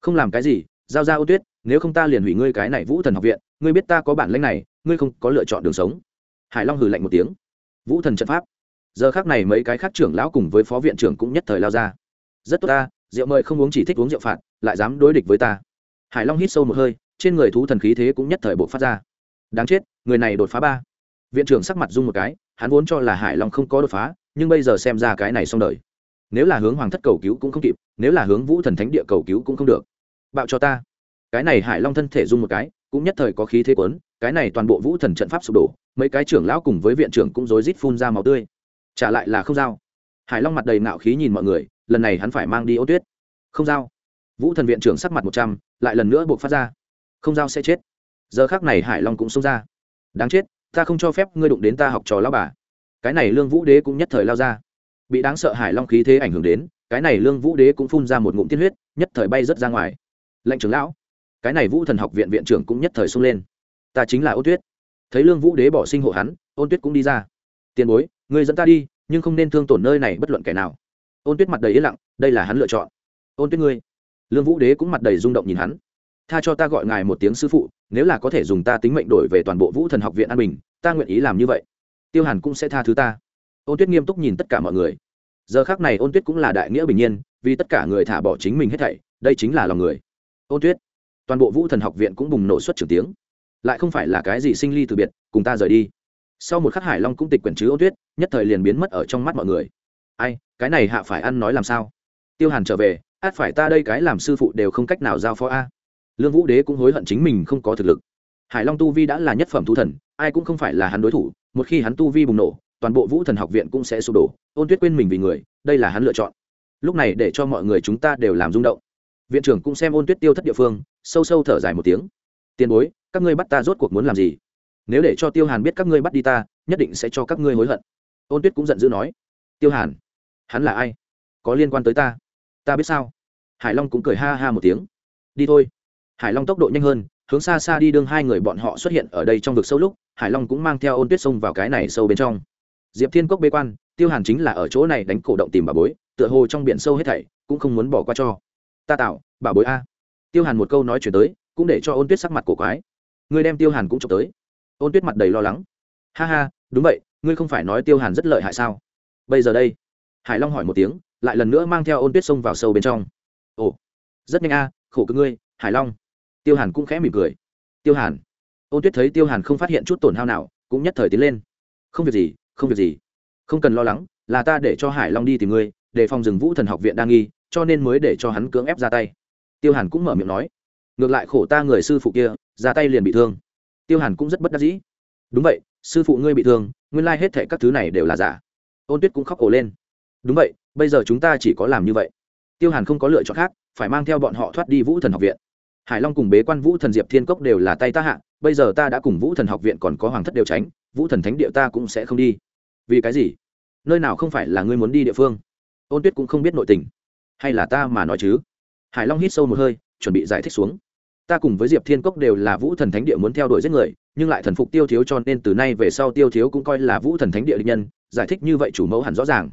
Không làm cái gì giao ra ô tuyết, nếu không ta liền hủy ngươi cái này vũ thần học viện, ngươi biết ta có bản lãnh này, ngươi không có lựa chọn đường sống. Hải long hừ lạnh một tiếng. Vũ thần trận pháp. Giờ khác này mấy cái khác trưởng lão cùng với phó viện trưởng cũng nhất thời lao ra. Rất tốt ta, rượu mời không uống chỉ thích uống rượu phạt, lại dám đối địch với ta. Hải long hít sâu một hơi, trên người thú thần khí thế cũng nhất thời bộ phát ra. Đáng chết, người này đột phá ba. Viện trưởng sắc mặt dung một cái, hắn vốn cho là hải long không có đột phá, nhưng bây giờ xem ra cái này xong đời. Nếu là hướng hoàng thất cầu cứu cũng không kịp, nếu là hướng vũ thần thánh địa cầu cứu cũng không được bạo cho ta. Cái này hải long thân thể dung một cái, cũng nhất thời có khí thế quấn cái này toàn bộ vũ thần trận pháp sụp đổ, mấy cái trưởng lão cùng với viện trưởng cũng rối rít phun ra màu tươi. Trả lại là không dao. hải long mặt đầy nạo khí nhìn mọi người, lần này hắn phải mang đi ô tuyết. Không dao. vũ thần viện trưởng sắc mặt một trăm, lại lần nữa buộc phát ra. Không dao sẽ chết. Giờ khác này hải long cũng xông ra. Đáng chết, ta không cho phép ngươi đụng đến ta học trò lao bà. Cái này lương vũ đế cũng nhất thời lao ra. Bị đáng sợ hải long khí thế ảnh hưởng đến, cái này lương vũ đế cũng phun ra một ngụm tiên huyết, nhất thời bay rớt ra ngoài lệnh trưởng lão. Cái này vũ thần học viện viện trưởng cũng nhất thời xông lên. Ta chính là ôn tuyết. Thấy lương vũ đế bỏ sinh hộ hắn, ôn tuyết cũng đi ra. Tiền bối người dẫn ta đi, nhưng không nên thương tổn nơi này bất luận kẻ nào. Ôn tuyết mặt đầy yên lặng, đây là hắn lựa chọn. Ôn tuyết ngươi. Lương vũ đế cũng mặt đầy rung động nhìn hắn. Tha cho ta gọi ngài một tiếng sư phụ, nếu là có thể dùng ta tính mệnh đổi về toàn bộ vũ thần học viện an bình, ta nguyện ý làm như vậy. Tiêu hàn cũng sẽ tha thứ ta. Ôn tuyết nghiêm túc nhìn tất cả mọi người. Giờ khác này ôn tuyết cũng là đại nghĩa bình nhiên vì tất cả người thả bỏ chính mình hết thảy, đây chính là lòng người ôn tuyết, toàn bộ vũ thần học viện cũng bùng nổ suất trưởng tiếng. Lại không phải là cái gì sinh ly từ biệt, cùng ta rời đi. Sau một khắc hải long cũng tịch quyển chứ ôn tuyết, nhất thời liền biến mất ở trong mắt mọi người. Ai, cái này hạ phải ăn nói làm sao? Tiêu hàn trở về, át phải ta đây cái làm sư phụ đều không cách nào giao phó a. Lương vũ đế cũng hối hận chính mình không có thực lực. Hải long tu vi đã là nhất phẩm thú thần, ai cũng không phải là hắn đối thủ, một khi hắn tu vi bùng nổ, toàn bộ vũ thần học viện cũng sẽ sụp đổ. Ôn tuyết quên mình vì người, đây là hắn lựa chọn. Lúc này để cho mọi người chúng ta đều làm rung động viện trưởng cũng xem ôn tuyết tiêu thất địa phương, sâu sâu thở dài một tiếng. Tiền bối, các ngươi bắt ta rốt cuộc muốn làm gì? Nếu để cho tiêu hàn biết các ngươi bắt đi ta, nhất định sẽ cho các ngươi hối hận. Ôn tuyết cũng giận dữ nói. Tiêu hàn, hắn là ai? Có liên quan tới ta? Ta biết sao? Hải long cũng cười ha ha một tiếng. Đi thôi. Hải long tốc độ nhanh hơn, hướng xa xa đi đương hai người bọn họ xuất hiện ở đây trong vực sâu lúc, hải long cũng mang theo ôn tuyết xông vào cái này sâu bên trong. Diệp thiên cốc bê quan, tiêu hàn chính là ở chỗ này đánh cổ động tìm bà bối, tựa hồ trong biển sâu hết thảy, cũng không muốn bỏ qua cho ta tạo bà bối a. Tiêu hàn một câu nói chuyển tới, cũng để cho ôn tuyết sắc mặt cổ quái. Người đem tiêu hàn cũng trộm tới. Ôn tuyết mặt đầy lo lắng. Ha ha, đúng vậy, ngươi không phải nói tiêu hàn rất lợi hại sao? Bây giờ đây, hải long hỏi một tiếng, lại lần nữa mang theo ôn tuyết xông vào sâu bên trong. Ồ, rất nhanh a, khổ cực ngươi, hải long. Tiêu hàn cũng khẽ mỉm cười. Tiêu hàn. Ôn tuyết thấy tiêu hàn không phát hiện chút tổn hao nào, cũng nhất thời tiến lên. Không việc gì, không việc gì. Không cần lo lắng, là ta để cho hải long đi tìm ngươi, để phòng rừng vũ thần học viện đang nghi cho nên mới để cho hắn cưỡng ép ra tay. Tiêu hàn cũng mở miệng nói, ngược lại khổ ta người sư phụ kia, ra tay liền bị thương. Tiêu hàn cũng rất bất đắc dĩ. Đúng vậy, sư phụ ngươi bị thương, nguyên lai hết thệ các thứ này đều là giả. Ôn tuyết cũng khóc ổ lên. Đúng vậy, bây giờ chúng ta chỉ có làm như vậy. Tiêu hàn không có lựa chọn khác, phải mang theo bọn họ thoát đi vũ thần học viện. Hải long cùng bế quan vũ thần diệp thiên cốc đều là tay ta hạ, bây giờ ta đã cùng vũ thần học viện còn có hoàng thất đều tránh, vũ thần thánh địa ta cũng sẽ không đi. Vì cái gì? Nơi nào không phải là ngươi muốn đi địa phương? Ôn tuyết cũng không biết nội tình hay là ta mà nói chứ? Hải long hít sâu một hơi, chuẩn bị giải thích xuống. Ta cùng với diệp thiên cốc đều là vũ thần thánh địa muốn theo đuổi giết người, nhưng lại thần phục tiêu thiếu cho nên từ nay về sau tiêu thiếu cũng coi là vũ thần thánh địa định nhân, giải thích như vậy chủ mẫu hẳn rõ ràng.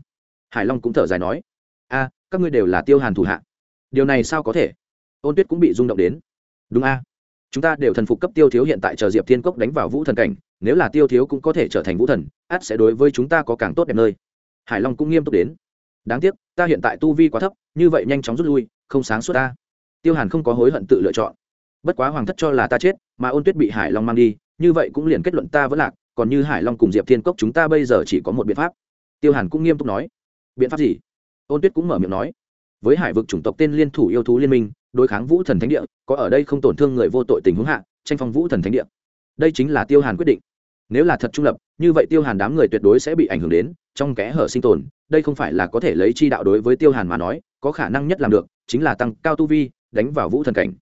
Hải long cũng thở dài nói, a, các ngươi đều là tiêu hàn thủ hạ. Điều này sao có thể? Ôn tuyết cũng bị rung động đến. Đúng a. Chúng ta đều thần phục cấp tiêu thiếu hiện tại chờ diệp thiên cốc đánh vào vũ thần cảnh, nếu là tiêu thiếu cũng có thể trở thành vũ thần át sẽ đối với chúng ta có càng tốt đẹp nơi. Hải long cũng nghiêm túc đến đáng tiếc, ta hiện tại tu vi quá thấp, như vậy nhanh chóng rút lui, không sáng suốt ta. Tiêu hàn không có hối hận tự lựa chọn. Bất quá hoàng thất cho là ta chết, mà ôn tuyết bị hải long mang đi, như vậy cũng liền kết luận ta vẫn lạc, còn như hải long cùng diệp thiên cốc chúng ta bây giờ chỉ có một biện pháp. Tiêu hàn cũng nghiêm túc nói. Biện pháp gì? Ôn tuyết cũng mở miệng nói. Với hải vực chủng tộc tên liên thủ yêu thú liên minh, đối kháng vũ thần thánh địa, có ở đây không tổn thương người vô tội tình huống hạ, tranh phong vũ thần thánh địa. Đây chính là tiêu hàn quyết định. Nếu là thật trung lập, như vậy tiêu hàn đám người tuyệt đối sẽ bị ảnh hưởng đến trong kẽ hở sinh tồn, đây không phải là có thể lấy chi đạo đối với tiêu hàn mà nói, có khả năng nhất làm được, chính là tăng cao tu vi, đánh vào vũ thần cảnh.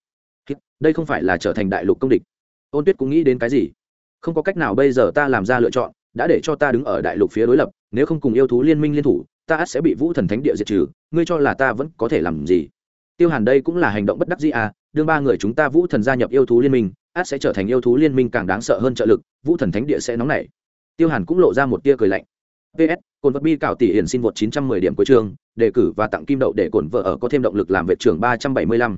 Đây không phải là trở thành đại lục công địch. Ôn tuyết cũng nghĩ đến cái gì? Không có cách nào bây giờ ta làm ra lựa chọn, đã để cho ta đứng ở đại lục phía đối lập, nếu không cùng yêu thú liên minh liên thủ, ta sẽ bị vũ thần thánh địa diệt trừ, ngươi cho là ta vẫn có thể làm gì? Tiêu hàn đây cũng là hành động bất đắc dĩ à đương ba người chúng ta vũ thần gia nhập yêu thú liên minh, át sẽ trở thành yêu thú liên minh càng đáng sợ hơn trợ lực, vũ thần thánh địa sẽ nóng nảy. Tiêu hàn cũng lộ ra một tia cười lạnh ps cồn vật bi cảo tỷ hiển xin vượt 910 điểm cuối chương, đề cử và tặng kim đậu để cổn vợ ở có thêm động lực làm vệ trưởng ba trăm bảy mươi lăm.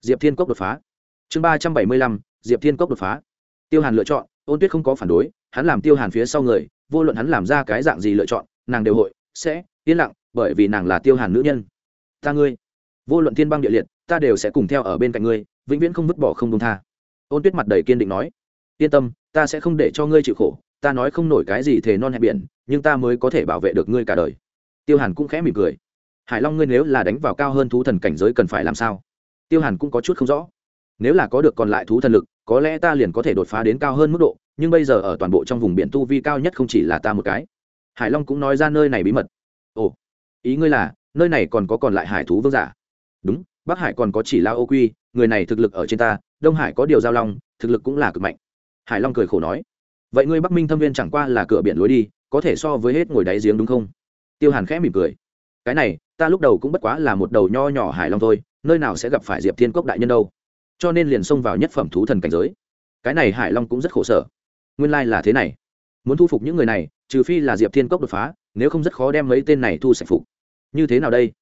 Diệp thiên cốc đột phá. Chương ba trăm bảy mươi lăm, diệp thiên cốc đột phá. Tiêu hàn lựa chọn, ôn tuyết không có phản đối, hắn làm tiêu hàn phía sau người, vô luận hắn làm ra cái dạng gì lựa chọn, nàng đều hội, sẽ, yên lặng, bởi vì nàng là tiêu hàn nữ nhân. Ta ngươi, vô luận thiên băng địa liệt, ta đều sẽ cùng theo ở bên cạnh ngươi, vĩnh viễn không vứt bỏ không đông tha. Ôn tuyết mặt đầy kiên định nói, yên tâm, ta sẽ không để cho ngươi chịu khổ ta nói không nổi cái gì thề non hẹn biển, nhưng ta mới có thể bảo vệ được ngươi cả đời. Tiêu hàn cũng khẽ mỉm cười. Hải long ngươi nếu là đánh vào cao hơn thú thần cảnh giới cần phải làm sao? Tiêu hàn cũng có chút không rõ. Nếu là có được còn lại thú thần lực, có lẽ ta liền có thể đột phá đến cao hơn mức độ, nhưng bây giờ ở toàn bộ trong vùng biển tu vi cao nhất không chỉ là ta một cái. Hải long cũng nói ra nơi này bí mật. Ồ, ý ngươi là, nơi này còn có còn lại hải thú vương giả? Đúng, bắc hải còn có chỉ lao ô quy, người này thực lực ở trên ta, đông hải có điều giao long, thực lực cũng là cực mạnh. Hải long cười khổ nói vậy ngươi bắc minh thâm viên chẳng qua là cửa biển lối đi có thể so với hết ngồi đáy giếng đúng không tiêu hàn khẽ mỉm cười cái này ta lúc đầu cũng bất quá là một đầu nho nhỏ hải long thôi nơi nào sẽ gặp phải diệp thiên cốc đại nhân đâu cho nên liền xông vào nhất phẩm thú thần cảnh giới cái này hải long cũng rất khổ sở nguyên lai、like、là thế này muốn thu phục những người này trừ phi là diệp thiên cốc đột phá nếu không rất khó đem mấy tên này thu sạch phục như thế nào đây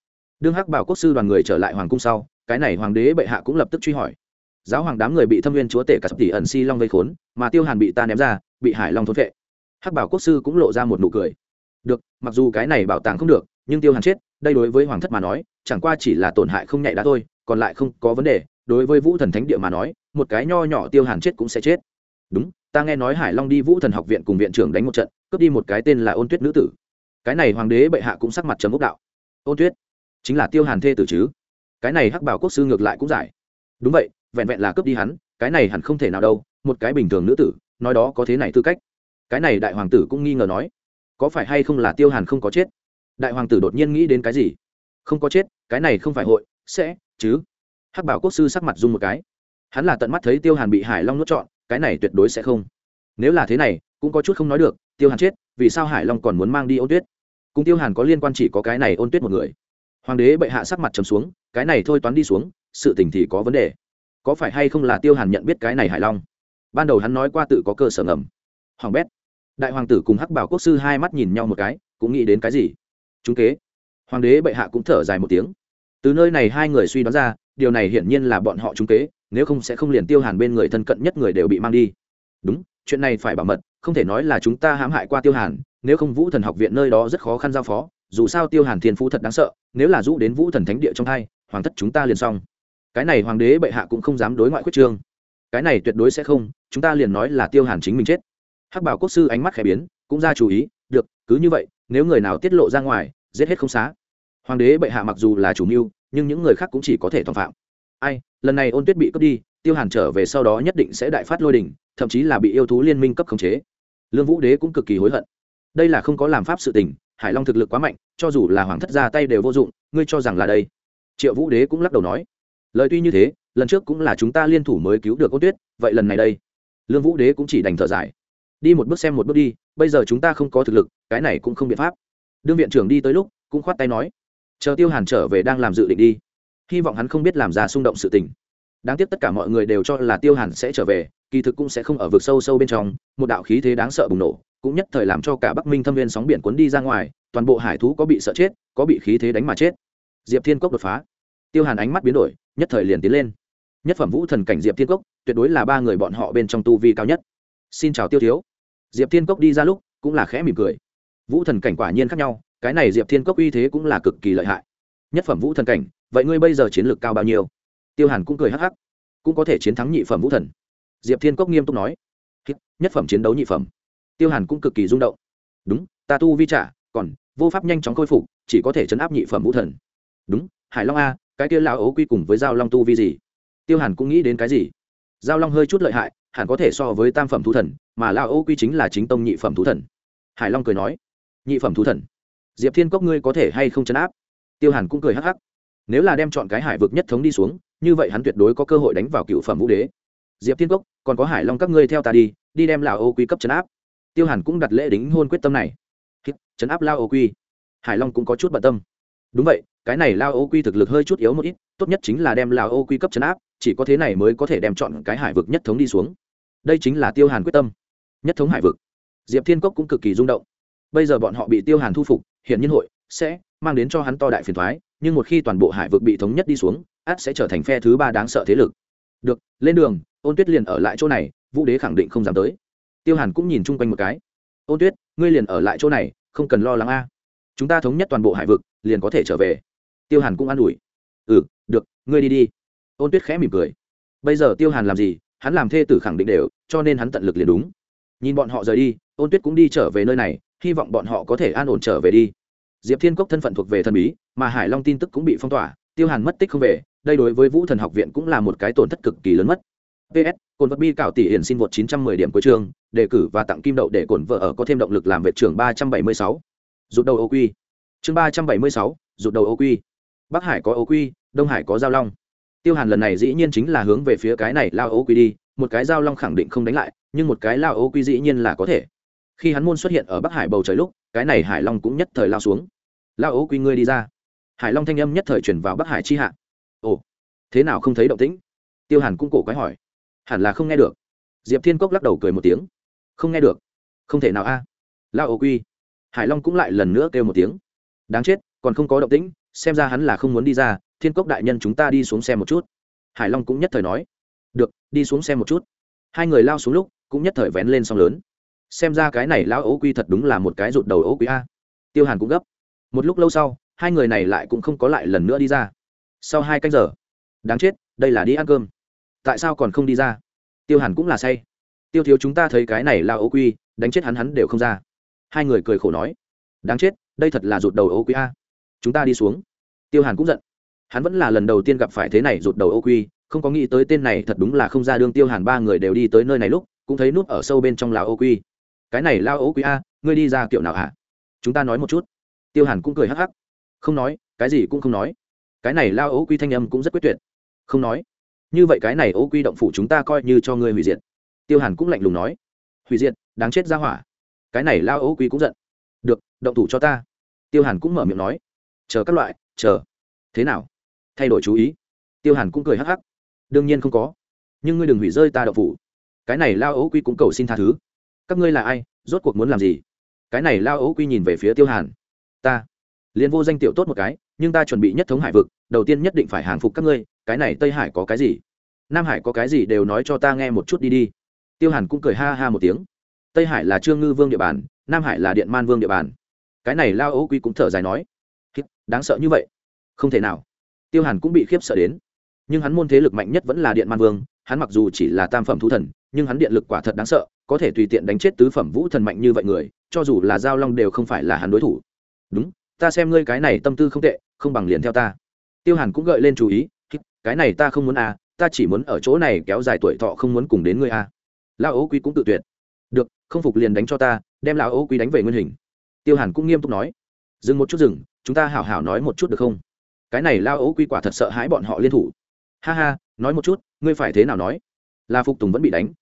đương hắc bảo quốc sư đoàn người trở lại hoàng cung sau cái này hoàng đế bệ hạ cũng lập tức truy hỏi giáo hoàng đám người bị thâm viên chúa tể cả sập tỷ ẩn si long vây khốn mà tiêu hàn bị ta ném ra bị hải long thốn vệ hắc bảo quốc sư cũng lộ ra một nụ cười. Được, mặc dù cái này bảo tàng không được, nhưng tiêu hàn chết, đây đối với hoàng thất mà nói, chẳng qua chỉ là tổn hại không nhạy đã thôi, còn lại không có vấn đề. Đối với vũ thần thánh địa mà nói, một cái nho nhỏ tiêu hàn chết cũng sẽ chết. Đúng, ta nghe nói hải long đi vũ thần học viện cùng viện trưởng đánh một trận, cướp đi một cái tên là ôn tuyết nữ tử. Cái này hoàng đế bệ hạ cũng sắc mặt trầm ốc đạo. Ôn tuyết, chính là tiêu hàn thê tử chứ? Cái này hắc bảo quốc sư ngược lại cũng giải. Đúng vậy, vẹn vẹn là cướp đi hắn, cái này hẳn không thể nào đâu, một cái bình thường nữ tử nói đó có thế này tư cách. Cái này đại hoàng tử cũng nghi ngờ nói, có phải hay không là tiêu hàn không có chết? Đại hoàng tử đột nhiên nghĩ đến cái gì? Không có chết, cái này không phải hội, sẽ, chứ? Hắc bảo quốc sư sắc mặt dung một cái. Hắn là tận mắt thấy tiêu hàn bị hải long nuốt trọn, cái này tuyệt đối sẽ không. Nếu là thế này, cũng có chút không nói được, tiêu hàn chết, vì sao hải long còn muốn mang đi ôn tuyết? Cùng tiêu hàn có liên quan chỉ có cái này ôn tuyết một người. Hoàng đế bệ hạ sắc mặt trầm xuống, cái này thôi toán đi xuống, sự tình thì có vấn đề. Có phải hay không là tiêu hàn nhận biết cái này hải long? Ban đầu hắn nói qua tự có cơ sở ngầm. Hoàng bét. Đại hoàng tử cùng hắc bảo quốc sư hai mắt nhìn nhau một cái, cũng nghĩ đến cái gì? Chúng kế. Hoàng đế bệ hạ cũng thở dài một tiếng. Từ nơi này hai người suy đoán ra, điều này hiển nhiên là bọn họ chúng kế, nếu không sẽ không liền tiêu hàn bên người thân cận nhất người đều bị mang đi. Đúng, chuyện này phải bảo mật, không thể nói là chúng ta hãm hại qua tiêu hàn, nếu không vũ thần học viện nơi đó rất khó khăn giao phó, dù sao tiêu hàn thiên phú thật đáng sợ, nếu là rũ đến vũ thần thánh địa trong hai, hoàng thất chúng ta liền xong. Cái này hoàng đế bệ hạ cũng không dám đối ngoại quyết trương cái này tuyệt đối sẽ không, chúng ta liền nói là tiêu hàn chính mình chết. Hắc bảo quốc sư ánh mắt khẽ biến, cũng ra chú ý, được, cứ như vậy, nếu người nào tiết lộ ra ngoài, giết hết không xá. Hoàng đế bệ hạ mặc dù là chủ mưu, nhưng những người khác cũng chỉ có thể tòng phạm. Ai, lần này ôn tuyết bị cướp đi, tiêu hàn trở về sau đó nhất định sẽ đại phát lôi đình, thậm chí là bị yêu thú liên minh cấp khống chế. Lương vũ đế cũng cực kỳ hối hận. Đây là không có làm pháp sự tình, hải long thực lực quá mạnh, cho dù là hoàng thất ra tay đều vô dụng, ngươi cho rằng là đây? Triệu vũ đế cũng lắc đầu nói. Lời tuy như thế lần trước cũng là chúng ta liên thủ mới cứu được ôn tuyết, vậy lần này đây, lương vũ đế cũng chỉ đành thở dài. Đi một bước xem một bước đi, bây giờ chúng ta không có thực lực, cái này cũng không biện pháp. Đương viện trưởng đi tới lúc, cũng khoát tay nói, chờ tiêu hàn trở về đang làm dự định đi. Hy vọng hắn không biết làm ra xung động sự tình. Đáng tiếc tất cả mọi người đều cho là tiêu hàn sẽ trở về, kỳ thực cũng sẽ không ở vực sâu sâu bên trong, một đạo khí thế đáng sợ bùng nổ, cũng nhất thời làm cho cả bắc minh thâm viên sóng biển cuốn đi ra ngoài, toàn bộ hải thú có bị sợ chết, có bị khí thế đánh mà chết. Diệp thiên cốc đột phá. Tiêu hàn ánh mắt biến đổi, nhất thời liền tiến lên nhất phẩm vũ thần cảnh diệp thiên cốc, tuyệt đối là ba người bọn họ bên trong tu vi cao nhất. Xin chào tiêu thiếu. Diệp thiên cốc đi ra lúc, cũng là khẽ mỉm cười. Vũ thần cảnh quả nhiên khác nhau, cái này diệp thiên cốc uy thế cũng là cực kỳ lợi hại. Nhất phẩm vũ thần cảnh, vậy ngươi bây giờ chiến lược cao bao nhiêu? Tiêu hàn cũng cười hắc hắc. Cũng có thể chiến thắng nhị phẩm vũ thần. Diệp thiên cốc nghiêm túc nói. Nhất phẩm chiến đấu nhị phẩm. Tiêu hàn cũng cực kỳ rung động. Đúng, ta tu vi trả, còn vô pháp nhanh chóng khôi phục, chỉ có thể chấn áp nhị phẩm vũ thần. Đúng, hải long a, cái kia lao ấu quy cùng với giao long tu vi gì? Tiêu hàn cũng nghĩ đến cái gì? Giao long hơi chút lợi hại, hẳn có thể so với tam phẩm thú thần, mà lao ô quy chính là chính tông nhị phẩm thú thần. Hải long cười nói, nhị phẩm thú thần? Diệp thiên cốc ngươi có thể hay không chấn áp? Tiêu hàn cũng cười hắc hắc, nếu là đem chọn cái hải vực nhất thống đi xuống, như vậy hắn tuyệt đối có cơ hội đánh vào cựu phẩm vũ đế. Diệp thiên cốc, còn có hải long các ngươi theo ta đi đi đem Lao ô quy cấp chấn áp. Tiêu hàn cũng đặt lễ đính hôn quyết tâm này. Chấn áp lao ô quy. Hải long cũng có chút bận tâm. Đúng vậy cái này lao ô quy thực lực hơi chút yếu một ít, tốt nhất chính là đem lao ô quy cấp chấn áp, chỉ có thế này mới có thể đem chọn cái hải vực nhất thống đi xuống. Đây chính là tiêu hàn quyết tâm. Nhất thống hải vực. Diệp thiên cốc cũng cực kỳ rung động. Bây giờ bọn họ bị tiêu hàn thu phục hiện nhiên hội sẽ mang đến cho hắn to đại phiền thoái nhưng một khi toàn bộ hải vực bị thống nhất đi xuống át sẽ trở thành phe thứ ba đáng sợ thế lực. Được, lên đường, ôn tuyết liền ở lại chỗ này, vũ đế khẳng định không dám tới. Tiêu hàn cũng nhìn chung quanh một cái. Ôn tuyết, ngươi liền ở lại chỗ này, không cần lo lắng a. Chúng ta thống nhất toàn bộ hải vực, liền có thể trở về tiêu hàn cũng an ủi. Ừ được, ngươi đi đi. Ôn tuyết khẽ mỉm cười. Bây giờ tiêu hàn làm gì, hắn làm thê tử khẳng định đều, cho nên hắn tận lực liền đúng. Nhìn bọn họ rời đi, ôn tuyết cũng đi trở về nơi này, hy vọng bọn họ có thể an ổn trở về đi. Diệp thiên cốc thân phận thuộc về thần bí, mà hải long tin tức cũng bị phong tỏa, tiêu hàn mất tích không về, đây đối với vũ thần học viện cũng là một cái tổn thất cực kỳ lớn mất. Ps cồn vật bi cảo tỷ hiển xin vượt 910 điểm cuối trường đề cử và tặng kim đậu để cổn vợ ở có thêm động lực làm vệ trưởng 376. rụt đầu ô quy. Chương ba trăm bảy mươi sáu, rụt đầu ô quy bắc hải có ấu quy, đông hải có giao long. Tiêu hàn lần này dĩ nhiên chính là hướng về phía cái này lao ấu quy đi, một cái giao long khẳng định không đánh lại, nhưng một cái lao ấu quy dĩ nhiên là có thể. Khi hắn môn xuất hiện ở bắc hải bầu trời lúc, cái này hải long cũng nhất thời lao xuống. Lao ấu quy ngươi đi ra. Hải long thanh âm nhất thời chuyển vào bắc hải chi hạ. Ồ, thế nào không thấy động tĩnh? Tiêu hàn cũng cổ quái hỏi. Hẳn là không nghe được. Diệp thiên cốc lắc đầu cười một tiếng. Không nghe được. Không thể nào a. À? lao ấu quy. Hải long cũng lại lần nữa kêu một tiếng. Đáng chết, còn không có động tĩnh xem ra hắn là không muốn đi ra, thiên cốc đại nhân chúng ta đi xuống xe một chút. Hải long cũng nhất thời nói. Được, đi xuống xe một chút. Hai người lao xuống lúc, cũng nhất thời vén lên song lớn. Xem ra cái này lão ố quy thật đúng là một cái rụt đầu ố quý a. Tiêu hàn cũng gấp. Một lúc lâu sau, hai người này lại cũng không có lại lần nữa đi ra. Sau hai canh giờ, đáng chết, đây là đi ăn cơm. Tại sao còn không đi ra? Tiêu hàn cũng là say. Tiêu thiếu chúng ta thấy cái này là ố quy, đánh chết hắn hắn đều không ra. Hai người cười khổ nói. Đáng chết, đây thật là rụt đầu ố quy a chúng ta đi xuống. Tiêu hàn cũng giận. Hắn vẫn là lần đầu tiên gặp phải thế này rụt đầu ô quy, không có nghĩ tới tên này thật đúng là không ra đương tiêu hàn ba người đều đi tới nơi này lúc, cũng thấy nút ở sâu bên trong lào ô quy. Cái này lao ô quy a, ngươi đi ra kiểu nào hả? Chúng ta nói một chút. Tiêu hàn cũng cười hắc hắc. Không nói, cái gì cũng không nói. Cái này lao ô quy thanh âm cũng rất quyết tuyệt. Không nói. Như vậy cái này ô quy động phủ chúng ta coi như cho ngươi hủy diệt. Tiêu hàn cũng lạnh lùng nói. Hủy diệt, đáng chết ra hỏa. Cái này lao ô quy cũng giận. Được, động thủ cho ta. Tiêu hàn cũng mở miệng nói chờ các loại, chờ. Thế nào? Thay đổi chú ý. Tiêu hàn cũng cười hắc hắc. Đương nhiên không có. Nhưng ngươi đừng hủy rơi ta đậu phủ. Cái này lao ấu quy cũng cầu xin tha thứ. Các ngươi là ai? Rốt cuộc muốn làm gì? Cái này lao ấu quy nhìn về phía tiêu hàn. Ta. Liền vô danh tiểu tốt một cái, nhưng ta chuẩn bị nhất thống hải vực, đầu tiên nhất định phải hàng phục các ngươi. Cái này tây hải có cái gì? Nam hải có cái gì đều nói cho ta nghe một chút đi đi. Tiêu hàn cũng cười ha ha một tiếng. Tây hải là trương ngư vương địa bàn, nam hải là điện man vương địa bàn. Cái này lao ấu quy cũng thở dài nói đáng sợ như vậy? Không thể nào. Tiêu hàn cũng bị khiếp sợ đến. Nhưng hắn môn thế lực mạnh nhất vẫn là điện man vương, hắn mặc dù chỉ là tam phẩm thú thần, nhưng hắn điện lực quả thật đáng sợ, có thể tùy tiện đánh chết tứ phẩm vũ thần mạnh như vậy người, cho dù là giao long đều không phải là hắn đối thủ. Đúng, ta xem ngươi cái này tâm tư không tệ, không bằng liền theo ta. Tiêu hàn cũng gợi lên chú ý cái này ta không muốn à ta chỉ muốn ở chỗ này kéo dài tuổi thọ không muốn cùng đến ngươi à. Lão Ố quý cũng tự tuyệt. Được, không phục liền đánh cho ta, đem lão Ố quý đánh về nguyên hình. Tiêu hàn cũng nghiêm túc nói. Dừng một chút dừng chúng ta hảo hảo nói một chút được không? Cái này lao ấu quy quả thật sợ hãi bọn họ liên thủ. Ha ha, nói một chút, ngươi phải thế nào nói? Là phục tùng vẫn bị đánh.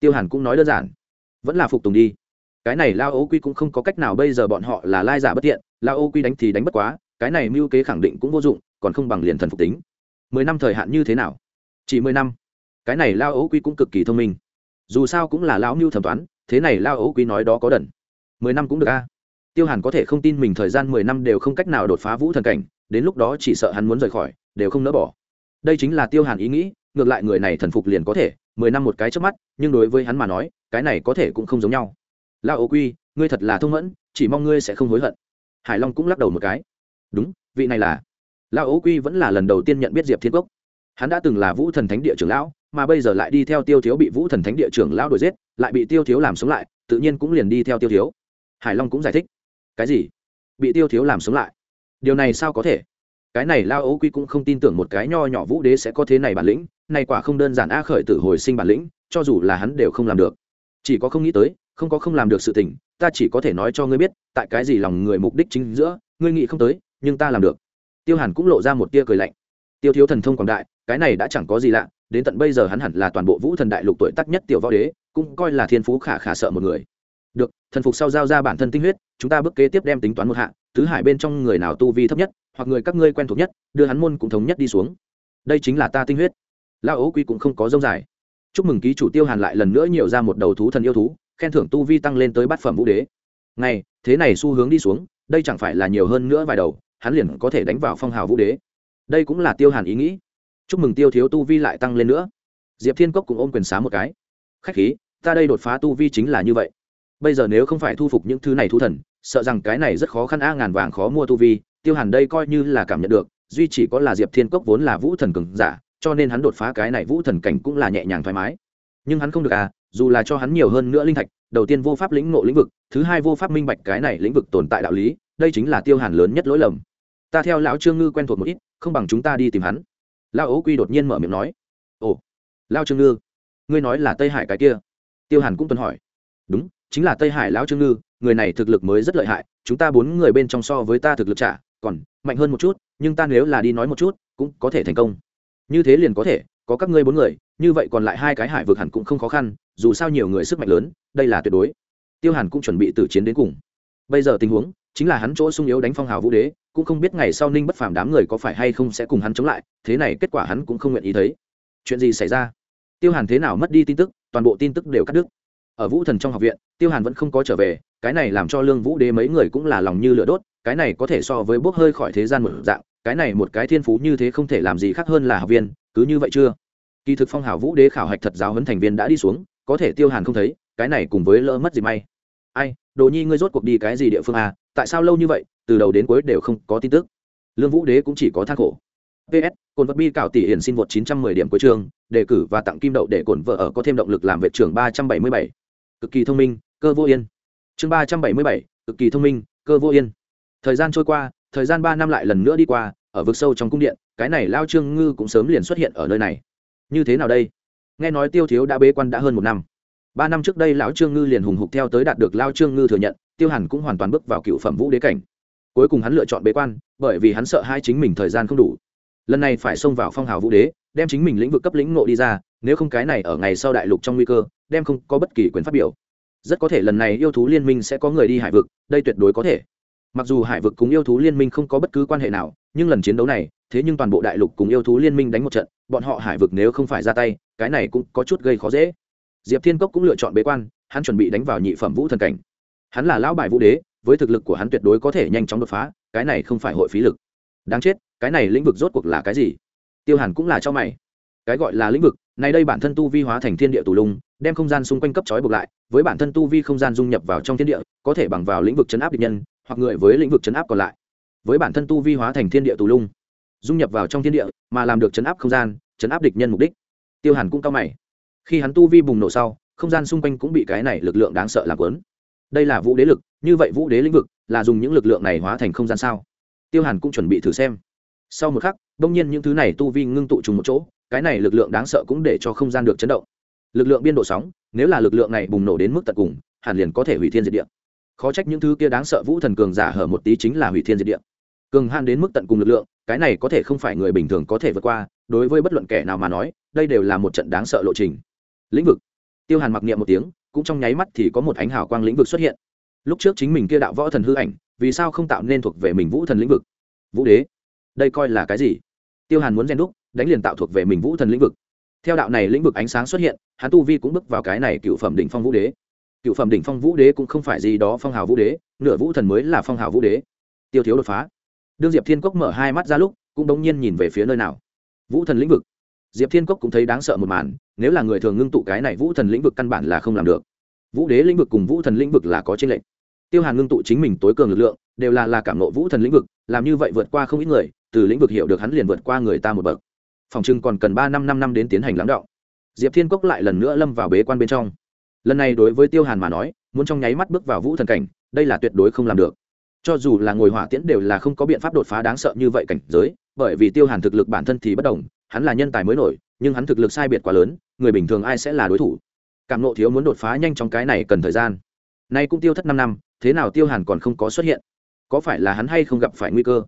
Tiêu hàn cũng nói đơn giản. Vẫn là phục tùng đi. Cái này lao ấu quy cũng không có cách nào bây giờ bọn họ là lai giả bất tiện, lao ấu quy đánh thì đánh bất quá, cái này mưu kế khẳng định cũng vô dụng, còn không bằng liền thần phục tính. Mười năm thời hạn như thế nào? Chỉ mười năm. Cái này lao ấu quy cũng cực kỳ thông minh. Dù sao cũng là lão mưu thẩm toán, thế này lao ấu quy nói đó có đần. Mười năm cũng được a tiêu hàn có thể không tin mình thời gian mười năm đều không cách nào đột phá vũ thần cảnh, đến lúc đó chỉ sợ hắn muốn rời khỏi, đều không nỡ bỏ. Đây chính là tiêu hàn ý nghĩ, ngược lại người này thần phục liền có thể, mười năm một cái trước mắt, nhưng đối với hắn mà nói, cái này có thể cũng không giống nhau. La ô quy, ngươi thật là thông mẫn, chỉ mong ngươi sẽ không hối hận. Hải long cũng lắc đầu một cái. Đúng, vị này là. La ô quy vẫn là lần đầu tiên nhận biết diệp thiên cốc. Hắn đã từng là vũ thần thánh địa trưởng lão, mà bây giờ lại đi theo tiêu thiếu bị vũ thần thánh địa trưởng lão đuổi giết, lại bị tiêu thiếu làm sống lại, tự nhiên cũng liền đi theo tiêu thiếu. Hải long cũng giải thích cái gì? Bị tiêu thiếu làm sống lại. Điều này sao có thể? Cái này lao ấu quy cũng không tin tưởng một cái nho nhỏ vũ đế sẽ có thế này bản lĩnh, này quả không đơn giản a khởi tử hồi sinh bản lĩnh, cho dù là hắn đều không làm được. Chỉ có không nghĩ tới, không có không làm được sự tình, ta chỉ có thể nói cho ngươi biết, tại cái gì lòng người mục đích chính giữa, ngươi nghĩ không tới, nhưng ta làm được. Tiêu hàn cũng lộ ra một tia cười lạnh. Tiêu thiếu thần thông quảng đại, cái này đã chẳng có gì lạ, đến tận bây giờ hắn hẳn là toàn bộ vũ thần đại lục tuổi tắc nhất tiểu võ đế, cũng coi là thiên phú khả khả sợ một người được, thần phục sau giao ra bản thân tinh huyết, chúng ta bước kế tiếp đem tính toán một hạ tứ hải bên trong người nào tu vi thấp nhất, hoặc người các ngươi quen thuộc nhất, đưa hắn môn cũng thống nhất đi xuống. Đây chính là ta tinh huyết. Lao ấu quy cũng không có dông dài. Chúc mừng ký chủ tiêu hàn lại lần nữa nhiều ra một đầu thú thần yêu thú, khen thưởng tu vi tăng lên tới bát phẩm vũ đế. Ngay thế này xu hướng đi xuống, đây chẳng phải là nhiều hơn nữa vài đầu, hắn liền có thể đánh vào phong hào vũ đế. Đây cũng là tiêu hàn ý nghĩ. Chúc mừng tiêu thiếu tu vi lại tăng lên nữa. Diệp thiên cốc cũng ôm quyền xá một cái. Khách khí, ta đây đột phá tu vi chính là như vậy bây giờ nếu không phải thu phục những thứ này thu thần, sợ rằng cái này rất khó khăn a ngàn vàng khó mua tu vi, tiêu hàn đây coi như là cảm nhận được, duy chỉ có là diệp thiên cốc vốn là vũ thần cường giả, cho nên hắn đột phá cái này vũ thần cảnh cũng là nhẹ nhàng thoải mái. Nhưng hắn không được à dù là cho hắn nhiều hơn nữa linh thạch, đầu tiên vô pháp lĩnh ngộ lĩnh vực, thứ hai vô pháp minh bạch cái này lĩnh vực tồn tại đạo lý, đây chính là tiêu hàn lớn nhất lỗi lầm. Ta theo lão trương ngư quen thuộc một ít, không bằng chúng ta đi tìm hắn. Lão ố quy đột nhiên mở miệng nói. Ồ lao trương ngư, ngươi nói là tây hải cái kia? Tiêu hàn cũng tuần hỏi. Đúng chính là tây hải lão trương ngư, người này thực lực mới rất lợi hại, chúng ta bốn người bên trong so với ta thực lực trả còn mạnh hơn một chút, nhưng ta nếu là đi nói một chút, cũng có thể thành công. Như thế liền có thể, có các ngươi bốn người, như vậy còn lại hai cái hải vực hẳn cũng không khó khăn, dù sao nhiều người sức mạnh lớn, đây là tuyệt đối. Tiêu hàn cũng chuẩn bị từ chiến đến cùng. Bây giờ tình huống, chính là hắn chỗ sung yếu đánh phong hào vũ đế, cũng không biết ngày sau ninh bất phàm đám người có phải hay không sẽ cùng hắn chống lại, thế này kết quả hắn cũng không nguyện ý thấy. Chuyện gì xảy ra? Tiêu hàn thế nào mất đi tin tức, toàn bộ tin tức đều cắt đứt ở vũ thần trong học viện, tiêu hàn vẫn không có trở về, cái này làm cho lương vũ đế mấy người cũng là lòng như lửa đốt, cái này có thể so với bốc hơi khỏi thế gian một dạng, cái này một cái thiên phú như thế không thể làm gì khác hơn là học viên, cứ như vậy chưa? Kỳ thực phong hào vũ đế khảo hạch thật giáo huấn thành viên đã đi xuống, có thể tiêu hàn không thấy, cái này cùng với lỡ mất gì may. Ai, đồ nhi ngươi rốt cuộc đi cái gì địa phương à tại sao lâu như vậy, từ đầu đến cuối đều không có tin tức. Lương vũ đế cũng chỉ có thang khổ. Ps cồn vật bi cạo tỷ hiển xin vượt 910 điểm cuối trường đề cử và tặng kim đậu để cồn vợ ở có thêm động lực làm vệ trưởng 377 cực kỳ thông minh cơ vô yên. Chương 377, cực kỳ thông minh cơ vô yên. Thời gian trôi qua thời gian ba năm lại lần nữa đi qua ở vực sâu trong cung điện cái này lao trương ngư cũng sớm liền xuất hiện ở nơi này. Như thế nào đây? Nghe nói tiêu thiếu đã bế quan đã hơn một năm. Ba năm trước đây lão trương ngư liền hùng hục theo tới đạt được lao trương ngư thừa nhận tiêu hàn cũng hoàn toàn bước vào cựu phẩm vũ đế cảnh. Cuối cùng hắn lựa chọn bế quan bởi vì hắn sợ hai chính mình thời gian không đủ. Lần này phải xông vào phong hào vũ đế đem chính mình lĩnh vực cấp lĩnh ngộ đi ra, nếu không cái này ở ngày sau đại lục trong nguy cơ, đem không có bất kỳ quyền phát biểu. Rất có thể lần này yêu thú liên minh sẽ có người đi hải vực, đây tuyệt đối có thể. Mặc dù hải vực cùng yêu thú liên minh không có bất cứ quan hệ nào, nhưng lần chiến đấu này, thế nhưng toàn bộ đại lục cùng yêu thú liên minh đánh một trận, bọn họ hải vực nếu không phải ra tay, cái này cũng có chút gây khó dễ. Diệp thiên cốc cũng lựa chọn bế quan, hắn chuẩn bị đánh vào nhị phẩm vũ thần cảnh. Hắn là lão bài vũ đế, với thực lực của hắn tuyệt đối có thể nhanh chóng đột phá, cái này không phải hội phí lực. Đáng chết, cái này lĩnh vực rốt cuộc là cái gì? Tiêu hàn cũng là cho mày. Cái gọi là lĩnh vực này đây bản thân tu vi hóa thành thiên địa tù lung, đem không gian xung quanh cấp trói buộc lại, với bản thân tu vi không gian dung nhập vào trong thiên địa, có thể bằng vào lĩnh vực chấn áp địch nhân, hoặc người với lĩnh vực chấn áp còn lại. Với bản thân tu vi hóa thành thiên địa tù lung, dung nhập vào trong thiên địa, mà làm được chấn áp không gian, chấn áp địch nhân mục đích. Tiêu hàn cũng cao mày. Khi hắn tu vi bùng nổ sau, không gian xung quanh cũng bị cái này lực lượng đáng sợ làm quấn đây là vũ đế lực, như vậy vũ đế lĩnh vực là dùng những lực lượng này hóa thành không gian sao? Tiêu hàn cũng chuẩn bị thử xem sau một khắc đông nhiên những thứ này tu vi ngưng tụ trùng một chỗ, cái này lực lượng đáng sợ cũng để cho không gian được chấn động. Lực lượng biên độ sóng, nếu là lực lượng này bùng nổ đến mức tận cùng, hẳn liền có thể hủy thiên diệt địa. Khó trách những thứ kia đáng sợ vũ thần cường giả hở một tí chính là hủy thiên diệt địa. Cường hàn đến mức tận cùng lực lượng, cái này có thể không phải người bình thường có thể vượt qua, đối với bất luận kẻ nào mà nói, đây đều là một trận đáng sợ lộ trình. Lĩnh vực. Tiêu hàn mặc niệm một tiếng, cũng trong nháy mắt thì có một ánh hào quang lĩnh vực xuất hiện. Lúc trước chính mình kia đạo võ thần hư ảnh, vì sao không tạo nên thuộc về mình vũ thần lĩnh vực? Vũ đế đây coi là cái gì? Tiêu hàn muốn rèn đúc, đánh liền tạo thuộc về mình vũ thần lĩnh vực. Theo đạo này lĩnh vực ánh sáng xuất hiện, hắn tu vi cũng bước vào cái này cựu phẩm đỉnh phong vũ đế. Cựu phẩm đỉnh phong vũ đế cũng không phải gì đó phong hào vũ đế, nửa vũ thần mới là phong hào vũ đế. Tiêu thiếu đột phá. Đương diệp thiên cốc mở hai mắt ra lúc, cũng đ ỗ n g nhiên nhìn về phía nơi nào? Vũ thần lĩnh vực. Diệp thiên cốc cũng thấy đáng sợ một màn, nếu là người thường ngưng tụ cái này vũ thần lĩnh vực căn bản là không làm được. Vũ đế lĩnh vực cùng vũ thần lĩnh vực là có tranh lệch tiêu hàn ngưng tụ chính mình tối cường lực lượng, đều là là cảm nộ vũ thần lĩnh vực, làm như vậy vượt qua không ít người, từ lĩnh vực hiểu được hắn liền vượt qua người ta một bậc. Phòng trưng còn cần ba năm năm năm đến tiến hành lắng đọng. diệp thiên cốc lại lần nữa lâm vào bế quan bên trong. Lần này đối với tiêu hàn mà nói, muốn trong nháy mắt bước vào vũ thần cảnh, đây là tuyệt đối không làm được. Cho dù là ngồi hỏa tiễn đều là không có biện pháp đột phá đáng sợ như vậy cảnh giới, bởi vì tiêu hàn thực lực bản thân thì bất đồng, hắn là nhân tài mới nổi, nhưng hắn thực lực sai biệt quá lớn, người bình thường ai sẽ là đối thủ? Cảm nộ thiếu muốn đột phá nhanh trong cái này cần thời gian. Nay cũng tiêu thất năm năm thế nào tiêu hàn còn không có xuất hiện? Có phải là hắn hay không gặp phải nguy cơ?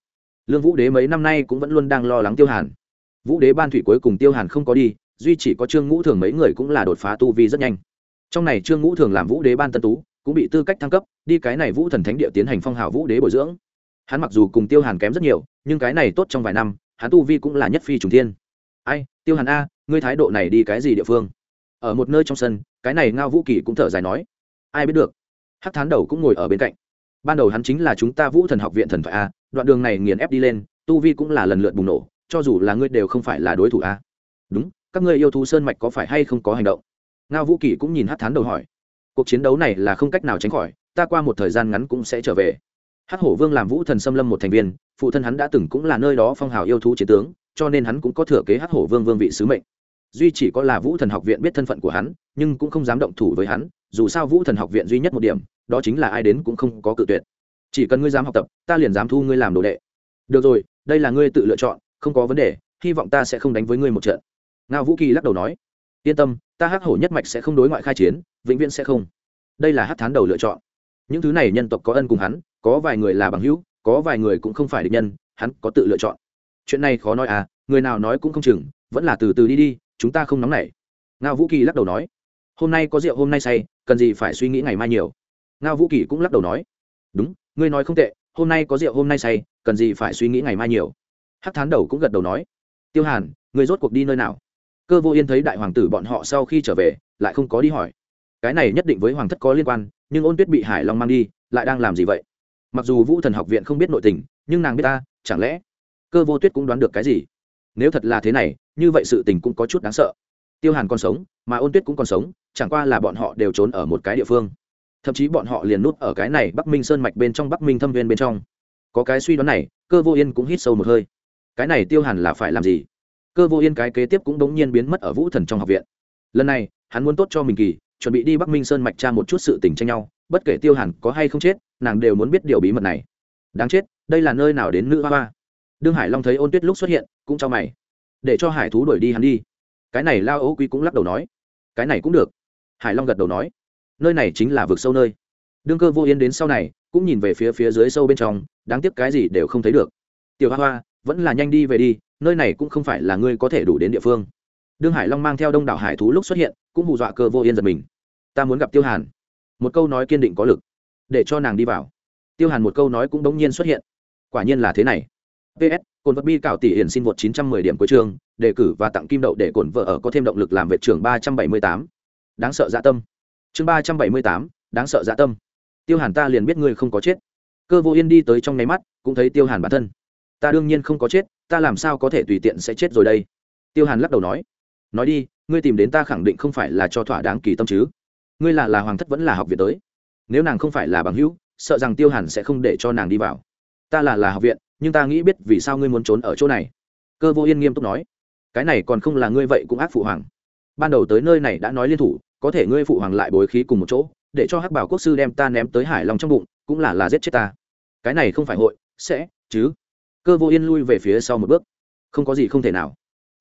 Lương vũ đế mấy năm nay cũng vẫn luôn đang lo lắng tiêu hàn. Vũ đế ban thủy cuối cùng tiêu hàn không có đi, duy chỉ có trương ngũ thường mấy người cũng là đột phá tu vi rất nhanh. Trong này trương ngũ thường làm vũ đế ban tân tú, cũng bị tư cách thăng cấp, đi cái này vũ thần thánh địa tiến hành phong hào vũ đế bồi dưỡng. Hắn mặc dù cùng tiêu hàn kém rất nhiều, nhưng cái này tốt trong vài năm, hắn tu vi cũng là nhất phi trùng thiên. Ai, tiêu hàn a, ngươi thái độ này đi cái gì địa phương? Ở một nơi trong sân, cái này ngao vũ kỳ cũng thở dài nói. Ai biết được hắc thán đầu cũng ngồi ở bên cạnh. Ban đầu hắn chính là chúng ta vũ thần học viện thần thoại a, đoạn đường này nghiền ép đi lên, tu vi cũng là lần lượt bùng nổ, cho dù là ngươi đều không phải là đối thủ a. Đúng, các ngươi yêu thú sơn mạch có phải hay không có hành động? Ngao vũ kỳ cũng nhìn hát thán đầu hỏi. Cuộc chiến đấu này là không cách nào tránh khỏi, ta qua một thời gian ngắn cũng sẽ trở về. Hát hổ vương làm vũ thần xâm lâm một thành viên, phụ thân hắn đã từng cũng là nơi đó phong hào yêu thú chiến tướng, cho nên hắn cũng có thừa kế hát hổ vương vương vị sứ mệnh. Duy chỉ có là vũ thần học viện biết thân phận của hắn, nhưng cũng không dám động thủ với hắn dù sao vũ thần học viện duy nhất một điểm, đó chính là ai đến cũng không có cự tuyệt. Chỉ cần ngươi dám học tập, ta liền dám thu ngươi làm đồ đệ. Được rồi, đây là ngươi tự lựa chọn, không có vấn đề, hy vọng ta sẽ không đánh với ngươi một trận. Ngao vũ kỳ lắc đầu nói. Yên tâm, ta hắc hổ nhất mạch sẽ không đối ngoại khai chiến, vĩnh viễn sẽ không. Đây là hắc thán đầu lựa chọn. Những thứ này nhân tộc có ân cùng hắn, có vài người là bằng hữu, có vài người cũng không phải địch nhân, hắn có tự lựa chọn. Chuyện này khó nói à người nào nói cũng không chừng, vẫn là từ từ đi đi, chúng ta không nóng nảy. Ngao vũ kỳ lắc đầu nói hôm nay có rượu, hôm nay say, cần gì phải suy nghĩ ngày mai nhiều. Ngao vũ kỳ cũng lắc đầu nói, đúng, ngươi nói không tệ, hôm nay có rượu, hôm nay say, cần gì phải suy nghĩ ngày mai nhiều. Hắc thán đầu cũng gật đầu nói, tiêu hàn người rốt cuộc đi nơi nào? Cơ vô yên thấy đại hoàng tử bọn họ sau khi trở về, lại không có đi hỏi. Cái này nhất định với hoàng thất có liên quan, nhưng ôn tuyết bị hải long mang đi, lại đang làm gì vậy? Mặc dù vũ thần học viện không biết nội tình, nhưng nàng biết ta, chẳng lẽ cơ vô tuyết cũng đoán được cái gì? Nếu thật là thế này, như vậy sự tình cũng có chút đáng sợ. Tiêu hàn còn sống, mà ôn tuyết cũng còn sống chẳng qua là bọn họ đều trốn ở một cái địa phương. Thậm chí bọn họ liền nút ở cái này bắc minh sơn mạch bên trong bắc minh thâm viên bên trong. Có cái suy đoán này, cơ vô yên cũng hít sâu một hơi. Cái này tiêu hàn là phải làm gì? Cơ vô yên cái kế tiếp cũng đống nhiên biến mất ở vũ thần trong học viện. Lần này, hắn muốn tốt cho mình kỳ, chuẩn bị đi bắc minh sơn mạch tra một chút sự tình tranh nhau, bất kể tiêu hàn có hay không chết, nàng đều muốn biết điều bí mật này. Đáng chết, đây là nơi nào đến nữ hoa hoa? Đương hải long thấy ôn tuyết lúc xuất hiện, cũng cho mày. Để cho hải thú đuổi đi hắn đi. Cái này lao ấu quý cũng lắc đầu nói. Cái này cũng được hải long gật đầu nói, nơi này chính là vực sâu nơi. Đương cơ vô yên đến sau này, cũng nhìn về phía phía dưới sâu bên trong, đáng tiếc cái gì đều không thấy được. Tiểu hoa hoa, vẫn là nhanh đi về đi, nơi này cũng không phải là ngươi có thể đủ đến địa phương. Đương hải long mang theo đông đảo hải thú lúc xuất hiện, cũng hù dọa cơ vô yên giật mình. Ta muốn gặp tiêu hàn. Một câu nói kiên định có lực, để cho nàng đi vào. Tiêu hàn một câu nói cũng đống nhiên xuất hiện. Quả nhiên là thế này. Ps cồn vật bi cạo tỷ hiển xin vượt 910 điểm cuối trường đề cử và tặng kim đậu để cổn vợ ở có thêm động lực làm vệ trưởng 378 đáng sợ dạ tâm. Chương 378, đáng sợ dạ tâm. Tiêu hàn ta liền biết ngươi không có chết. Cơ vô yên đi tới trong nháy mắt cũng thấy tiêu hàn bản thân. Ta đương nhiên không có chết ta làm sao có thể tùy tiện sẽ chết rồi đây? Tiêu hàn lắc đầu nói. Nói đi ngươi tìm đến ta khẳng định không phải là cho thỏa đáng kỳ tâm chứ. Ngươi là là hoàng thất vẫn là học viện tới. Nếu nàng không phải là bằng hữu sợ rằng tiêu hàn sẽ không để cho nàng đi vào. Ta là là học viện nhưng ta nghĩ biết vì sao ngươi muốn trốn ở chỗ này. Cơ vô yên nghiêm túc nói. Cái này còn không là ngươi vậy cũng ác phụ hoàng. Ban đầu tới nơi này đã nói liên thủ có thể ngươi phụ hoàng lại bối khí cùng một chỗ, để cho hắc bảo quốc sư đem ta ném tới hải long trong bụng, cũng là là giết chết ta. Cái này không phải hội, sẽ, chứ? Cơ vô yên lui về phía sau một bước. Không có gì không thể nào.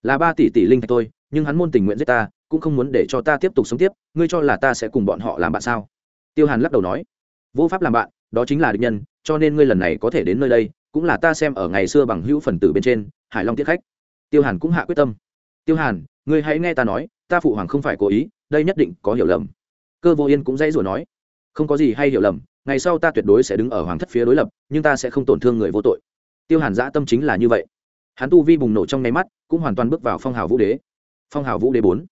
Là ba tỷ tỷ linh thạch tôi nhưng hắn môn tình nguyện giết ta, cũng không muốn để cho ta tiếp tục sống tiếp, ngươi cho là ta sẽ cùng bọn họ làm bạn sao? Tiêu hàn lắc đầu nói. Vô pháp làm bạn, đó chính là địch nhân, cho nên ngươi lần này có thể đến nơi đây, cũng là ta xem ở ngày xưa bằng hữu phần tử bên trên, hải long tiết khách. Tiêu hàn cũng hạ quyết tâm. Tiêu hàn, ngươi hãy nghe ta nói ta phụ hoàng không phải cố ý, đây nhất định có hiểu lầm. Cơ vô yên cũng dãy rồi nói, không có gì hay hiểu lầm, ngày sau ta tuyệt đối sẽ đứng ở hoàng thất phía đối lập, nhưng ta sẽ không tổn thương người vô tội. Tiêu hàn giã tâm chính là như vậy. Hắn tu vi bùng nổ trong nháy mắt, cũng hoàn toàn bước vào phong hào vũ đế. Phong hào vũ đế bốn.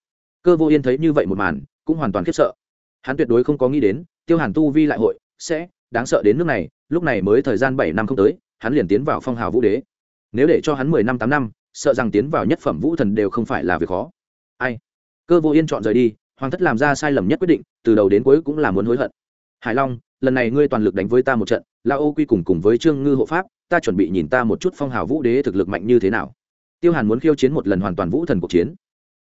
Cơ vô yên thấy như vậy một màn, cũng hoàn toàn khiếp sợ. Hắn tuyệt đối không có nghĩ đến, tiêu hàn tu vi lại hội, sẽ, đáng sợ đến nước này, lúc này mới thời gian bảy năm không tới, hắn liền tiến vào phong hào vũ đế. Nếu để cho hắn mười năm tám năm, sợ rằng tiến vào nhất phẩm vũ thần đều không phải là việc khó. Ai? Cơ vô yên chọn rời đi, hoàng thất làm ra sai lầm nhất quyết định, từ đầu đến cuối cũng là muốn hối hận. Hải long, lần này ngươi toàn lực đánh với ta một trận la ô quy cùng cùng với trương ngư hộ pháp, ta chuẩn bị nhìn ta một chút phong hào vũ đế thực lực mạnh như thế nào. Tiêu hàn muốn khiêu chiến một lần hoàn toàn vũ thần cuộc chiến.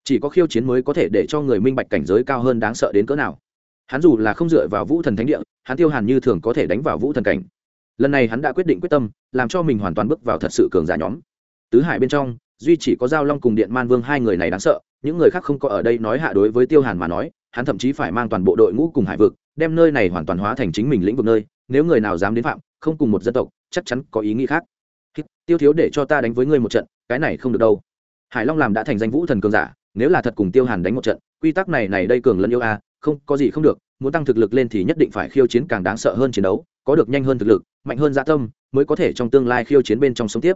Chỉ có khiêu chiến mới có thể để cho người minh bạch cảnh giới cao hơn đáng sợ đến cỡ nào. Hắn dù là không dựa vào vũ thần thánh địa, hắn tiêu hàn như thường có thể đánh vào vũ thần cảnh. Lần này hắn đã quyết định quyết tâm, làm cho mình hoàn toàn bước vào thật sự cường giả nhóm. Tứ hải bên trong, duy chỉ có giao long cùng điện man vương hai người này đáng sợ những người khác không có ở đây nói hạ đối với tiêu hàn mà nói, hắn thậm chí phải mang toàn bộ đội ngũ cùng hải vực, đem nơi này hoàn toàn hóa thành chính mình lĩnh vực nơi, nếu người nào dám đến phạm, không cùng một dân tộc, chắc chắn có ý nghĩ khác. Tiêu thiếu để cho ta đánh với ngươi một trận, cái này không được đâu. Hải long làm đã thành danh vũ thần cường giả, nếu là thật cùng tiêu hàn đánh một trận, quy tắc này này đây cường lẫn yêu a, không, có gì không được, muốn tăng thực lực lên thì nhất định phải khiêu chiến càng đáng sợ hơn chiến đấu, có được nhanh hơn thực lực, mạnh hơn gia tâm, mới có thể trong tương lai khiêu chiến bên trong sống tiếp.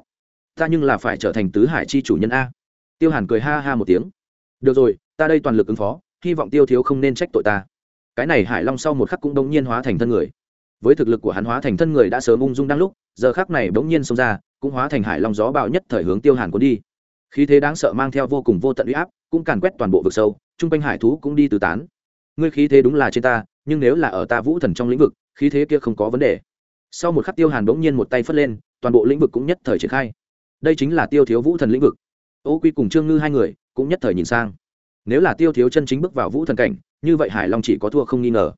Ta nhưng là phải trở thành tứ hải chi chủ nhân a. Tiêu hàn cười ha ha một tiếng được rồi, ta đây toàn lực ứng phó, hy vọng tiêu thiếu không nên trách tội ta. Cái này hải long sau một khắc cũng đống nhiên hóa thành thân người. Với thực lực của hắn hóa thành thân người đã sớm ung dung đang lúc, giờ khắc này bỗng nhiên xông ra, cũng hóa thành hải long gió bạo nhất thời hướng tiêu hàn cuốn đi. Khí thế đáng sợ mang theo vô cùng vô tận uy áp, cũng càn quét toàn bộ vực sâu, chung quanh hải thú cũng đi tứ tán. Ngươi khí thế đúng là trên ta, nhưng nếu là ở ta vũ thần trong lĩnh vực, khí thế kia không có vấn đề. Sau một khắc tiêu hàn bỗng nhiên một tay phất lên, toàn bộ lĩnh vực cũng nhất thời triển khai. Đây chính là tiêu thiếu vũ thần lĩnh vực. Ô quy cùng trương ngư hai người cũng nhất thời nhìn sang. Nếu là tiêu thiếu chân chính bước vào vũ thần cảnh, như vậy hải long chỉ có thua không nghi ngờ.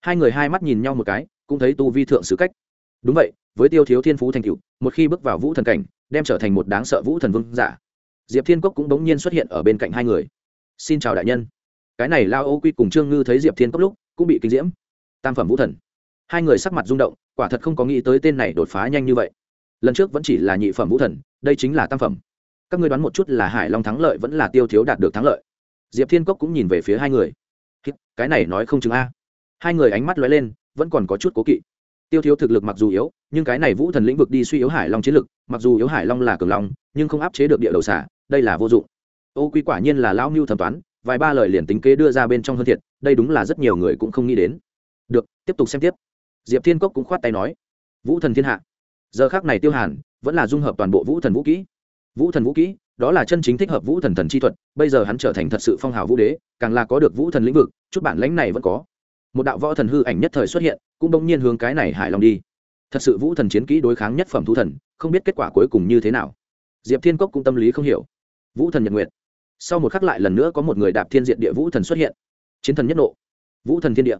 Hai người hai mắt nhìn nhau một cái, cũng thấy tu vi thượng sứ cách. Đúng vậy, với tiêu thiếu thiên phú thành cựu một khi bước vào vũ thần cảnh, đem trở thành một đáng sợ vũ thần vương giả. Diệp thiên cốc cũng bỗng nhiên xuất hiện ở bên cạnh hai người. Xin chào đại nhân. Cái này lao ô quy cùng trương ngư thấy diệp thiên cốc lúc, cũng bị kinh diễm. Tam phẩm vũ thần. Hai người sắc mặt rung động, quả thật không có nghĩ tới tên này đột phá nhanh như vậy. Lần trước vẫn chỉ là nhị phẩm vũ thần, đây chính là tam phẩm các ngươi đoán một chút là hải long thắng lợi vẫn là tiêu thiếu đạt được thắng lợi? Diệp thiên cốc cũng nhìn về phía hai người. Cái này nói không chừng a. Hai người ánh mắt lóe lên, vẫn còn có chút cố kỵ. Tiêu thiếu thực lực mặc dù yếu, nhưng cái này vũ thần lĩnh vực đi suy yếu hải long chiến lực, mặc dù yếu hải long là cường long, nhưng không áp chế được địa đầu xả, đây là vô dụng. Ô quy quả nhiên là lão mưu thẩm toán, vài ba lời liền tính kế đưa ra bên trong hơn thiệt, đây đúng là rất nhiều người cũng không nghĩ đến. Được, tiếp tục xem tiếp. Diệp thiên cốc cũng khoát tay nói, vũ thần thiên hạ. Giờ khác này tiêu hàn vẫn là dung hợp toàn bộ vũ thần vũ kỹ vũ thần vũ kỹ, đó là chân chính thích hợp vũ thần thần chi thuật, bây giờ hắn trở thành thật sự phong hào vũ đế, càng là có được vũ thần lĩnh vực, chút bản lãnh này vẫn có. Một đạo võ thần hư ảnh nhất thời xuất hiện, cũng bỗng nhiên hướng cái này hải lòng đi. Thật sự vũ thần chiến kỹ đối kháng nhất phẩm thú thần, không biết kết quả cuối cùng như thế nào. Diệp thiên cốc cũng tâm lý không hiểu. Vũ thần nhật nguyệt. sau một khắc lại lần nữa có một người đạp thiên diện địa vũ thần xuất hiện. Chiến thần nhất nộ. Vũ thần thiên địa.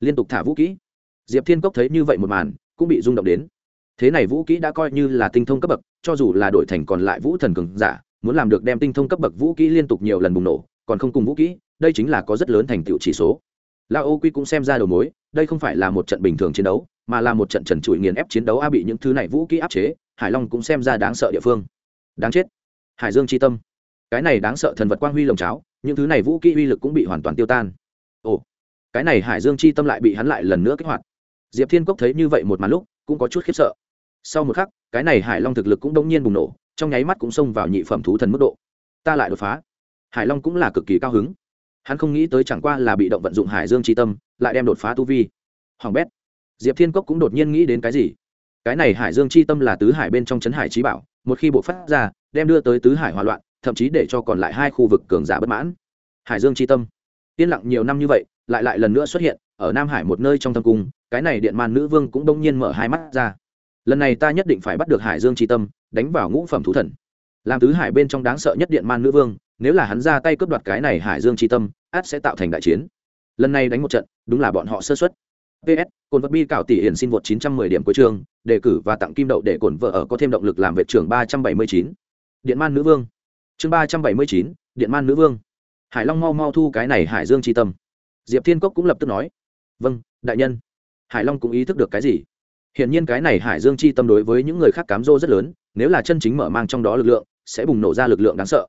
Liên tục thả vũ kỹ. Diệp thiên cốc thấy như vậy một màn, cũng bị rung động đến thế này vũ kỹ đã coi như là tinh thông cấp bậc, cho dù là đổi thành còn lại vũ thần cường giả, muốn làm được đem tinh thông cấp bậc vũ kỹ liên tục nhiều lần bùng nổ, còn không cùng vũ kỹ, đây chính là có rất lớn thành tựu chỉ số. La ô quy cũng xem ra đầu mối, đây không phải là một trận bình thường chiến đấu, mà là một trận trần trụi nghiền ép chiến đấu a bị những thứ này vũ kỹ áp chế, hải long cũng xem ra đáng sợ địa phương. Đáng chết. Hải dương c h i tâm. Cái này đáng sợ thần vật quang huy lồng cháo, những thứ này vũ kỹ uy lực cũng bị hoàn toàn tiêu tan. Ồ, cái này hải dương c h i tâm lại bị hắn lại lần nữa kích hoạt. Diệp thiên cốc thấy như vậy một màn lúc, cũng có chút khiếp sợ sau một khắc, cái này hải long thực lực cũng đông nhiên bùng nổ, trong nháy mắt cũng xông vào nhị phẩm thú thần mức độ. Ta lại đột phá. Hải long cũng là cực kỳ cao hứng. Hắn không nghĩ tới chẳng qua là bị động vận dụng hải dương tri tâm, lại đem đột phá tu vi. Hoàng bét. Diệp thiên cốc cũng đột nhiên nghĩ đến cái gì? Cái này hải dương chi tâm là tứ hải bên trong trấn hải trí bảo, một khi bộ phát ra, đem đưa tới tứ hải hòa loạn, thậm chí để cho còn lại hai khu vực cường giả bất mãn. Hải dương chi tâm. Yên lặng nhiều năm như vậy, lại lại lần nữa xuất hiện, ở nam hải một nơi trong thâm cung, cái này điện man nữ vương cũng đông nhiên mở hai mắt ra lần này ta nhất định phải bắt được hải dương chi tâm đánh vào ngũ phẩm thú thần. Làm tứ hải bên trong đáng sợ nhất điện man nữ vương nếu là hắn ra tay cướp đoạt cái này hải dương chi tâm át sẽ tạo thành đại chiến. Lần này đánh một trận đúng là bọn họ sơ xuất ps cồn vật bi cảo tỷ hiển xin vượt 910 điểm cuối trường đề cử và tặng kim đậu để cổn vợ ở có thêm động lực làm vệ trưởng 379. điện man nữ vương. Chương 379, điện man nữ vương. Hải long mau mau thu cái này hải dương chi tâm. Diệp thiên cốc cũng lập tức nói. Vâng đại nhân. Hải long cũng ý thức được cái gì? Hiển nhiên cái này hải dương chi tâm đối với những người khác cám dỗ rất lớn, nếu là chân chính mở mang trong đó lực lượng, sẽ bùng nổ ra lực lượng đáng sợ.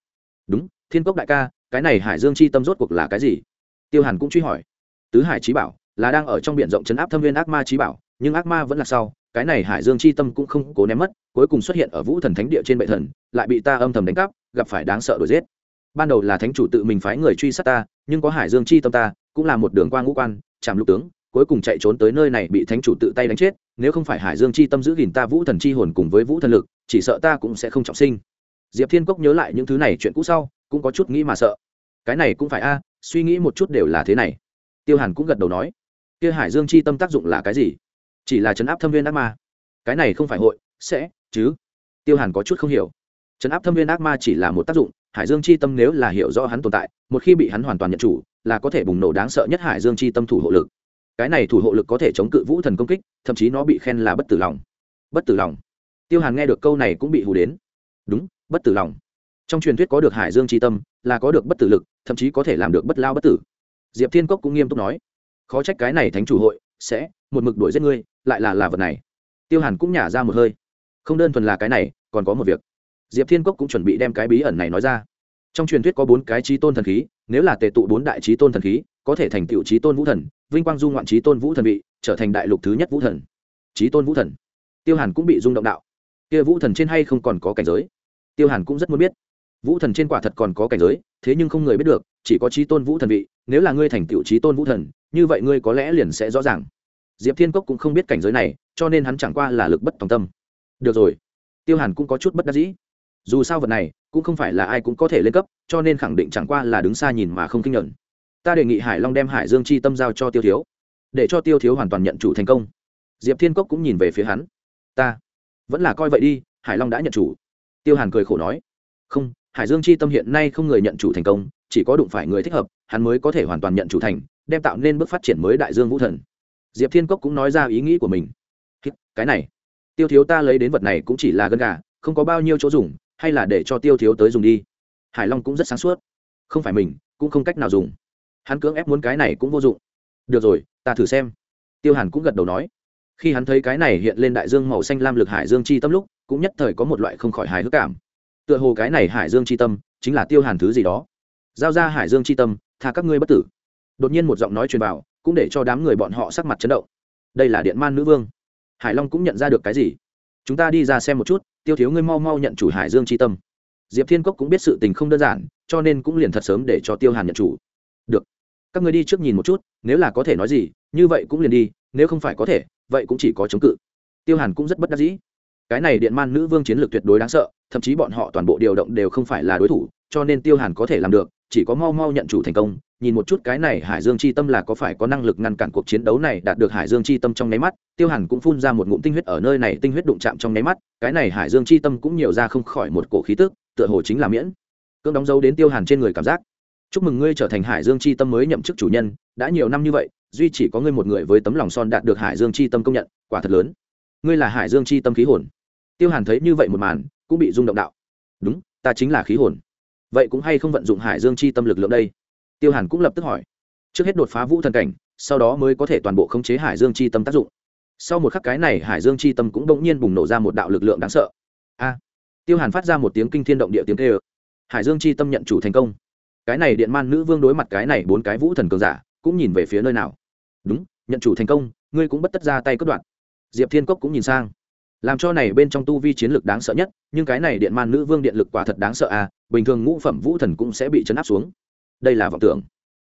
Đúng, thiên cốc đại ca, cái này hải dương chi tâm rốt cuộc là cái gì? Tiêu hàn cũng truy hỏi. Tứ hải trí bảo là đang ở trong b i ể n rộng chấn áp thâm viên ác ma trí bảo, nhưng ác ma vẫn là sau, cái này hải dương chi tâm cũng không cố ném mất, cuối cùng xuất hiện ở vũ thần thánh địa trên bệ thần, lại bị ta âm thầm đánh cắp, gặp phải đáng sợ đuổi giết. Ban đầu là thánh chủ tự mình phái người truy sát ta, nhưng có hải dương chi tâm ta, cũng là một đường qua ngũ quan, chạm lục tướng cuối cùng chạy trốn tới nơi này bị thánh chủ tự tay đánh chết, nếu không phải hải dương chi tâm giữ gìn ta vũ thần chi hồn cùng với vũ thần lực, chỉ sợ ta cũng sẽ không trọng sinh. Diệp thiên cốc nhớ lại những thứ này chuyện cũ sau, cũng có chút nghĩ mà sợ. Cái này cũng phải a, suy nghĩ một chút đều là thế này. Tiêu hàn cũng gật đầu nói, kia hải dương chi tâm tác dụng là cái gì? Chỉ là chấn áp thâm viên ác ma. Cái này không phải hội, sẽ, chứ? Tiêu hàn có chút không hiểu. Chấn áp thâm viên ác ma chỉ là một tác dụng, hải dương chi tâm nếu là hiểu rõ hắn tồn tại, một khi bị hắn hoàn toàn nhận chủ, là có thể bùng nổ đáng sợ nhất hải dương chi tâm thủ hộ lực cái này thủ hộ lực có thể chống cự vũ thần công kích, thậm chí nó bị khen là bất tử lòng. Bất tử lòng. Tiêu hàn nghe được câu này cũng bị hù đến. Đúng, bất tử lòng. Trong truyền thuyết có được hải dương tri tâm, là có được bất tử lực, thậm chí có thể làm được bất lao bất tử. Diệp thiên cốc cũng nghiêm túc nói, khó trách cái này thánh chủ hội sẽ một mực đuổi giết ngươi, lại là là vật này. Tiêu hàn cũng nhả ra một hơi. Không đơn thuần là cái này, còn có một việc. Diệp thiên cốc cũng chuẩn bị đem cái bí ẩn này nói ra. Trong truyền thuyết có bốn cái trí tôn thần khí, nếu là tề tụ bốn đại trí tôn thần khí, có thể thành tựu trí tôn vũ thần vinh quang du ngoạn trí tôn vũ thần vị, trở thành đại lục thứ nhất vũ thần. Trí tôn vũ thần. Tiêu hàn cũng bị rung động đạo. Kia vũ thần trên hay không còn có cảnh giới? Tiêu hàn cũng rất muốn biết. Vũ thần trên quả thật còn có cảnh giới, thế nhưng không người biết được, chỉ có trí tôn vũ thần vị, nếu là ngươi thành tựu trí tôn vũ thần, như vậy ngươi có lẽ liền sẽ rõ ràng. Diệp thiên cốc cũng không biết cảnh giới này, cho nên hắn chẳng qua là lực bất tòng tâm. Được rồi. Tiêu hàn cũng có chút bất đắc dĩ. Dù sao vật này, cũng không phải là ai cũng có thể lên cấp, cho nên khẳng định chẳng qua là đứng xa nhìn mà không kinh nhận ta đề nghị hải long đem hải dương chi tâm giao cho tiêu thiếu, để cho tiêu thiếu hoàn toàn nhận chủ thành công. Diệp thiên cốc cũng nhìn về phía hắn. Ta vẫn là coi vậy đi, hải long đã nhận chủ. Tiêu hàn cười khổ nói. Không, hải dương chi tâm hiện nay không người nhận chủ thành công, chỉ có đụng phải người thích hợp, hắn mới có thể hoàn toàn nhận chủ thành, đem tạo nên bước phát triển mới đại dương vũ thần. Diệp thiên cốc cũng nói ra ý nghĩ của mình. Cái này. Tiêu thiếu ta lấy đến vật này cũng chỉ là gân gà, không có bao nhiêu chỗ dùng, hay là để cho tiêu thiếu tới dùng đi. Hải long cũng rất sáng suốt. Không phải mình, cũng không cách nào dùng hắn cưỡng ép muốn cái này cũng vô dụng. Được rồi, ta thử xem. Tiêu hàn cũng gật đầu nói. Khi hắn thấy cái này hiện lên đại dương màu xanh lam lực hải dương chi tâm lúc, cũng nhất thời có một loại không khỏi hài hước cảm. Tựa hồ cái này hải dương chi tâm, chính là tiêu hàn thứ gì đó. Giao ra hải dương chi tâm, tha các ngươi bất tử. Đột nhiên một giọng nói truyền vào, cũng để cho đám người bọn họ sắc mặt chấn động. Đây là điện man nữ vương. Hải long cũng nhận ra được cái gì? Chúng ta đi ra xem một chút, tiêu thiếu ngươi mau mau nhận chủ hải dương chi tâm. Diệp thiên cốc cũng biết sự tình không đơn giản, cho nên cũng liền thật sớm để cho tiêu hàn nhận chủ. Được các người đi trước nhìn một chút, nếu là có thể nói gì, như vậy cũng liền đi, nếu không phải có thể, vậy cũng chỉ có chống cự. Tiêu hàn cũng rất bất đắc dĩ. Cái này điện man nữ vương chiến lược tuyệt đối đáng sợ, thậm chí bọn họ toàn bộ điều động đều không phải là đối thủ, cho nên tiêu hàn có thể làm được, chỉ có mau mau nhận chủ thành công, nhìn một chút cái này hải dương c h i tâm là có phải có năng lực ngăn cản cuộc chiến đấu này đạt được hải dương c h i tâm trong nháy mắt. Tiêu hàn cũng phun ra một ngụm tinh huyết ở nơi này, tinh huyết đụng chạm trong nháy mắt, cái này hải dương c h i tâm cũng nhiều ra không khỏi một cổ khí tức, tựa hồ chính là miễn. Cưỡng đóng dấu đến tiêu hàn trên người cảm giác chúc mừng ngươi trở thành hải dương c h i tâm mới nhậm chức chủ nhân, đã nhiều năm như vậy, duy chỉ có ngươi một người với tấm lòng son đạt được hải dương c h i tâm công nhận, quả thật lớn. Ngươi là hải dương c h i tâm khí hồn. Tiêu hàn thấy như vậy một màn, cũng bị rung động đạo. Đúng, ta chính là khí hồn. Vậy cũng hay không vận dụng hải dương c h i tâm lực lượng đây? Tiêu hàn cũng lập tức hỏi. Trước hết đột phá vũ thần cảnh, sau đó mới có thể toàn bộ khống chế hải dương c h i tâm tác dụng. Sau một khắc cái này hải dương c h i tâm cũng đ ỗ n g nhiên bùng nổ ra một đạo lực lượng đáng sợ. A! Tiêu hàn phát ra một tiếng kinh thiên động địa tiếng tê ơ hải dương c h i tâm nhận chủ thành công cái này điện man nữ vương đối mặt cái này bốn cái vũ thần cường giả, cũng nhìn về phía nơi nào. Đúng, nhận chủ thành công, ngươi cũng bất tất ra tay cất đoạn. Diệp thiên cốc cũng nhìn sang. Làm cho này bên trong tu vi chiến lược đáng sợ nhất, nhưng cái này điện man nữ vương điện lực quả thật đáng sợ à bình thường ngũ phẩm vũ thần cũng sẽ bị chấn áp xuống. Đây là vọng tưởng.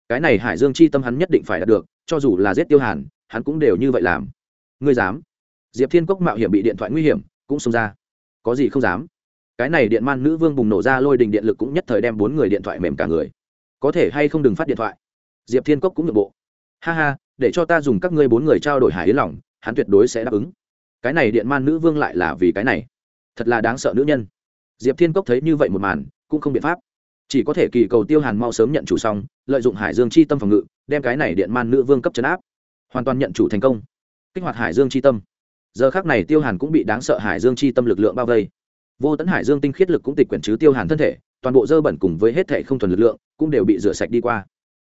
Cái này hải dương chi tâm hắn nhất định phải đạt được, cho dù là giết tiêu hàn, hắn cũng đều như vậy làm. Ngươi dám. Diệp thiên cốc mạo hiểm bị điện thoại nguy hiểm, cũng xông ra. Có gì không dám? Cái này điện man nữ vương bùng nổ ra lôi đình điện lực cũng nhất thời đem bốn người điện thoại mềm cả người. Có thể hay không đừng phát điện thoại? Diệp thiên cốc cũng nhượng bộ. Ha ha, để cho ta dùng các ngươi bốn người trao đổi hải yến lòng, hắn tuyệt đối sẽ đáp ứng. Cái này điện man nữ vương lại là vì cái này. Thật là đáng sợ nữ nhân. Diệp thiên cốc thấy như vậy một màn, cũng không biện pháp. Chỉ có thể kỳ cầu tiêu hàn mau sớm nhận chủ xong, lợi dụng hải dương chi tâm phòng ngự, đem cái này điện man nữ vương cấp chấn áp. Hoàn toàn nhận chủ thành công. Kích hoạt hải dương chi tâm. Giờ khác này tiêu hàn cũng bị đáng sợ hải dương chi tâm lực lượng bao vây vô tấn hải dương tinh khiết lực cũng tịch quyển chứ tiêu hàn thân thể, toàn bộ dơ bẩn cùng với hết thể không thuần lực lượng, cũng đều bị rửa sạch đi qua.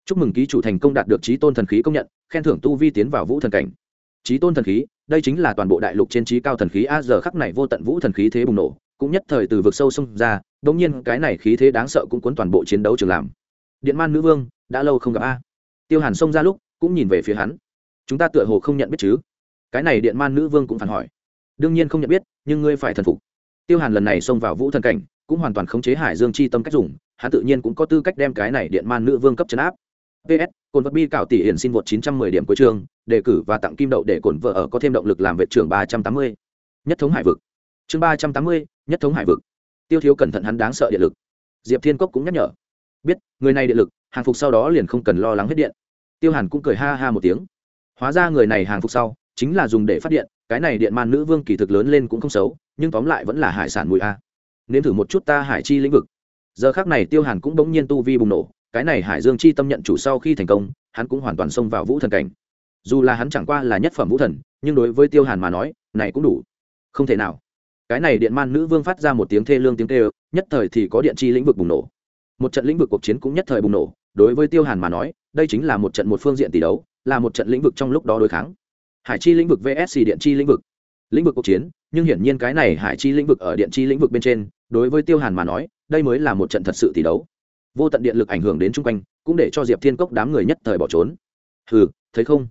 Chúc mừng ký chủ thành công đạt được trí tôn thần khí công nhận, khen thưởng tu vi tiến vào vũ thần cảnh. Trí tôn thần khí, đây chính là toàn bộ đại lục trên trí cao thần khí a giờ khắc này vô tận vũ thần khí thế bùng nổ, cũng nhất thời từ vực sâu xông ra đống nhiên cái này khí thế đáng sợ cũng cuốn toàn bộ chiến đấu trường làm. Điện man nữ vương, đã lâu không gặp a. Tiêu hàn xông ra lúc, cũng nhìn về phía hắn. Chúng ta tựa hồ không nhận biết chứ? Cái này điện man nữ vương cũng phản hỏi. Đương nhiên không nhận biết, nhưng ngươi phải thần phục tiêu hàn lần này xông vào vũ thần cảnh cũng hoàn toàn khống chế hải dương chi tâm cách dùng hắn tự nhiên cũng có tư cách đem cái này điện man nữ vương cấp chấn áp. Ps cồn vật bi cảo tỷ hiển xin vượt 910 điểm cuối trường đề cử và tặng kim đậu để cồn vợ ở có thêm động lực làm vệ trưởng 380. nhất thống hải vực. Chương 380, nhất thống hải vực. Tiêu thiếu cẩn thận hắn đáng sợ điện lực. Diệp thiên cốc cũng nhắc nhở. Biết người này điện lực hàng phục sau đó liền không cần lo lắng hết điện. Tiêu hàn cũng cười ha ha một tiếng. Hóa ra người này hàng phục sau chính là dùng để phát điện cái này điện man nữ vương kỳ thực lớn lên cũng không xấu, nhưng tóm lại vẫn là hải sản mùi a. Nếm thử một chút ta hải chi lĩnh vực. Giờ khác này tiêu hàn cũng bỗng nhiên tu vi bùng nổ, cái này hải dương chi tâm nhận chủ sau khi thành công, hắn cũng hoàn toàn xông vào vũ thần cảnh. Dù là hắn chẳng qua là nhất phẩm vũ thần, nhưng đối với tiêu hàn mà nói, này cũng đủ. Không thể nào. Cái này điện man nữ vương phát ra một tiếng thê lương tiếng tê ơ nhất thời thì có điện chi lĩnh vực bùng nổ. Một trận lĩnh vực cuộc chiến cũng nhất thời bùng nổ, đối với tiêu hàn mà nói, đây chính là một trận một phương diện tỷ đấu, là một trận lĩnh vực trong lúc đó đối kháng hải chi lĩnh vực vsc điện chi lĩnh vực. Lĩnh vực cuộc chiến, nhưng hiển nhiên cái này hải chi lĩnh vực ở điện chi lĩnh vực bên trên, đối với tiêu hàn mà nói, đây mới là một trận thật sự tỷ đấu. Vô tận điện lực ảnh hưởng đến chung quanh, cũng để cho diệp thiên cốc đám người nhất thời bỏ trốn. Hừ, thấy không?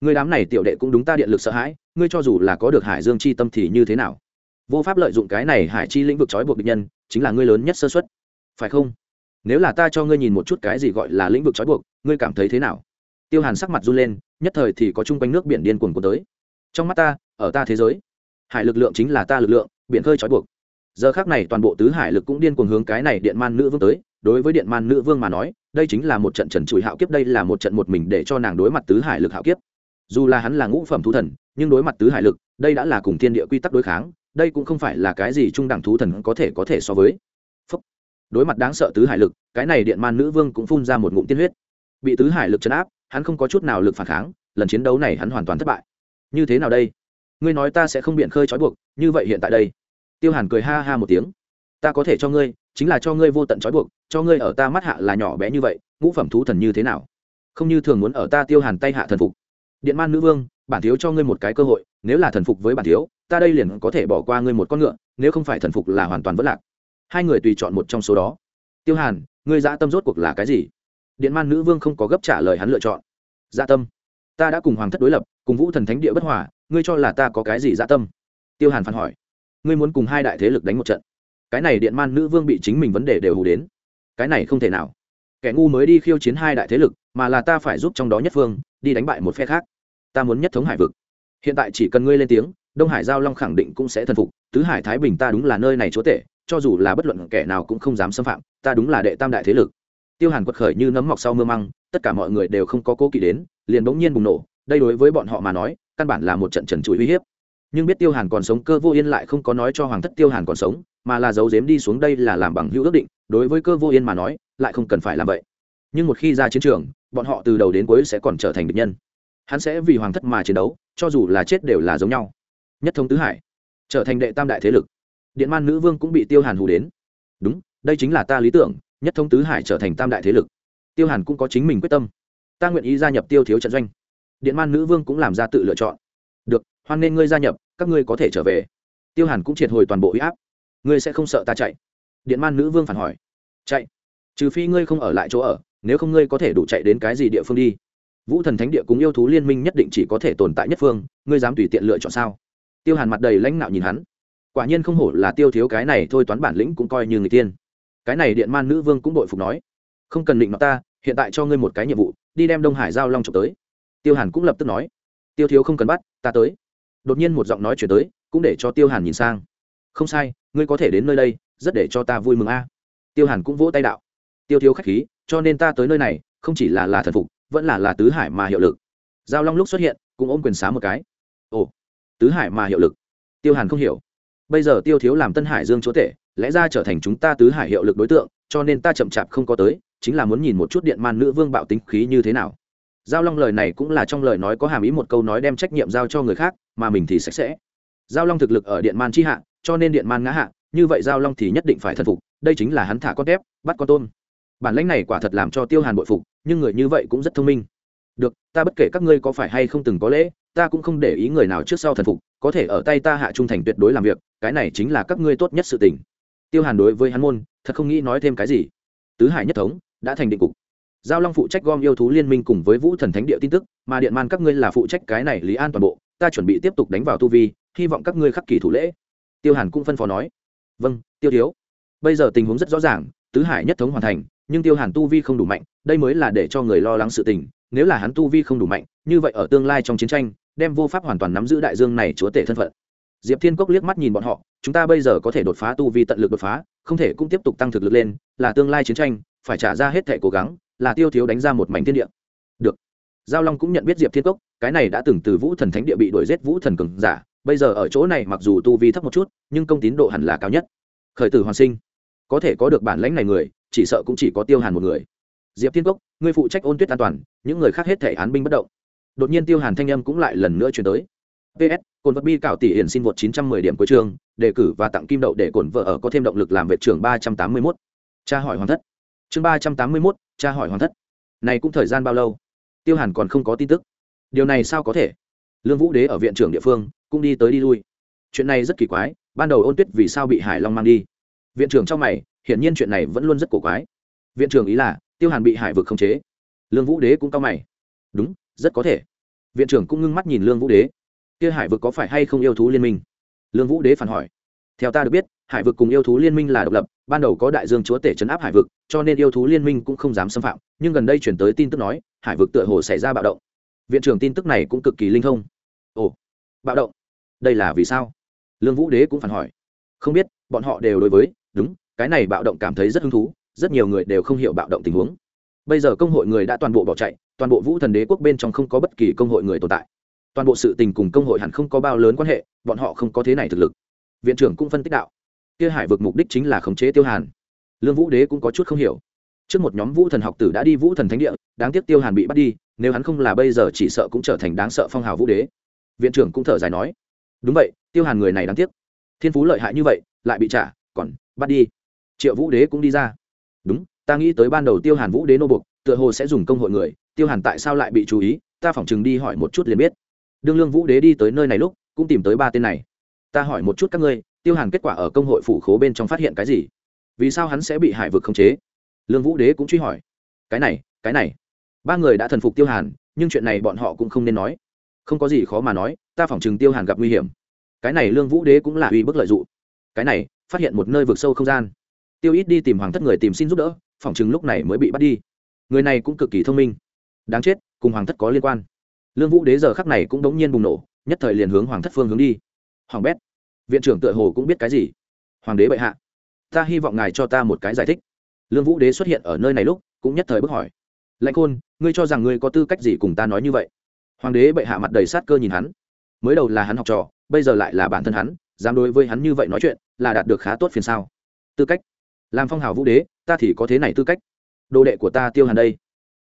Người đám này tiểu đệ cũng đúng ta điện lực sợ hãi, ngươi cho dù là có được hải dương chi tâm thì như thế nào? Vô pháp lợi dụng cái này hải chi lĩnh vực trói buộc địch nhân, chính là ngươi lớn nhất sơ xuất phải không? Nếu là ta cho ngươi nhìn một chút cái gì gọi là lĩnh vực trói buộc, ngươi cảm thấy thế nào? Tiêu hàn sắc mặt run lên, nhất thời thì có chung quanh nước biển điên cuồng của tới. Trong mắt ta, ở ta thế giới, hải lực lượng chính là ta lực lượng, biển khơi trói buộc. Giờ khác này toàn bộ tứ hải lực cũng điên cuồng hướng cái này điện man nữ vương tới. Đối với điện man nữ vương mà nói, đây chính là một trận trần trụi hạo kiếp, đây là một trận một mình để cho nàng đối mặt tứ hải lực hạo kiếp. Dù là hắn là ngũ phẩm thú thần, nhưng đối mặt tứ hải lực, đây đã là cùng thiên địa quy tắc đối kháng, đây cũng không phải là cái gì trung đẳng thú thần có thể có thể so với. Phúc. đối mặt đáng sợ tứ hải lực, cái này điện man nữ vương cũng phun ra một ngụm tiên huyết. Bị tứ hải lực chấn áp hắn không có chút nào lực phản kháng, lần chiến đấu này hắn hoàn toàn thất bại. Như thế nào đây? Ngươi nói ta sẽ không biện khơi trói buộc, như vậy hiện tại đây. Tiêu hàn cười ha ha một tiếng. Ta có thể cho ngươi, chính là cho ngươi vô tận trói buộc, cho ngươi ở ta mắt hạ là nhỏ bé như vậy, ngũ phẩm thú thần như thế nào? Không như thường muốn ở ta tiêu hàn tay hạ thần phục. Điện man nữ vương, bản thiếu cho ngươi một cái cơ hội, nếu là thần phục với bản thiếu, ta đây liền có thể bỏ qua ngươi một con ngựa, nếu không phải thần phục là hoàn toàn vất lạc. Hai người tùy chọn một trong số đó. Tiêu hàn, ngươi dã tâm rốt cuộc là cái gì? Điện man nữ vương không có gấp trả lời hắn lựa chọn. Dạ tâm, ta đã cùng hoàng thất đối lập, cùng vũ thần thánh địa bất hòa, ngươi cho là ta có cái gì dạ tâm? Tiêu hàn phản hỏi. Ngươi muốn cùng hai đại thế lực đánh một trận. Cái này điện man nữ vương bị chính mình vấn đề đều hù đến. Cái này không thể nào. Kẻ ngu mới đi khiêu chiến hai đại thế lực, mà là ta phải giúp trong đó nhất phương đi đánh bại một phe khác. Ta muốn nhất thống hải vực. Hiện tại chỉ cần ngươi lên tiếng, đông hải giao long khẳng định cũng sẽ thần phục. Tứ hải thái bình ta đúng là nơi này chúa tể, cho dù là bất luận kẻ nào cũng không dám xâm phạm, ta đúng là đệ tam đại thế lực tiêu hàn quật khởi như nấm mọc sau mưa măng, tất cả mọi người đều không có cố kỵ đến, liền bỗng nhiên bùng nổ, đây đối với bọn họ mà nói, căn bản là một trận trần trụi uy hiếp. Nhưng biết tiêu hàn còn sống, cơ vô yên lại không có nói cho hoàng thất tiêu hàn còn sống, mà là giấu giếm đi xuống đây là làm bằng hữu ước định, đối với cơ vô yên mà nói, lại không cần phải làm vậy. Nhưng một khi ra chiến trường, bọn họ từ đầu đến cuối sẽ còn trở thành địch nhân. Hắn sẽ vì hoàng thất mà chiến đấu, cho dù là chết đều là giống nhau. Nhất thống tứ hải, trở thành đệ tam đại thế lực. Điện man nữ vương cũng bị tiêu hàn hù đến. Đúng, đây chính là ta lý tưởng nhất thống tứ hải trở thành tam đại thế lực. Tiêu hàn cũng có chính mình quyết tâm. Ta nguyện ý gia nhập tiêu thiếu trận doanh. Điện man nữ vương cũng làm ra tự lựa chọn. Được, hoan nên ngươi gia nhập, các ngươi có thể trở về. Tiêu hàn cũng triệt hồi toàn bộ huy áp. Ngươi sẽ không sợ ta chạy? Điện man nữ vương phản hỏi. Chạy. Trừ phi ngươi không ở lại chỗ ở, nếu không ngươi có thể đủ chạy đến cái gì địa phương đi? Vũ thần thánh địa cùng yêu thú liên minh nhất định chỉ có thể tồn tại nhất phương, ngươi dám tùy tiện lựa chọn sao? Tiêu hàn mặt đầy lãnh nạo nhìn hắn. Quả nhiên không hổ là tiêu thiếu cái này thôi toán bản lĩnh cũng coi như người tiên cái này điện man nữ vương cũng đội phục nói, không cần định nó ta, hiện tại cho ngươi một cái nhiệm vụ, đi đem đông hải giao long trộm tới. Tiêu hàn cũng lập tức nói, tiêu thiếu không cần bắt, ta tới. Đột nhiên một giọng nói chuyển tới, cũng để cho tiêu hàn nhìn sang. Không sai, ngươi có thể đến nơi đây, rất để cho ta vui mừng a. Tiêu hàn cũng vỗ tay đạo, tiêu thiếu k h á c h khí, cho nên ta tới nơi này, không chỉ là là thần phục, vẫn là là tứ hải mà hiệu lực. Giao long lúc xuất hiện, cũng ôm quyền xá một cái. Ồ, tứ hải mà hiệu lực. Tiêu hàn không hiểu bây giờ tiêu thiếu làm tân hải dương chúa tể, lẽ ra trở thành chúng ta tứ hải hiệu lực đối tượng, cho nên ta chậm chạp không có tới, chính là muốn nhìn một chút điện man nữ vương bạo tính khí như thế nào. Giao long lời này cũng là trong lời nói có hàm ý một câu nói đem trách nhiệm giao cho người khác, mà mình thì sạch sẽ. Giao long thực lực ở điện man chi hạ, cho nên điện man ngã hạ, như vậy giao long thì nhất định phải thần phục, đây chính là hắn thả con tép bắt con tôm. Bản lãnh này quả thật làm cho tiêu hàn bội phục, nhưng người như vậy cũng rất thông minh được, ta bất kể các ngươi có phải hay không từng có lễ, ta cũng không để ý người nào trước sau thần phục, có thể ở tay ta hạ trung thành tuyệt đối làm việc, cái này chính là các ngươi tốt nhất sự tình. Tiêu hàn đối với hắn môn, thật không nghĩ nói thêm cái gì. Tứ hải nhất thống đã thành định cục. Giao long phụ trách gom yêu thú liên minh cùng với vũ thần thánh địa tin tức, mà điện man các ngươi là phụ trách cái này lý an toàn bộ, ta chuẩn bị tiếp tục đánh vào tu vi, hy vọng các ngươi khắc kỳ thủ lễ. Tiêu hàn cũng phân phó nói. Vâng tiêu thiếu. Bây giờ tình huống rất rõ ràng, tứ hải nhất thống hoàn thành, nhưng tiêu hàn tu vi không đủ mạnh, đây mới là để cho người lo lắng sự tình nếu là hắn tu vi không đủ mạnh, như vậy ở tương lai trong chiến tranh, đem vô pháp hoàn toàn nắm giữ đại dương này chúa tể thân phận. Diệp thiên cốc liếc mắt nhìn bọn họ, chúng ta bây giờ có thể đột phá tu vi tận lực đột phá, không thể cũng tiếp tục tăng thực lực lên, là tương lai chiến tranh, phải trả ra hết thể cố gắng, là tiêu thiếu đánh ra một mảnh thiên địa. Được. Giao long cũng nhận biết diệp thiên cốc, cái này đã từng từ vũ thần thánh địa bị đuổi giết vũ thần cường giả, bây giờ ở chỗ này mặc dù tu vi thấp một chút, nhưng công tín độ hẳn là cao nhất. Khởi tử hoàn sinh. Có thể có được bản lãnh này người, chỉ sợ cũng chỉ có tiêu hàn một người diệp thiên cốc, ngươi phụ trách ôn tuyết an toàn, những người khác hết thể án binh bất động. Đột nhiên tiêu hàn thanh âm cũng lại lần nữa chuyển tới. Ps cồn vật bi cảo tỷ hiển xin vượt chín trăm mười điểm cuối trường đề cử và tặng kim đậu để cổn vợ ở có thêm động lực làm vệ trưởng ba trăm tám mươi mốt. Cha hỏi hoàn thất. Chương ba trăm tám mươi mốt, cha hỏi hoàn thất. Này cũng thời gian bao lâu? Tiêu hàn còn không có tin tức. Điều này sao có thể? Lương vũ đế ở viện trưởng địa phương, cũng đi tới đi lui. Chuyện này rất kỳ quái, ban đầu ôn tuyết vì sao bị hải long mang đi? Viện trưởng trong mày, hiển nhiên chuyện này vẫn luôn rất cổ quái. Viện trưởng ý là tiêu hàn bị hải vực khống chế. Lương vũ đế cũng cao mày. Đúng, rất có thể. Viện trưởng cũng ngưng mắt nhìn lương vũ đế. Kia hải vực có phải hay không yêu thú liên minh? Lương vũ đế phản hỏi. Theo ta được biết, hải vực cùng yêu thú liên minh là độc lập, ban đầu có đại dương chúa tể chấn áp hải vực, cho nên yêu thú liên minh cũng không dám xâm phạm, nhưng gần đây chuyển tới tin tức nói, hải vực tựa hồ xảy ra bạo động. Viện trưởng tin tức này cũng cực kỳ linh thông. Ồ, bạo động? Đây là vì sao? Lương vũ đế cũng phản hỏi. Không biết, bọn họ đều đối với, đúng, cái này bạo động cảm thấy rất hứng thú rất nhiều người đều không hiểu bạo động tình huống. Bây giờ công hội người đã toàn bộ bỏ chạy, toàn bộ vũ thần đế quốc bên trong không có bất kỳ công hội người tồn tại. Toàn bộ sự tình cùng công hội hẳn không có bao lớn quan hệ, bọn họ không có thế này thực lực. Viện trưởng cũng phân tích đạo, kia hải vực mục đích chính là khống chế tiêu hàn. Lương vũ đế cũng có chút không hiểu. Trước một nhóm vũ thần học tử đã đi vũ thần thánh địa, đáng tiếc tiêu hàn bị bắt đi, nếu hắn không là bây giờ chỉ sợ cũng trở thành đáng sợ phong hào vũ đế. Viện trưởng cũng thở dài nói, đúng vậy, tiêu hàn người này đáng tiếc. Thiên phú lợi hại như vậy, lại bị trả, còn bắt đi. Triệu vũ đế cũng đi ra đúng, ta nghĩ tới ban đầu tiêu hàn vũ đế nô buộc, tựa hồ sẽ dùng công hội người, tiêu hàn tại sao lại bị chú ý, ta phỏng chừng đi hỏi một chút liền biết. Đương lương vũ đế đi tới nơi này lúc, cũng tìm tới ba tên này. Ta hỏi một chút các ngươi, tiêu hàn kết quả ở công hội phủ khố bên trong phát hiện cái gì? Vì sao hắn sẽ bị hải vực khống chế? Lương vũ đế cũng truy hỏi. Cái này cái này. Ba người đã thần phục tiêu hàn, nhưng chuyện này bọn họ cũng không nên nói. Không có gì khó mà nói, ta phỏng chừng tiêu hàn gặp nguy hiểm. Cái này lương vũ đế cũng là uy bức lợi dụng. Cái này, phát hiện một nơi vực sâu không gian tiêu ít đi tìm hoàng thất người tìm xin giúp đỡ, phỏng chừng lúc này mới bị bắt đi. Người này cũng cực kỳ thông minh. Đáng chết, cùng hoàng thất có liên quan. Lương vũ đế giờ khắc này cũng đống nhiên bùng nổ, nhất thời liền hướng hoàng thất phương hướng đi. Hoàng bét, viện trưởng tựa hồ cũng biết cái gì? Hoàng đế bệ hạ, ta hy vọng ngài cho ta một cái giải thích. Lương vũ đế xuất hiện ở nơi này lúc, cũng nhất thời bức hỏi. Lãnh khôn, ngươi cho rằng ngươi có tư cách gì cùng ta nói như vậy? Hoàng đế bệ hạ mặt đầy sát cơ nhìn hắn. Mới đầu là hắn học trò, bây giờ lại là bản thân hắn, dám đối với hắn như vậy nói chuyện, là đạt được khá tốt phiền sao? Tư cách? Làm phong hào vũ đế, ta thì có thế này tư cách. Đồ đệ của ta tiêu hàn đây.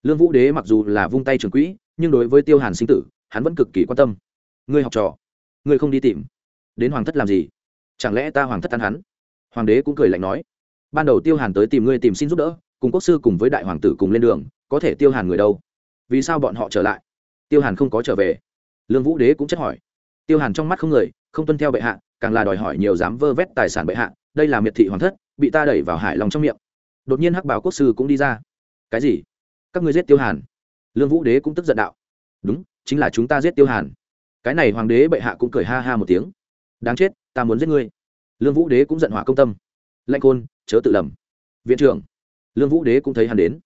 Lương vũ đế mặc dù là vung tay trường quỹ, nhưng đối với tiêu hàn sinh tử, hắn vẫn cực kỳ quan tâm. Ngươi học trò, ngươi không đi tìm. Đến hoàng thất làm gì? Chẳng lẽ ta hoàng thất ăn hắn? Hoàng đế cũng cười lạnh nói. Ban đầu tiêu hàn tới tìm ngươi tìm xin giúp đỡ, cùng quốc sư cùng với đại hoàng tử cùng lên đường, có thể tiêu hàn người đâu? Vì sao bọn họ trở lại? Tiêu hàn không có trở về. Lương vũ đế cũng chất hỏi. Tiêu hàn trong mắt không người, không tuân theo bệ hạ, càng là đòi hỏi nhiều dám vơ vét tài sản bệ hạ, đây là miệt thị hoàng thất bị ta đẩy vào hải lòng trong miệng. Đột nhiên hắc bảo quốc sư cũng đi ra. Cái gì? Các ngươi giết tiêu hàn. Lương vũ đế cũng tức giận đạo. Đúng, chính là chúng ta giết tiêu hàn. Cái này hoàng đế bệ hạ cũng cười ha ha một tiếng. Đáng chết, ta muốn giết ngươi. Lương vũ đế cũng giận hỏa công tâm. Lệnh côn chớ tự lầm. Viện trưởng. Lương vũ đế cũng thấy hắn đến.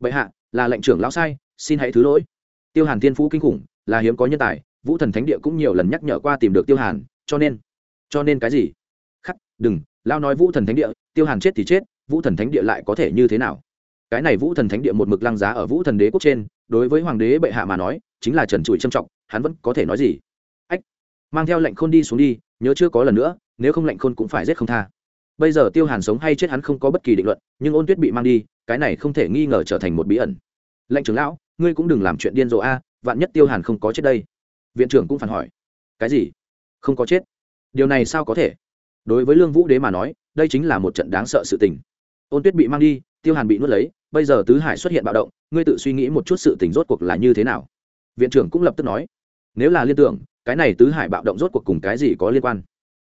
Bệ hạ, là lệnh trưởng lão sai, xin hãy thứ lỗi. Tiêu hàn thiên phú kinh khủng, là hiếm có nhân tài, vũ thần thánh địa cũng nhiều lần nhắc nhở qua tìm được tiêu hàn, cho nên cho nên cái gì? Khắc, đừng lao nói vũ thần thánh địa, tiêu hàn chết thì chết, vũ thần thánh địa lại có thể như thế nào? Cái này vũ thần thánh địa một mực lăng giá ở vũ thần đế quốc trên, đối với hoàng đế bệ hạ mà nói, chính là trần trụi trâm trọng, hắn vẫn có thể nói gì? Ách, mang theo lệnh khôn đi xuống đi, nhớ chưa có lần nữa, nếu không lệnh khôn cũng phải giết không tha. Bây giờ tiêu hàn sống hay chết hắn không có bất kỳ định luận, nhưng ôn tuyết bị mang đi, cái này không thể nghi ngờ trở thành một bí ẩn. Lệnh trưởng lão, ngươi cũng đừng làm chuyện điên rồ a, vạn nhất tiêu hàn không có chết đây. Viện trưởng cũng phản hỏi. Cái gì? Không có chết. Điều này sao có thể? Đối với lương vũ đế mà nói, đây chính là một trận đáng sợ sự tình. Ôn tuyết bị mang đi, tiêu hàn bị nuốt lấy, bây giờ tứ hải xuất hiện bạo động, ngươi tự suy nghĩ một chút sự tình rốt cuộc là như thế nào? Viện trưởng cũng lập tức nói, nếu là liên tưởng, cái này tứ hải bạo động rốt cuộc cùng cái gì có liên quan?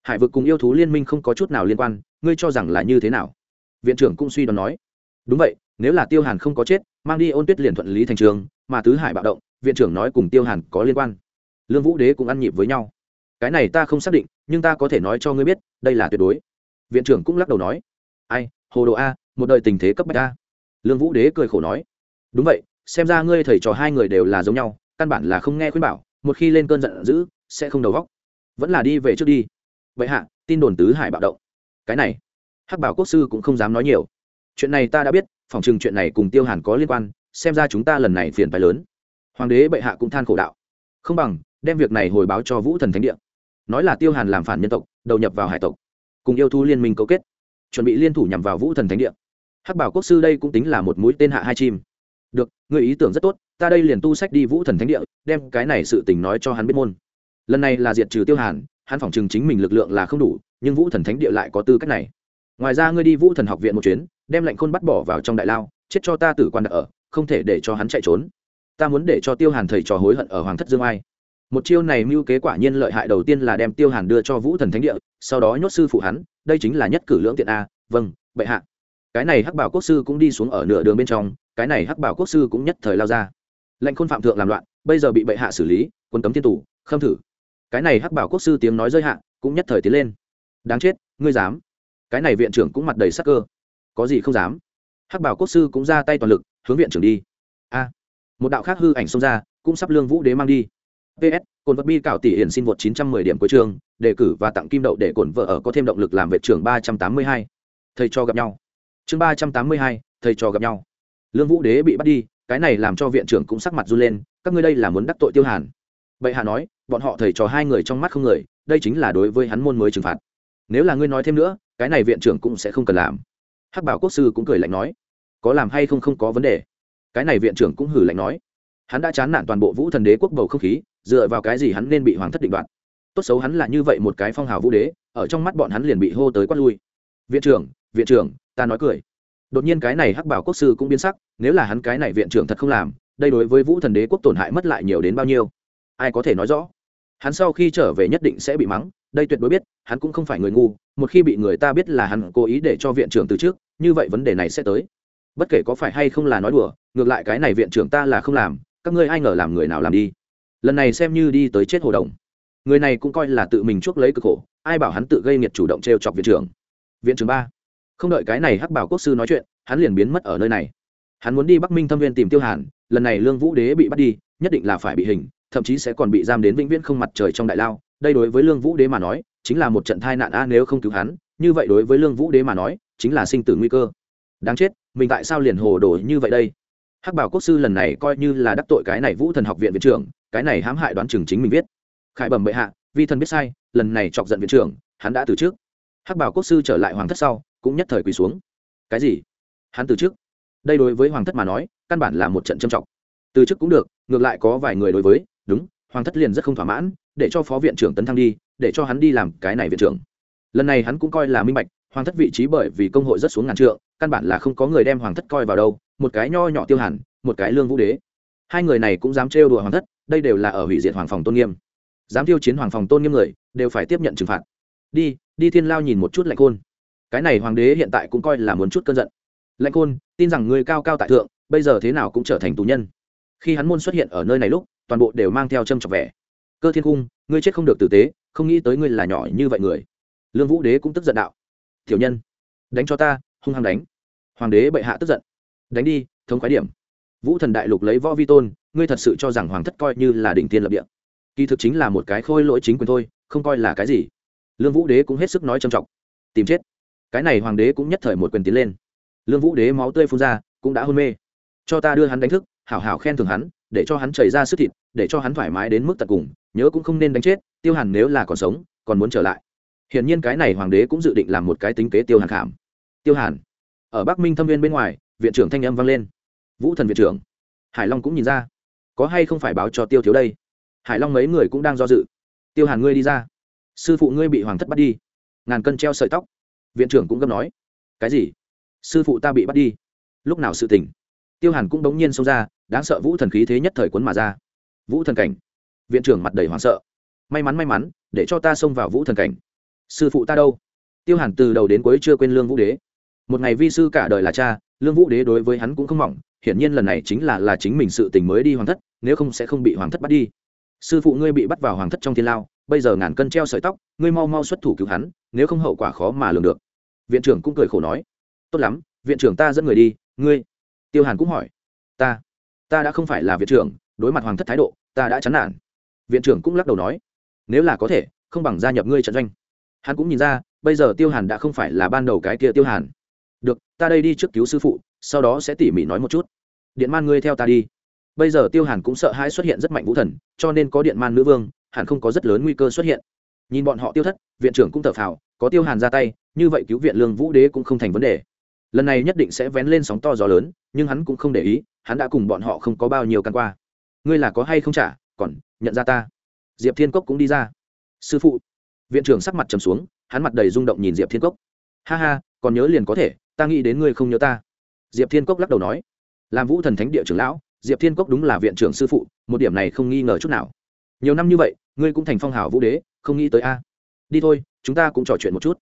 Hải vực cùng yêu thú liên minh không có chút nào liên quan, ngươi cho rằng là như thế nào? Viện trưởng cũng suy đoán nói, đúng vậy, nếu là tiêu hàn không có chết, mang đi ôn tuyết liền thuận lý thành trường, mà tứ hải bạo động, viện trưởng nói cùng tiêu hàn có liên quan. Lương vũ đế cũng ăn nhịp với nhau cái này ta không xác định, nhưng ta có thể nói cho ngươi biết, đây là tuyệt đối. Viện trưởng cũng lắc đầu nói. Ai, hồ đồ a, một đời tình thế cấp bách a. Lương vũ đế cười khổ nói. Đúng vậy, xem ra ngươi thầy trò hai người đều là giống nhau, căn bản là không nghe khuyên bảo, một khi lên cơn giận dữ, sẽ không đầu góc vẫn là đi về trước đi. Vậy hạ, tin đồn tứ hải bạo động. Cái này, hắc bảo quốc sư cũng không dám nói nhiều. Chuyện này ta đã biết, phòng chừng chuyện này cùng tiêu hàn có liên quan, xem ra chúng ta lần này phiền phái lớn. Hoàng đế bệ hạ cũng than khổ đạo. Không bằng, đem việc này hồi báo cho vũ thần thánh địa nói là tiêu hàn làm phản nhân tộc, đầu nhập vào hải tộc, cùng yêu thú liên minh cấu kết, chuẩn bị liên thủ nhằm vào vũ thần thánh địa. Hắc bảo quốc sư đây cũng tính là một mũi tên hạ hai chim. Được người ý tưởng rất tốt, ta đây liền tu sách đi vũ thần thánh địa, đem cái này sự tình nói cho hắn biết môn. Lần này là diệt trừ tiêu hàn, hắn phỏng chừng chính mình lực lượng là không đủ, nhưng vũ thần thánh địa lại có tư cách này. Ngoài ra ngươi đi vũ thần học viện một chuyến, đem lệnh khôn bắt bỏ vào trong đại lao, chết cho ta tử quan đặt ở, không thể để cho hắn chạy trốn. Ta muốn để cho tiêu hàn thầy trò hối hận ở hoàng thất dương ai một chiêu này mưu kế quả nhiên lợi hại, đầu tiên là đem tiêu hàn đưa cho vũ thần thánh địa, sau đó nhốt sư phụ hắn, đây chính là nhất cử lưỡng tiện a vâng bệ hạ. Cái này hắc bảo quốc sư cũng đi xuống ở nửa đường bên trong, cái này hắc bảo quốc sư cũng nhất thời lao ra. Lệnh khôn phạm thượng làm loạn, bây giờ bị bệ hạ xử lý, quân cấm thiên tủ khâm thử. Cái này hắc bảo quốc sư tiếng nói rơi hạ, cũng nhất thời tiến lên. Đáng chết, ngươi dám. Cái này viện trưởng cũng mặt đầy sắc cơ. Có gì không dám. Hắc bảo quốc sư cũng ra tay toàn lực, hướng viện trưởng đi. A. Một đạo khác hư ảnh xông ra, cũng sắp lương vũ đế mang đi ps cồn vật bi cảo tỷ hiển xin vượt 910 điểm cuối trường đề cử và tặng kim đậu để cổn vợ ở có thêm động lực làm vệ trưởng 382. thầy cho gặp nhau. Chương 382, thầy cho gặp nhau. Lương vũ đế bị bắt đi cái này làm cho viện trưởng cũng sắc mặt run lên các ngươi đây là muốn đắc tội tiêu hàn. Bệ hạ nói bọn họ thầy trò hai người trong mắt không người đây chính là đối với hắn môn mới trừng phạt. Nếu là ngươi nói thêm nữa cái này viện trưởng cũng sẽ không cần làm. Hắc bảo quốc sư cũng cười lạnh nói có làm hay không không có vấn đề. Cái này viện trưởng cũng hử lạnh nói hắn đã chán nản toàn bộ vũ thần đế quốc bầu không khí dựa vào cái gì hắn nên bị hoàng thất định đoạt? Tốt xấu hắn là như vậy một cái phong hào vũ đế, ở trong mắt bọn hắn liền bị hô tới quát lui. Viện trưởng viện trưởng, ta nói cười. Đột nhiên cái này hắc bảo quốc sư cũng biến sắc, nếu là hắn cái này viện trưởng thật không làm, đây đối với vũ thần đế quốc tổn hại mất lại nhiều đến bao nhiêu? Ai có thể nói rõ? Hắn sau khi trở về nhất định sẽ bị mắng, đây tuyệt đối biết, hắn cũng không phải người ngu, một khi bị người ta biết là hắn cố ý để cho viện trưởng từ trước, như vậy vấn đề này sẽ tới. Bất kể có phải hay không là nói đùa, ngược lại cái này viện trưởng ta là không làm, các ngươi ai ngờ làm người nào làm đi? Lần này xem như đi tới chết hồ đồng. Người này cũng coi là tự mình chuốc lấy cực khổ, ai bảo hắn tự gây nghiệt chủ động t r e o chọc viện trưởng. Viện trưởng ba. Không đợi cái này hắc bảo quốc sư nói chuyện, hắn liền biến mất ở nơi này. Hắn muốn đi bắc minh thâm viên tìm tiêu hàn, lần này lương vũ đế bị bắt đi, nhất định là phải bị hình, thậm chí sẽ còn bị giam đến vĩnh viễn không mặt trời trong đại lao. Đây đối với lương vũ đế mà nói, chính là một trận thai nạn a nếu không cứu hắn, như vậy đối với lương vũ đế mà nói, chính là sinh tử nguy cơ. Đáng chết, mình tại sao liền hồ đồ như vậy đây? Hắc bảo quốc sư lần này coi như là đắc tội cái này vũ thần học viện viện trưởng cái này hãm hại đoán chừng chính mình viết. Khải bẩm bệ hạ, vi thần biết sai, lần này chọc giận viện trưởng, hắn đã từ trước. Hắc bảo quốc sư trở lại hoàng thất sau, cũng nhất thời quỳ xuống. Cái gì? Hắn từ trước? Đây đối với hoàng thất mà nói, căn bản là một trận trầm trọng từ chức cũng được, ngược lại có vài người đối với, đúng, hoàng thất liền rất không thỏa mãn, để cho phó viện trưởng tấn thăng đi, để cho hắn đi làm cái này viện trưởng. Lần này hắn cũng coi là minh bạch, hoàng thất vị trí bởi vì công hội rất xuống ngàn trượng, căn bản là không có người đem hoàng thất coi vào đâu, một cái nho nhỏ tiêu hẳn một cái lương vũ đế. Hai người này cũng dám trêu đùa hoàng thất đây đều là ở hủy diệt hoàng phòng tôn nghiêm. Dám tiêu chiến hoàng phòng tôn nghiêm người, đều phải tiếp nhận trừng phạt. Đi đi thiên lao nhìn một chút lạnh khôn. Cái này hoàng đế hiện tại cũng coi là muốn chút cơn giận. Lạnh khôn, tin rằng người cao cao tại thượng, bây giờ thế nào cũng trở thành tù nhân. Khi hắn môn xuất hiện ở nơi này lúc, toàn bộ đều mang theo châm trọc vẻ. Cơ thiên cung, ngươi chết không được tử tế, không nghĩ tới ngươi là nhỏ như vậy người. Lương vũ đế cũng tức giận đạo. Tiểu nhân, đánh cho ta, hung hăng đánh. Hoàng đế bệ hạ tức giận. Đánh đi, thống khoái điểm. Vũ thần đại lục lấy võ vi tôn ngươi thật sự cho rằng hoàng thất coi như là đỉnh tiên lập địa. Kỳ thực chính là một cái khôi lỗi chính quyền thôi, không coi là cái gì. Lương vũ đế cũng hết sức nói trầm trọng. Tìm chết. Cái này hoàng đế cũng nhất thời một quyền tiến lên. Lương vũ đế máu tươi phun ra, cũng đã hôn mê. Cho ta đưa hắn đánh thức, hảo hảo khen thưởng hắn, để cho hắn chảy ra sức thịt, để cho hắn thoải mái đến mức tận cùng, nhớ cũng không nên đánh chết, tiêu hàn nếu là còn sống, còn muốn trở lại. Hiển nhiên cái này hoàng đế cũng dự định làm một cái tính kế tiêu hàn khảm. Tiêu hàn, ở bắc minh thâm viên bên ngoài, viện trưởng thanh âm vang lên. Vũ thần viện trưởng, hải long cũng nhìn ra có hay không phải báo cho tiêu thiếu đây? Hải long mấy người cũng đang do dự. Tiêu hàn ngươi đi ra. Sư phụ ngươi bị hoàng thất bắt đi. Ngàn cân treo sợi tóc. Viện trưởng cũng gấp nói. Cái gì? Sư phụ ta bị bắt đi. Lúc nào sự tình? Tiêu hàn cũng đống nhiên xông ra, đáng sợ vũ thần khí thế nhất thời quấn mà ra. Vũ thần cảnh. Viện trưởng mặt đầy hoảng sợ. May mắn may mắn, để cho ta xông vào vũ thần cảnh. Sư phụ ta đâu? Tiêu hàn từ đầu đến cuối chưa quên lương vũ đế. Một ngày vi sư cả đời là cha, lương vũ đế đối với hắn cũng không mỏng hiển nhiên lần này chính là là chính mình sự tình mới đi hoàng thất, nếu không sẽ không bị hoàng thất bắt đi. Sư phụ ngươi bị bắt vào hoàng thất trong thiên lao, bây giờ ngàn cân treo sợi tóc, ngươi mau mau xuất thủ cứu hắn, nếu không hậu quả khó mà lường được. Viện trưởng cũng cười khổ nói. Tốt lắm, viện trưởng ta dẫn người đi, ngươi. Tiêu hàn cũng hỏi. Ta ta đã không phải là viện trưởng, đối mặt hoàng thất thái độ, ta đã chán nản. Viện trưởng cũng lắc đầu nói. Nếu là có thể, không bằng gia nhập ngươi trận doanh. Hắn cũng nhìn ra, bây giờ tiêu hàn đã không phải là ban đầu cái kia tiêu hàn. Được, ta đây đi trước cứu sư phụ sau đó sẽ tỉ mỉ nói một chút. Điện man ngươi theo ta đi. Bây giờ tiêu hàn cũng sợ hãi xuất hiện rất mạnh vũ thần, cho nên có điện man nữ vương, hẳn không có rất lớn nguy cơ xuất hiện. Nhìn bọn họ tiêu thất, viện trưởng cũng thở phào, có tiêu hàn ra tay, như vậy cứu viện lương vũ đế cũng không thành vấn đề. Lần này nhất định sẽ vén lên sóng to gió lớn, nhưng hắn cũng không để ý, hắn đã cùng bọn họ không có bao nhiêu căn qua. Ngươi là có hay không trả, còn nhận ra ta. Diệp thiên cốc cũng đi ra. Sư phụ. Viện trưởng sắc mặt trầm xuống, hắn mặt đầy rung động nhìn diệp thiên cốc. Ha ha, còn nhớ liền có thể, ta nghĩ đến ngươi không nhớ ta diệp thiên cốc lắc đầu nói, làm vũ thần thánh địa trưởng lão, diệp thiên cốc đúng là viện trưởng sư phụ, một điểm này không nghi ngờ chút nào. Nhiều năm như vậy, ngươi cũng thành phong hào vũ đế, không nghĩ tới a. Đi thôi, chúng ta cũng trò chuyện một chút.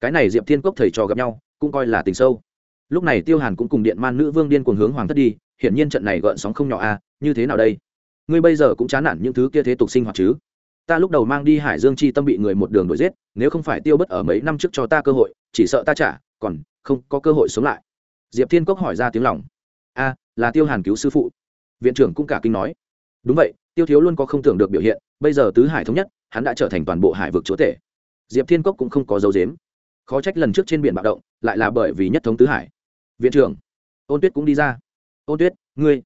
Cái này diệp thiên cốc thầy trò gặp nhau, cũng coi là tình sâu. Lúc này tiêu hàn cũng cùng điện man nữ vương điên cuồng hướng hoàng thất đi, hiển nhiên trận này gợn sóng không nhỏ a, như thế nào đây? Ngươi bây giờ cũng chán nản những thứ kia thế tục sinh hoạt chứ? Ta lúc đầu mang đi hải dương chi tâm bị người một đường đuổi giết, nếu không phải tiêu bất ở mấy năm trước cho ta cơ hội, chỉ sợ ta trả, còn không có cơ hội sống lại diệp thiên cốc hỏi ra tiếng lòng. A là tiêu hàn cứu sư phụ. Viện trưởng cũng cả kinh nói. Đúng vậy tiêu thiếu luôn có không tưởng được biểu hiện bây giờ tứ hải thống nhất hắn đã trở thành toàn bộ hải vực chúa tể. Diệp thiên cốc cũng không có dấu dếm khó trách lần trước trên biển bạo động lại là bởi vì nhất thống tứ hải. Viện trưởng ôn tuyết cũng đi ra. Ôn tuyết ngươi.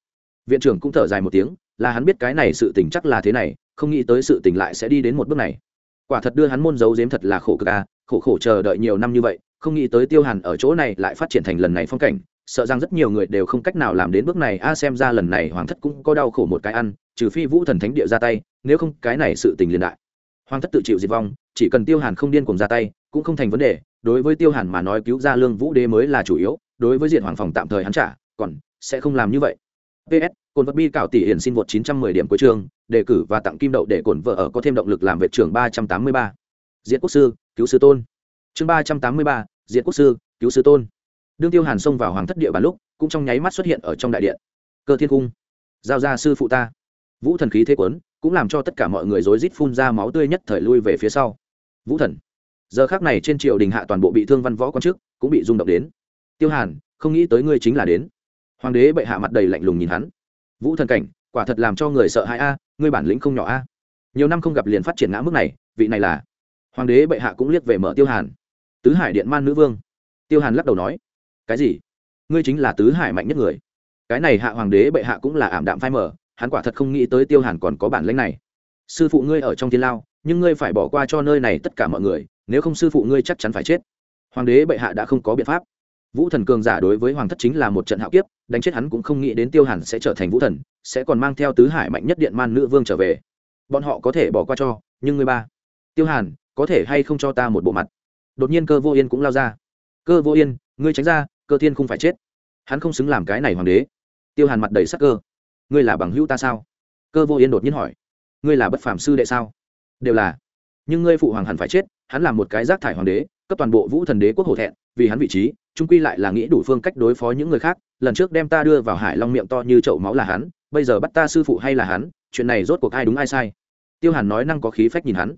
Viện trưởng cũng thở dài một tiếng là hắn biết cái này sự tình chắc là thế này không nghĩ tới sự tình lại sẽ đi đến một bước này. Quả thật đưa hắn môn dấu dếm thật là khổ cực à, khổ khổ chờ đợi nhiều năm như vậy không nghĩ tới tiêu hàn ở chỗ này lại phát triển thành lần này phong cảnh, sợ rằng rất nhiều người đều không cách nào làm đến bước này. A, xem ra lần này hoàng thất cũng có đau khổ một cái ăn, trừ phi vũ thần thánh địa ra tay, nếu không cái này sự tình liền đại. Hoàng thất tự chịu diệt vong, chỉ cần tiêu hàn không điên cùng ra tay, cũng không thành vấn đề. Đối với tiêu hàn mà nói cứu ra lương vũ đế mới là chủ yếu, đối với diện hoàng phòng tạm thời hắn trả, còn sẽ không làm như vậy. Ps cồn vật bi cạo tỷ hiển xin vượt 910 điểm cuối trường đề cử và tặng kim đậu để cồn vợ ở có thêm động lực làm vệ trưởng 383. diện quốc sư, cứu sư tôn chương 383, diễn quốc sư cứu sư tôn. Đương tiêu hàn xông vào hoàng thất địa bàn lúc cũng trong nháy mắt xuất hiện ở trong đại điện. Cơ thiên cung. Giao ra sư phụ ta. Vũ thần khí thế quấn cũng làm cho tất cả mọi người rối rít phun ra máu tươi nhất thời lui về phía sau. Vũ thần. Giờ khác này trên triều đình hạ toàn bộ bị thương văn võ quan chức cũng bị rung động đến. Tiêu hàn không nghĩ tới ngươi chính là đến. Hoàng đế bệ hạ mặt đầy lạnh lùng nhìn hắn. Vũ thần cảnh quả thật làm cho người sợ hãi a ngươi bản lĩnh không nhỏ a. Nhiều năm không gặp liền phát triển ngã mức này vị này là hoàng đế bệ hạ cũng liếc về mở tiêu hàn. Tứ hải điện man nữ vương. Tiêu hàn lắc đầu nói, cái gì? Ngươi chính là tứ hải mạnh nhất người. Cái này hạ hoàng đế bệ hạ cũng là ảm đạm phai mở hắn quả thật không nghĩ tới tiêu hàn còn có bản lãnh này. Sư phụ ngươi ở trong thiên lao, nhưng ngươi phải bỏ qua cho nơi này tất cả mọi người, nếu không sư phụ ngươi chắc chắn phải chết. Hoàng đế bệ hạ đã không có biện pháp. Vũ thần cường giả đối với hoàng thất chính là một trận hạo kiếp, đánh chết hắn cũng không nghĩ đến tiêu hàn sẽ trở thành vũ thần, sẽ còn mang theo tứ hải mạnh nhất điện man nữ vương trở về. Bọn họ có thể bỏ qua cho, nhưng ngươi ba. Tiêu hàn có thể hay không cho ta một bộ mặt? Đột nhiên cơ vô yên cũng lao ra. Cơ vô yên, ngươi tránh ra, cơ thiên không phải chết. Hắn không xứng làm cái này hoàng đế. Tiêu hàn mặt đầy sắc cơ. Ngươi là bằng hữu ta sao? Cơ vô yên đột nhiên hỏi. Ngươi là bất phàm sư đệ sao? Đều là. Nhưng ngươi phụ hoàng hẳn phải chết, hắn là một cái rác thải hoàng đế, cấp toàn bộ vũ thần đế quốc hổ thẹn, vì hắn vị trí, trung quy lại là nghĩ đủ phương cách đối phó những người khác. Lần trước đem ta đưa vào hải long miệng to như chậu máu là hắn, bây giờ bắt ta sư phụ hay là hắn, chuyện này rốt cuộc ai đúng ai sai? Tiêu hàn nói năng có khí phách nhìn hắn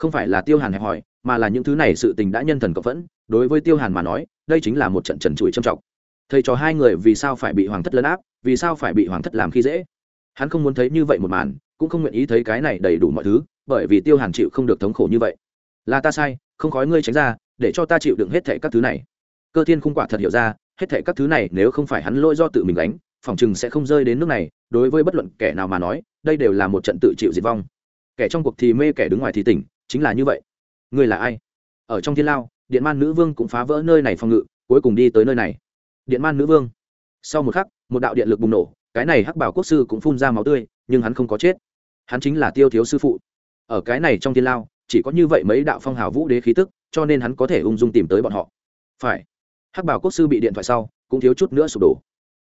không phải là tiêu hàn hẹp hỏi mà là những thứ này sự tình đã nhân thần cộng phẫn. Đối với tiêu hàn mà nói, đây chính là một trận trần trụi trầm trọng. Thầy trò hai người vì sao phải bị hoàng thất lấn áp, vì sao phải bị hoàng thất làm khi dễ? Hắn không muốn thấy như vậy một màn, cũng không nguyện ý thấy cái này đầy đủ mọi thứ, bởi vì tiêu hàn chịu không được thống khổ như vậy. Là ta sai, không khói ngươi tránh ra, để cho ta chịu đựng hết thệ các thứ này. Cơ thiên khung quả thật hiểu ra, hết thệ các thứ này nếu không phải hắn lỗi do tự mình đánh phòng chừng sẽ không rơi đến nước này. Đối với bất luận kẻ nào mà nói, đây đều là một trận tự chịu diệt vong. Kẻ trong cuộc thì mê, kẻ đứng ngoài thì tỉnh chính là như vậy. Ngươi là ai? Ở trong thiên lao, điện man nữ vương cũng phá vỡ nơi này phòng ngự, cuối cùng đi tới nơi này. Điện man nữ vương. Sau một khắc, một đạo điện lực bùng nổ, cái này hắc bảo quốc sư cũng phun ra máu tươi, nhưng hắn không có chết. Hắn chính là tiêu thiếu sư phụ. Ở cái này trong thiên lao, chỉ có như vậy mấy đạo phong hào vũ đế khí tức, cho nên hắn có thể ung dung tìm tới bọn họ. Phải. Hắc bảo quốc sư bị điện thoại sau, cũng thiếu chút nữa sụp đổ.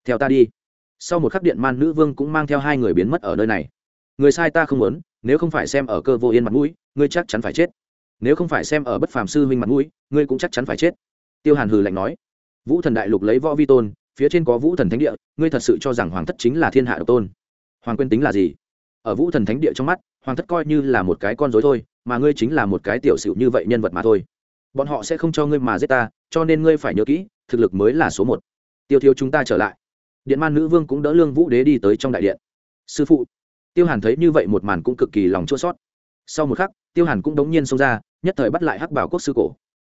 Theo ta đi. Sau một khắc điện man nữ vương cũng mang theo hai người biến mất ở nơi này. Người sai ta không muốn, nếu không phải xem ở cơ vô yên mặt mũi ngươi chắc chắn phải chết. Nếu không phải xem ở bất phàm sư huynh mặt mũi, ngươi cũng chắc chắn phải chết. Tiêu hàn hừ lạnh nói. Vũ thần đại lục lấy võ vi tôn, phía trên có vũ thần thánh địa, ngươi thật sự cho rằng hoàng thất chính là thiên hạ độc tôn? Hoàng quên tính là gì? Ở vũ thần thánh địa trong mắt, hoàng thất coi như là một cái con dối thôi, mà ngươi chính là một cái tiểu sửu như vậy nhân vật mà thôi. Bọn họ sẽ không cho ngươi mà giết ta, cho nên ngươi phải nhớ kỹ, thực lực mới là số một. Tiêu thiếu chúng ta trở lại. Điện man nữ vương cũng đỡ lương vũ đế đi tới trong đại điện. Sư phụ. Tiêu hàn thấy như vậy một màn cũng cực kỳ lòng chua sót sau một khắc tiêu hàn cũng đống nhiên xông ra, nhất thời bắt lại hắc bảo quốc sư cổ.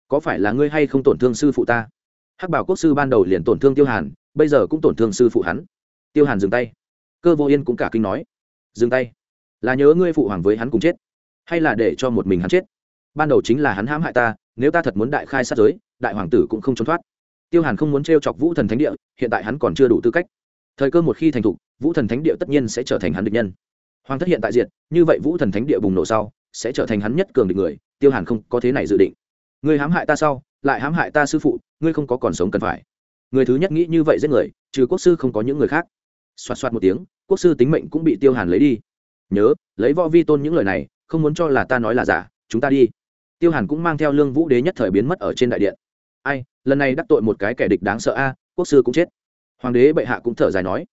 Có phải là ngươi hay không tổn thương sư phụ ta? Hắc bảo quốc sư ban đầu liền tổn thương tiêu hàn, bây giờ cũng tổn thương sư phụ hắn. Tiêu hàn dừng tay. Cơ vô yên cũng cả kinh nói. Dừng tay. Là nhớ ngươi phụ hoàng với hắn cùng chết, hay là để cho một mình hắn chết? Ban đầu chính là hắn hãm hại ta, nếu ta thật muốn đại khai sát giới, đại hoàng tử cũng không trốn thoát. Tiêu hàn không muốn t r e o chọc vũ thần thánh địa, hiện tại hắn còn chưa đủ tư cách. Thời cơ một khi thành thục, vũ thần thánh địa tất nhiên sẽ trở thành hắn địch nhân. Hoàng thất hiện tại diệt, như vậy vũ thần thánh địa bùng nổ sau sẽ trở thành hắn nhất cường địch người, tiêu hàn không có thế này dự định. Ngươi hãm hại ta sau, lại hãm hại ta sư phụ, ngươi không có còn sống cần phải. Người thứ nhất nghĩ như vậy giết người, trừ quốc sư không có những người khác. Xoạt xoạt một tiếng, quốc sư tính mệnh cũng bị tiêu hàn lấy đi. Nhớ, lấy võ vi tôn những lời này, không muốn cho là ta nói là giả, chúng ta đi. Tiêu hàn cũng mang theo lương vũ đế nhất thời biến mất ở trên đại điện. Ai, lần này đắc tội một cái kẻ địch đáng sợ a, quốc sư cũng chết. Hoàng đế bệ hạ cũng thở dài nói.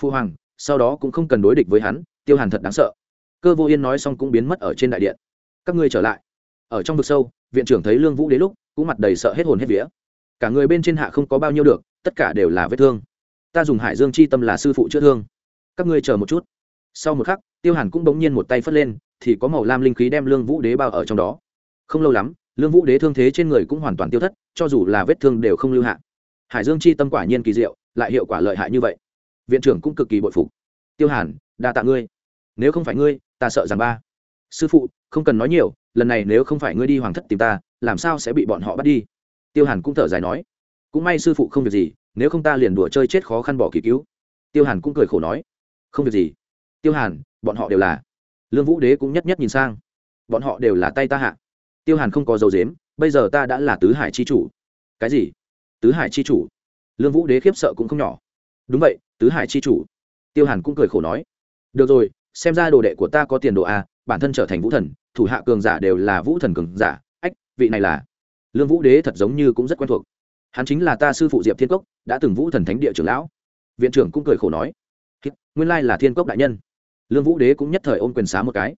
Phu hoàng, sau đó cũng không cần đối địch với hắn, tiêu hàn thật đáng sợ cơ vô yên nói xong cũng biến mất ở trên đại điện. Các ngươi trở lại. Ở trong vực sâu, viện trưởng thấy lương vũ đế lúc, cũng mặt đầy sợ hết hồn hết vía. Cả người bên trên hạ không có bao nhiêu được, tất cả đều là vết thương. Ta dùng hải dương chi tâm là sư phụ chữa thương. Các ngươi chờ một chút. Sau một khắc, tiêu hàn cũng bỗng nhiên một tay phất lên, thì có màu lam linh khí đem lương vũ đế bao ở trong đó. Không lâu lắm, lương vũ đế thương thế trên người cũng hoàn toàn tiêu thất, cho dù là vết thương đều không lưu hạ. Hải dương chi tâm quả nhiên kỳ diệu, lại hiệu quả lợi hại như vậy. Viện trưởng cũng cực kỳ bội phục. Tiêu hàn, đa tạ ngươi. Nếu không phải ngươi ta sợ rằng ba. Sư phụ, không cần nói nhiều, lần này nếu không phải ngươi đi hoàng thất tìm ta, làm sao sẽ bị bọn họ bắt đi? Tiêu hàn cũng thở dài nói. Cũng may sư phụ không việc gì, nếu không ta liền đùa chơi chết khó khăn bỏ kỳ cứu. Tiêu hàn cũng cười khổ nói. Không việc gì. Tiêu hàn, bọn họ đều là. Lương vũ đế cũng nhất nhất nhìn sang. Bọn họ đều là tay ta hạ. Tiêu hàn không có dấu dếm bây giờ ta đã là tứ hải c h i chủ. Cái gì? Tứ hải c h i chủ? Lương vũ đế khiếp sợ cũng không nhỏ. Đúng vậy, tứ hải c h i chủ. Tiêu hàn cũng cười khổ nói. Được rồi xem ra đồ đệ của ta có tiền đồ a, bản thân trở thành vũ thần, thủ hạ cường giả đều là vũ thần cường giả. Ách, vị này là lương vũ đế thật giống như cũng rất quen thuộc. Hắn chính là ta sư phụ diệp thiên cốc, đã từng vũ thần thánh địa trưởng lão. Viện trưởng cũng cười khổ nói nguyên lai là thiên cốc đại nhân. Lương vũ đế cũng nhất thời ôm quyền xá một cái.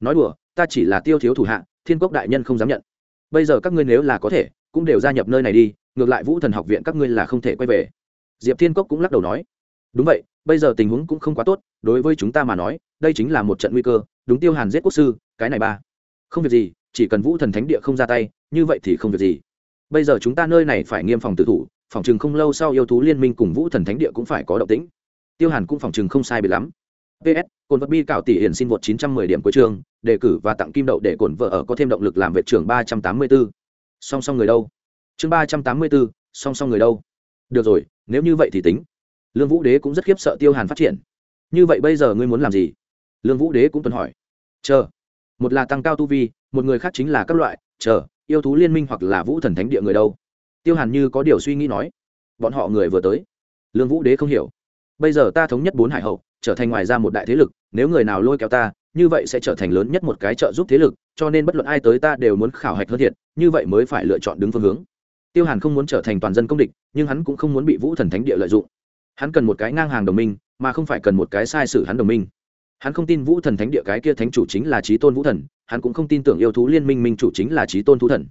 Nói đùa, ta chỉ là tiêu thiếu thủ hạ, thiên cốc đại nhân không dám nhận. Bây giờ các ngươi nếu là có thể, cũng đều gia nhập nơi này đi, ngược lại vũ thần học viện các ngươi là không thể quay về. Diệp thiên cốc cũng lắc đầu nói đúng vậy, bây giờ tình huống cũng không quá tốt, đối với chúng ta mà nói, đây chính là một trận nguy cơ, đúng tiêu hàn giết quốc sư, cái này ba. Không việc gì, chỉ cần vũ thần thánh địa không ra tay, như vậy thì không việc gì. Bây giờ chúng ta nơi này phải nghiêm phòng tự thủ, phòng chừng không lâu sau yêu thú liên minh cùng vũ thần thánh địa cũng phải có động tĩnh. Tiêu hàn cũng phòng chừng không sai biệt lắm. Ps cồn vật bi cạo tỷ hiển xin vượt chín trăm mười điểm cuối trường, đề cử và tặng kim đậu để cổn vợ ở có thêm động lực làm vệ trưởng ba trăm tám mươi b ố song song người đâu? Chương ba trăm tám mươi b ố song song người đâu? Được rồi, nếu như vậy thì tính lương vũ đế cũng rất khiếp sợ tiêu hàn phát triển. Như vậy bây giờ ngươi muốn làm gì? Lương vũ đế cũng tuần hỏi. Chờ. Một là tăng cao tu vi, một người khác chính là các loại, chờ, yêu thú liên minh hoặc là vũ thần thánh địa người đâu? Tiêu hàn như có điều suy nghĩ nói. Bọn họ người vừa tới. Lương vũ đế không hiểu. Bây giờ ta thống nhất bốn hải hậu, trở thành ngoài ra một đại thế lực, nếu người nào lôi kéo ta, như vậy sẽ trở thành lớn nhất một cái trợ giúp thế lực, cho nên bất luận ai tới ta đều muốn khảo hạch hơn thiệt, như vậy mới phải lựa chọn đứng phương hướng. Tiêu hàn không muốn trở thành toàn dân công địch, nhưng hắn cũng không muốn bị vũ thần thánh địa lợi dụng hắn cần một cái ngang hàng đồng minh, mà không phải cần một cái sai sử hắn đồng minh. Hắn không tin vũ thần thánh địa cái kia thánh chủ chính là trí tôn vũ thần, hắn cũng không tin tưởng yêu thú liên minh minh chủ chính là trí tôn thú thần.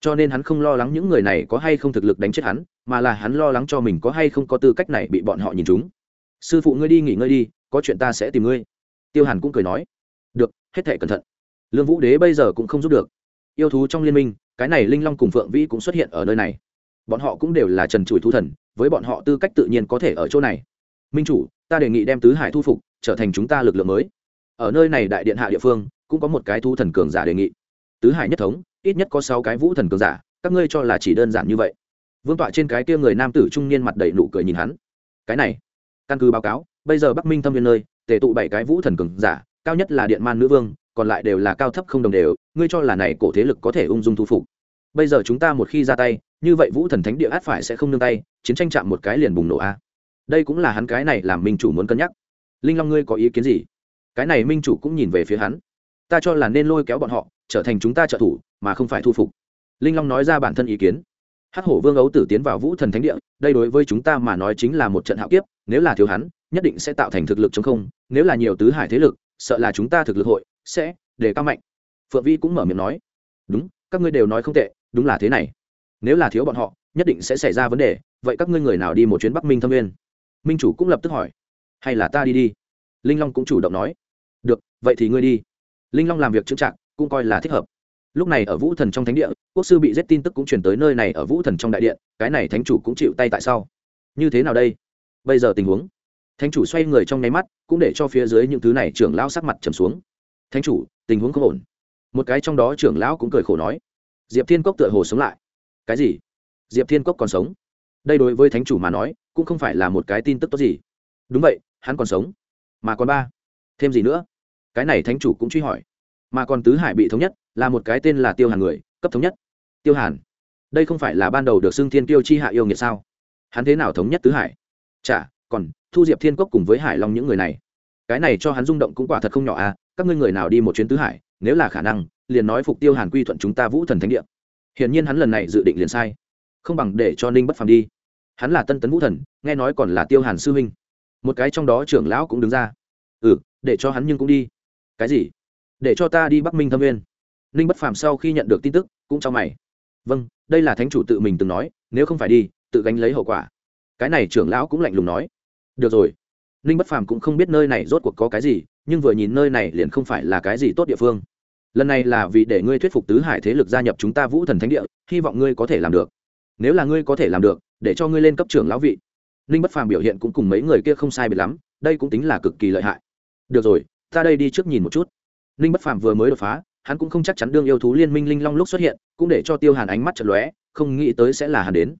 Cho nên hắn không lo lắng những người này có hay không thực lực đánh chết hắn, mà là hắn lo lắng cho mình có hay không có tư cách này bị bọn họ nhìn chúng. Sư phụ ngươi đi nghỉ ngơi đi, có chuyện ta sẽ tìm ngươi. Tiêu hàn cũng cười nói. Được, hết thể cẩn thận. Lương vũ đế bây giờ cũng không giúp được. Yêu thú trong liên minh, cái này linh long cùng phượng vĩ cũng xuất hiện ở nơi này bọn họ cũng đều là trần trụi thu thần, với bọn họ tư cách tự nhiên có thể ở chỗ này. Minh chủ, ta đề nghị đem tứ hải thu phục, trở thành chúng ta lực lượng mới. Ở nơi này đại điện hạ địa phương, cũng có một cái thu thần cường giả đề nghị. Tứ hải nhất thống, ít nhất có sáu cái vũ thần cường giả, các ngươi cho là chỉ đơn giản như vậy. Vương tọa trên cái kia người nam tử trung niên mặt đầy nụ cười nhìn hắn. Cái này, căn cứ báo cáo, bây giờ bắc minh thâm viên nơi, tề tụ bảy cái vũ thần cường giả, cao nhất là điện man nữ vương, còn lại đều là cao thấp không đồng đều, ngươi cho là này cổ thế lực có thể ung dung thu phục bây giờ chúng ta một khi ra tay, như vậy vũ thần thánh địa át phải sẽ không nương tay, chiến tranh chạm một cái liền bùng nổ a. Đây cũng là hắn cái này làm minh chủ muốn cân nhắc. Linh long ngươi có ý kiến gì? Cái này minh chủ cũng nhìn về phía hắn. Ta cho là nên lôi kéo bọn họ, trở thành chúng ta trợ thủ, mà không phải thu phục. Linh long nói ra bản thân ý kiến. Hắc hổ vương ấu tử tiến vào vũ thần thánh địa, đây đối với chúng ta mà nói chính là một trận hạo kiếp, nếu là thiếu hắn, nhất định sẽ tạo thành thực lực chống không, nếu là nhiều tứ hải thế lực, sợ là chúng ta thực lực hội sẽ để cao mạnh. Phượng vi cũng mở miệng nói. Đúng, các ngươi đều nói không tệ đúng là thế này. Nếu là thiếu bọn họ, nhất định sẽ xảy ra vấn đề, vậy các ngươi người nào đi một chuyến bắc minh thâm Nguyên? minh chủ cũng lập tức hỏi. Hay là ta đi đi? Linh long cũng chủ động nói. Được, vậy thì ngươi đi. Linh long làm việc trưng trạng cũng coi là thích hợp. Lúc này ở vũ thần trong thánh địa, quốc sư bị giết tin tức cũng chuyển tới nơi này ở vũ thần trong đại điện, cái này thánh chủ cũng chịu tay tại sao như thế nào đây? Bây giờ tình huống. Thánh chủ xoay người trong nháy mắt, cũng để cho phía dưới những thứ này trưởng lão sắc mặt trầm xuống. Thánh chủ, tình huống không ổn. Một cái trong đó trưởng lão cũng cười khổ nói diệp thiên cốc tựa hồ sống lại. Cái gì? Diệp thiên cốc còn sống? Đây đối với thánh chủ mà nói, cũng không phải là một cái tin tức tốt gì. Đúng vậy, hắn còn sống. Mà còn ba. Thêm gì nữa? Cái này thánh chủ cũng truy hỏi. Mà còn tứ hải bị thống nhất, là một cái tên là tiêu hàn người, cấp thống nhất. Tiêu hàn. Đây không phải là ban đầu được xưng thiên tiêu chi hạ yêu nghiệt sao? Hắn thế nào thống nhất tứ hải? Chả, còn, thu diệp thiên cốc cùng với hải long những người này. Cái này cho hắn rung động cũng quả thật không nhỏ à các ngươi người nào đi một chuyến tứ hải, nếu là khả năng liền nói phục tiêu hàn quy thuận chúng ta vũ thần thánh địa. Hiển nhiên hắn lần này dự định liền sai. Không bằng để cho ninh bất phàm đi. Hắn là tân tấn vũ thần, nghe nói còn là tiêu hàn sư huynh. Một cái trong đó trưởng lão cũng đứng ra. Ừ để cho hắn nhưng cũng đi. Cái gì? Để cho ta đi bắc minh thâm viên ninh bất phàm sau khi nhận được tin tức, cũng cho mày. Vâng đây là thánh chủ tự mình từng nói, nếu không phải đi, tự gánh lấy hậu quả. Cái này trưởng lão cũng lạnh lùng nói. Được rồi. Ninh bất phàm cũng không biết nơi này rốt cuộc có cái gì, nhưng vừa nhìn nơi này liền không phải là cái gì tốt địa phương lần này là vì để ngươi thuyết phục tứ hải thế lực gia nhập chúng ta vũ thần thánh địa, hy vọng ngươi có thể làm được. Nếu là ngươi có thể làm được, để cho ngươi lên cấp trưởng lão vị. Ninh bất phàm biểu hiện cũng cùng mấy người kia không sai biệt lắm, đây cũng tính là cực kỳ lợi hại. Được rồi, ta đây đi trước nhìn một chút. Ninh bất phàm vừa mới đột phá, hắn cũng không chắc chắn đương yêu thú liên minh linh long lúc xuất hiện, cũng để cho tiêu hàn ánh mắt chật lóe, không nghĩ tới sẽ là hàn đến.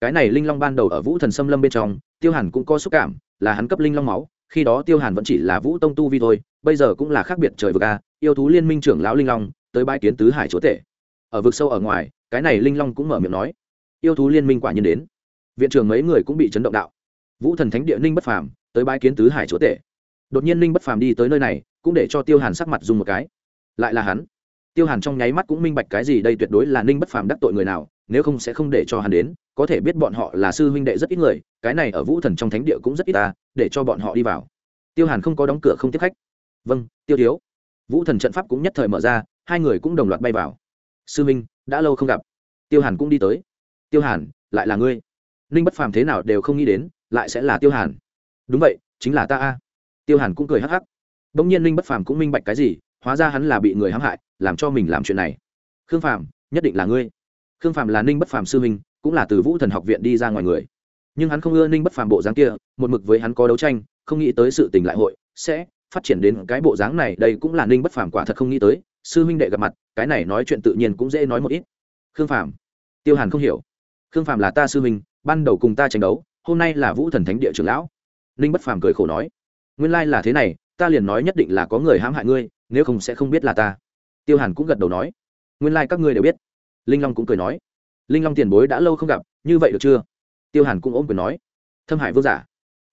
Cái này linh long ban đầu ở vũ thần xâm lâm bên trong, tiêu hàn cũng có xúc cảm, là hắn cấp linh long máu, khi đó tiêu hàn vẫn chỉ là vũ tông tu vi thôi, bây giờ cũng là khác biệt trời vực a yêu thú liên minh trưởng lão linh long, tới bãi kiến tứ hải chúa tể. Ở vực sâu ở ngoài, cái này linh long cũng mở miệng nói. Yêu thú liên minh quả nhiên đến. Viện trưởng mấy người cũng bị chấn động đạo. Vũ thần thánh địa ninh bất phàm, tới bãi kiến tứ hải chúa tể. Đột nhiên ninh bất phàm đi tới nơi này, cũng để cho tiêu hàn sắc mặt dùng một cái. Lại là hắn. Tiêu hàn trong nháy mắt cũng minh bạch cái gì đây tuyệt đối là ninh bất phàm đắc tội người nào, nếu không sẽ không để cho hắn đến. Có thể biết bọn họ là sư huynh đệ rất ít người, cái này ở vũ thần trong thánh địa cũng rất ít ta, để cho bọn họ đi vào. Tiêu hàn không có đóng cửa không tiếp khách. Vâng tiêu thiếu vũ thần trận pháp cũng nhất thời mở ra hai người cũng đồng loạt bay vào. Sư Minh, đã lâu không gặp. Tiêu hàn cũng đi tới. Tiêu hàn lại là ngươi? Ninh bất phàm thế nào đều không nghĩ đến lại sẽ là tiêu hàn. Đúng vậy chính là ta a. Tiêu hàn cũng cười hắc hắc. Đ ỗ n g nhiên ninh bất phàm cũng minh bạch cái gì hóa ra hắn là bị người hãm hại làm cho mình làm chuyện này. Khương phàm nhất định là ngươi. Khương phàm là ninh bất phàm sư Minh cũng là từ vũ thần học viện đi ra ngoài người. Nhưng hắn không ưa ninh bất phàm bộ dáng kia một mực với hắn có đấu tranh không nghĩ tới sự tình lại hội sẽ phát triển đến cái bộ dáng này đây cũng là ninh bất phàm quả thật không nghĩ tới sư huynh đệ gặp mặt cái này nói chuyện tự nhiên cũng dễ nói một ít. Khương phàm tiêu hàn không hiểu. Khương phàm là ta sư huynh ban đầu cùng ta tranh đấu hôm nay là vũ thần thánh địa trưởng lão. Ninh bất phàm cười khổ nói nguyên lai là thế này ta liền nói nhất định là có người hãm hại ngươi nếu không sẽ không biết là ta. Tiêu hàn cũng gật đầu nói nguyên lai các ngươi đều biết. Linh long cũng cười nói linh long tiền bối đã lâu không gặp như vậy được chưa? Tiêu hàn cũng ôm cười nói thâm hải vương giả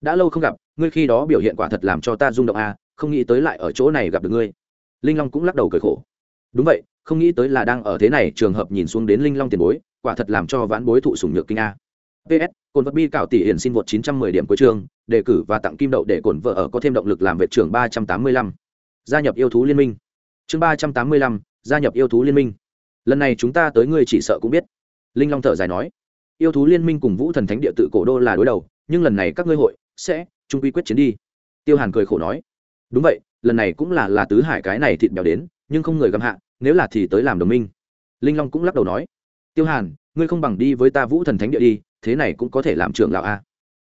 đã lâu không gặp ngươi khi đó biểu hiện quả thật làm cho ta rung động à, không nghĩ tới lại ở chỗ này gặp được ngươi. Linh long cũng lắc đầu cười khổ. Đúng vậy không nghĩ tới là đang ở thế này trường hợp nhìn xuống đến linh long tiền bối quả thật làm cho vãn bối thụ sùng nhược kinh a. Ps cồn vật bi cảo tỷ hiển xin vượt 910 điểm cuối chương đề cử và tặng kim đậu để cồn vợ ở có thêm động lực làm vệ trưởng 385. gia nhập yêu thú liên minh. Chương 385, gia nhập yêu thú liên minh. Lần này chúng ta tới ngươi chỉ sợ cũng biết. Linh long thở dài nói. Yêu thú liên minh cùng vũ thần thánh địa tự cổ đô là đối đầu nhưng lần này các ngươi hội sẽ trung quy quyết chiến đi. Tiêu hàn cười khổ nói đúng vậy, lần này cũng là là tứ hải cái này thịt béo đến, nhưng không người găm hạ, nếu là thì tới làm đồng minh. Linh long cũng lắc đầu nói, tiêu hàn, ngươi không bằng đi với ta vũ thần thánh địa đi, thế này cũng có thể làm trưởng lão a.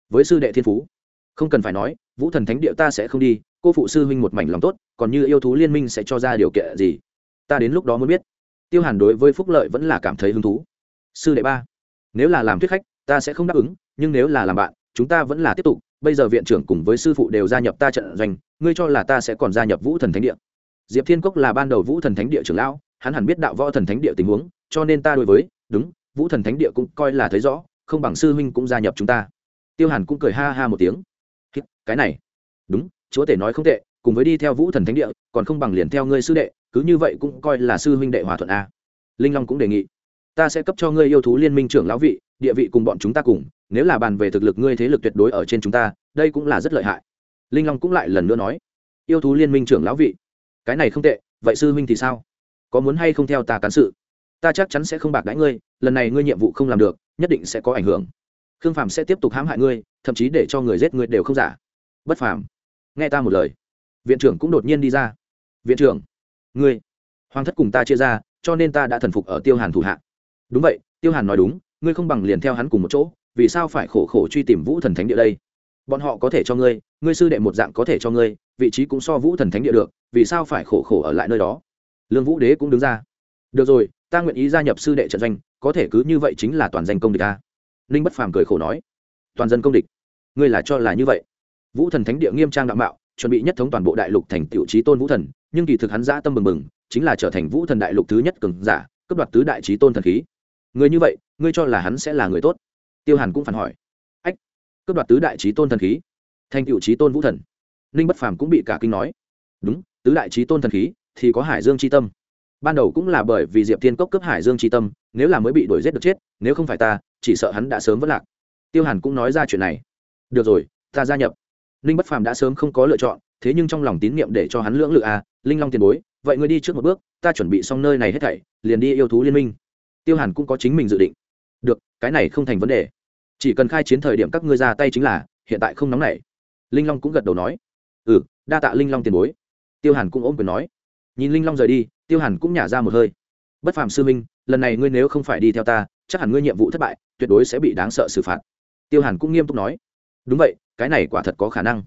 Với sư đệ thiên phú, không cần phải nói, vũ thần thánh địa ta sẽ không đi, cô phụ sư huynh một mảnh lòng tốt, còn như yêu thú liên minh sẽ cho ra điều kiện gì? Ta đến lúc đó mới biết. Tiêu hàn đối với phúc lợi vẫn là cảm thấy hứng thú. Sư đệ ba, nếu là làm thuyết khách, ta sẽ không đáp ứng, nhưng nếu là làm bạn, chúng ta vẫn là tiếp tục bây giờ viện trưởng cùng với sư phụ đều gia nhập ta trận doanh, ngươi cho là ta sẽ còn gia nhập vũ thần thánh địa. Diệp thiên cốc là ban đầu vũ thần thánh địa trưởng lão, hắn hẳn biết đạo võ thần thánh địa tình huống, cho nên ta đối với, đúng, vũ thần thánh địa cũng coi là thấy rõ, không bằng sư huynh cũng gia nhập chúng ta. Tiêu hàn cũng cười ha ha một tiếng. Cái này. Đúng, chúa tể nói không tệ, cùng với đi theo vũ thần thánh địa, còn không bằng liền theo ngươi sư đệ, cứ như vậy cũng coi là sư huynh đệ hòa thuận a. Linh long cũng đề nghị ta sẽ cấp cho ngươi yêu thú liên minh trưởng lão vị, địa vị cùng bọn chúng ta cùng, nếu là bàn về thực lực ngươi thế lực tuyệt đối ở trên chúng ta, đây cũng là rất lợi hại. Linh long cũng lại lần nữa nói, yêu thú liên minh trưởng lão vị, cái này không tệ, vậy sư huynh thì sao? Có muốn hay không theo ta cán sự? Ta chắc chắn sẽ không bạc đãi ngươi, lần này ngươi nhiệm vụ không làm được, nhất định sẽ có ảnh hưởng. Khương phàm sẽ tiếp tục hãm hại ngươi, thậm chí để cho người giết ngươi đều không giả. Bất phàm. Nghe ta một lời, viện trưởng cũng đột nhiên đi ra. Viện trưởng, ngươi, hoàng thất cùng ta chia ra, cho nên ta đã thần phục ở tiêu hàn thủ hạ đúng vậy, tiêu hàn nói đúng, ngươi không bằng liền theo hắn cùng một chỗ, vì sao phải khổ khổ truy tìm vũ thần thánh địa đây? Bọn họ có thể cho ngươi ngươi sư đệ một dạng có thể cho ngươi, vị trí cũng so vũ thần thánh địa được, vì sao phải khổ khổ ở lại nơi đó? Lương vũ đế cũng đứng ra. Được rồi, ta nguyện ý gia nhập sư đệ trận doanh, có thể cứ như vậy chính là toàn danh công địch ta. Ninh bất phàm cười khổ nói. Toàn dân công địch? Ngươi là cho là như vậy. Vũ thần thánh địa nghiêm trang đạo mạo, chuẩn bị nhất thống toàn bộ đại lục thành tiểu trí tôn vũ thần, nhưng kỳ thực hắn dã tâm mừng mừng chính là trở thành vũ thần đại lục thứ nhất cường giả cấp đoạt tứ đại trí tôn thần khí người như vậy, ngươi cho là hắn sẽ là người tốt? Tiêu hàn cũng phản hỏi. Ách, cướp đoạt tứ đại trí tôn thần khí. Thành cựu trí tôn vũ thần. Ninh bất phàm cũng bị cả kinh nói. Đúng, tứ đại trí tôn thần khí thì có hải dương c h i tâm. Ban đầu cũng là bởi vì diệp thiên cốc cướp hải dương c h i tâm, nếu là mới bị đuổi g i ế t được chết, nếu không phải ta, chỉ sợ hắn đã sớm vất lạc. Tiêu hàn cũng nói ra chuyện này. Được rồi, ta gia nhập. Ninh bất phàm đã sớm không có lựa chọn, thế nhưng trong lòng tín nhiệm để cho hắn lưỡng lự à linh long tiền bối, vậy ngươi đi trước một bước, ta chuẩn bị xong nơi này hết thảy, liền đi yêu thú liên minh tiêu hàn cũng có chính mình dự định. Được, cái này không thành vấn đề. Chỉ cần khai chiến thời điểm các ngươi ra tay chính là, hiện tại không nóng nảy. Linh long cũng gật đầu nói. Ừ đa tạ linh long tiền bối. Tiêu hàn cũng ôm quyền nói. Nhìn linh long rời đi, tiêu hàn cũng nhả ra một hơi. Bất phạm sư minh, lần này ngươi nếu không phải đi theo ta, chắc hẳn ngươi nhiệm vụ thất bại, tuyệt đối sẽ bị đáng sợ xử phạt. Tiêu hàn cũng nghiêm túc nói. Đúng vậy, cái này quả thật có khả năng.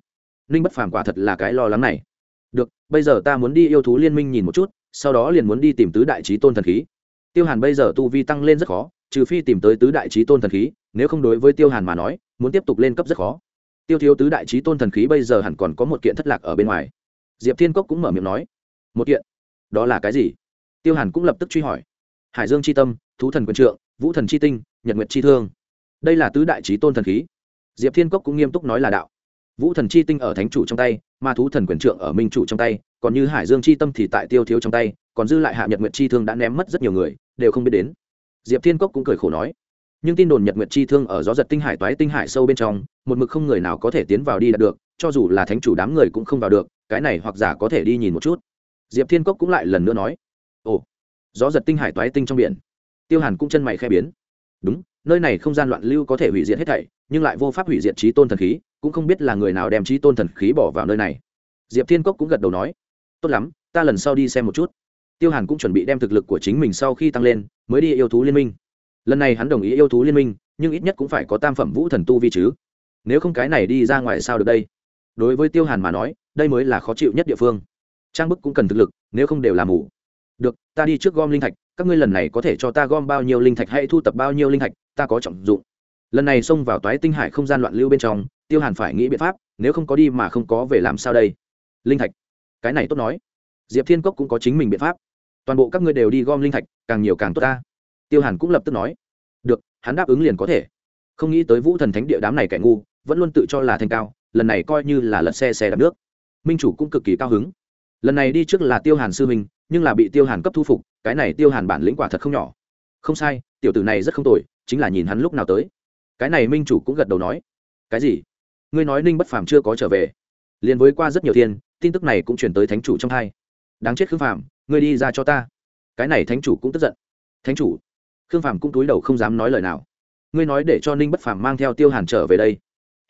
Ninh bất phàm quả thật là cái lo lắng này. Được, bây giờ ta muốn đi yêu thú liên minh nhìn một chút, sau đó liền muốn đi tìm tứ đại trí tôn thần khí tiêu hàn bây giờ tu vi tăng lên rất khó, trừ phi tìm tới tứ đại trí tôn thần khí, nếu không đối với tiêu hàn mà nói, muốn tiếp tục lên cấp rất khó. Tiêu thiếu tứ đại trí tôn thần khí bây giờ hẳn còn có một kiện thất lạc ở bên ngoài. Diệp thiên cốc cũng mở miệng nói, một kiện? Đó là cái gì? Tiêu hàn cũng lập tức truy hỏi, hải dương c h i tâm, thú thần quân trượng, vũ thần c h i tinh, nhật nguyệt c h i thương. Đây là tứ đại trí tôn thần khí. Diệp thiên cốc cũng nghiêm túc nói là đạo. Vũ thần chi tinh ở thánh chủ trong tay ma thú thần quyền trượng ở minh chủ trong tay, còn như hải dương chi tâm thì tại tiêu thiếu trong tay còn dư lại hạ nhật nguyệt chi thương đã ném mất rất nhiều người, đều không biết đến. Diệp thiên cốc cũng cười khổ nói, nhưng tin đồn nhật nguyệt chi thương ở gió giật tinh hải toái tinh hải sâu bên trong, một mực không người nào có thể tiến vào đi đạt được, cho dù là thánh chủ đám người cũng không vào được, cái này hoặc giả có thể đi nhìn một chút. Diệp thiên cốc cũng lại lần nữa nói, ồ, gió giật tinh hải toái tinh trong biển. Tiêu hàn cũng chân mày khe biến, đúng, nơi này không gian loạn lưu có thể hủy diệt hết thảy, nhưng lại vô pháp hủy diệt trí tôn thần khí, cũng không biết là người nào đem trí tôn thần khí bỏ vào nơi này. Diệp thiên cốc cũng gật đầu nói, tốt lắm, ta lần sau đi xem một chút tiêu hàn cũng chuẩn bị đem thực lực của chính mình sau khi tăng lên, mới đi yêu thú liên minh. Lần này hắn đồng ý yêu thú liên minh, nhưng ít nhất cũng phải có tam phẩm vũ thần tu vi chứ. Nếu không cái này đi ra ngoài sao được đây? Đối với tiêu hàn mà nói, đây mới là khó chịu nhất địa phương. Trang bức cũng cần thực lực, nếu không đều làm mù. Được, ta đi trước gom linh thạch, các ngươi lần này có thể cho ta gom bao nhiêu linh thạch hay thu tập bao nhiêu linh thạch, ta có trọng dụng. Lần này xông vào toái tinh hải không gian loạn lưu bên trong, tiêu hàn phải nghĩ biện pháp, nếu không có đi mà không có về làm sao đây? Linh thạch. Cái này tốt nói. Diệp thiên cốc cũng có chính mình biện pháp toàn bộ các ngươi đều đi gom linh thạch, càng nhiều càng tốt ta. Tiêu hàn cũng lập tức nói. Được, hắn đáp ứng liền có thể. Không nghĩ tới vũ thần thánh địa đám này kẻ ngu, vẫn luôn tự cho là thành cao, lần này coi như là lật xe xe đạp nước. Minh chủ cũng cực kỳ cao hứng. Lần này đi trước là tiêu hàn sư minh nhưng là bị tiêu hàn cấp thu phục, cái này tiêu hàn bản lĩnh quả thật không nhỏ. Không sai, tiểu tử này rất không tồi, chính là nhìn hắn lúc nào tới. Cái này minh chủ cũng gật đầu nói. Cái gì? Ngươi nói ninh bất phàm chưa có trở về. Liền với qua rất nhiều thiên tin tức này cũng chuyển tới thánh chủ trong hai. Đáng chết khương phàm ngươi đi ra cho ta. Cái này thánh chủ cũng tức giận. Thánh chủ? Khương phàm cũng túi đầu không dám nói lời nào. Ngươi nói để cho ninh bất phàm mang theo tiêu hàn trở về đây.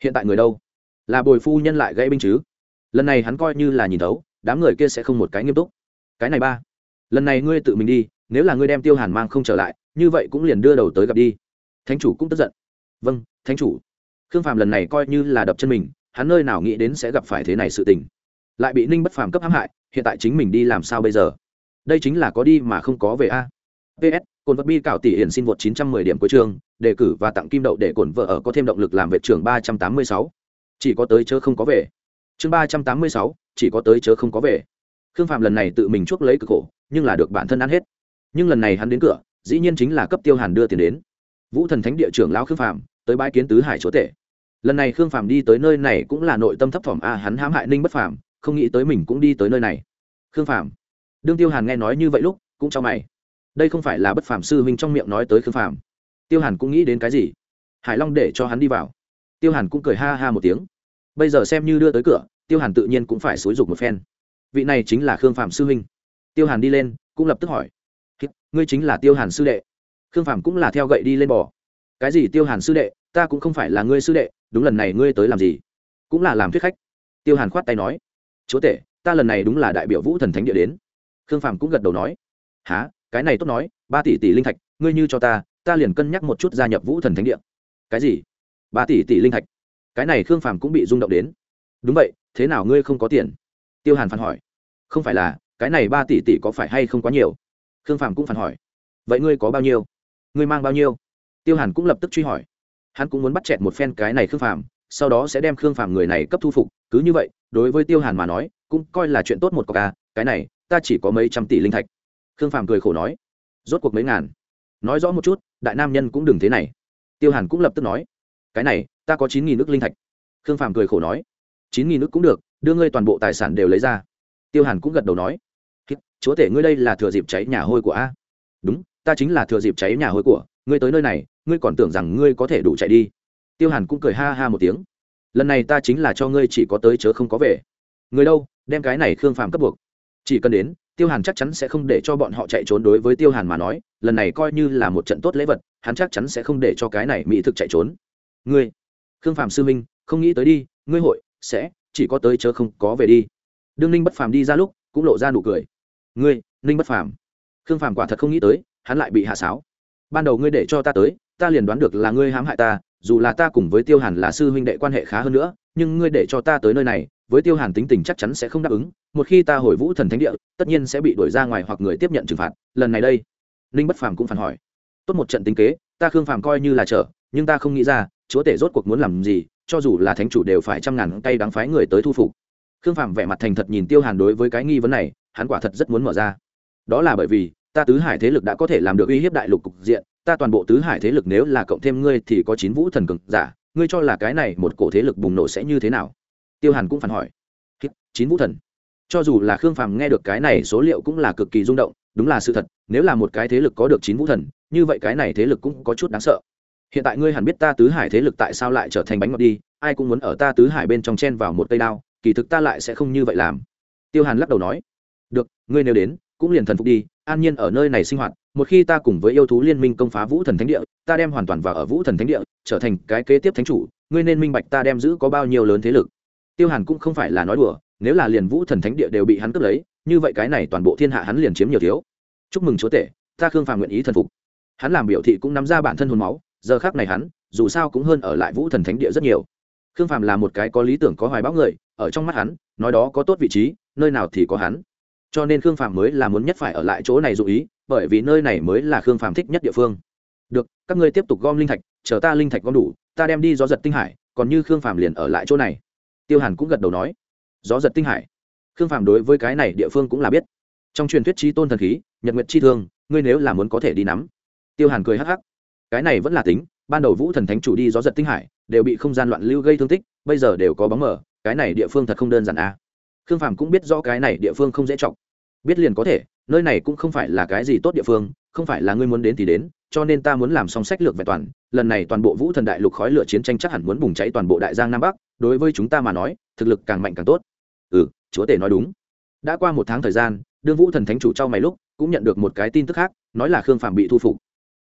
Hiện tại người đâu? Là bồi phu nhân lại gãy binh chứ? Lần này hắn coi như là nhìn thấu, đám người kia sẽ không một cái nghiêm túc. Cái này ba. Lần này ngươi tự mình đi, nếu là ngươi đem tiêu hàn mang không trở lại, như vậy cũng liền đưa đầu tới gặp đi. Thánh chủ cũng tức giận. Vâng thánh chủ. Khương phàm lần này coi như là đập chân mình, hắn nơi nào nghĩ đến sẽ gặp phải thế này sự tình. Lại bị ninh bất phàm cấp hãm hại, hiện tại chính mình đi làm sao bây giờ? Đây chính là có đi mà không có về a. Ps cồn vật bi cảo tỷ hiển xin vượt 910 điểm cuối trường đề cử và tặng kim đậu để cồn vợ ở có thêm động lực làm vệ trưởng 386. chỉ có tới chớ không có về. Chương 386, chỉ có tới chớ không có về. Khương phạm lần này tự mình chuốc lấy cực khổ nhưng là được bản thân ăn hết. Nhưng lần này hắn đến cửa dĩ nhiên chính là cấp tiêu hàn đưa tiền đến. Vũ thần thánh địa trưởng lão khương phạm tới bãi kiến tứ hải chúa tể. Lần này khương phạm đi tới nơi này cũng là nội tâm thấp thỏm a hắn hãm hại ninh bất phạm không nghĩ tới mình cũng đi tới nơi này. Khương phạm đương tiêu hàn nghe nói như vậy lúc, cũng cho mày. Đây không phải là bất phạm sư huynh trong miệng nói tới khương phạm tiêu hàn cũng nghĩ đến cái gì? Hải long để cho hắn đi vào. Tiêu hàn cũng cười ha ha một tiếng. Bây giờ xem như đưa tới cửa, tiêu hàn tự nhiên cũng phải xúi dục một phen. Vị này chính là khương phạm sư huynh. Tiêu hàn đi lên, cũng lập tức hỏi. Ngươi chính là tiêu hàn sư đệ? Khương phạm cũng là theo gậy đi lên bò. Cái gì tiêu hàn sư đệ? Ta cũng không phải là ngươi sư đệ, đúng lần này ngươi tới làm gì? Cũng là làm thuyết khách. Tiêu hàn khoát tay nói. Chúa tể, ta lần này đúng là đại biểu vũ thần thánh địa đến khương Phàm cũng gật đầu nói há cái này tốt nói, ba tỷ tỷ linh thạch, ngươi như cho ta ta liền cân nhắc một chút gia nhập vũ thần thánh địa. Cái gì? Ba tỷ tỷ linh thạch? Cái này khương phàm cũng bị rung động đến. Đúng vậy, thế nào ngươi không có tiền? Tiêu hàn phản hỏi. Không phải là, cái này ba tỷ tỷ có phải hay không quá nhiều? Khương phàm cũng phản hỏi. Vậy ngươi có bao nhiêu? Ngươi mang bao nhiêu? Tiêu hàn cũng lập tức truy hỏi. Hắn cũng muốn bắt chẹt một phen cái này khương phàm, sau đó sẽ đem khương phàm người này cấp thu phục. Cứ như vậy, đối với tiêu hàn mà nói, cũng coi là chuyện tốt một cọc à cái này ta chỉ có mấy trăm tỷ linh thạch. Khương phàm cười khổ nói, rốt cuộc mấy ngàn. Nói rõ một chút, đại nam nhân cũng đừng thế này. Tiêu hàn cũng lập tức nói, cái này, ta có chín nghìn nước linh thạch. Khương phàm cười khổ nói, chín nghìn nước cũng được, đưa ngươi toàn bộ tài sản đều lấy ra. Tiêu hàn cũng gật đầu nói chúa tể ngươi đây là thừa dịp cháy nhà hôi của a. Đúng, ta chính là thừa dịp cháy nhà hôi của, ngươi tới nơi này, ngươi còn tưởng rằng ngươi có thể đủ chạy đi. Tiêu hàn cũng cười ha ha một tiếng, lần này ta chính là cho ngươi chỉ có tới chớ không có về. Người đâu, đem cái này khương phàm cấp buộc chỉ cần đến, tiêu hàn chắc chắn sẽ không để cho bọn họ chạy trốn đối với tiêu hàn mà nói, lần này coi như là một trận tốt lễ vật, hắn chắc chắn sẽ không để cho cái này mỹ thực chạy trốn. Ngươi, khương phạm sư minh không nghĩ tới đi, ngươi hội, sẽ, chỉ có tới chớ không có về đi. Đương ninh bất phàm đi ra lúc, cũng lộ ra nụ cười. Ngươi, ninh bất phàm. Khương phàm quả thật không nghĩ tới, hắn lại bị hạ sáo. Ban đầu ngươi để cho ta tới, ta liền đoán được là ngươi hãm hại ta dù là ta cùng với tiêu hàn là sư huynh đệ quan hệ khá hơn nữa, nhưng ngươi để cho ta tới nơi này, với tiêu hàn tính tình chắc chắn sẽ không đáp ứng. Một khi ta hồi vũ thần thánh địa, tất nhiên sẽ bị đuổi ra ngoài hoặc người tiếp nhận trừng phạt. Lần này đây, ninh bất phàm cũng phản hỏi. Tốt một trận tính kế, ta khương phàm coi như là trở, nhưng ta không nghĩ ra, chúa tể rốt cuộc muốn làm gì, cho dù là thánh chủ đều phải trăm ngàn tay đáng phái người tới thu phục. Khương phàm vẻ mặt thành thật nhìn tiêu hàn đối với cái nghi vấn này, hắn quả thật rất muốn mở ra. Đó là bởi vì, ta tứ hải thế lực đã có thể làm được uy hiếp đại lục cục diện ta toàn bộ tứ hải thế lực nếu là cộng thêm ngươi thì có chín vũ thần cực giả, ngươi cho là cái này một cổ thế lực bùng nổ sẽ như thế nào? Tiêu hàn cũng phản hỏi. Chín vũ thần. Cho dù là khương phàm nghe được cái này số liệu cũng là cực kỳ rung động, đúng là sự thật, nếu là một cái thế lực có được chín vũ thần, như vậy cái này thế lực cũng có chút đáng sợ. Hiện tại ngươi hẳn biết ta tứ hải thế lực tại sao lại trở thành bánh ngọt đi, ai cũng muốn ở ta tứ hải bên trong chen vào một cây đao, kỳ thực ta lại sẽ không như vậy làm. Tiêu hàn lắc đầu nói. Được, ngươi nếu đến, cũng liền thần phục đi, an nhiên ở nơi này sinh hoạt một khi ta cùng với yêu thú liên minh công phá vũ thần thánh địa, ta đem hoàn toàn vào ở vũ thần thánh địa, trở thành cái kế tiếp thánh chủ, ngươi nên minh bạch ta đem giữ có bao nhiêu lớn thế lực. Tiêu hàn cũng không phải là nói đùa, nếu là liền vũ thần thánh địa đều bị hắn cướp lấy, như vậy cái này toàn bộ thiên hạ hắn liền chiếm nhiều thiếu. Chúc mừng chúa tể, ta khương phàm nguyện ý thần phục. Hắn làm biểu thị cũng nắm ra bản thân hồn máu, giờ khác này hắn, dù sao cũng hơn ở lại vũ thần thánh địa rất nhiều. Khương phàm là một cái có lý tưởng có hoài bão người, ở trong mắt hắn, nói đó có tốt vị trí, nơi nào thì có hắn. Cho nên khương phàm mới là muốn nhất phải ở lại chỗ này dụ ý bởi vì nơi này mới là khương phàm thích nhất địa phương. Được, các ngươi tiếp tục gom linh thạch, chờ ta linh thạch gom đủ, ta đem đi gió giật tinh hải, còn như khương phàm liền ở lại chỗ này. Tiêu hàn cũng gật đầu nói. Gió giật tinh hải. Khương phàm đối với cái này địa phương cũng là biết. Trong truyền thuyết trí tôn thần khí, nhật nguyệt chi thương, ngươi nếu là muốn có thể đi nắm. Tiêu hàn cười hắc hắc. Cái này vẫn là tính, ban đầu vũ thần thánh chủ đi gió giật tinh hải, đều bị không gian loạn lưu gây thương tích, bây giờ đều có bóng mở cái này địa phương thật không đơn giản à. khương phàm cũng biết rõ cái này địa phương không dễ chọc. Biết liền có thể nơi này cũng không phải là cái gì tốt địa phương, không phải là ngươi muốn đến thì đến, cho nên ta muốn làm xong sách lược vẹn toàn, lần này toàn bộ vũ thần đại lục khói lửa chiến tranh chắc hẳn muốn bùng cháy toàn bộ đại giang nam bắc, đối với chúng ta mà nói, thực lực càng mạnh càng tốt. Ừ chúa tể nói đúng. Đã qua một tháng thời gian, đương vũ thần thánh chủ trao mày lúc, cũng nhận được một cái tin tức khác, nói là khương phạm bị thu phục.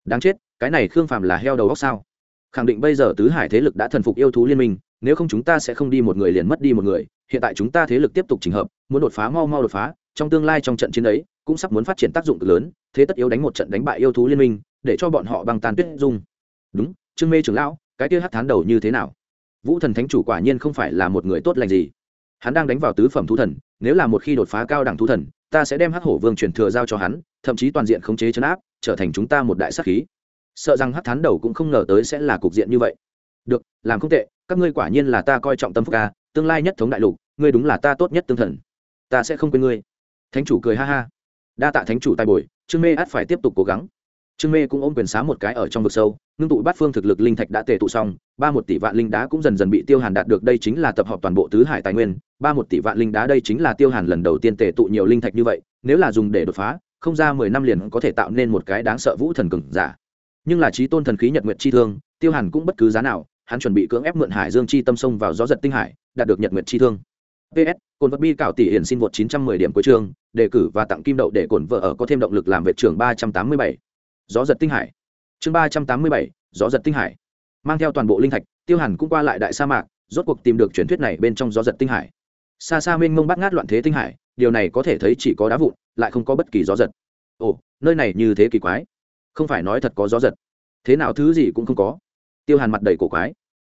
Đáng chết, cái này khương phạm là heo đầu góc sao? Khẳng định bây giờ tứ hải thế lực đã thần phục yêu thú liên minh, nếu không chúng ta sẽ không đi một người liền mất đi một người, hiện tại chúng ta thế lực tiếp tục trình hợp, muốn đột phá mau mau đột phá, trong tương lai trong trận chiến ấy cũng sắp muốn phát triển tác dụng cực lớn, thế tất yếu đánh một trận đánh bại yêu thú liên minh, để cho bọn họ băng tan tuyết dung. Đúng, trương mê trưởng lão, cái kia hát thán đầu như thế nào? Vũ thần thánh chủ quả nhiên không phải là một người tốt lành gì. Hắn đang đánh vào tứ phẩm thú thần, nếu là một khi đột phá cao đẳng thú thần, ta sẽ đem hắc hổ vương truyền thừa giao cho hắn, thậm chí toàn diện khống chế chấn áp, trở thành chúng ta một đại sắc khí. Sợ rằng hắc thán đầu cũng không ngờ tới sẽ là cục diện như vậy. Được, làm không tệ, các ngươi quả nhiên là ta coi trọng tâm phúc ca tương lai nhất thống đại lục, ngươi đúng là ta tốt nhất tương thần. Ta sẽ không quên ngươi. Thánh chủ cười ha ha đa tạ thánh chủ tài bồi, trương mê át phải tiếp tục cố gắng. Trương mê cũng ôm quyền xá một cái ở trong vực sâu, ngưng tụ bát phương thực lực linh thạch đã tề tụ xong, ba một tỷ vạn linh đá cũng dần dần bị tiêu hàn đạt được, đây chính là tập hợp toàn bộ tứ hải tài nguyên, ba một tỷ vạn linh đá đây chính là tiêu hàn lần đầu tiên tề tụ nhiều linh thạch như vậy, nếu là dùng để đột phá, không ra mười năm liền có thể tạo nên một cái đáng sợ vũ thần cừng giả. Nhưng là trí tôn thần khí nhật nguyện chi thương, tiêu hàn cũng bất cứ giá nào, hắn chuẩn bị cưỡng ép mượn hải dương chi tâm sông vào gió giật tinh hải, đạt được nhật nguyện chi thương. Ps cồn vật bi cảo tỷ hiển xin vượt 910 điểm cuối chương đề cử và tặng kim đậu để cổn vợ ở có thêm động lực làm vệ trưởng 387. gió giật tinh hải. Chương 387, gió giật tinh hải. Mang theo toàn bộ linh thạch tiêu hàn cũng qua lại đại sa mạc rốt cuộc tìm được truyền thuyết này bên trong gió giật tinh hải. Xa xa mênh mông bát ngát loạn thế tinh hải điều này có thể thấy chỉ có đá vụn lại không có bất kỳ gió giật. Ồ nơi này như thế kỳ quái. Không phải nói thật có gió giật. Thế nào thứ gì cũng không có. Tiêu hàn mặt đầy cổ quái.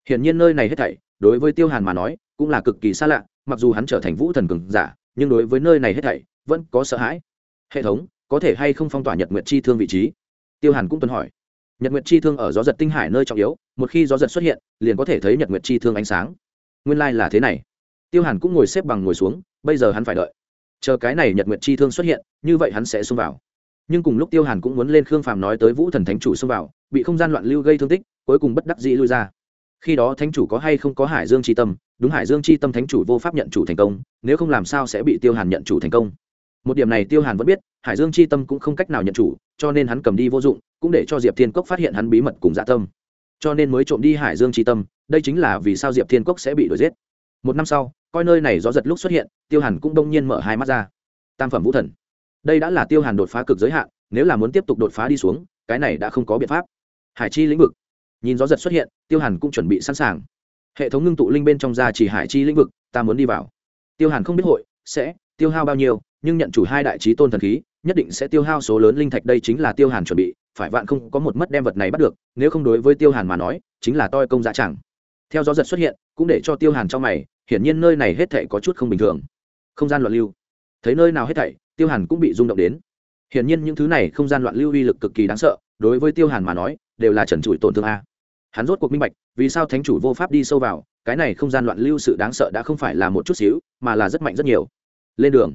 Hiển nhiên nơi này hết thảy đối với tiêu hàn mà nói cũng là cực kỳ xa lạ mặc dù hắn trở thành vũ thần cường giả nhưng đối với nơi này hết thảy vẫn có sợ hãi. Hệ thống, có thể hay không phong tỏa nhật nguyệt chi thương vị trí? Tiêu hàn cũng tuần hỏi. Nhật nguyệt chi thương ở gió giật tinh hải nơi trọng yếu, một khi gió giật xuất hiện, liền có thể thấy nhật nguyệt chi thương ánh sáng. Nguyên lai、like、là thế này. Tiêu hàn cũng ngồi xếp bằng ngồi xuống, bây giờ hắn phải đợi. Chờ cái này nhật nguyệt chi thương xuất hiện, như vậy hắn sẽ xông vào. Nhưng cùng lúc tiêu hàn cũng muốn lên khương phàm nói tới vũ thần thánh chủ xông vào, bị không gian loạn lưu gây thương tích, cuối cùng bất đắc dĩ lui ra. Khi đó thánh chủ có hay không có hải dương c h i tâm, đúng hải dương c h i tâm thánh chủ vô pháp nhận chủ thành công, nếu không làm sao sẽ bị tiêu hàn nhận chủ thành công? Một điểm này tiêu hàn vẫn biết, hải dương c h i tâm cũng không cách nào nhận chủ, cho nên hắn cầm đi vô dụng, cũng để cho diệp thiên cốc phát hiện hắn bí mật cùng dạ tâm. Cho nên mới trộm đi hải dương c tâm, đây chính là vì sao diệp thiên cốc sẽ bị đuổi giết. Một năm sau, coi nơi này gió giật lúc xuất hiện, tiêu hàn cũng đông nhiên mở hai mắt ra. Tam phẩm vũ thần. Đây đã là tiêu hàn đột phá cực giới hạn, nếu là muốn tiếp tục đột phá đi xuống, cái này đã không có biện pháp. Hải chi lĩnh vực. Nhìn gió giật xuất hiện, tiêu hàn cũng chuẩn bị sẵn sàng. Hệ thống ngưng tụ linh bên trong ra chỉ hải chi lĩnh vực, ta muốn đi vào. Tiêu hàn không biết hội, sẽ, tiêu hao bao nhiêu nhưng nhận chủ hai đại trí tôn thần khí, nhất định sẽ tiêu hao số lớn linh thạch đây chính là tiêu hàn chuẩn bị, phải vạn không có một mất đem vật này bắt được, nếu không đối với tiêu hàn mà nói, chính là toi công dạ chẳng. Theo gió giật xuất hiện, cũng để cho tiêu hàn trong mày, hiển nhiên nơi này hết thảy có chút không bình thường. Không gian loạn lưu. Thấy nơi nào hết thảy, tiêu hàn cũng bị rung động đến. Hiển nhiên những thứ này không gian loạn lưu uy lực cực kỳ đáng sợ, đối với tiêu hàn mà nói, đều là trần trụi tổn thương a. Hắn rốt cuộc minh bạch, vì sao thánh chủ vô pháp đi sâu vào, cái này không gian loạn lưu sự đáng sợ đã không phải là một chút xíu, mà là rất mạnh rất nhiều. Lên đường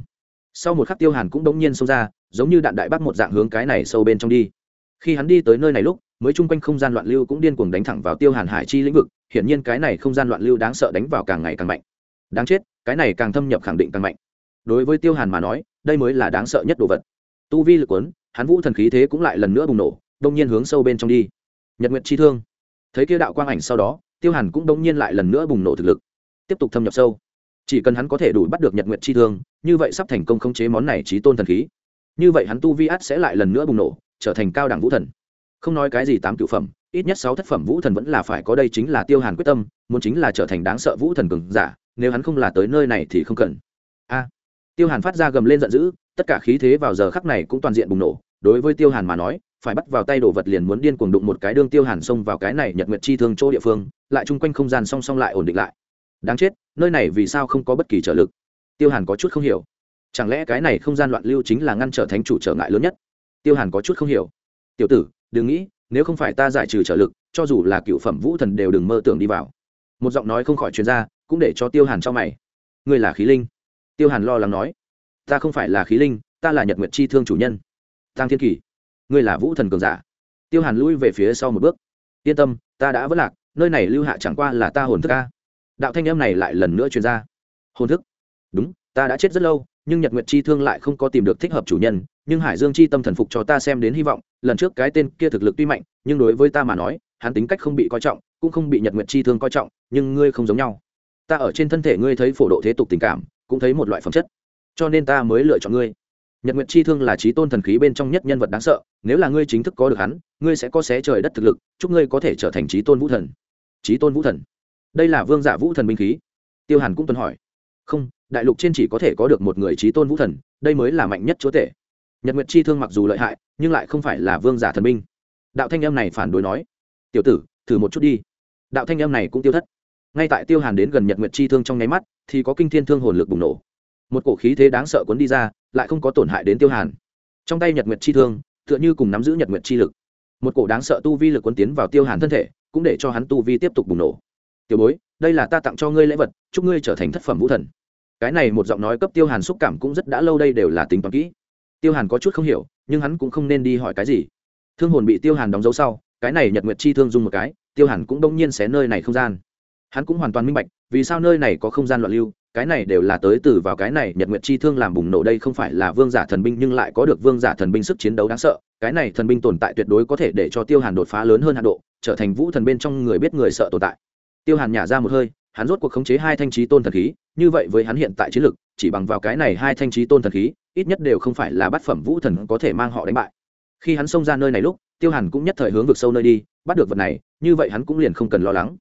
sau một khắc tiêu hàn cũng đống nhiên xông ra, giống như đạn đại bác một dạng hướng cái này sâu bên trong đi. Khi hắn đi tới nơi này lúc, mới chung quanh không gian loạn lưu cũng điên cuồng đánh thẳng vào tiêu hàn hải chi lĩnh vực, hiển nhiên cái này không gian loạn lưu đáng sợ đánh vào càng ngày càng mạnh. Đáng chết, cái này càng thâm nhập khẳng định càng mạnh. Đối với tiêu hàn mà nói, đây mới là đáng sợ nhất đồ vật. Tu vi lực quấn, hắn vũ thần khí thế cũng lại lần nữa bùng nổ đông nhiên hướng sâu bên trong đi. Nhật nguyện chi thương. Thấy kia đạo quang ảnh sau đó, tiêu hàn cũng đông nhiên lại lần nữa bùng nổ thực lực. Tiếp tục thâm nhập sâu chỉ cần hắn có thể đủ bắt được nhật nguyện chi thương, như vậy sắp thành công khống chế món này trí tôn thần khí. Như vậy hắn tu vi át sẽ lại lần nữa bùng nổ, trở thành cao đẳng vũ thần. Không nói cái gì tám cựu phẩm, ít nhất sáu thất phẩm vũ thần vẫn là phải có đây chính là tiêu hàn quyết tâm, muốn chính là trở thành đáng sợ vũ thần cường giả, nếu hắn không là tới nơi này thì không cần. A. Tiêu hàn phát ra gầm lên giận dữ, tất cả khí thế vào giờ khắc này cũng toàn diện bùng nổ. Đối với tiêu hàn mà nói, phải bắt vào tay đồ vật liền muốn điên cuồng đụng một cái đương tiêu hàn xông vào cái này nhật nguyệt chi thương chỗ địa phương, lại chung quanh không gian song song lại ổn định lại. Đáng chết nơi này vì sao không có bất kỳ trở lực? Tiêu hàn có chút không hiểu. Chẳng lẽ cái này không gian loạn lưu chính là ngăn trở thánh chủ trở ngại lớn nhất? Tiêu hàn có chút không hiểu. Tiểu tử, đừng nghĩ, nếu không phải ta giải trừ trở lực, cho dù là cựu phẩm vũ thần đều đừng mơ tưởng đi vào. Một giọng nói không khỏi chuyên ra, cũng để cho tiêu hàn cho mày. Ngươi là khí linh? Tiêu hàn lo lắng nói. Ta không phải là khí linh, ta là nhật nguyệt chi thương chủ nhân. Tăng thiên kỳ ngươi là vũ thần cường giả. Tiêu hàn lui về phía sau một bước. Yên tâm, ta đã vất lạc, nơi này lưu hạ chẳng qua là ta hồn thức ca đạo thanh âm này lại lần nữa truyền ra. Hồn thức. Đúng, ta đã chết rất lâu, nhưng nhật nguyệt chi thương lại không có tìm được thích hợp chủ nhân, nhưng hải dương chi tâm thần phục cho ta xem đến hy vọng, lần trước cái tên kia thực lực tuy mạnh, nhưng đối với ta mà nói, hắn tính cách không bị coi trọng, cũng không bị nhật nguyệt chi thương coi trọng, nhưng ngươi không giống nhau. Ta ở trên thân thể ngươi thấy phổ độ thế tục tình cảm, cũng thấy một loại phẩm chất. Cho nên ta mới lựa chọn ngươi. Nhật nguyệt chi thương là trí tôn thần khí bên trong nhất nhân vật đáng sợ, nếu là ngươi chính thức có được hắn, ngươi sẽ có xé trời đất thực lực, chúc ngươi có thể trở thành trí tôn vũ thần. Trí tôn vũ thần đây là vương giả vũ thần binh khí. Tiêu hàn cũng tuân hỏi. Không, đại lục trên chỉ có thể có được một người trí tôn vũ thần, đây mới là mạnh nhất chúa tể. Nhật nguyệt chi thương mặc dù lợi hại, nhưng lại không phải là vương giả thần binh. Đạo thanh em này phản đối nói. Tiểu tử, thử một chút đi. Đạo thanh em này cũng tiêu thất. Ngay tại tiêu hàn đến gần nhật nguyệt chi thương trong nháy mắt, thì có kinh thiên thương hồn lực bùng nổ. Một cổ khí thế đáng sợ cuốn đi ra, lại không có tổn hại đến tiêu hàn. Trong tay nhật nguyệt chi thương, tựa như cùng nắm giữ nhật nguyệt chi lực. Một cổ đáng sợ tu vi lực cuốn tiến vào tiêu hàn thân thể, cũng để cho hắn tu vi tiếp tục bùng nổ tiểu bối, đây là ta tặng cho ngươi lễ vật, chúc ngươi trở thành thất phẩm vũ thần. Cái này một giọng nói cấp tiêu hàn xúc cảm cũng rất đã lâu đây đều là tính toán kỹ. Tiêu hàn có chút không hiểu, nhưng hắn cũng không nên đi hỏi cái gì. Thương hồn bị tiêu hàn đóng dấu sau, cái này nhật nguyệt chi thương dùng một cái, tiêu hàn cũng đông nhiên xé nơi này không gian. Hắn cũng hoàn toàn minh bạch, vì sao nơi này có không gian loạn lưu, cái này đều là tới từ vào cái này nhật nguyệt chi thương làm bùng nổ đây không phải là vương giả thần binh nhưng lại có được vương giả thần binh sức chiến đấu đáng sợ, cái này thần binh tồn tại tuyệt đối có thể để cho tiêu hàn đột phá lớn hơn hạ độ, trở thành vũ thần bên trong người biết người sợ tồn tại tiêu hàn nhả ra một hơi, hắn rốt cuộc khống chế hai thanh trí tôn thần khí, như vậy với hắn hiện tại chiến lực, chỉ bằng vào cái này hai thanh trí tôn thần khí, ít nhất đều không phải là bát phẩm vũ thần có thể mang họ đánh bại. Khi hắn xông ra nơi này lúc, tiêu hàn cũng nhất thời hướng vực sâu nơi đi, bắt được vật này, như vậy hắn cũng liền không cần lo lắng.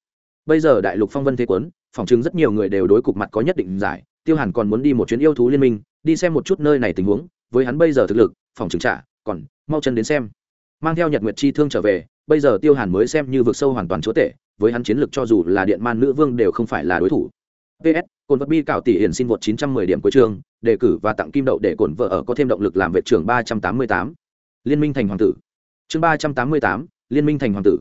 Bây giờ đại lục phong vân thế quấn, phòng chứng rất nhiều người đều đối cục mặt có nhất định giải, tiêu hàn còn muốn đi một chuyến yêu thú liên minh, đi xem một chút nơi này tình huống, với hắn bây giờ thực lực, phòng chứng trả, còn mau chân đến xem. Mang theo nhật nguyệt chi thương trở về, bây giờ tiêu hàn mới xem như vực sâu hoàn toàn chúa tể với hắn chiến lược cho dù là điện man nữ vương đều không phải là đối thủ. Ps cồn vật bi cạo tỷ hiển xin vượt 910 điểm cuối chương đề cử và tặng kim đậu để cồn vợ ở có thêm động lực làm vệ trưởng 388. liên minh thành hoàng tử. Chương 388, liên minh thành hoàng tử.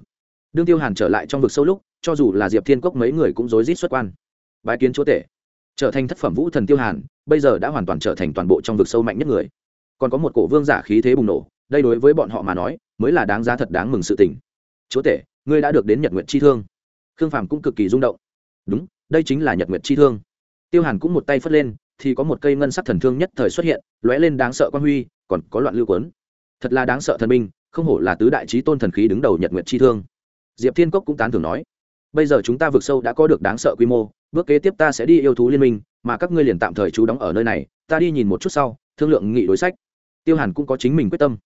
Đương tiêu hàn trở lại trong vực sâu lúc cho dù là diệp thiên cốc mấy người cũng rối rít xuất quan. Bái kiến chúa tể. Trở thành thất phẩm vũ thần tiêu hàn bây giờ đã hoàn toàn trở thành toàn bộ trong vực sâu mạnh nhất người. Còn có một cổ vương giả khí thế bùng nổ đây đối với bọn họ mà nói mới là đáng giá thật đáng mừng sự tình. Chúa tể ngươi đã được đến nhật nguyện chi thương. Khương phàm cũng cực kỳ rung động. Đúng đây chính là nhật nguyện chi thương. Tiêu hàn cũng một tay phất lên thì có một cây ngân sắc thần thương nhất thời xuất hiện lóe lên đáng sợ quan huy còn có loạn lưu quấn. Thật là đáng sợ thần minh, không hổ là tứ đại trí tôn thần khí đứng đầu nhật nguyện chi thương. Diệp thiên cốc cũng tán thưởng nói bây giờ chúng ta vượt sâu đã có được đáng sợ quy mô bước kế tiếp ta sẽ đi yêu thú liên minh mà các ngươi liền tạm thời trú đóng ở nơi này ta đi nhìn một chút sau thương lượng nghị đối sách. Tiêu hàn cũng có chính mình quyết tâm.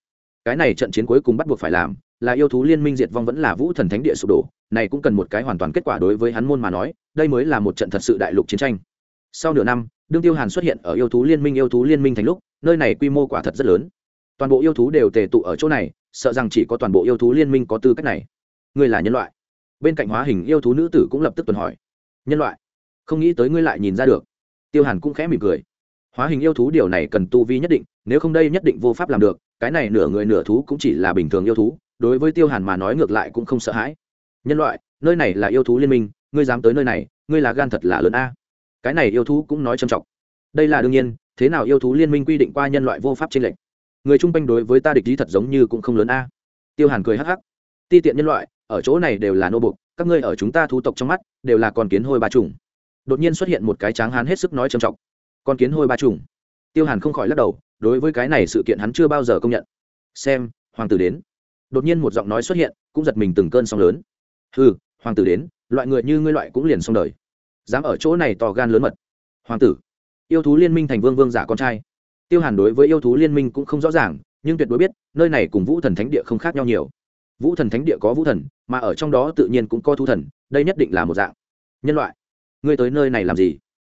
Cái này trận chiến cuối cùng bắt buộc phải làm là yêu thú liên minh diệt vong vẫn là vũ thần thánh địa sụp đổ, này cũng cần một cái hoàn toàn kết quả đối với hắn môn mà nói, đây mới là một trận thật sự đại lục chiến tranh. Sau nửa năm, đương tiêu hàn xuất hiện ở yêu thú liên minh, yêu thú liên minh thành lúc, nơi này quy mô quả thật rất lớn. Toàn bộ yêu thú đều tề tụ ở chỗ này, sợ rằng chỉ có toàn bộ yêu thú liên minh có tư cách này. Ngươi là nhân loại. Bên cạnh hóa hình yêu thú nữ tử cũng lập tức tuần hỏi. Nhân loại? Không nghĩ tới ngươi lại nhìn ra được. Tiêu hàn cũng khẽ mỉm cười. Hóa hình yêu thú điều này cần tu vi nhất định, nếu không đây nhất định vô pháp làm được, cái này nửa người nửa thú cũng chỉ là bình thường yêu thú đối với tiêu hàn mà nói ngược lại cũng không sợ hãi. Nhân loại, nơi này là yêu thú liên minh, ngươi dám tới nơi này, ngươi là gan thật là lớn a. Cái này yêu thú cũng nói trầm trọng. Đây là đương nhiên, thế nào yêu thú liên minh quy định qua nhân loại vô pháp trên lệnh người chung quanh đối với ta địch ý thật giống như cũng không lớn a. Tiêu hàn cười hắc hắc. Ti tiện nhân loại, ở chỗ này đều là nô bục các ngươi ở chúng ta thú tộc trong mắt, đều là con kiến hôi ba trùng đột nhiên xuất hiện một cái tráng hán hết sức nói trầm trọng. Con kiến hôi ba trùng tiêu hàn không khỏi lắc đầu, đối với cái này sự kiện hắn chưa bao giờ công nhận. Xem, hoàng tử đến đột nhiên một giọng nói xuất hiện cũng giật mình từng cơn sóng lớn. Hừ, hoàng tử đến loại người như ngươi loại cũng liền xong đời. Dám ở chỗ này to gan lớn mật. Hoàng tử yêu thú liên minh thành vương vương giả con trai. Tiêu hàn đối với yêu thú liên minh cũng không rõ ràng nhưng tuyệt đối biết nơi này cùng vũ thần thánh địa không khác nhau nhiều. Vũ thần thánh địa có vũ thần mà ở trong đó tự nhiên cũng có thu thần đây nhất định là một dạng. Nhân loại ngươi tới nơi này làm gì?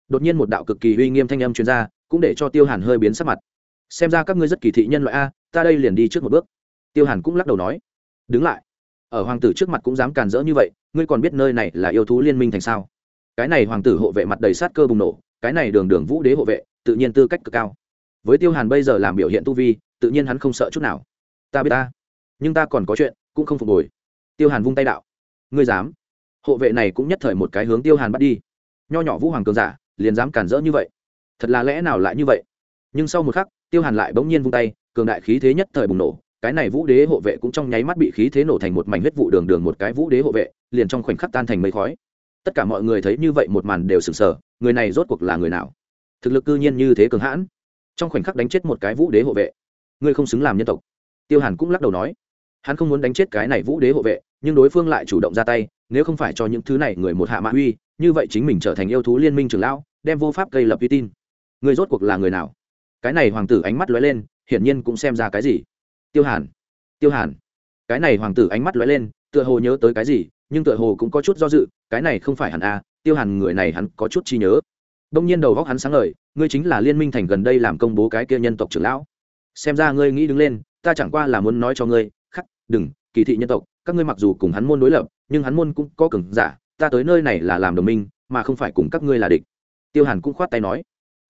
Đột nhiên một đạo cực kỳ uy nghiêm thanh âm chuyên gia cũng để cho tiêu hàn hơi biến sắc mặt. Xem ra các ngươi rất kỳ thị nhân loại a ta đây liền đi trước một bước tiêu hàn cũng lắc đầu nói, đứng lại. Ở hoàng tử trước mặt cũng dám càn rỡ như vậy, ngươi còn biết nơi này là yêu thú liên minh thành sao? Cái này hoàng tử hộ vệ mặt đầy sát cơ bùng nổ, cái này đường đường vũ đế hộ vệ, tự nhiên tư cách cực cao. Với tiêu hàn bây giờ làm biểu hiện tu vi, tự nhiên hắn không sợ chút nào. Ta biết ta, nhưng ta còn có chuyện, cũng không phục hồi. Tiêu hàn vung tay đạo, ngươi dám. Hộ vệ này cũng nhất thời một cái hướng tiêu hàn bắt đi. Nho nhỏ vũ hoàng cường giả, liền dám cản rỡ như vậy. Thật là lẽ nào lại như vậy? Nhưng sau một khắc, tiêu hàn lại bỗng nhiên vung tay, cường đại khí thế nhất thời bùng nổ cái này vũ đế hộ vệ cũng trong nháy mắt bị khí thế nổ thành một mảnh huyết vụ đường đường một cái vũ đế hộ vệ, liền trong khoảnh khắc tan thành mây khói. Tất cả mọi người thấy như vậy một màn đều sừng sờ, người này rốt cuộc là người nào? Thực lực cư nhiên như thế cường hãn. Trong khoảnh khắc đánh chết một cái vũ đế hộ vệ. Ngươi không xứng làm nhân tộc. Tiêu hàn cũng lắc đầu nói, hắn không muốn đánh chết cái này vũ đế hộ vệ, nhưng đối phương lại chủ động ra tay, nếu không phải cho những thứ này người một hạ mạ uy, như vậy chính mình trở thành yêu thú liên minh trường lão, đem vô pháp gây lập uy tin. Người rốt cuộc là người nào? Cái này hoàng tử ánh mắt lóe lên, hiển nhiên cũng xem ra cái gì tiêu hàn tiêu hàn. Cái này hoàng tử ánh mắt lóe lên, tựa hồ nhớ tới cái gì, nhưng tựa hồ cũng có chút do dự, cái này không phải hẳn a tiêu hàn người này hắn có chút chi nhớ. Đông nhiên đầu góc hắn sáng ngời, ngươi chính là liên minh thành gần đây làm công bố cái kia nhân tộc trưởng lão. Xem ra ngươi nghĩ đứng lên, ta chẳng qua là muốn nói cho ngươi, khắc, đừng, kỳ thị nhân tộc, các ngươi mặc dù cùng hắn môn đối lập, nhưng hắn môn cũng có cường giả, ta tới nơi này là làm đồng minh, mà không phải cùng các ngươi là địch. Tiêu hàn cũng khoát tay nói.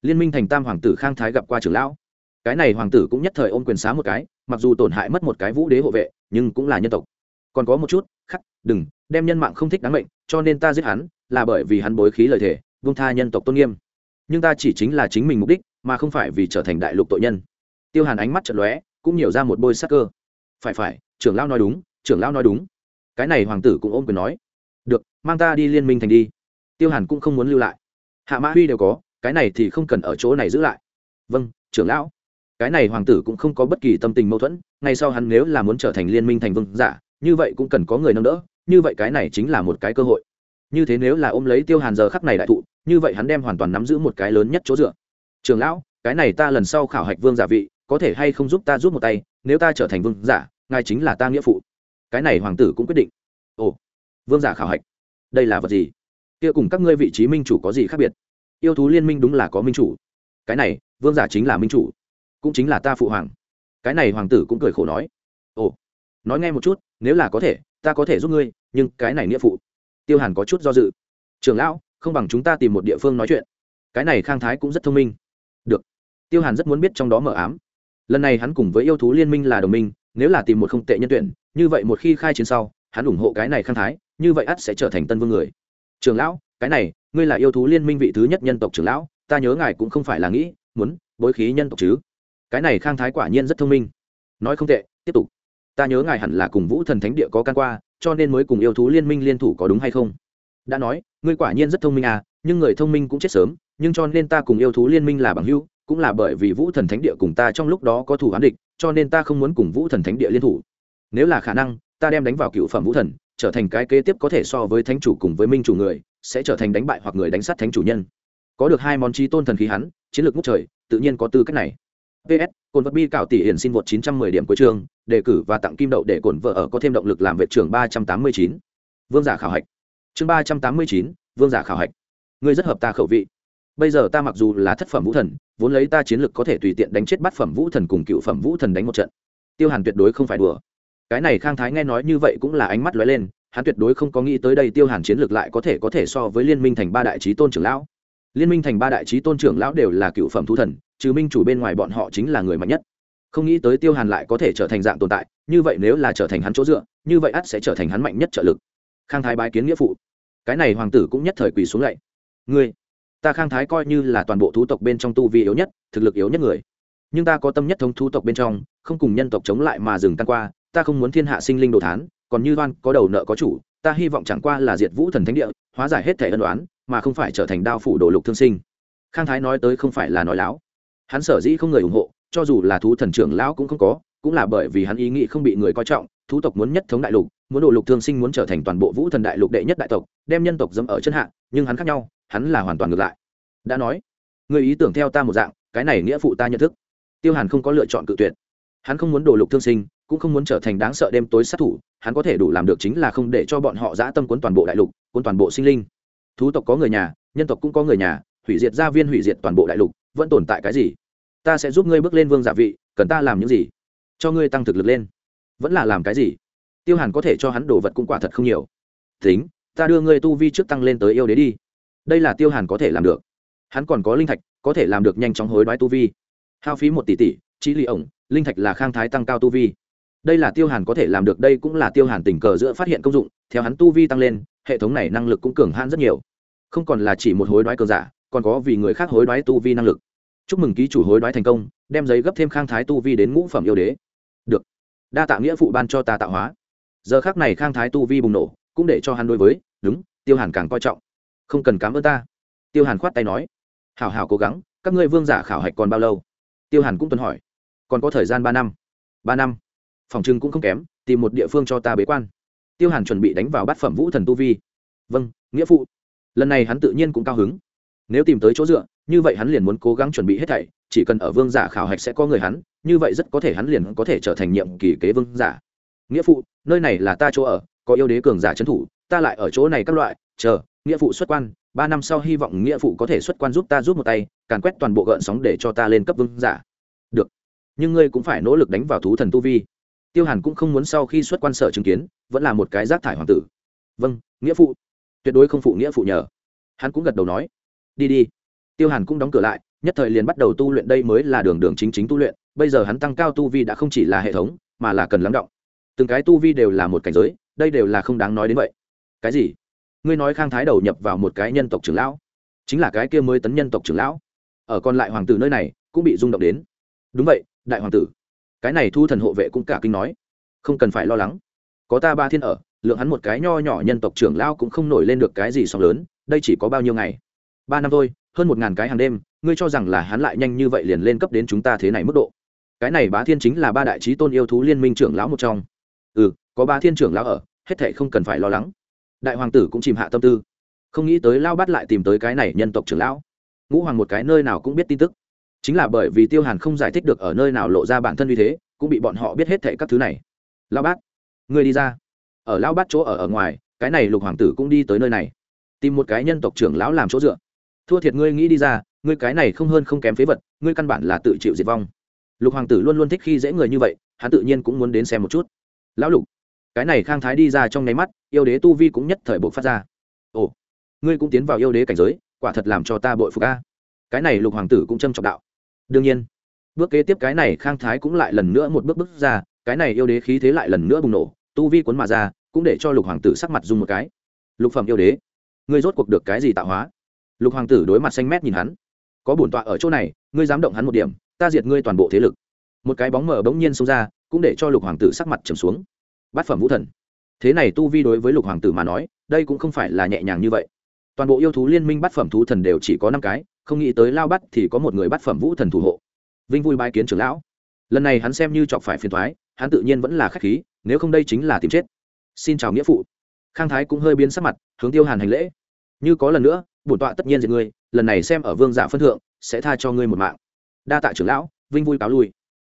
Liên minh thành tam hoàng tử khang thái gặp qua trưởng lão cái này hoàng tử cũng nhất thời ôm quyền xá một cái, mặc dù tổn hại mất một cái vũ đế hộ vệ, nhưng cũng là nhân tộc. Còn có một chút, khắc, đừng, đem nhân mạng không thích đáng mệnh, cho nên ta giết hắn, là bởi vì hắn bối khí lời thề, vung tha nhân tộc tôn nghiêm. Nhưng ta chỉ chính là chính mình mục đích, mà không phải vì trở thành đại lục tội nhân. Tiêu hàn ánh mắt chật lóe, cũng nhiều ra một bôi sắc cơ. Phải phải, trưởng lão nói đúng, trưởng lão nói đúng. Cái này hoàng tử cũng ôm quyền nói. Được, mang ta đi liên minh thành đi. Tiêu hàn cũng không muốn lưu lại. Hạ mã huy đều có, cái này thì không cần ở chỗ này giữ lại. Vâng trưởng lão cái này hoàng tử cũng không có bất kỳ tâm tình mâu thuẫn, ngay sau hắn nếu là muốn trở thành liên minh thành vương giả, như vậy cũng cần có người nâng đỡ, như vậy cái này chính là một cái cơ hội. Như thế nếu là ôm lấy tiêu hàn giờ khắc này đại thụ, như vậy hắn đem hoàn toàn nắm giữ một cái lớn nhất chỗ dựa. Trường lão, cái này ta lần sau khảo hạch vương giả vị, có thể hay không giúp ta giúp một tay, nếu ta trở thành vương giả, ngài chính là ta nghĩa phụ. Cái này hoàng tử cũng quyết định. Ồ, vương giả khảo hạch. Đây là vật gì? Kia cùng các ngươi vị trí minh chủ có gì khác biệt? Yêu thú liên minh đúng là có minh chủ. Cái này, vương giả chính là minh chủ cũng chính là ta phụ hoàng. Cái này hoàng tử cũng cười khổ nói. Ồ, nói nghe một chút, nếu là có thể, ta có thể giúp ngươi, nhưng cái này nghĩa phụ. Tiêu hàn có chút do dự. Trường lão, không bằng chúng ta tìm một địa phương nói chuyện. Cái này khang thái cũng rất thông minh. Được. Tiêu hàn rất muốn biết trong đó mở ám. Lần này hắn cùng với yêu thú liên minh là đồng minh, nếu là tìm một không tệ nhân tuyển, như vậy một khi khai chiến sau, hắn ủng hộ cái này khang thái, như vậy ắt sẽ trở thành tân vương người. Trường lão, cái này, ngươi là yêu thú liên minh vị thứ nhất nhân tộc trưởng lão, ta nhớ ngài cũng không phải là nghĩ, muốn bối khí nhân tộc chứ? Cái này khang thái quả nhiên rất thông minh. Nói không tệ, tiếp tục. Ta nhớ ngài hẳn là cùng vũ thần thánh địa có can qua, cho nên mới cùng yêu thú liên minh liên thủ có đúng hay không? Đã nói, ngươi quả nhiên rất thông minh à nhưng người thông minh cũng chết sớm, nhưng cho nên ta cùng yêu thú liên minh là bằng hữu, cũng là bởi vì vũ thần thánh địa cùng ta trong lúc đó có thủ ám địch, cho nên ta không muốn cùng vũ thần thánh địa liên thủ. Nếu là khả năng, ta đem đánh vào cựu phẩm vũ thần, trở thành cái kế tiếp có thể so với thánh chủ cùng với minh chủ người, sẽ trở thành đánh bại hoặc người đánh sát thánh chủ nhân. Có được hai món trí tôn thần khí hắn, chiến lược ngút trời, tự nhiên có tư cách này ps cồn vật bi cạo tỷ hiển xin vượt 910 điểm cuối chương đề cử và tặng kim đậu để cồn vợ ở có thêm động lực làm vệ trưởng 389. vương giả khảo hạch. Chương 389, vương giả khảo hạch. Ngươi rất hợp ta khẩu vị. Bây giờ ta mặc dù là thất phẩm vũ thần vốn lấy ta chiến lực có thể tùy tiện đánh chết bát phẩm vũ thần cùng cựu phẩm vũ thần đánh một trận. Tiêu hàn tuyệt đối không phải đùa. Cái này khang thái nghe nói như vậy cũng là ánh mắt lóe lên hắn tuyệt đối không có nghĩ tới đây tiêu hàn chiến lược lại có thể có thể so với liên minh thành ba đại trí tôn trưởng lão liên minh thành ba đại trí tôn trưởng lão đều là cựu phẩm thú thần, trừ minh chủ bên ngoài bọn họ chính là người mạnh nhất. Không nghĩ tới tiêu hàn lại có thể trở thành dạng tồn tại, như vậy nếu là trở thành hắn chỗ dựa, như vậy ắt sẽ trở thành hắn mạnh nhất trợ lực. Khang thái bái kiến nghĩa phụ. Cái này hoàng tử cũng nhất thời quỳ xuống lạy. Ngươi, ta khang thái coi như là toàn bộ thú tộc bên trong tu vi yếu nhất, thực lực yếu nhất người. Nhưng ta có tâm nhất thống thú tộc bên trong, không cùng nhân tộc chống lại mà dừng tan qua, ta không muốn thiên hạ sinh linh đồ thán, còn như đoan có đầu nợ có chủ, ta hy vọng chẳng qua là diệt vũ thần thánh địa, hóa giải hết thể ân đoán mà không phải trở thành đao phủ đồ lục thương sinh. Khang thái nói tới không phải là nói láo. Hắn sở dĩ không người ủng hộ, cho dù là thú thần trưởng lão cũng không có, cũng là bởi vì hắn ý nghĩ không bị người coi trọng, thú tộc muốn nhất thống đại lục, muốn đồ lục thương sinh muốn trở thành toàn bộ vũ thần đại lục đệ nhất đại tộc, đem nhân tộc dẫm ở chân hạ, nhưng hắn khác nhau, hắn là hoàn toàn ngược lại. Đã nói, người ý tưởng theo ta một dạng, cái này nghĩa phụ ta nhận thức. Tiêu hàn không có lựa chọn cự tuyệt. Hắn không muốn đồ lục thương sinh, cũng không muốn trở thành đáng sợ đêm tối sát thủ, hắn có thể đủ làm được chính là không để cho bọn họ dã tâm cuốn toàn bộ đại lục, cuốn toàn bộ sinh linh thú tộc có người nhà, nhân tộc cũng có người nhà, hủy diệt gia viên, hủy diệt toàn bộ đại lục, vẫn tồn tại cái gì? Ta sẽ giúp ngươi bước lên vương giả vị, cần ta làm những gì? Cho ngươi tăng thực lực lên. Vẫn là làm cái gì? Tiêu hàn có thể cho hắn đồ vật cũng quả thật không nhiều. Tính, ta đưa ngươi tu vi trước tăng lên tới yêu đế đi. Đây là tiêu hàn có thể làm được. Hắn còn có linh thạch, có thể làm được nhanh chóng hối đoái tu vi. Hao phí một tỷ tỷ trí lì ổng, linh thạch là khang thái tăng cao tu vi. Đây là tiêu hàn có thể làm được, đây cũng là tiêu hàn tình cờ giữa phát hiện công dụng, theo hắn tu vi tăng lên, hệ thống này năng lực cũng cường hãn rất nhiều không còn là chỉ một hối đoái cờ giả, còn có vì người khác hối đoái tu vi năng lực. Chúc mừng ký chủ hối đoái thành công, đem giấy gấp thêm khang thái tu vi đến ngũ phẩm yêu đế. Được. Đa tạ nghĩa phụ ban cho ta tạo hóa. Giờ khác này khang thái tu vi bùng nổ, cũng để cho hắn đối với, đúng, tiêu hàn càng coi trọng. Không cần cám ơn ta. Tiêu hàn khoát tay nói, hảo hảo cố gắng, các ngươi vương giả khảo hạch còn bao lâu? Tiêu hàn cũng tuần hỏi, còn có thời gian ba năm. Ba năm? Phòng trưng cũng không kém, tìm một địa phương cho ta bế quan. Tiêu hàn chuẩn bị đánh vào bát phẩm vũ thần tu vi. Vâng nghĩa phụ lần này hắn tự nhiên cũng cao hứng. Nếu tìm tới chỗ dựa, như vậy hắn liền muốn cố gắng chuẩn bị hết thảy, chỉ cần ở vương giả khảo hạch sẽ có người hắn, như vậy rất có thể hắn liền có thể trở thành nhiệm kỳ kế vương giả. Nghĩa phụ, nơi này là ta chỗ ở, có yêu đế cường giả trấn thủ, ta lại ở chỗ này các loại, chờ, nghĩa phụ xuất quan, ba năm sau hy vọng nghĩa phụ có thể xuất quan giúp ta giúp một tay, càn quét toàn bộ gợn sóng để cho ta lên cấp vương giả. Được, nhưng ngươi cũng phải nỗ lực đánh vào thú thần tu vi. Tiêu hàn cũng không muốn sau khi xuất quan sở chứng kiến, vẫn là một cái rác thải hoàng tử. Vâng nghĩa phụ tuyệt đối không phụ nghĩa phụ nhờ. Hắn cũng gật đầu nói, đi đi. Tiêu hàn cũng đóng cửa lại, nhất thời liền bắt đầu tu luyện đây mới là đường đường chính chính tu luyện, bây giờ hắn tăng cao tu vi đã không chỉ là hệ thống, mà là cần lắng động. Từng cái tu vi đều là một cảnh giới, đây đều là không đáng nói đến vậy. Cái gì? Ngươi nói khang thái đầu nhập vào một cái nhân tộc trưởng lão? Chính là cái kia mới tấn nhân tộc trưởng lão? Ở còn lại hoàng tử nơi này cũng bị rung động đến. Đúng vậy, đại hoàng tử. Cái này thu thần hộ vệ cũng cả kinh nói, không cần phải lo lắng. Có ta ba thiên ở lượng hắn một cái nho nhỏ nhân tộc trưởng lão cũng không nổi lên được cái gì sóng lớn, đây chỉ có bao nhiêu ngày? Ba năm thôi, hơn một ngàn cái hàng đêm, ngươi cho rằng là hắn lại nhanh như vậy liền lên cấp đến chúng ta thế này mức độ? Cái này bá thiên chính là ba đại trí tôn yêu thú liên minh trưởng lão một trong. Ừ có ba thiên trưởng lão ở, hết thệ không cần phải lo lắng. Đại hoàng tử cũng chìm hạ tâm tư. Không nghĩ tới lao bắt lại tìm tới cái này nhân tộc trưởng lão. Ngũ hoàng một cái nơi nào cũng biết tin tức. Chính là bởi vì tiêu hàn không giải thích được ở nơi nào lộ ra bản thân như thế, cũng bị bọn họ biết hết thệ các thứ này. Lao bát, ngươi đi ra ở lão bát chỗ ở ở ngoài, cái này lục hoàng tử cũng đi tới nơi này. Tìm một cái nhân tộc trưởng lão làm chỗ dựa. Thua thiệt ngươi nghĩ đi ra, ngươi cái này không hơn không kém phế vật, ngươi căn bản là tự chịu diệt vong. Lục hoàng tử luôn luôn thích khi dễ người như vậy, hắn tự nhiên cũng muốn đến xem một chút. Lão lục, cái này khang thái đi ra trong nháy mắt, yêu đế tu vi cũng nhất thời buộc phát ra. Ồ, ngươi cũng tiến vào yêu đế cảnh giới, quả thật làm cho ta bội phục a. Cái này lục hoàng tử cũng trâm trọng đạo. Đương nhiên, bước kế tiếp cái này khang thái cũng lại lần nữa một bước bước ra, cái này yêu đế khí thế lại lần nữa bùng nổ tu vi cuốn mà ra, cũng để cho lục hoàng tử sắc mặt dung một cái. Lục phẩm yêu đế, ngươi rốt cuộc được cái gì tạo hóa? Lục hoàng tử đối mặt xanh mét nhìn hắn. Có bổn tọa ở chỗ này, ngươi dám động hắn một điểm, ta diệt ngươi toàn bộ thế lực. Một cái bóng mờ bỗng nhiên xông ra, cũng để cho lục hoàng tử sắc mặt trầm xuống. Bát phẩm vũ thần. Thế này tu vi đối với lục hoàng tử mà nói, đây cũng không phải là nhẹ nhàng như vậy. Toàn bộ yêu thú liên minh bát phẩm thú thần đều chỉ có năm cái, không nghĩ tới lao bắt thì có một người bát phẩm vũ thần thủ hộ. Vinh vui bái kiến trưởng lão. Lần này hắn xem như chọc phải phiền thoái hắn tự nhiên vẫn là khách khí, nếu không đây chính là tìm chết. Xin chào nghĩa phụ. Khang thái cũng hơi biến sắc mặt, hướng tiêu hàn hành lễ. Như có lần nữa, bổn tọa tất nhiên diệt ngươi, lần này xem ở vương giả phân thượng, sẽ tha cho ngươi một mạng. Đa tạ trưởng lão, vinh vui cáo lui.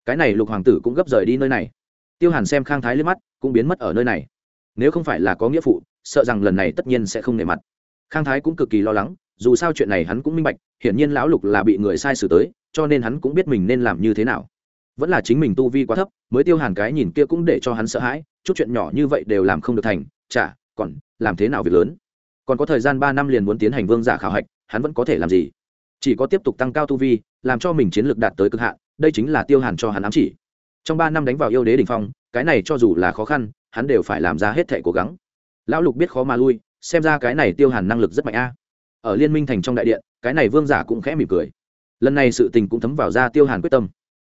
Cái này lục hoàng tử cũng gấp rời đi nơi này. Tiêu hàn xem khang thái lên mắt, cũng biến mất ở nơi này. Nếu không phải là có nghĩa phụ, sợ rằng lần này tất nhiên sẽ không nề mặt. Khang thái cũng cực kỳ lo lắng, dù sao chuyện này hắn cũng minh bạch, hiển nhiên lão lục là bị người sai xử tới, cho nên hắn cũng biết mình nên làm như thế nào vẫn là chính mình tu vi quá thấp, mới tiêu hàn cái nhìn kia cũng để cho hắn sợ hãi, chút chuyện nhỏ như vậy đều làm không được thành, chả, còn, làm thế nào việc lớn? Còn có thời gian ba năm liền muốn tiến hành vương giả khảo hạch, hắn vẫn có thể làm gì? Chỉ có tiếp tục tăng cao tu vi, làm cho mình chiến lược đạt tới cực hạn, đây chính là tiêu hàn cho hắn ám chỉ. Trong ba năm đánh vào yêu đế đ ỉ n h phong, cái này cho dù là khó khăn, hắn đều phải làm ra hết thẻ cố gắng. Lão lục biết khó mà lui, xem ra cái này tiêu hàn năng lực rất mạnh a. Ở liên minh thành trong đại điện, cái này vương giả cũng khẽ mỉm cười. Lần này sự tình cũng thấm vào ra tiêu hàn quyết tâm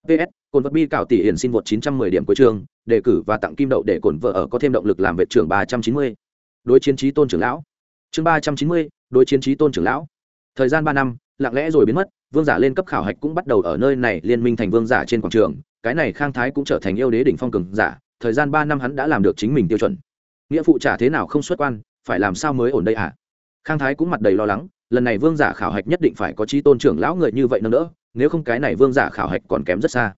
ps cồn vật bi cạo tỷ hiển xin vượt chín trăm mười điểm cuối trường đề cử và tặng kim đậu để cồn vợ ở có thêm động lực làm vệ trưởng ba trăm chín mươi. Đối chiến trí tôn trưởng lão. Chương ba trăm chín mươi, đối chiến trí tôn trưởng lão. Thời gian ba năm, lặng lẽ rồi biến mất, vương giả lên cấp khảo hạch cũng bắt đầu ở nơi này liên minh thành vương giả trên quảng trường, cái này khang thái cũng trở thành yêu đế đỉnh phong cường giả, thời gian ba năm hắn đã làm được chính mình tiêu chuẩn. Nghĩa phụ trả thế nào không xuất quan, phải làm sao mới ổn đây hả? À? khang thái cũng mặt đầy lo lắng, lần này vương giả khảo hạch nhất định phải có trí tôn trưởng lão người như vậy nâng đỡ nếu không cái này vương giả khảo hạch còn kém rất xa.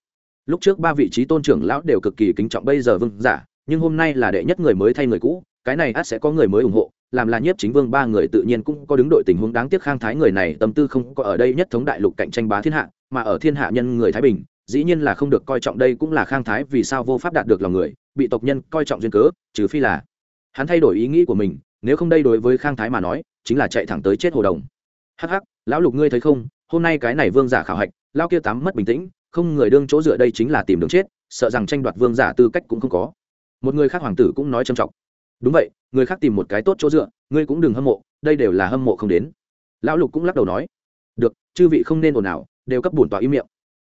Lúc trước ba vị trí tôn trưởng lão đều cực kỳ kính trọng bây giờ vương giả, nhưng hôm nay là đệ nhất người mới thay người cũ, cái này ắt sẽ có người mới ủng hộ, làm là nhiếp chính vương ba người tự nhiên cũng có đứng đội tình huống đáng tiếc khang thái người này tâm tư không có ở đây nhất thống đại lục cạnh tranh bá thiên hạ, mà ở thiên hạ nhân người thái bình, dĩ nhiên là không được coi trọng đây cũng là khang thái vì sao vô pháp đạt được lòng người, bị tộc nhân coi trọng duyên cớ, trừ phi là hắn thay đổi ý nghĩ của mình, nếu không đây đối với khang thái mà nói, chính là chạy thẳng tới chết hồ đồng. Hắc hắc, lão lục ngươi thấy không hôm nay cái này vương giả khảo hạch, lao kia tám mất bình tĩnh, không người đương chỗ dựa đây chính là tìm đường chết, sợ rằng tranh đoạt vương giả tư cách cũng không có. Một người khác hoàng tử cũng nói trầm trọng. Đúng vậy, người khác tìm một cái tốt chỗ dựa, ngươi cũng đừng hâm mộ, đây đều là hâm mộ không đến. Lão lục cũng lắc đầu nói. Được, chư vị không nên ồn ào, đều cấp bổn tọa im miệng.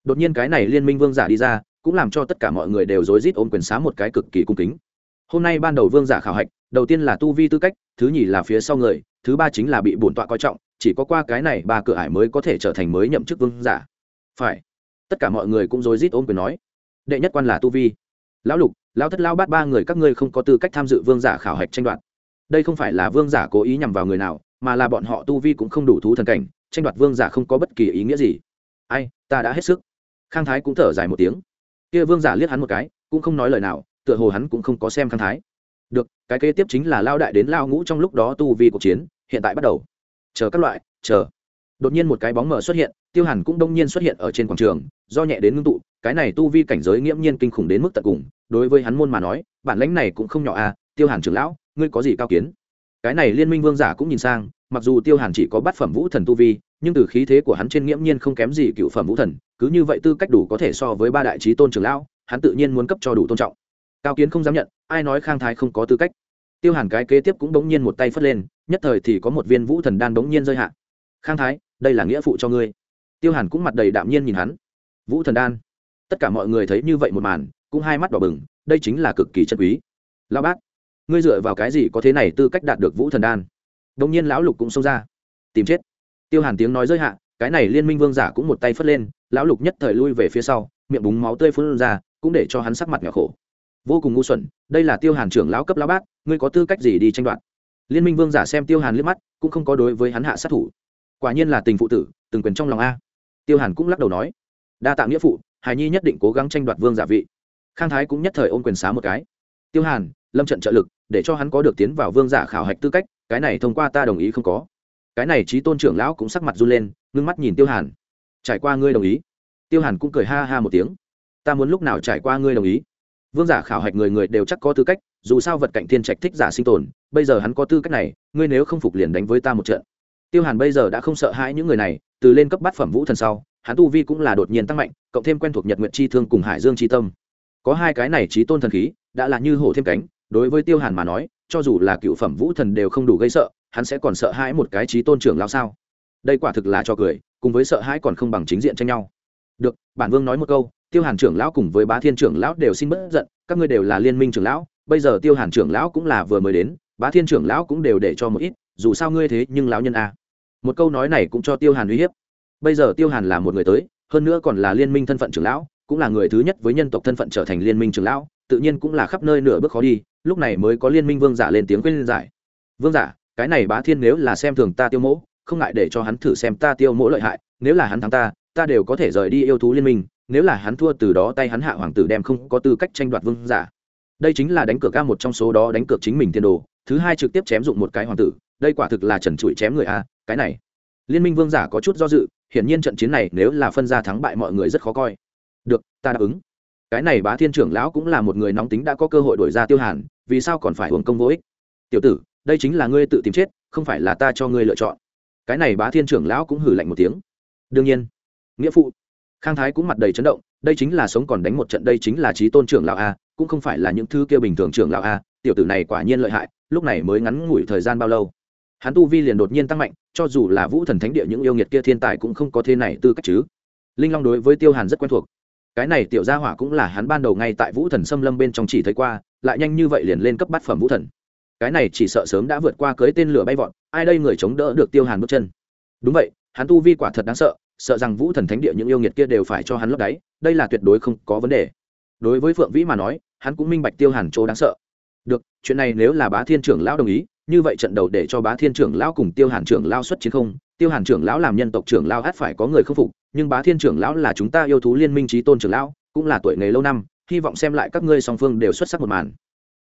Đột nhiên cái này liên minh vương giả đi ra, cũng làm cho tất cả mọi người đều rối rít ôm quyền xá một cái cực kỳ cung kính. Hôm nay ban đầu vương giả khảo hạch, đầu tiên là tu vi tư cách, thứ nhì là phía sau người, thứ ba chính là bị bổn tọa coi trọng chỉ có qua cái này ba cửa ải mới có thể trở thành mới nhậm chức vương giả. Phải. Tất cả mọi người cũng rối rít ôm quyền nói. Đệ nhất quan là tu vi. Lão lục, lão thất lao bát ba người các ngươi không có tư cách tham dự vương giả khảo hạch tranh đoạt. Đây không phải là vương giả cố ý nhằm vào người nào, mà là bọn họ tu vi cũng không đủ thú thần cảnh, tranh đoạt vương giả không có bất kỳ ý nghĩa gì. Ai, ta đã hết sức. Khang thái cũng thở dài một tiếng. Kia vương giả liếc hắn một cái, cũng không nói lời nào, tựa hồ hắn cũng không có xem khang thái. Được, cái kế tiếp chính là lao đại đến lao ngũ trong lúc đó tu vi cuộc chiến, hiện tại bắt đầu chờ các loại, chờ. Đột nhiên một cái bóng mờ xuất hiện, tiêu hàn cũng đông nhiên xuất hiện ở trên quảng trường, do nhẹ đến ngưng tụ, cái này tu vi cảnh giới nghiễm nhiên kinh khủng đến mức tận cùng, đối với hắn môn mà nói, bản lãnh này cũng không nhỏ à tiêu hàn trưởng lão, ngươi có gì cao kiến? Cái này liên minh vương giả cũng nhìn sang, mặc dù tiêu hàn chỉ có bát phẩm vũ thần tu vi, nhưng từ khí thế của hắn trên nghiễm nhiên không kém gì cựu phẩm vũ thần, cứ như vậy tư cách đủ có thể so với ba đại trí tôn trưởng lão, hắn tự nhiên muốn cấp cho đủ tôn trọng. Cao kiến không dám nhận, ai nói khang thái không có tư cách? Tiêu hàn cái kế tiếp cũng bỗng nhiên một tay phất lên, nhất thời thì có một viên vũ thần đan bỗng nhiên rơi hạ. Khang thái, đây là nghĩa phụ cho ngươi. Tiêu hàn cũng mặt đầy đạm nhiên nhìn hắn. Vũ thần đan. Tất cả mọi người thấy như vậy một màn, cũng hai mắt đỏ bừng, đây chính là cực kỳ chân quý. Lão bác, ngươi dựa vào cái gì có thế này tư cách đạt được vũ thần đan? Đông nhiên lão lục cũng xông ra. Tìm chết. Tiêu hàn tiếng nói rơi hạ, cái này liên minh vương giả cũng một tay phất lên, lão lục nhất thời lui về phía sau, miệng búng máu tươi phun ra, cũng để cho hắn sắc mặt nhỏ khổ vô cùng ngu xuẩn đây là tiêu hàn trưởng lão cấp lão bát, ngươi có tư cách gì đi tranh đoạt? Liên minh vương giả xem tiêu hàn liếc mắt cũng không có đối với hắn hạ sát thủ. Quả nhiên là tình phụ tử từng quyền trong lòng a. Tiêu hàn cũng lắc đầu nói đa tạ nghĩa phụ hài nhi nhất định cố gắng tranh đoạt vương giả vị. Khang thái cũng nhất thời ôm quyền xá một cái. Tiêu hàn lâm trận trợ lực để cho hắn có được tiến vào vương giả khảo hạch tư cách cái này thông qua ta đồng ý không có. Cái này trí tôn trưởng lão cũng sắc mặt run lên ngưng mắt nhìn tiêu hàn. Trải qua ngươi đồng ý. Tiêu hàn cũng cười ha ha một tiếng. Ta muốn lúc nào trải qua ngươi đồng ý? Vương giả khảo hạch người người đều chắc có tư cách, dù sao vật cạnh thiên trạch thích giả sinh tồn, bây giờ hắn có tư cách này, ngươi nếu không phục liền đánh với ta một trận. Tiêu hàn bây giờ đã không sợ hãi những người này, từ lên cấp bát phẩm vũ thần sau, hắn tu vi cũng là đột nhiên tăng mạnh, cộng thêm quen thuộc nhật nguyện chi thương cùng hải dương chi tâm. Có hai cái này trí tôn thần khí, đã là như hổ thêm cánh, đối với tiêu hàn mà nói, cho dù là cựu phẩm vũ thần đều không đủ gây sợ, hắn sẽ còn sợ hãi một cái trí tôn trưởng lao sao? Đây quả thực là cho cười, cùng với sợ hãi còn không bằng chính diện tranh nhau. Được, bản vương nói một câu tiêu hàn trưởng lão cùng với bá thiên trưởng lão đều xin bất giận, các ngươi đều là liên minh trưởng lão, bây giờ tiêu hàn trưởng lão cũng là vừa mới đến, bá thiên trưởng lão cũng đều để cho một ít, dù sao ngươi thế nhưng lão nhân a. Một câu nói này cũng cho tiêu hàn uy hiếp. Bây giờ tiêu hàn là một người tới, hơn nữa còn là liên minh thân phận trưởng lão, cũng là người thứ nhất với nhân tộc thân phận trở thành liên minh trưởng lão, tự nhiên cũng là khắp nơi nửa bước khó đi, lúc này mới có liên minh vương giả lên tiếng khuyên giải. Vương giả, cái này bá thiên nếu là xem thường ta tiêu mỗ, không ngại để cho hắn thử xem ta tiêu mỗ lợi hại, nếu là hắn thắng ta ta đều có thể rời đi yêu thú liên minh nếu là hắn thua từ đó tay hắn hạ hoàng tử đem không có tư cách tranh đoạt vương giả. Đây chính là đánh cược ca một trong số đó đánh cược chính mình tiền đồ, thứ hai trực tiếp chém dụng một cái hoàng tử, đây quả thực là trần trụi chém người a, cái này. Liên minh vương giả có chút do dự, hiển nhiên trận chiến này nếu là phân ra thắng bại mọi người rất khó coi. Được, ta đáp ứng. Cái này bá thiên trưởng lão cũng là một người nóng tính đã có cơ hội đổi ra tiêu hàn, vì sao còn phải hưởng công vô ích? Tiểu tử, đây chính là ngươi tự tìm chết, không phải là ta cho ngươi lựa chọn. Cái này bá thiên trưởng lão cũng hử lạnh một tiếng. Đương nhiên. Nghĩa phụ khang thái cũng mặt đầy chấn động, đây chính là sống còn đánh một trận, đây chính là trí tôn trưởng lão a, cũng không phải là những thứ kia bình thường trưởng lão a, tiểu tử này quả nhiên lợi hại, lúc này mới ngắn ngủi thời gian bao lâu. Hắn tu vi liền đột nhiên tăng mạnh, cho dù là vũ thần thánh địa những yêu nghiệt kia thiên tài cũng không có thế này tư cách chứ. Linh long đối với tiêu hàn rất quen thuộc. Cái này tiểu gia hỏa cũng là hắn ban đầu ngay tại vũ thần xâm lâm bên trong chỉ thấy qua, lại nhanh như vậy liền lên cấp bát phẩm vũ thần. Cái này chỉ sợ sớm đã vượt qua cưới tên lửa bay vọt, ai đây người chống đỡ được tiêu hàn bước chân. Đúng vậy, hắn tu vi quả thật đáng sợ sợ rằng vũ thần thánh địa những yêu nghiệt kia đều phải cho hắn lấp đáy, đây là tuyệt đối không có vấn đề. Đối với phượng vĩ mà nói, hắn cũng minh bạch tiêu hàn chỗ đáng sợ. Được, chuyện này nếu là bá thiên trưởng lão đồng ý, như vậy trận đầu để cho bá thiên trưởng lão cùng tiêu hàn trưởng lao xuất chiến không? Tiêu hàn trưởng lão làm nhân tộc trưởng lao hát phải có người k phục, nhưng bá thiên trưởng lão là chúng ta yêu thú liên minh trí tôn trưởng lão, cũng là tuổi nghề lâu năm, hy vọng xem lại các ngươi song phương đều xuất sắc một màn.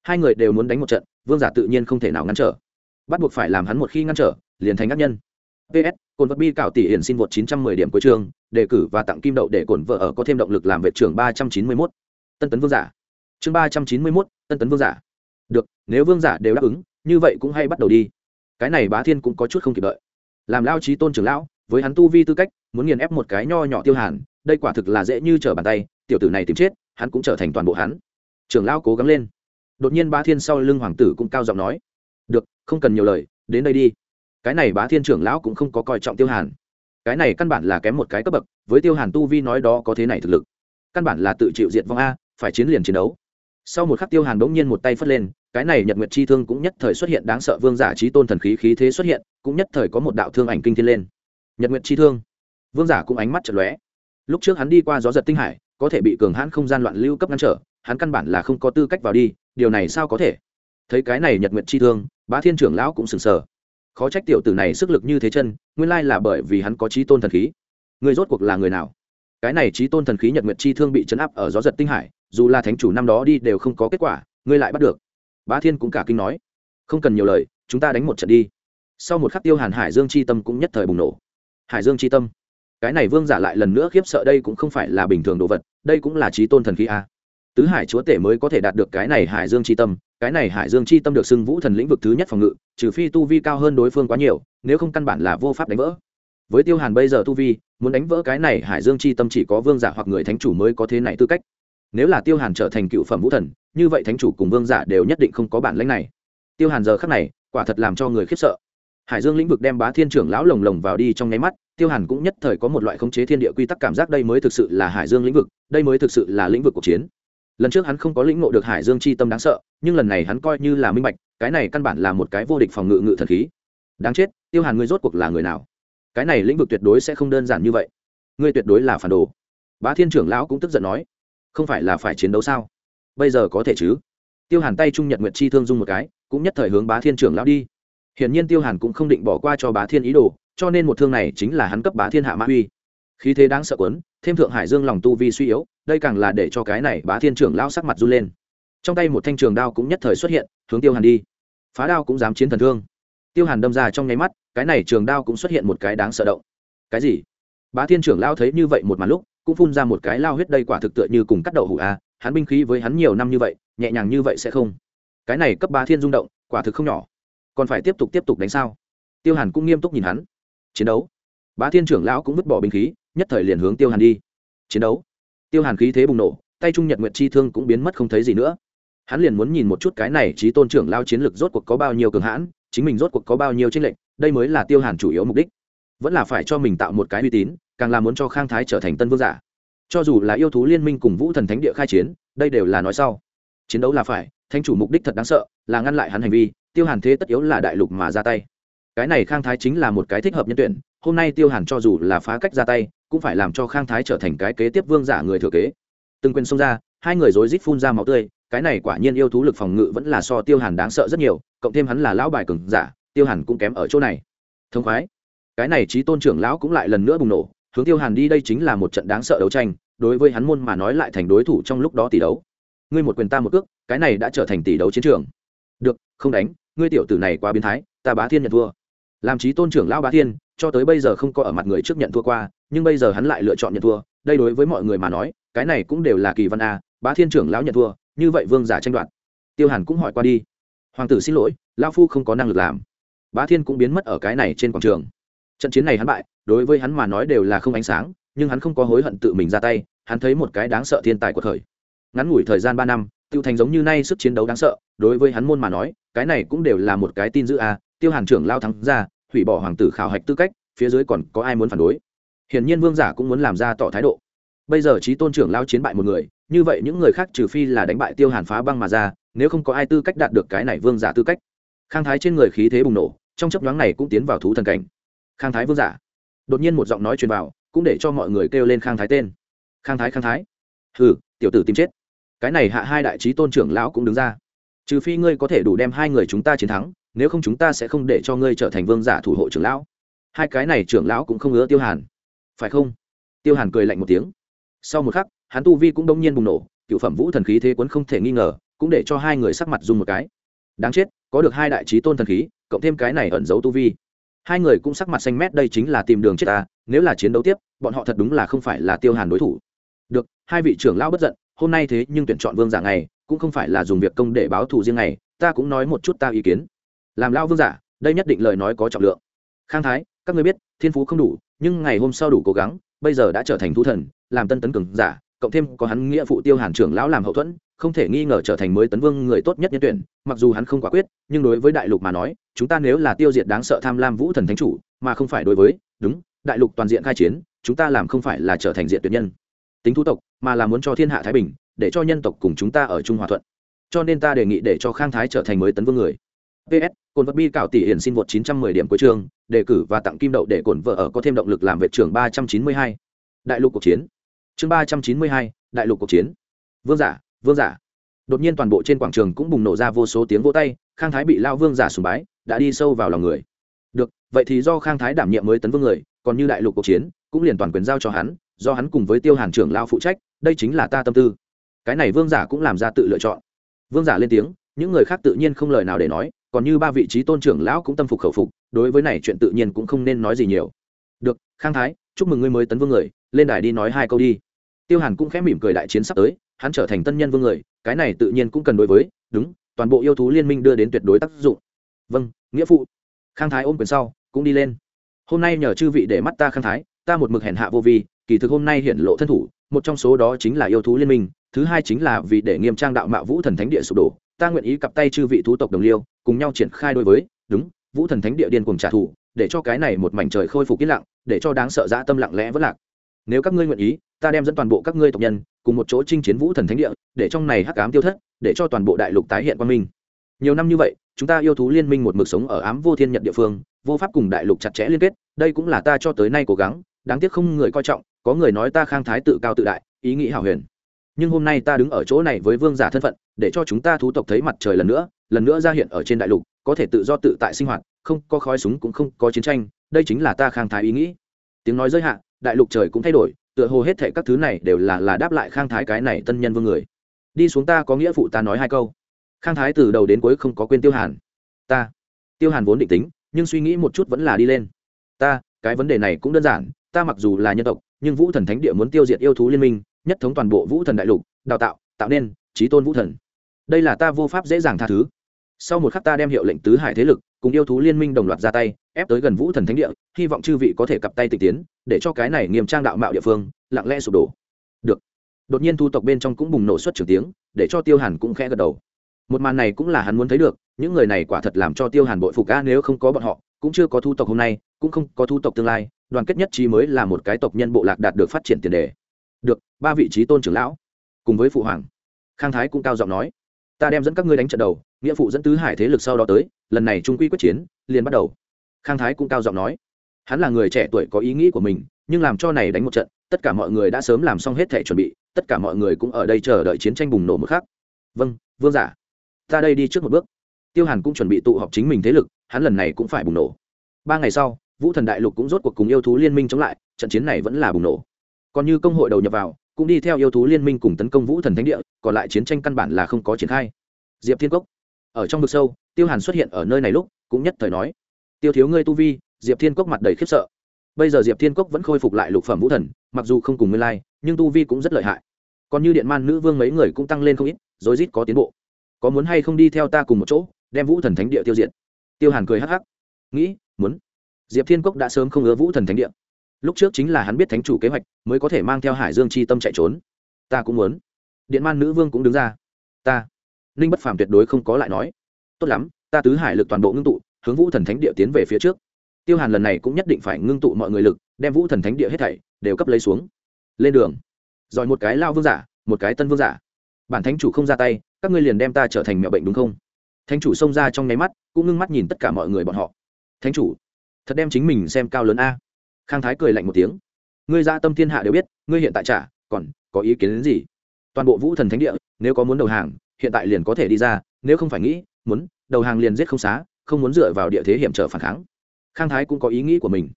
Hai người đều muốn đánh một trận, vương giả tự nhiên không thể nào ngăn trở. Bắt buộc phải làm hắn một khi ngăn trở, liền thành ác nhân ps cồn vật bi cảo tỷ hiển xin vượt 910 điểm cuối trường đề cử và tặng kim đậu để cổn vợ ở có thêm động lực làm vệ trưởng 391. tân tấn vương giả. Chương 391, tân tấn vương giả. Được nếu vương giả đều đáp ứng như vậy cũng hay bắt đầu đi. Cái này bá thiên cũng có chút không kịp đợi. Làm lao trí tôn trưởng lão với hắn tu vi tư cách muốn nghiền ép một cái nho nhỏ tiêu hàn đây quả thực là dễ như trở bàn tay tiểu tử này tìm chết hắn cũng trở thành toàn bộ hắn. Trưởng lão cố gắng lên. Đột nhiên bá thiên sau lưng hoàng tử cũng cao giọng nói. Được không cần nhiều lời đến đây đi cái này bá thiên trưởng lão cũng không có coi trọng tiêu hàn. Cái này căn bản là kém một cái cấp bậc, với tiêu hàn tu vi nói đó có thế này thực lực. Căn bản là tự chịu diệt vong a, phải chiến liền chiến đấu. Sau một khắc tiêu hàn bỗng nhiên một tay phất lên, cái này nhật nguyệt chi thương cũng nhất thời xuất hiện đáng sợ vương giả trí tôn thần khí khí thế xuất hiện, cũng nhất thời có một đạo thương ảnh kinh thiên lên. Nhật nguyệt chi thương. Vương giả cũng ánh mắt chật lóe. Lúc trước hắn đi qua gió giật tinh hải, có thể bị cường hãn không gian loạn lưu cấp ngăn trở, hắn căn bản là không có tư cách vào đi, điều này sao có thể? Thấy cái này nhật nguyệt chi thương, bá thiên trưởng lão cũng sừng sờ khó trách tiểu tử này sức lực như thế chân, nguyên lai là bởi vì hắn có trí tôn thần khí. Người rốt cuộc là người nào? Cái này trí tôn thần khí nhật nguyệt chi thương bị chấn áp ở gió giật tinh hải, dù là thánh chủ năm đó đi đều không có kết quả, ngươi lại bắt được. Bá thiên cũng cả kinh nói. Không cần nhiều lời, chúng ta đánh một trận đi. Sau một khắc tiêu hàn hải dương chi tâm cũng nhất thời bùng nổ. Hải dương chi tâm. Cái này vương giả lại lần nữa khiếp sợ đây cũng không phải là bình thường đồ vật, đây cũng là trí tôn thần khí a. Tứ hải chúa tể mới có thể đạt được cái này hải dương chi tâm cái này hải dương chi tâm được xưng vũ thần lĩnh vực thứ nhất phòng ngự, trừ phi tu vi cao hơn đối phương quá nhiều, nếu không căn bản là vô pháp đánh vỡ. Với tiêu hàn bây giờ tu vi, muốn đánh vỡ cái này hải dương chi tâm chỉ có vương giả hoặc người thánh chủ mới có thế này tư cách. Nếu là tiêu hàn trở thành cựu phẩm vũ thần, như vậy thánh chủ cùng vương giả đều nhất định không có bản lãnh này. Tiêu hàn giờ khắc này, quả thật làm cho người khiếp sợ. Hải dương lĩnh vực đem bá thiên trưởng lão lồng lồng vào đi trong nháy mắt, tiêu hàn cũng nhất thời có một loại khống chế thiên địa quy tắc cảm giác đây mới thực sự là hải dương lĩnh vực, đây mới thực sự là lĩnh vực cuộc chiến lần trước hắn không có lĩnh ngộ được hải dương chi tâm đáng sợ, nhưng lần này hắn coi như là minh bạch, cái này căn bản là một cái vô địch phòng ngự ngự thần khí. Đáng chết, tiêu hàn ngươi rốt cuộc là người nào? Cái này lĩnh vực tuyệt đối sẽ không đơn giản như vậy. Ngươi tuyệt đối là phản đồ. Bá thiên trưởng lão cũng tức giận nói. Không phải là phải chiến đấu sao? Bây giờ có thể chứ? Tiêu hàn tay trung nhật nguyệt chi thương dung một cái, cũng nhất thời hướng bá thiên trưởng lão đi. Hiển nhiên tiêu hàn cũng không định bỏ qua cho bá thiên ý đồ, cho nên một thương này chính là hắn cấp bá thiên hạ mã uy. Khí thế đáng sợ quấn thêm thượng hải dương lòng tu vi suy yếu đây càng là để cho cái này bá thiên trưởng lao sắc mặt run lên. Trong tay một thanh trường đao cũng nhất thời xuất hiện, hướng tiêu hàn đi. Phá đao cũng dám chiến thần thương. Tiêu hàn đâm ra trong nháy mắt, cái này trường đao cũng xuất hiện một cái đáng sợ động. Cái gì? Bá thiên trưởng lao thấy như vậy một màn lúc, cũng phun ra một cái lao huyết đây quả thực tựa như cùng cắt đậu hủ a, hắn binh khí với hắn nhiều năm như vậy, nhẹ nhàng như vậy sẽ không? Cái này cấp bá thiên rung động, quả thực không nhỏ. Còn phải tiếp tục tiếp tục đánh sao? Tiêu hàn cũng nghiêm túc nhìn hắn. Chiến đấu. Bá thiên trưởng lão cũng vứt bỏ binh khí, nhất thời liền hướng tiêu hàn đi. Chiến đấu tiêu hàn khí thế bùng nổ, tay trung nhật nguyệt chi thương cũng biến mất không thấy gì nữa. Hắn liền muốn nhìn một chút cái này trí tôn trưởng lao chiến lực rốt cuộc có bao nhiêu cường hãn, chính mình rốt cuộc có bao nhiêu tranh lệch, đây mới là tiêu hàn chủ yếu mục đích. Vẫn là phải cho mình tạo một cái uy tín, càng là muốn cho khang thái trở thành tân vương giả. Cho dù là yêu thú liên minh cùng vũ thần thánh địa khai chiến, đây đều là nói sau. Chiến đấu là phải thanh chủ mục đích thật đáng sợ, là ngăn lại hắn hành vi, tiêu hàn thế tất yếu là đại lục mà ra tay. Cái này khang thái chính là một cái thích hợp nhân tuyển, hôm nay tiêu hàn cho dù là phá cách ra tay cũng phải làm cho khang thái trở thành cái kế tiếp vương giả người thừa kế. Từng quyền xông ra, hai người rối rít phun ra máu tươi, cái này quả nhiên yêu thú lực phòng ngự vẫn là so tiêu hàn đáng sợ rất nhiều, cộng thêm hắn là lão bài cường giả, tiêu hàn cũng kém ở chỗ này. Thông khoái. Cái này trí tôn trưởng lão cũng lại lần nữa bùng nổ, hướng tiêu hàn đi đây chính là một trận đáng sợ đấu tranh, đối với hắn môn mà nói lại thành đối thủ trong lúc đó tỷ đấu. Ngươi một quyền ta một cước, cái này đã trở thành tỷ đấu chiến trường. Được, không đánh, ngươi tiểu tử này quá biến thái, ta bá thiên nhận thua. Làm trí tôn trưởng lão bá thiên, cho tới bây giờ không có ở mặt người trước nhận thua qua nhưng bây giờ hắn lại lựa chọn nhận thua. Đây đối với mọi người mà nói, cái này cũng đều là kỳ văn a, bá thiên trưởng lão nhận thua, như vậy vương giả tranh đoạt. Tiêu hàn cũng hỏi qua đi. Hoàng tử xin lỗi lao phu không có năng lực làm. Bá thiên cũng biến mất ở cái này trên quảng trường. Trận chiến này hắn bại, đối với hắn mà nói đều là không ánh sáng, nhưng hắn không có hối hận tự mình ra tay, hắn thấy một cái đáng sợ thiên tài của thời. Ngắn ngủi thời gian ba năm, tiêu thành giống như nay sức chiến đấu đáng sợ, đối với hắn môn mà nói, cái này cũng đều là một cái tin giữ a. Tiêu hàn trưởng lao thắng ra, hủy bỏ hoàng tử khảo hạch tư cách, phía dưới còn có ai muốn phản đối? Hiển nhiên vương giả cũng muốn làm ra tỏ thái độ. Bây giờ trí tôn trưởng lao chiến bại một người, như vậy những người khác trừ phi là đánh bại tiêu hàn phá băng mà ra, nếu không có ai tư cách đạt được cái này vương giả tư cách. Khang thái trên người khí thế bùng nổ, trong chấp nhoáng này cũng tiến vào thú thần cảnh. Khang thái vương giả. Đột nhiên một giọng nói truyền vào, cũng để cho mọi người kêu lên khang thái tên. Khang thái khang thái. Hừ, tiểu tử tìm chết. Cái này hạ hai đại trí tôn trưởng lão cũng đứng ra. Trừ phi ngươi có thể đủ đem hai người chúng ta chiến thắng, nếu không chúng ta sẽ không để cho ngươi trở thành vương giả thủ hộ trưởng lão. Hai cái này trưởng lão cũng không ngứa tiêu hàn phải không? Tiêu hàn cười lạnh một tiếng. Sau một khắc, hắn tu vi cũng đông nhiên bùng nổ, cựu phẩm vũ thần khí thế quấn không thể nghi ngờ, cũng để cho hai người sắc mặt dùng một cái. Đáng chết, có được hai đại trí tôn thần khí, cộng thêm cái này ẩn giấu tu vi. Hai người cũng sắc mặt xanh mét, đây chính là tìm đường chết ta nếu là chiến đấu tiếp, bọn họ thật đúng là không phải là tiêu hàn đối thủ. Được, hai vị trưởng lão bất giận, hôm nay thế nhưng tuyển chọn vương giả này cũng không phải là dùng việc công để báo thù riêng này ta cũng nói một chút ta ý kiến. Làm lao vương giả, đây nhất định lời nói có trọng lượng. Khang thái, các ngươi biết, thiên phú không đủ nhưng ngày hôm sau đủ cố gắng, bây giờ đã trở thành thu thần, làm tân tấn cường giả, cộng thêm có hắn nghĩa phụ tiêu hàn trưởng lão làm hậu thuẫn, không thể nghi ngờ trở thành mới tấn vương người tốt nhất nhân tuyển, mặc dù hắn không quả quyết, nhưng đối với đại lục mà nói, chúng ta nếu là tiêu diệt đáng sợ tham lam vũ thần thánh chủ, mà không phải đối với, đúng, đại lục toàn diện khai chiến, chúng ta làm không phải là trở thành diện tuyệt nhân. Tính thu tộc, mà là muốn cho thiên hạ thái bình, để cho nhân tộc cùng chúng ta ở trung hòa thuận. Cho nên ta đề nghị để cho khang thái trở thành mới tấn vương người ps cồn vật bi cạo tỷ hiển xin vượt 910 điểm cuối trường đề cử và tặng kim đậu để cồn vợ ở có thêm động lực làm vệ trưởng 392. đại lục cuộc chiến. Chương 392, đại lục cuộc chiến. Vương giả vương giả. Đột nhiên toàn bộ trên quảng trường cũng bùng nổ ra vô số tiếng vỗ tay khang thái bị lao vương giả sùng bái đã đi sâu vào lòng người. Được vậy thì do khang thái đảm nhiệm mới tấn vương người còn như đại lục cuộc chiến cũng liền toàn quyền giao cho hắn do hắn cùng với tiêu hàn trưởng lao phụ trách đây chính là ta tâm tư. Cái này vương giả cũng làm ra tự lựa chọn. Vương giả lên tiếng những người khác tự nhiên không lời nào để nói còn như ba vị trí tôn trưởng lão cũng tâm phục khẩu phục, đối với này chuyện tự nhiên cũng không nên nói gì nhiều. Được, khang thái, chúc mừng ngươi mới tấn vương người, lên đài đi nói hai câu đi. Tiêu hàn cũng khẽ mỉm cười đại chiến sắp tới, hắn trở thành tân nhân vương người, cái này tự nhiên cũng cần đối với, đúng, toàn bộ yêu thú liên minh đưa đến tuyệt đối tác dụng. Vâng nghĩa phụ. Khang thái ôm quyền sau, cũng đi lên. Hôm nay nhờ chư vị để mắt ta khang thái, ta một mực hèn hạ vô vi, kỳ thực hôm nay hiện lộ thân thủ, một trong số đó chính là yêu thú liên minh, thứ hai chính là vì để nghiêm trang đạo mạo vũ thần thánh địa sụp đổ ta nguyện ý cặp tay chư vị thú tộc đồng liêu, cùng nhau triển khai đối với, đúng, vũ thần thánh địa điên cùng trả thù, để cho cái này một mảnh trời khôi phục yên lặng, để cho đáng sợ dã tâm lặng lẽ vất lạc. Nếu các ngươi nguyện ý, ta đem dẫn toàn bộ các ngươi tộc nhân, cùng một chỗ chinh chiến vũ thần thánh địa, để trong này hắc ám tiêu thất, để cho toàn bộ đại lục tái hiện quan minh. Nhiều năm như vậy, chúng ta yêu thú liên minh một mực sống ở ám vô thiên nhật địa phương, vô pháp cùng đại lục chặt chẽ liên kết, đây cũng là ta cho tới nay cố gắng, đáng tiếc không người coi trọng, có người nói ta khang thái tự cao tự đại, ý nghĩ hảo huyền. Nhưng hôm nay ta đứng ở chỗ này với vương giả thân phận để cho chúng ta thú tộc thấy mặt trời lần nữa lần nữa ra hiện ở trên đại lục, có thể tự do tự tại sinh hoạt, không có khói súng cũng không có chiến tranh, đây chính là ta khang thái ý nghĩ. Tiếng nói giới hạn đại lục trời cũng thay đổi, tựa hồ hết thệ các thứ này đều là là đáp lại khang thái cái này tân nhân vương người. Đi xuống ta có nghĩa phụ ta nói hai câu. Khang thái từ đầu đến cuối không có quên tiêu hàn. Ta. Tiêu hàn vốn định tính, nhưng suy nghĩ một chút vẫn là đi lên. Ta, cái vấn đề này cũng đơn giản, ta mặc dù là nhân tộc, nhưng vũ thần thánh địa muốn tiêu diệt yêu thú liên minh, nhất thống toàn bộ vũ thần đại lục, đào tạo tạo nên trí tôn vũ thần đây là ta vô pháp dễ dàng tha thứ. Sau một khắc ta đem hiệu lệnh tứ hải thế lực cùng yêu thú liên minh đồng loạt ra tay, ép tới gần vũ thần thánh địa, hy vọng chư vị có thể cặp tay tịch tiến, để cho cái này nghiêm trang đạo mạo địa phương lặng lẽ sụp đổ. Được. Đột nhiên thu tộc bên trong cũng bùng nổ xuất trường tiếng, để cho tiêu hàn cũng khẽ gật đầu. Một màn này cũng là hắn muốn thấy được, những người này quả thật làm cho tiêu hàn bội phục ca nếu không có bọn họ, cũng chưa có thu tộc hôm nay, cũng không có thu tộc tương lai, đoàn kết nhất trí mới là một cái tộc nhân bộ lạc đạt được phát triển tiền đề. Được, ba vị trí tôn trưởng lão, cùng với phụ hoàng. Khang thái cũng cao giọng nói ta đem dẫn các ngươi đánh trận đầu, nghĩa phụ dẫn tứ hải thế lực sau đó tới, lần này trung quy quyết chiến, liền bắt đầu. Khang thái cũng cao giọng nói. Hắn là người trẻ tuổi có ý nghĩ của mình, nhưng làm cho này đánh một trận, tất cả mọi người đã sớm làm xong hết thể chuẩn bị, tất cả mọi người cũng ở đây chờ đợi chiến tranh bùng nổ một khắc. Vâng vương giả. Ta đây đi trước một bước. Tiêu hàn cũng chuẩn bị tụ họp chính mình thế lực, hắn lần này cũng phải bùng nổ. Ba ngày sau, vũ thần đại lục cũng rốt cuộc cùng yêu thú liên minh chống lại, trận chiến này vẫn là bùng nổ. Còn như công hội đầu nhập vào cũng đi theo yêu thú liên minh cùng tấn công vũ thần thánh địa, còn lại chiến tranh căn bản là không có triển khai. Diệp thiên cốc, ở trong vực sâu, tiêu hàn xuất hiện ở nơi này lúc, cũng nhất thời nói, tiêu thiếu ngươi tu vi, diệp thiên cốc mặt đầy khiếp sợ. Bây giờ diệp thiên cốc vẫn khôi phục lại lục phẩm vũ thần, mặc dù không cùng nguyên lai, nhưng tu vi cũng rất lợi hại. Còn như điện man nữ vương mấy người cũng tăng lên không ít rồi rít có tiến bộ. Có muốn hay không đi theo ta cùng một chỗ, đem vũ thần thánh địa tiêu diệt? Tiêu hàn cười hắc hắc, nghĩ, muốn. Diệp thiên cốc đã sớm không ứa vũ thần thánh địa lúc trước chính là hắn biết thánh chủ kế hoạch, mới có thể mang theo hải dương chi tâm chạy trốn. Ta cũng muốn. Điện man nữ vương cũng đứng ra. Ta. Ninh bất phàm tuyệt đối không có lại nói. Tốt lắm, ta tứ hải lực toàn bộ ngưng tụ, hướng vũ thần thánh địa tiến về phía trước. Tiêu hàn lần này cũng nhất định phải ngưng tụ mọi người lực, đem vũ thần thánh địa hết thảy đều cấp lấy xuống. Lên đường. Rồi một cái lao vương giả, một cái tân vương giả. Bản thánh chủ không ra tay, các ngươi liền đem ta trở thành mẹo bệnh đúng không? Thánh chủ xông ra trong nháy mắt, cũng ngưng mắt nhìn tất cả mọi người bọn họ. Thánh chủ, thật đem chính mình xem cao lớn a khang thái cười lạnh một tiếng. Ngươi ra tâm thiên hạ đều biết, ngươi hiện tại trả, còn có ý kiến đến gì? Toàn bộ vũ thần thánh địa, nếu có muốn đầu hàng, hiện tại liền có thể đi ra, nếu không phải nghĩ, muốn, đầu hàng liền giết không xá, không muốn dựa vào địa thế hiểm trở phản kháng. Khang thái cũng có ý nghĩ của mình.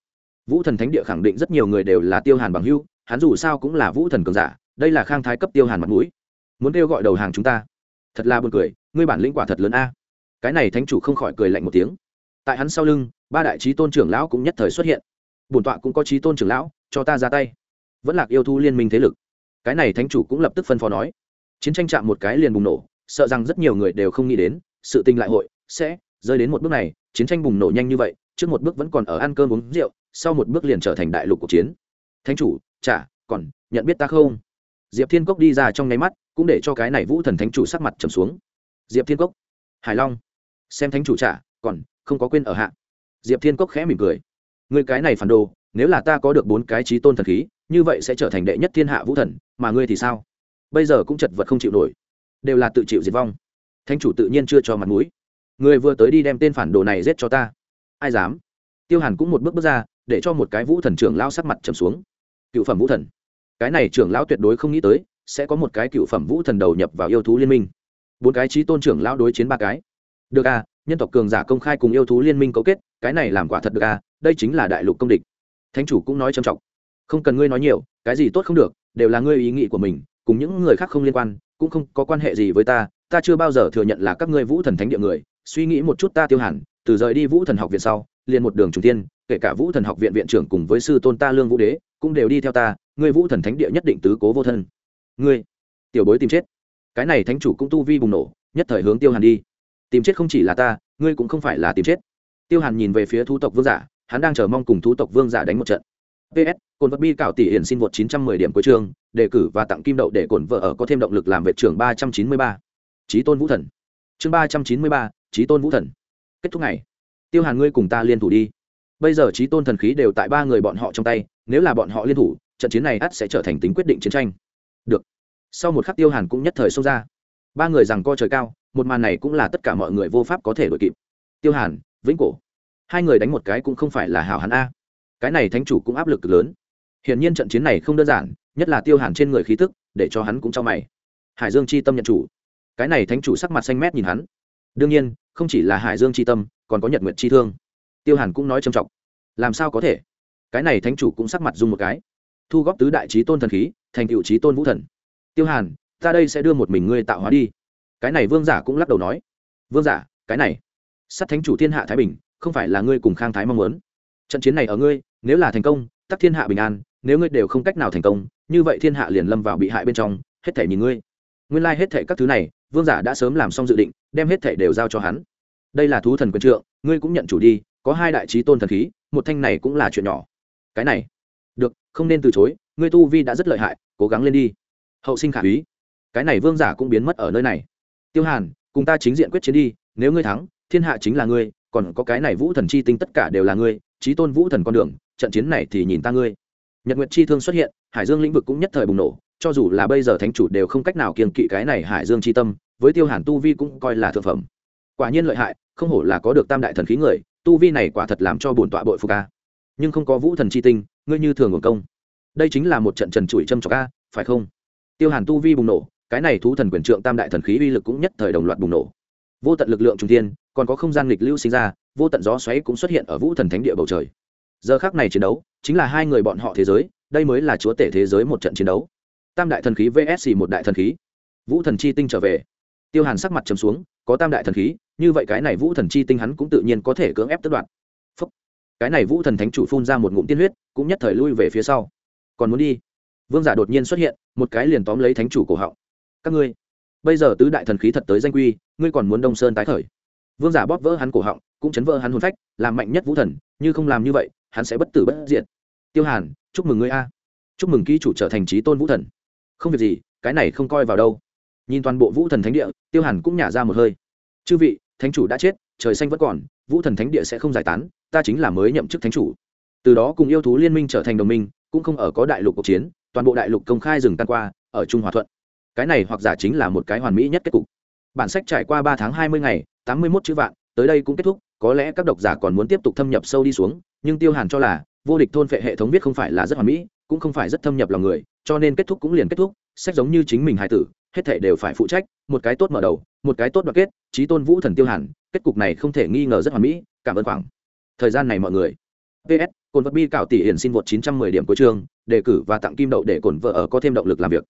Vũ thần thánh địa khẳng định rất nhiều người đều là tiêu hàn bằng hưu, hắn dù sao cũng là vũ thần cường giả, đây là khang thái cấp tiêu hàn mặt mũi. Muốn kêu gọi đầu hàng chúng ta, thật là buồn cười, ngươi bản lĩnh quả thật lớn a. Cái này thánh chủ không khỏi cười lạnh một tiếng. Tại hắn sau lưng, ba đại trí tôn trưởng lão cũng nhất thời xuất hiện bổn tọa cũng có trí tôn trưởng lão, cho ta ra tay. Vẫn lạc yêu thu liên minh thế lực. Cái này thánh chủ cũng lập tức phân phó nói. Chiến tranh chạm một cái liền bùng nổ, sợ rằng rất nhiều người đều không nghĩ đến, sự tình lại hội, sẽ rơi đến một bước này, chiến tranh bùng nổ nhanh như vậy, trước một bước vẫn còn ở ăn cơm uống rượu, sau một bước liền trở thành đại lục cuộc chiến. Thánh chủ, chả, còn nhận biết ta không? Diệp thiên cốc đi ra trong nháy mắt, cũng để cho cái này vũ thần thánh chủ sắc mặt trầm xuống. Diệp thiên cốc, hải long, xem thánh chủ trả còn không có quên ở hạ. Diệp thiên cốc khẽ mỉm cười người cái này phản đồ, nếu là ta có được bốn cái trí tôn thần khí, như vậy sẽ trở thành đệ nhất thiên hạ vũ thần, mà ngươi thì sao? Bây giờ cũng chật vật không chịu nổi. Đều là tự chịu diệt vong. Thánh chủ tự nhiên chưa cho mặt mũi. Người vừa tới đi đem tên phản đồ này giết cho ta. Ai dám? Tiêu hàn cũng một bước bước ra, để cho một cái vũ thần trưởng lao sắc mặt trầm xuống. Cựu phẩm vũ thần. Cái này trưởng lão tuyệt đối không nghĩ tới, sẽ có một cái cựu phẩm vũ thần đầu nhập vào yêu thú liên minh. Bốn cái trí tôn trưởng lão đối chiến ba cái. Được à nhân tộc cường giả công khai cùng yêu thú liên minh cấu kết, cái này làm quả thật được à đây chính là đại lục công địch. Thánh chủ cũng nói trầm trọng. Không cần ngươi nói nhiều, cái gì tốt không được, đều là ngươi ý nghĩ của mình, cùng những người khác không liên quan, cũng không có quan hệ gì với ta ta chưa bao giờ thừa nhận là các ngươi vũ thần thánh địa người. Suy nghĩ một chút ta tiêu hẳn từ rời đi vũ thần học viện sau, liền một đường trùng tiên kể cả vũ thần học viện viện trưởng cùng với sư tôn ta lương vũ đế, cũng đều đi theo ta, ngươi vũ thần thánh địa nhất định tứ cố vô thân. Ngươi, tiểu bối tìm chết. Cái này thánh chủ cũng tu vi bùng nổ, nhất thời hướng tiêu hàn đi. Tìm chết không chỉ là ta, ngươi cũng không phải là tìm chết. Tiêu hàn nhìn về phía thu tộc vương giả hắn đang chờ mong cùng thú tộc vương giả đánh một trận ps cồn vật bi cảo tỷ hiển xin vượt 910 điểm cuối chương đề cử và tặng kim đậu để cổn vợ ở có thêm động lực làm vệ trưởng 393. Chí tôn vũ thần. Chương 393, Chí tôn vũ thần. Kết thúc ngày. Tiêu Hàn ngươi cùng ta liên thủ đi. Bây giờ Chí tôn thần khí đều tại ba người bọn họ trong tay, nếu là bọn họ liên thủ, trận chiến này ắt sẽ trở thành tính quyết định chiến tranh. Được. Sau một khắc Tiêu Hàn cũng nhất thời xông ra. Ba người rằng co trời cao, một màn này cũng là tất cả mọi người vô pháp có thể đuổi kịp. Tiêu Hàn, Vĩnh Cổ. Hai người đánh một cái cũng không phải là hảo hắn a. Cái này thánh chủ cũng áp lực lớn. Hiển nhiên trận chiến này không đơn giản, nhất là tiêu hàn trên người khí tức, để cho hắn cũng cho mày. Hải dương c h i tâm nhận chủ. Cái này thánh chủ sắc mặt xanh mét nhìn hắn. Đương nhiên, không chỉ là hải dương c h i tâm, còn có nhật nguyện c h i thương. Tiêu hàn cũng nói trầm trọng. Làm sao có thể? Cái này thánh chủ cũng sắc mặt dung một cái. Thu góp tứ đại trí tôn thần khí, thành cựu trí tôn vũ thần. Tiêu hàn, ta đây sẽ đưa một mình ngươi tạo hóa đi. Cái này vương giả cũng lắc đầu nói. Vương giả, cái này. Sát thánh chủ thiên hạ thái bình không phải là ngươi cùng khang thái mong muốn. Trận chiến này ở ngươi, nếu là thành công, tắc thiên hạ bình an, nếu ngươi đều không cách nào thành công, như vậy thiên hạ liền lâm vào bị hại bên trong, hết thể nhìn ngươi. Nguyên lai、like、hết thể các thứ này, vương giả đã sớm làm xong dự định, đem hết thể đều giao cho hắn. Đây là thú thần quân trượng, ngươi cũng nhận chủ đi, có hai đại trí tôn thần khí, một thanh này cũng là chuyện nhỏ. Cái này, được, không nên từ chối, ngươi tu vi đã rất lợi hại, cố gắng lên đi. Hậu sinh khả úy. Cái này vương giả cũng biến mất ở nơi này. Tiêu hàn, cùng ta chính diện quyết chiến đi, nếu ngươi thắng, thiên hạ chính là ngươi còn có cái này vũ thần chi tinh tất cả đều là ngươi trí tôn vũ thần con đường, trận chiến này thì nhìn ta ngươi. Nhật nguyệt chi thương xuất hiện, hải dương lĩnh vực cũng nhất thời bùng nổ, cho dù là bây giờ thánh chủ đều không cách nào kiềm kỵ cái này hải dương chi tâm, với tiêu hàn tu vi cũng coi là thượng phẩm. Quả nhiên lợi hại, không hổ là có được tam đại thần khí người, tu vi này quả thật làm cho bổn tọa bội phục ca nhưng không có vũ thần chi tinh, ngươi như thường hưởng công. Đây chính là một trận trần trụi châm cho ca phải không? Tiêu hàn tu vi bùng nổ, cái này thú thần quyền trượng tam đại thần khí uy lực cũng nhất thời đồng loạt bùng nổ. Vô tận lực lượng trung thiên còn có không gian nghịch lưu sinh ra, vô tận gió xoáy cũng xuất hiện ở vũ thần thánh địa bầu trời. Giờ khác này chiến đấu, chính là hai người bọn họ thế giới, đây mới là chúa tể thế giới một trận chiến đấu. Tam đại thần khí vsc một đại thần khí. Vũ thần chi tinh trở về. Tiêu hàn sắc mặt chấm xuống, có tam đại thần khí, như vậy cái này vũ thần chi tinh hắn cũng tự nhiên có thể cưỡng ép tất đoạn Phúc. cái này vũ thần thánh chủ phun ra một ngụm tiên huyết, cũng nhất thời lui về phía sau. Còn muốn đi? Vương giả đột nhiên xuất hiện, một cái liền tóm lấy thánh chủ cổ họng. Các ngươi, bây giờ tứ đại thần khí thật tới danh quy, ngươi còn muốn đông sơn tái khởi? Vương giả bóp vỡ hắn cổ họng, cũng chấn vỡ hắn hồn phách, làm mạnh nhất vũ thần, như không làm như vậy, hắn sẽ bất tử bất diệt. Tiêu hàn, chúc mừng ngươi a. Chúc mừng ký chủ trở thành trí tôn vũ thần. Không việc gì, cái này không coi vào đâu. Nhìn toàn bộ vũ thần thánh địa, tiêu hàn cũng nhả ra một hơi. Chư vị, thánh chủ đã chết, trời xanh vẫn còn, vũ thần thánh địa sẽ không giải tán, ta chính là mới nhậm chức thánh chủ. Từ đó cùng yêu thú liên minh trở thành đồng minh, cũng không ở có đại lục cuộc chiến, toàn bộ đại lục công khai dừng tan qua, ở trung hòa thuận. Cái này hoặc giả chính là một cái hoàn mỹ nhất kết cục. Bản sách trải qua ba tháng hai mươi ngày tám mươi mốt chữ vạn, tới đây cũng kết thúc, có lẽ các độc giả còn muốn tiếp tục thâm nhập sâu đi xuống, nhưng tiêu hàn cho là, vô địch thôn phệ hệ thống viết không phải là rất hoàn mỹ, cũng không phải rất thâm nhập lòng người, cho nên kết thúc cũng liền kết thúc, sách giống như chính mình hài tử, hết thể đều phải phụ trách, một cái tốt mở đầu, một cái tốt đoạn kết trí tôn vũ thần tiêu hàn, kết cục này không thể nghi ngờ rất hoàn mỹ, cảm ơn khoảng thời gian này mọi người. Ps cồn vật bi cảo tỷ hiển xin vượt 910 điểm của chương, đề cử và tặng kim đậu để cồn vợ ở có thêm động lực làm việc.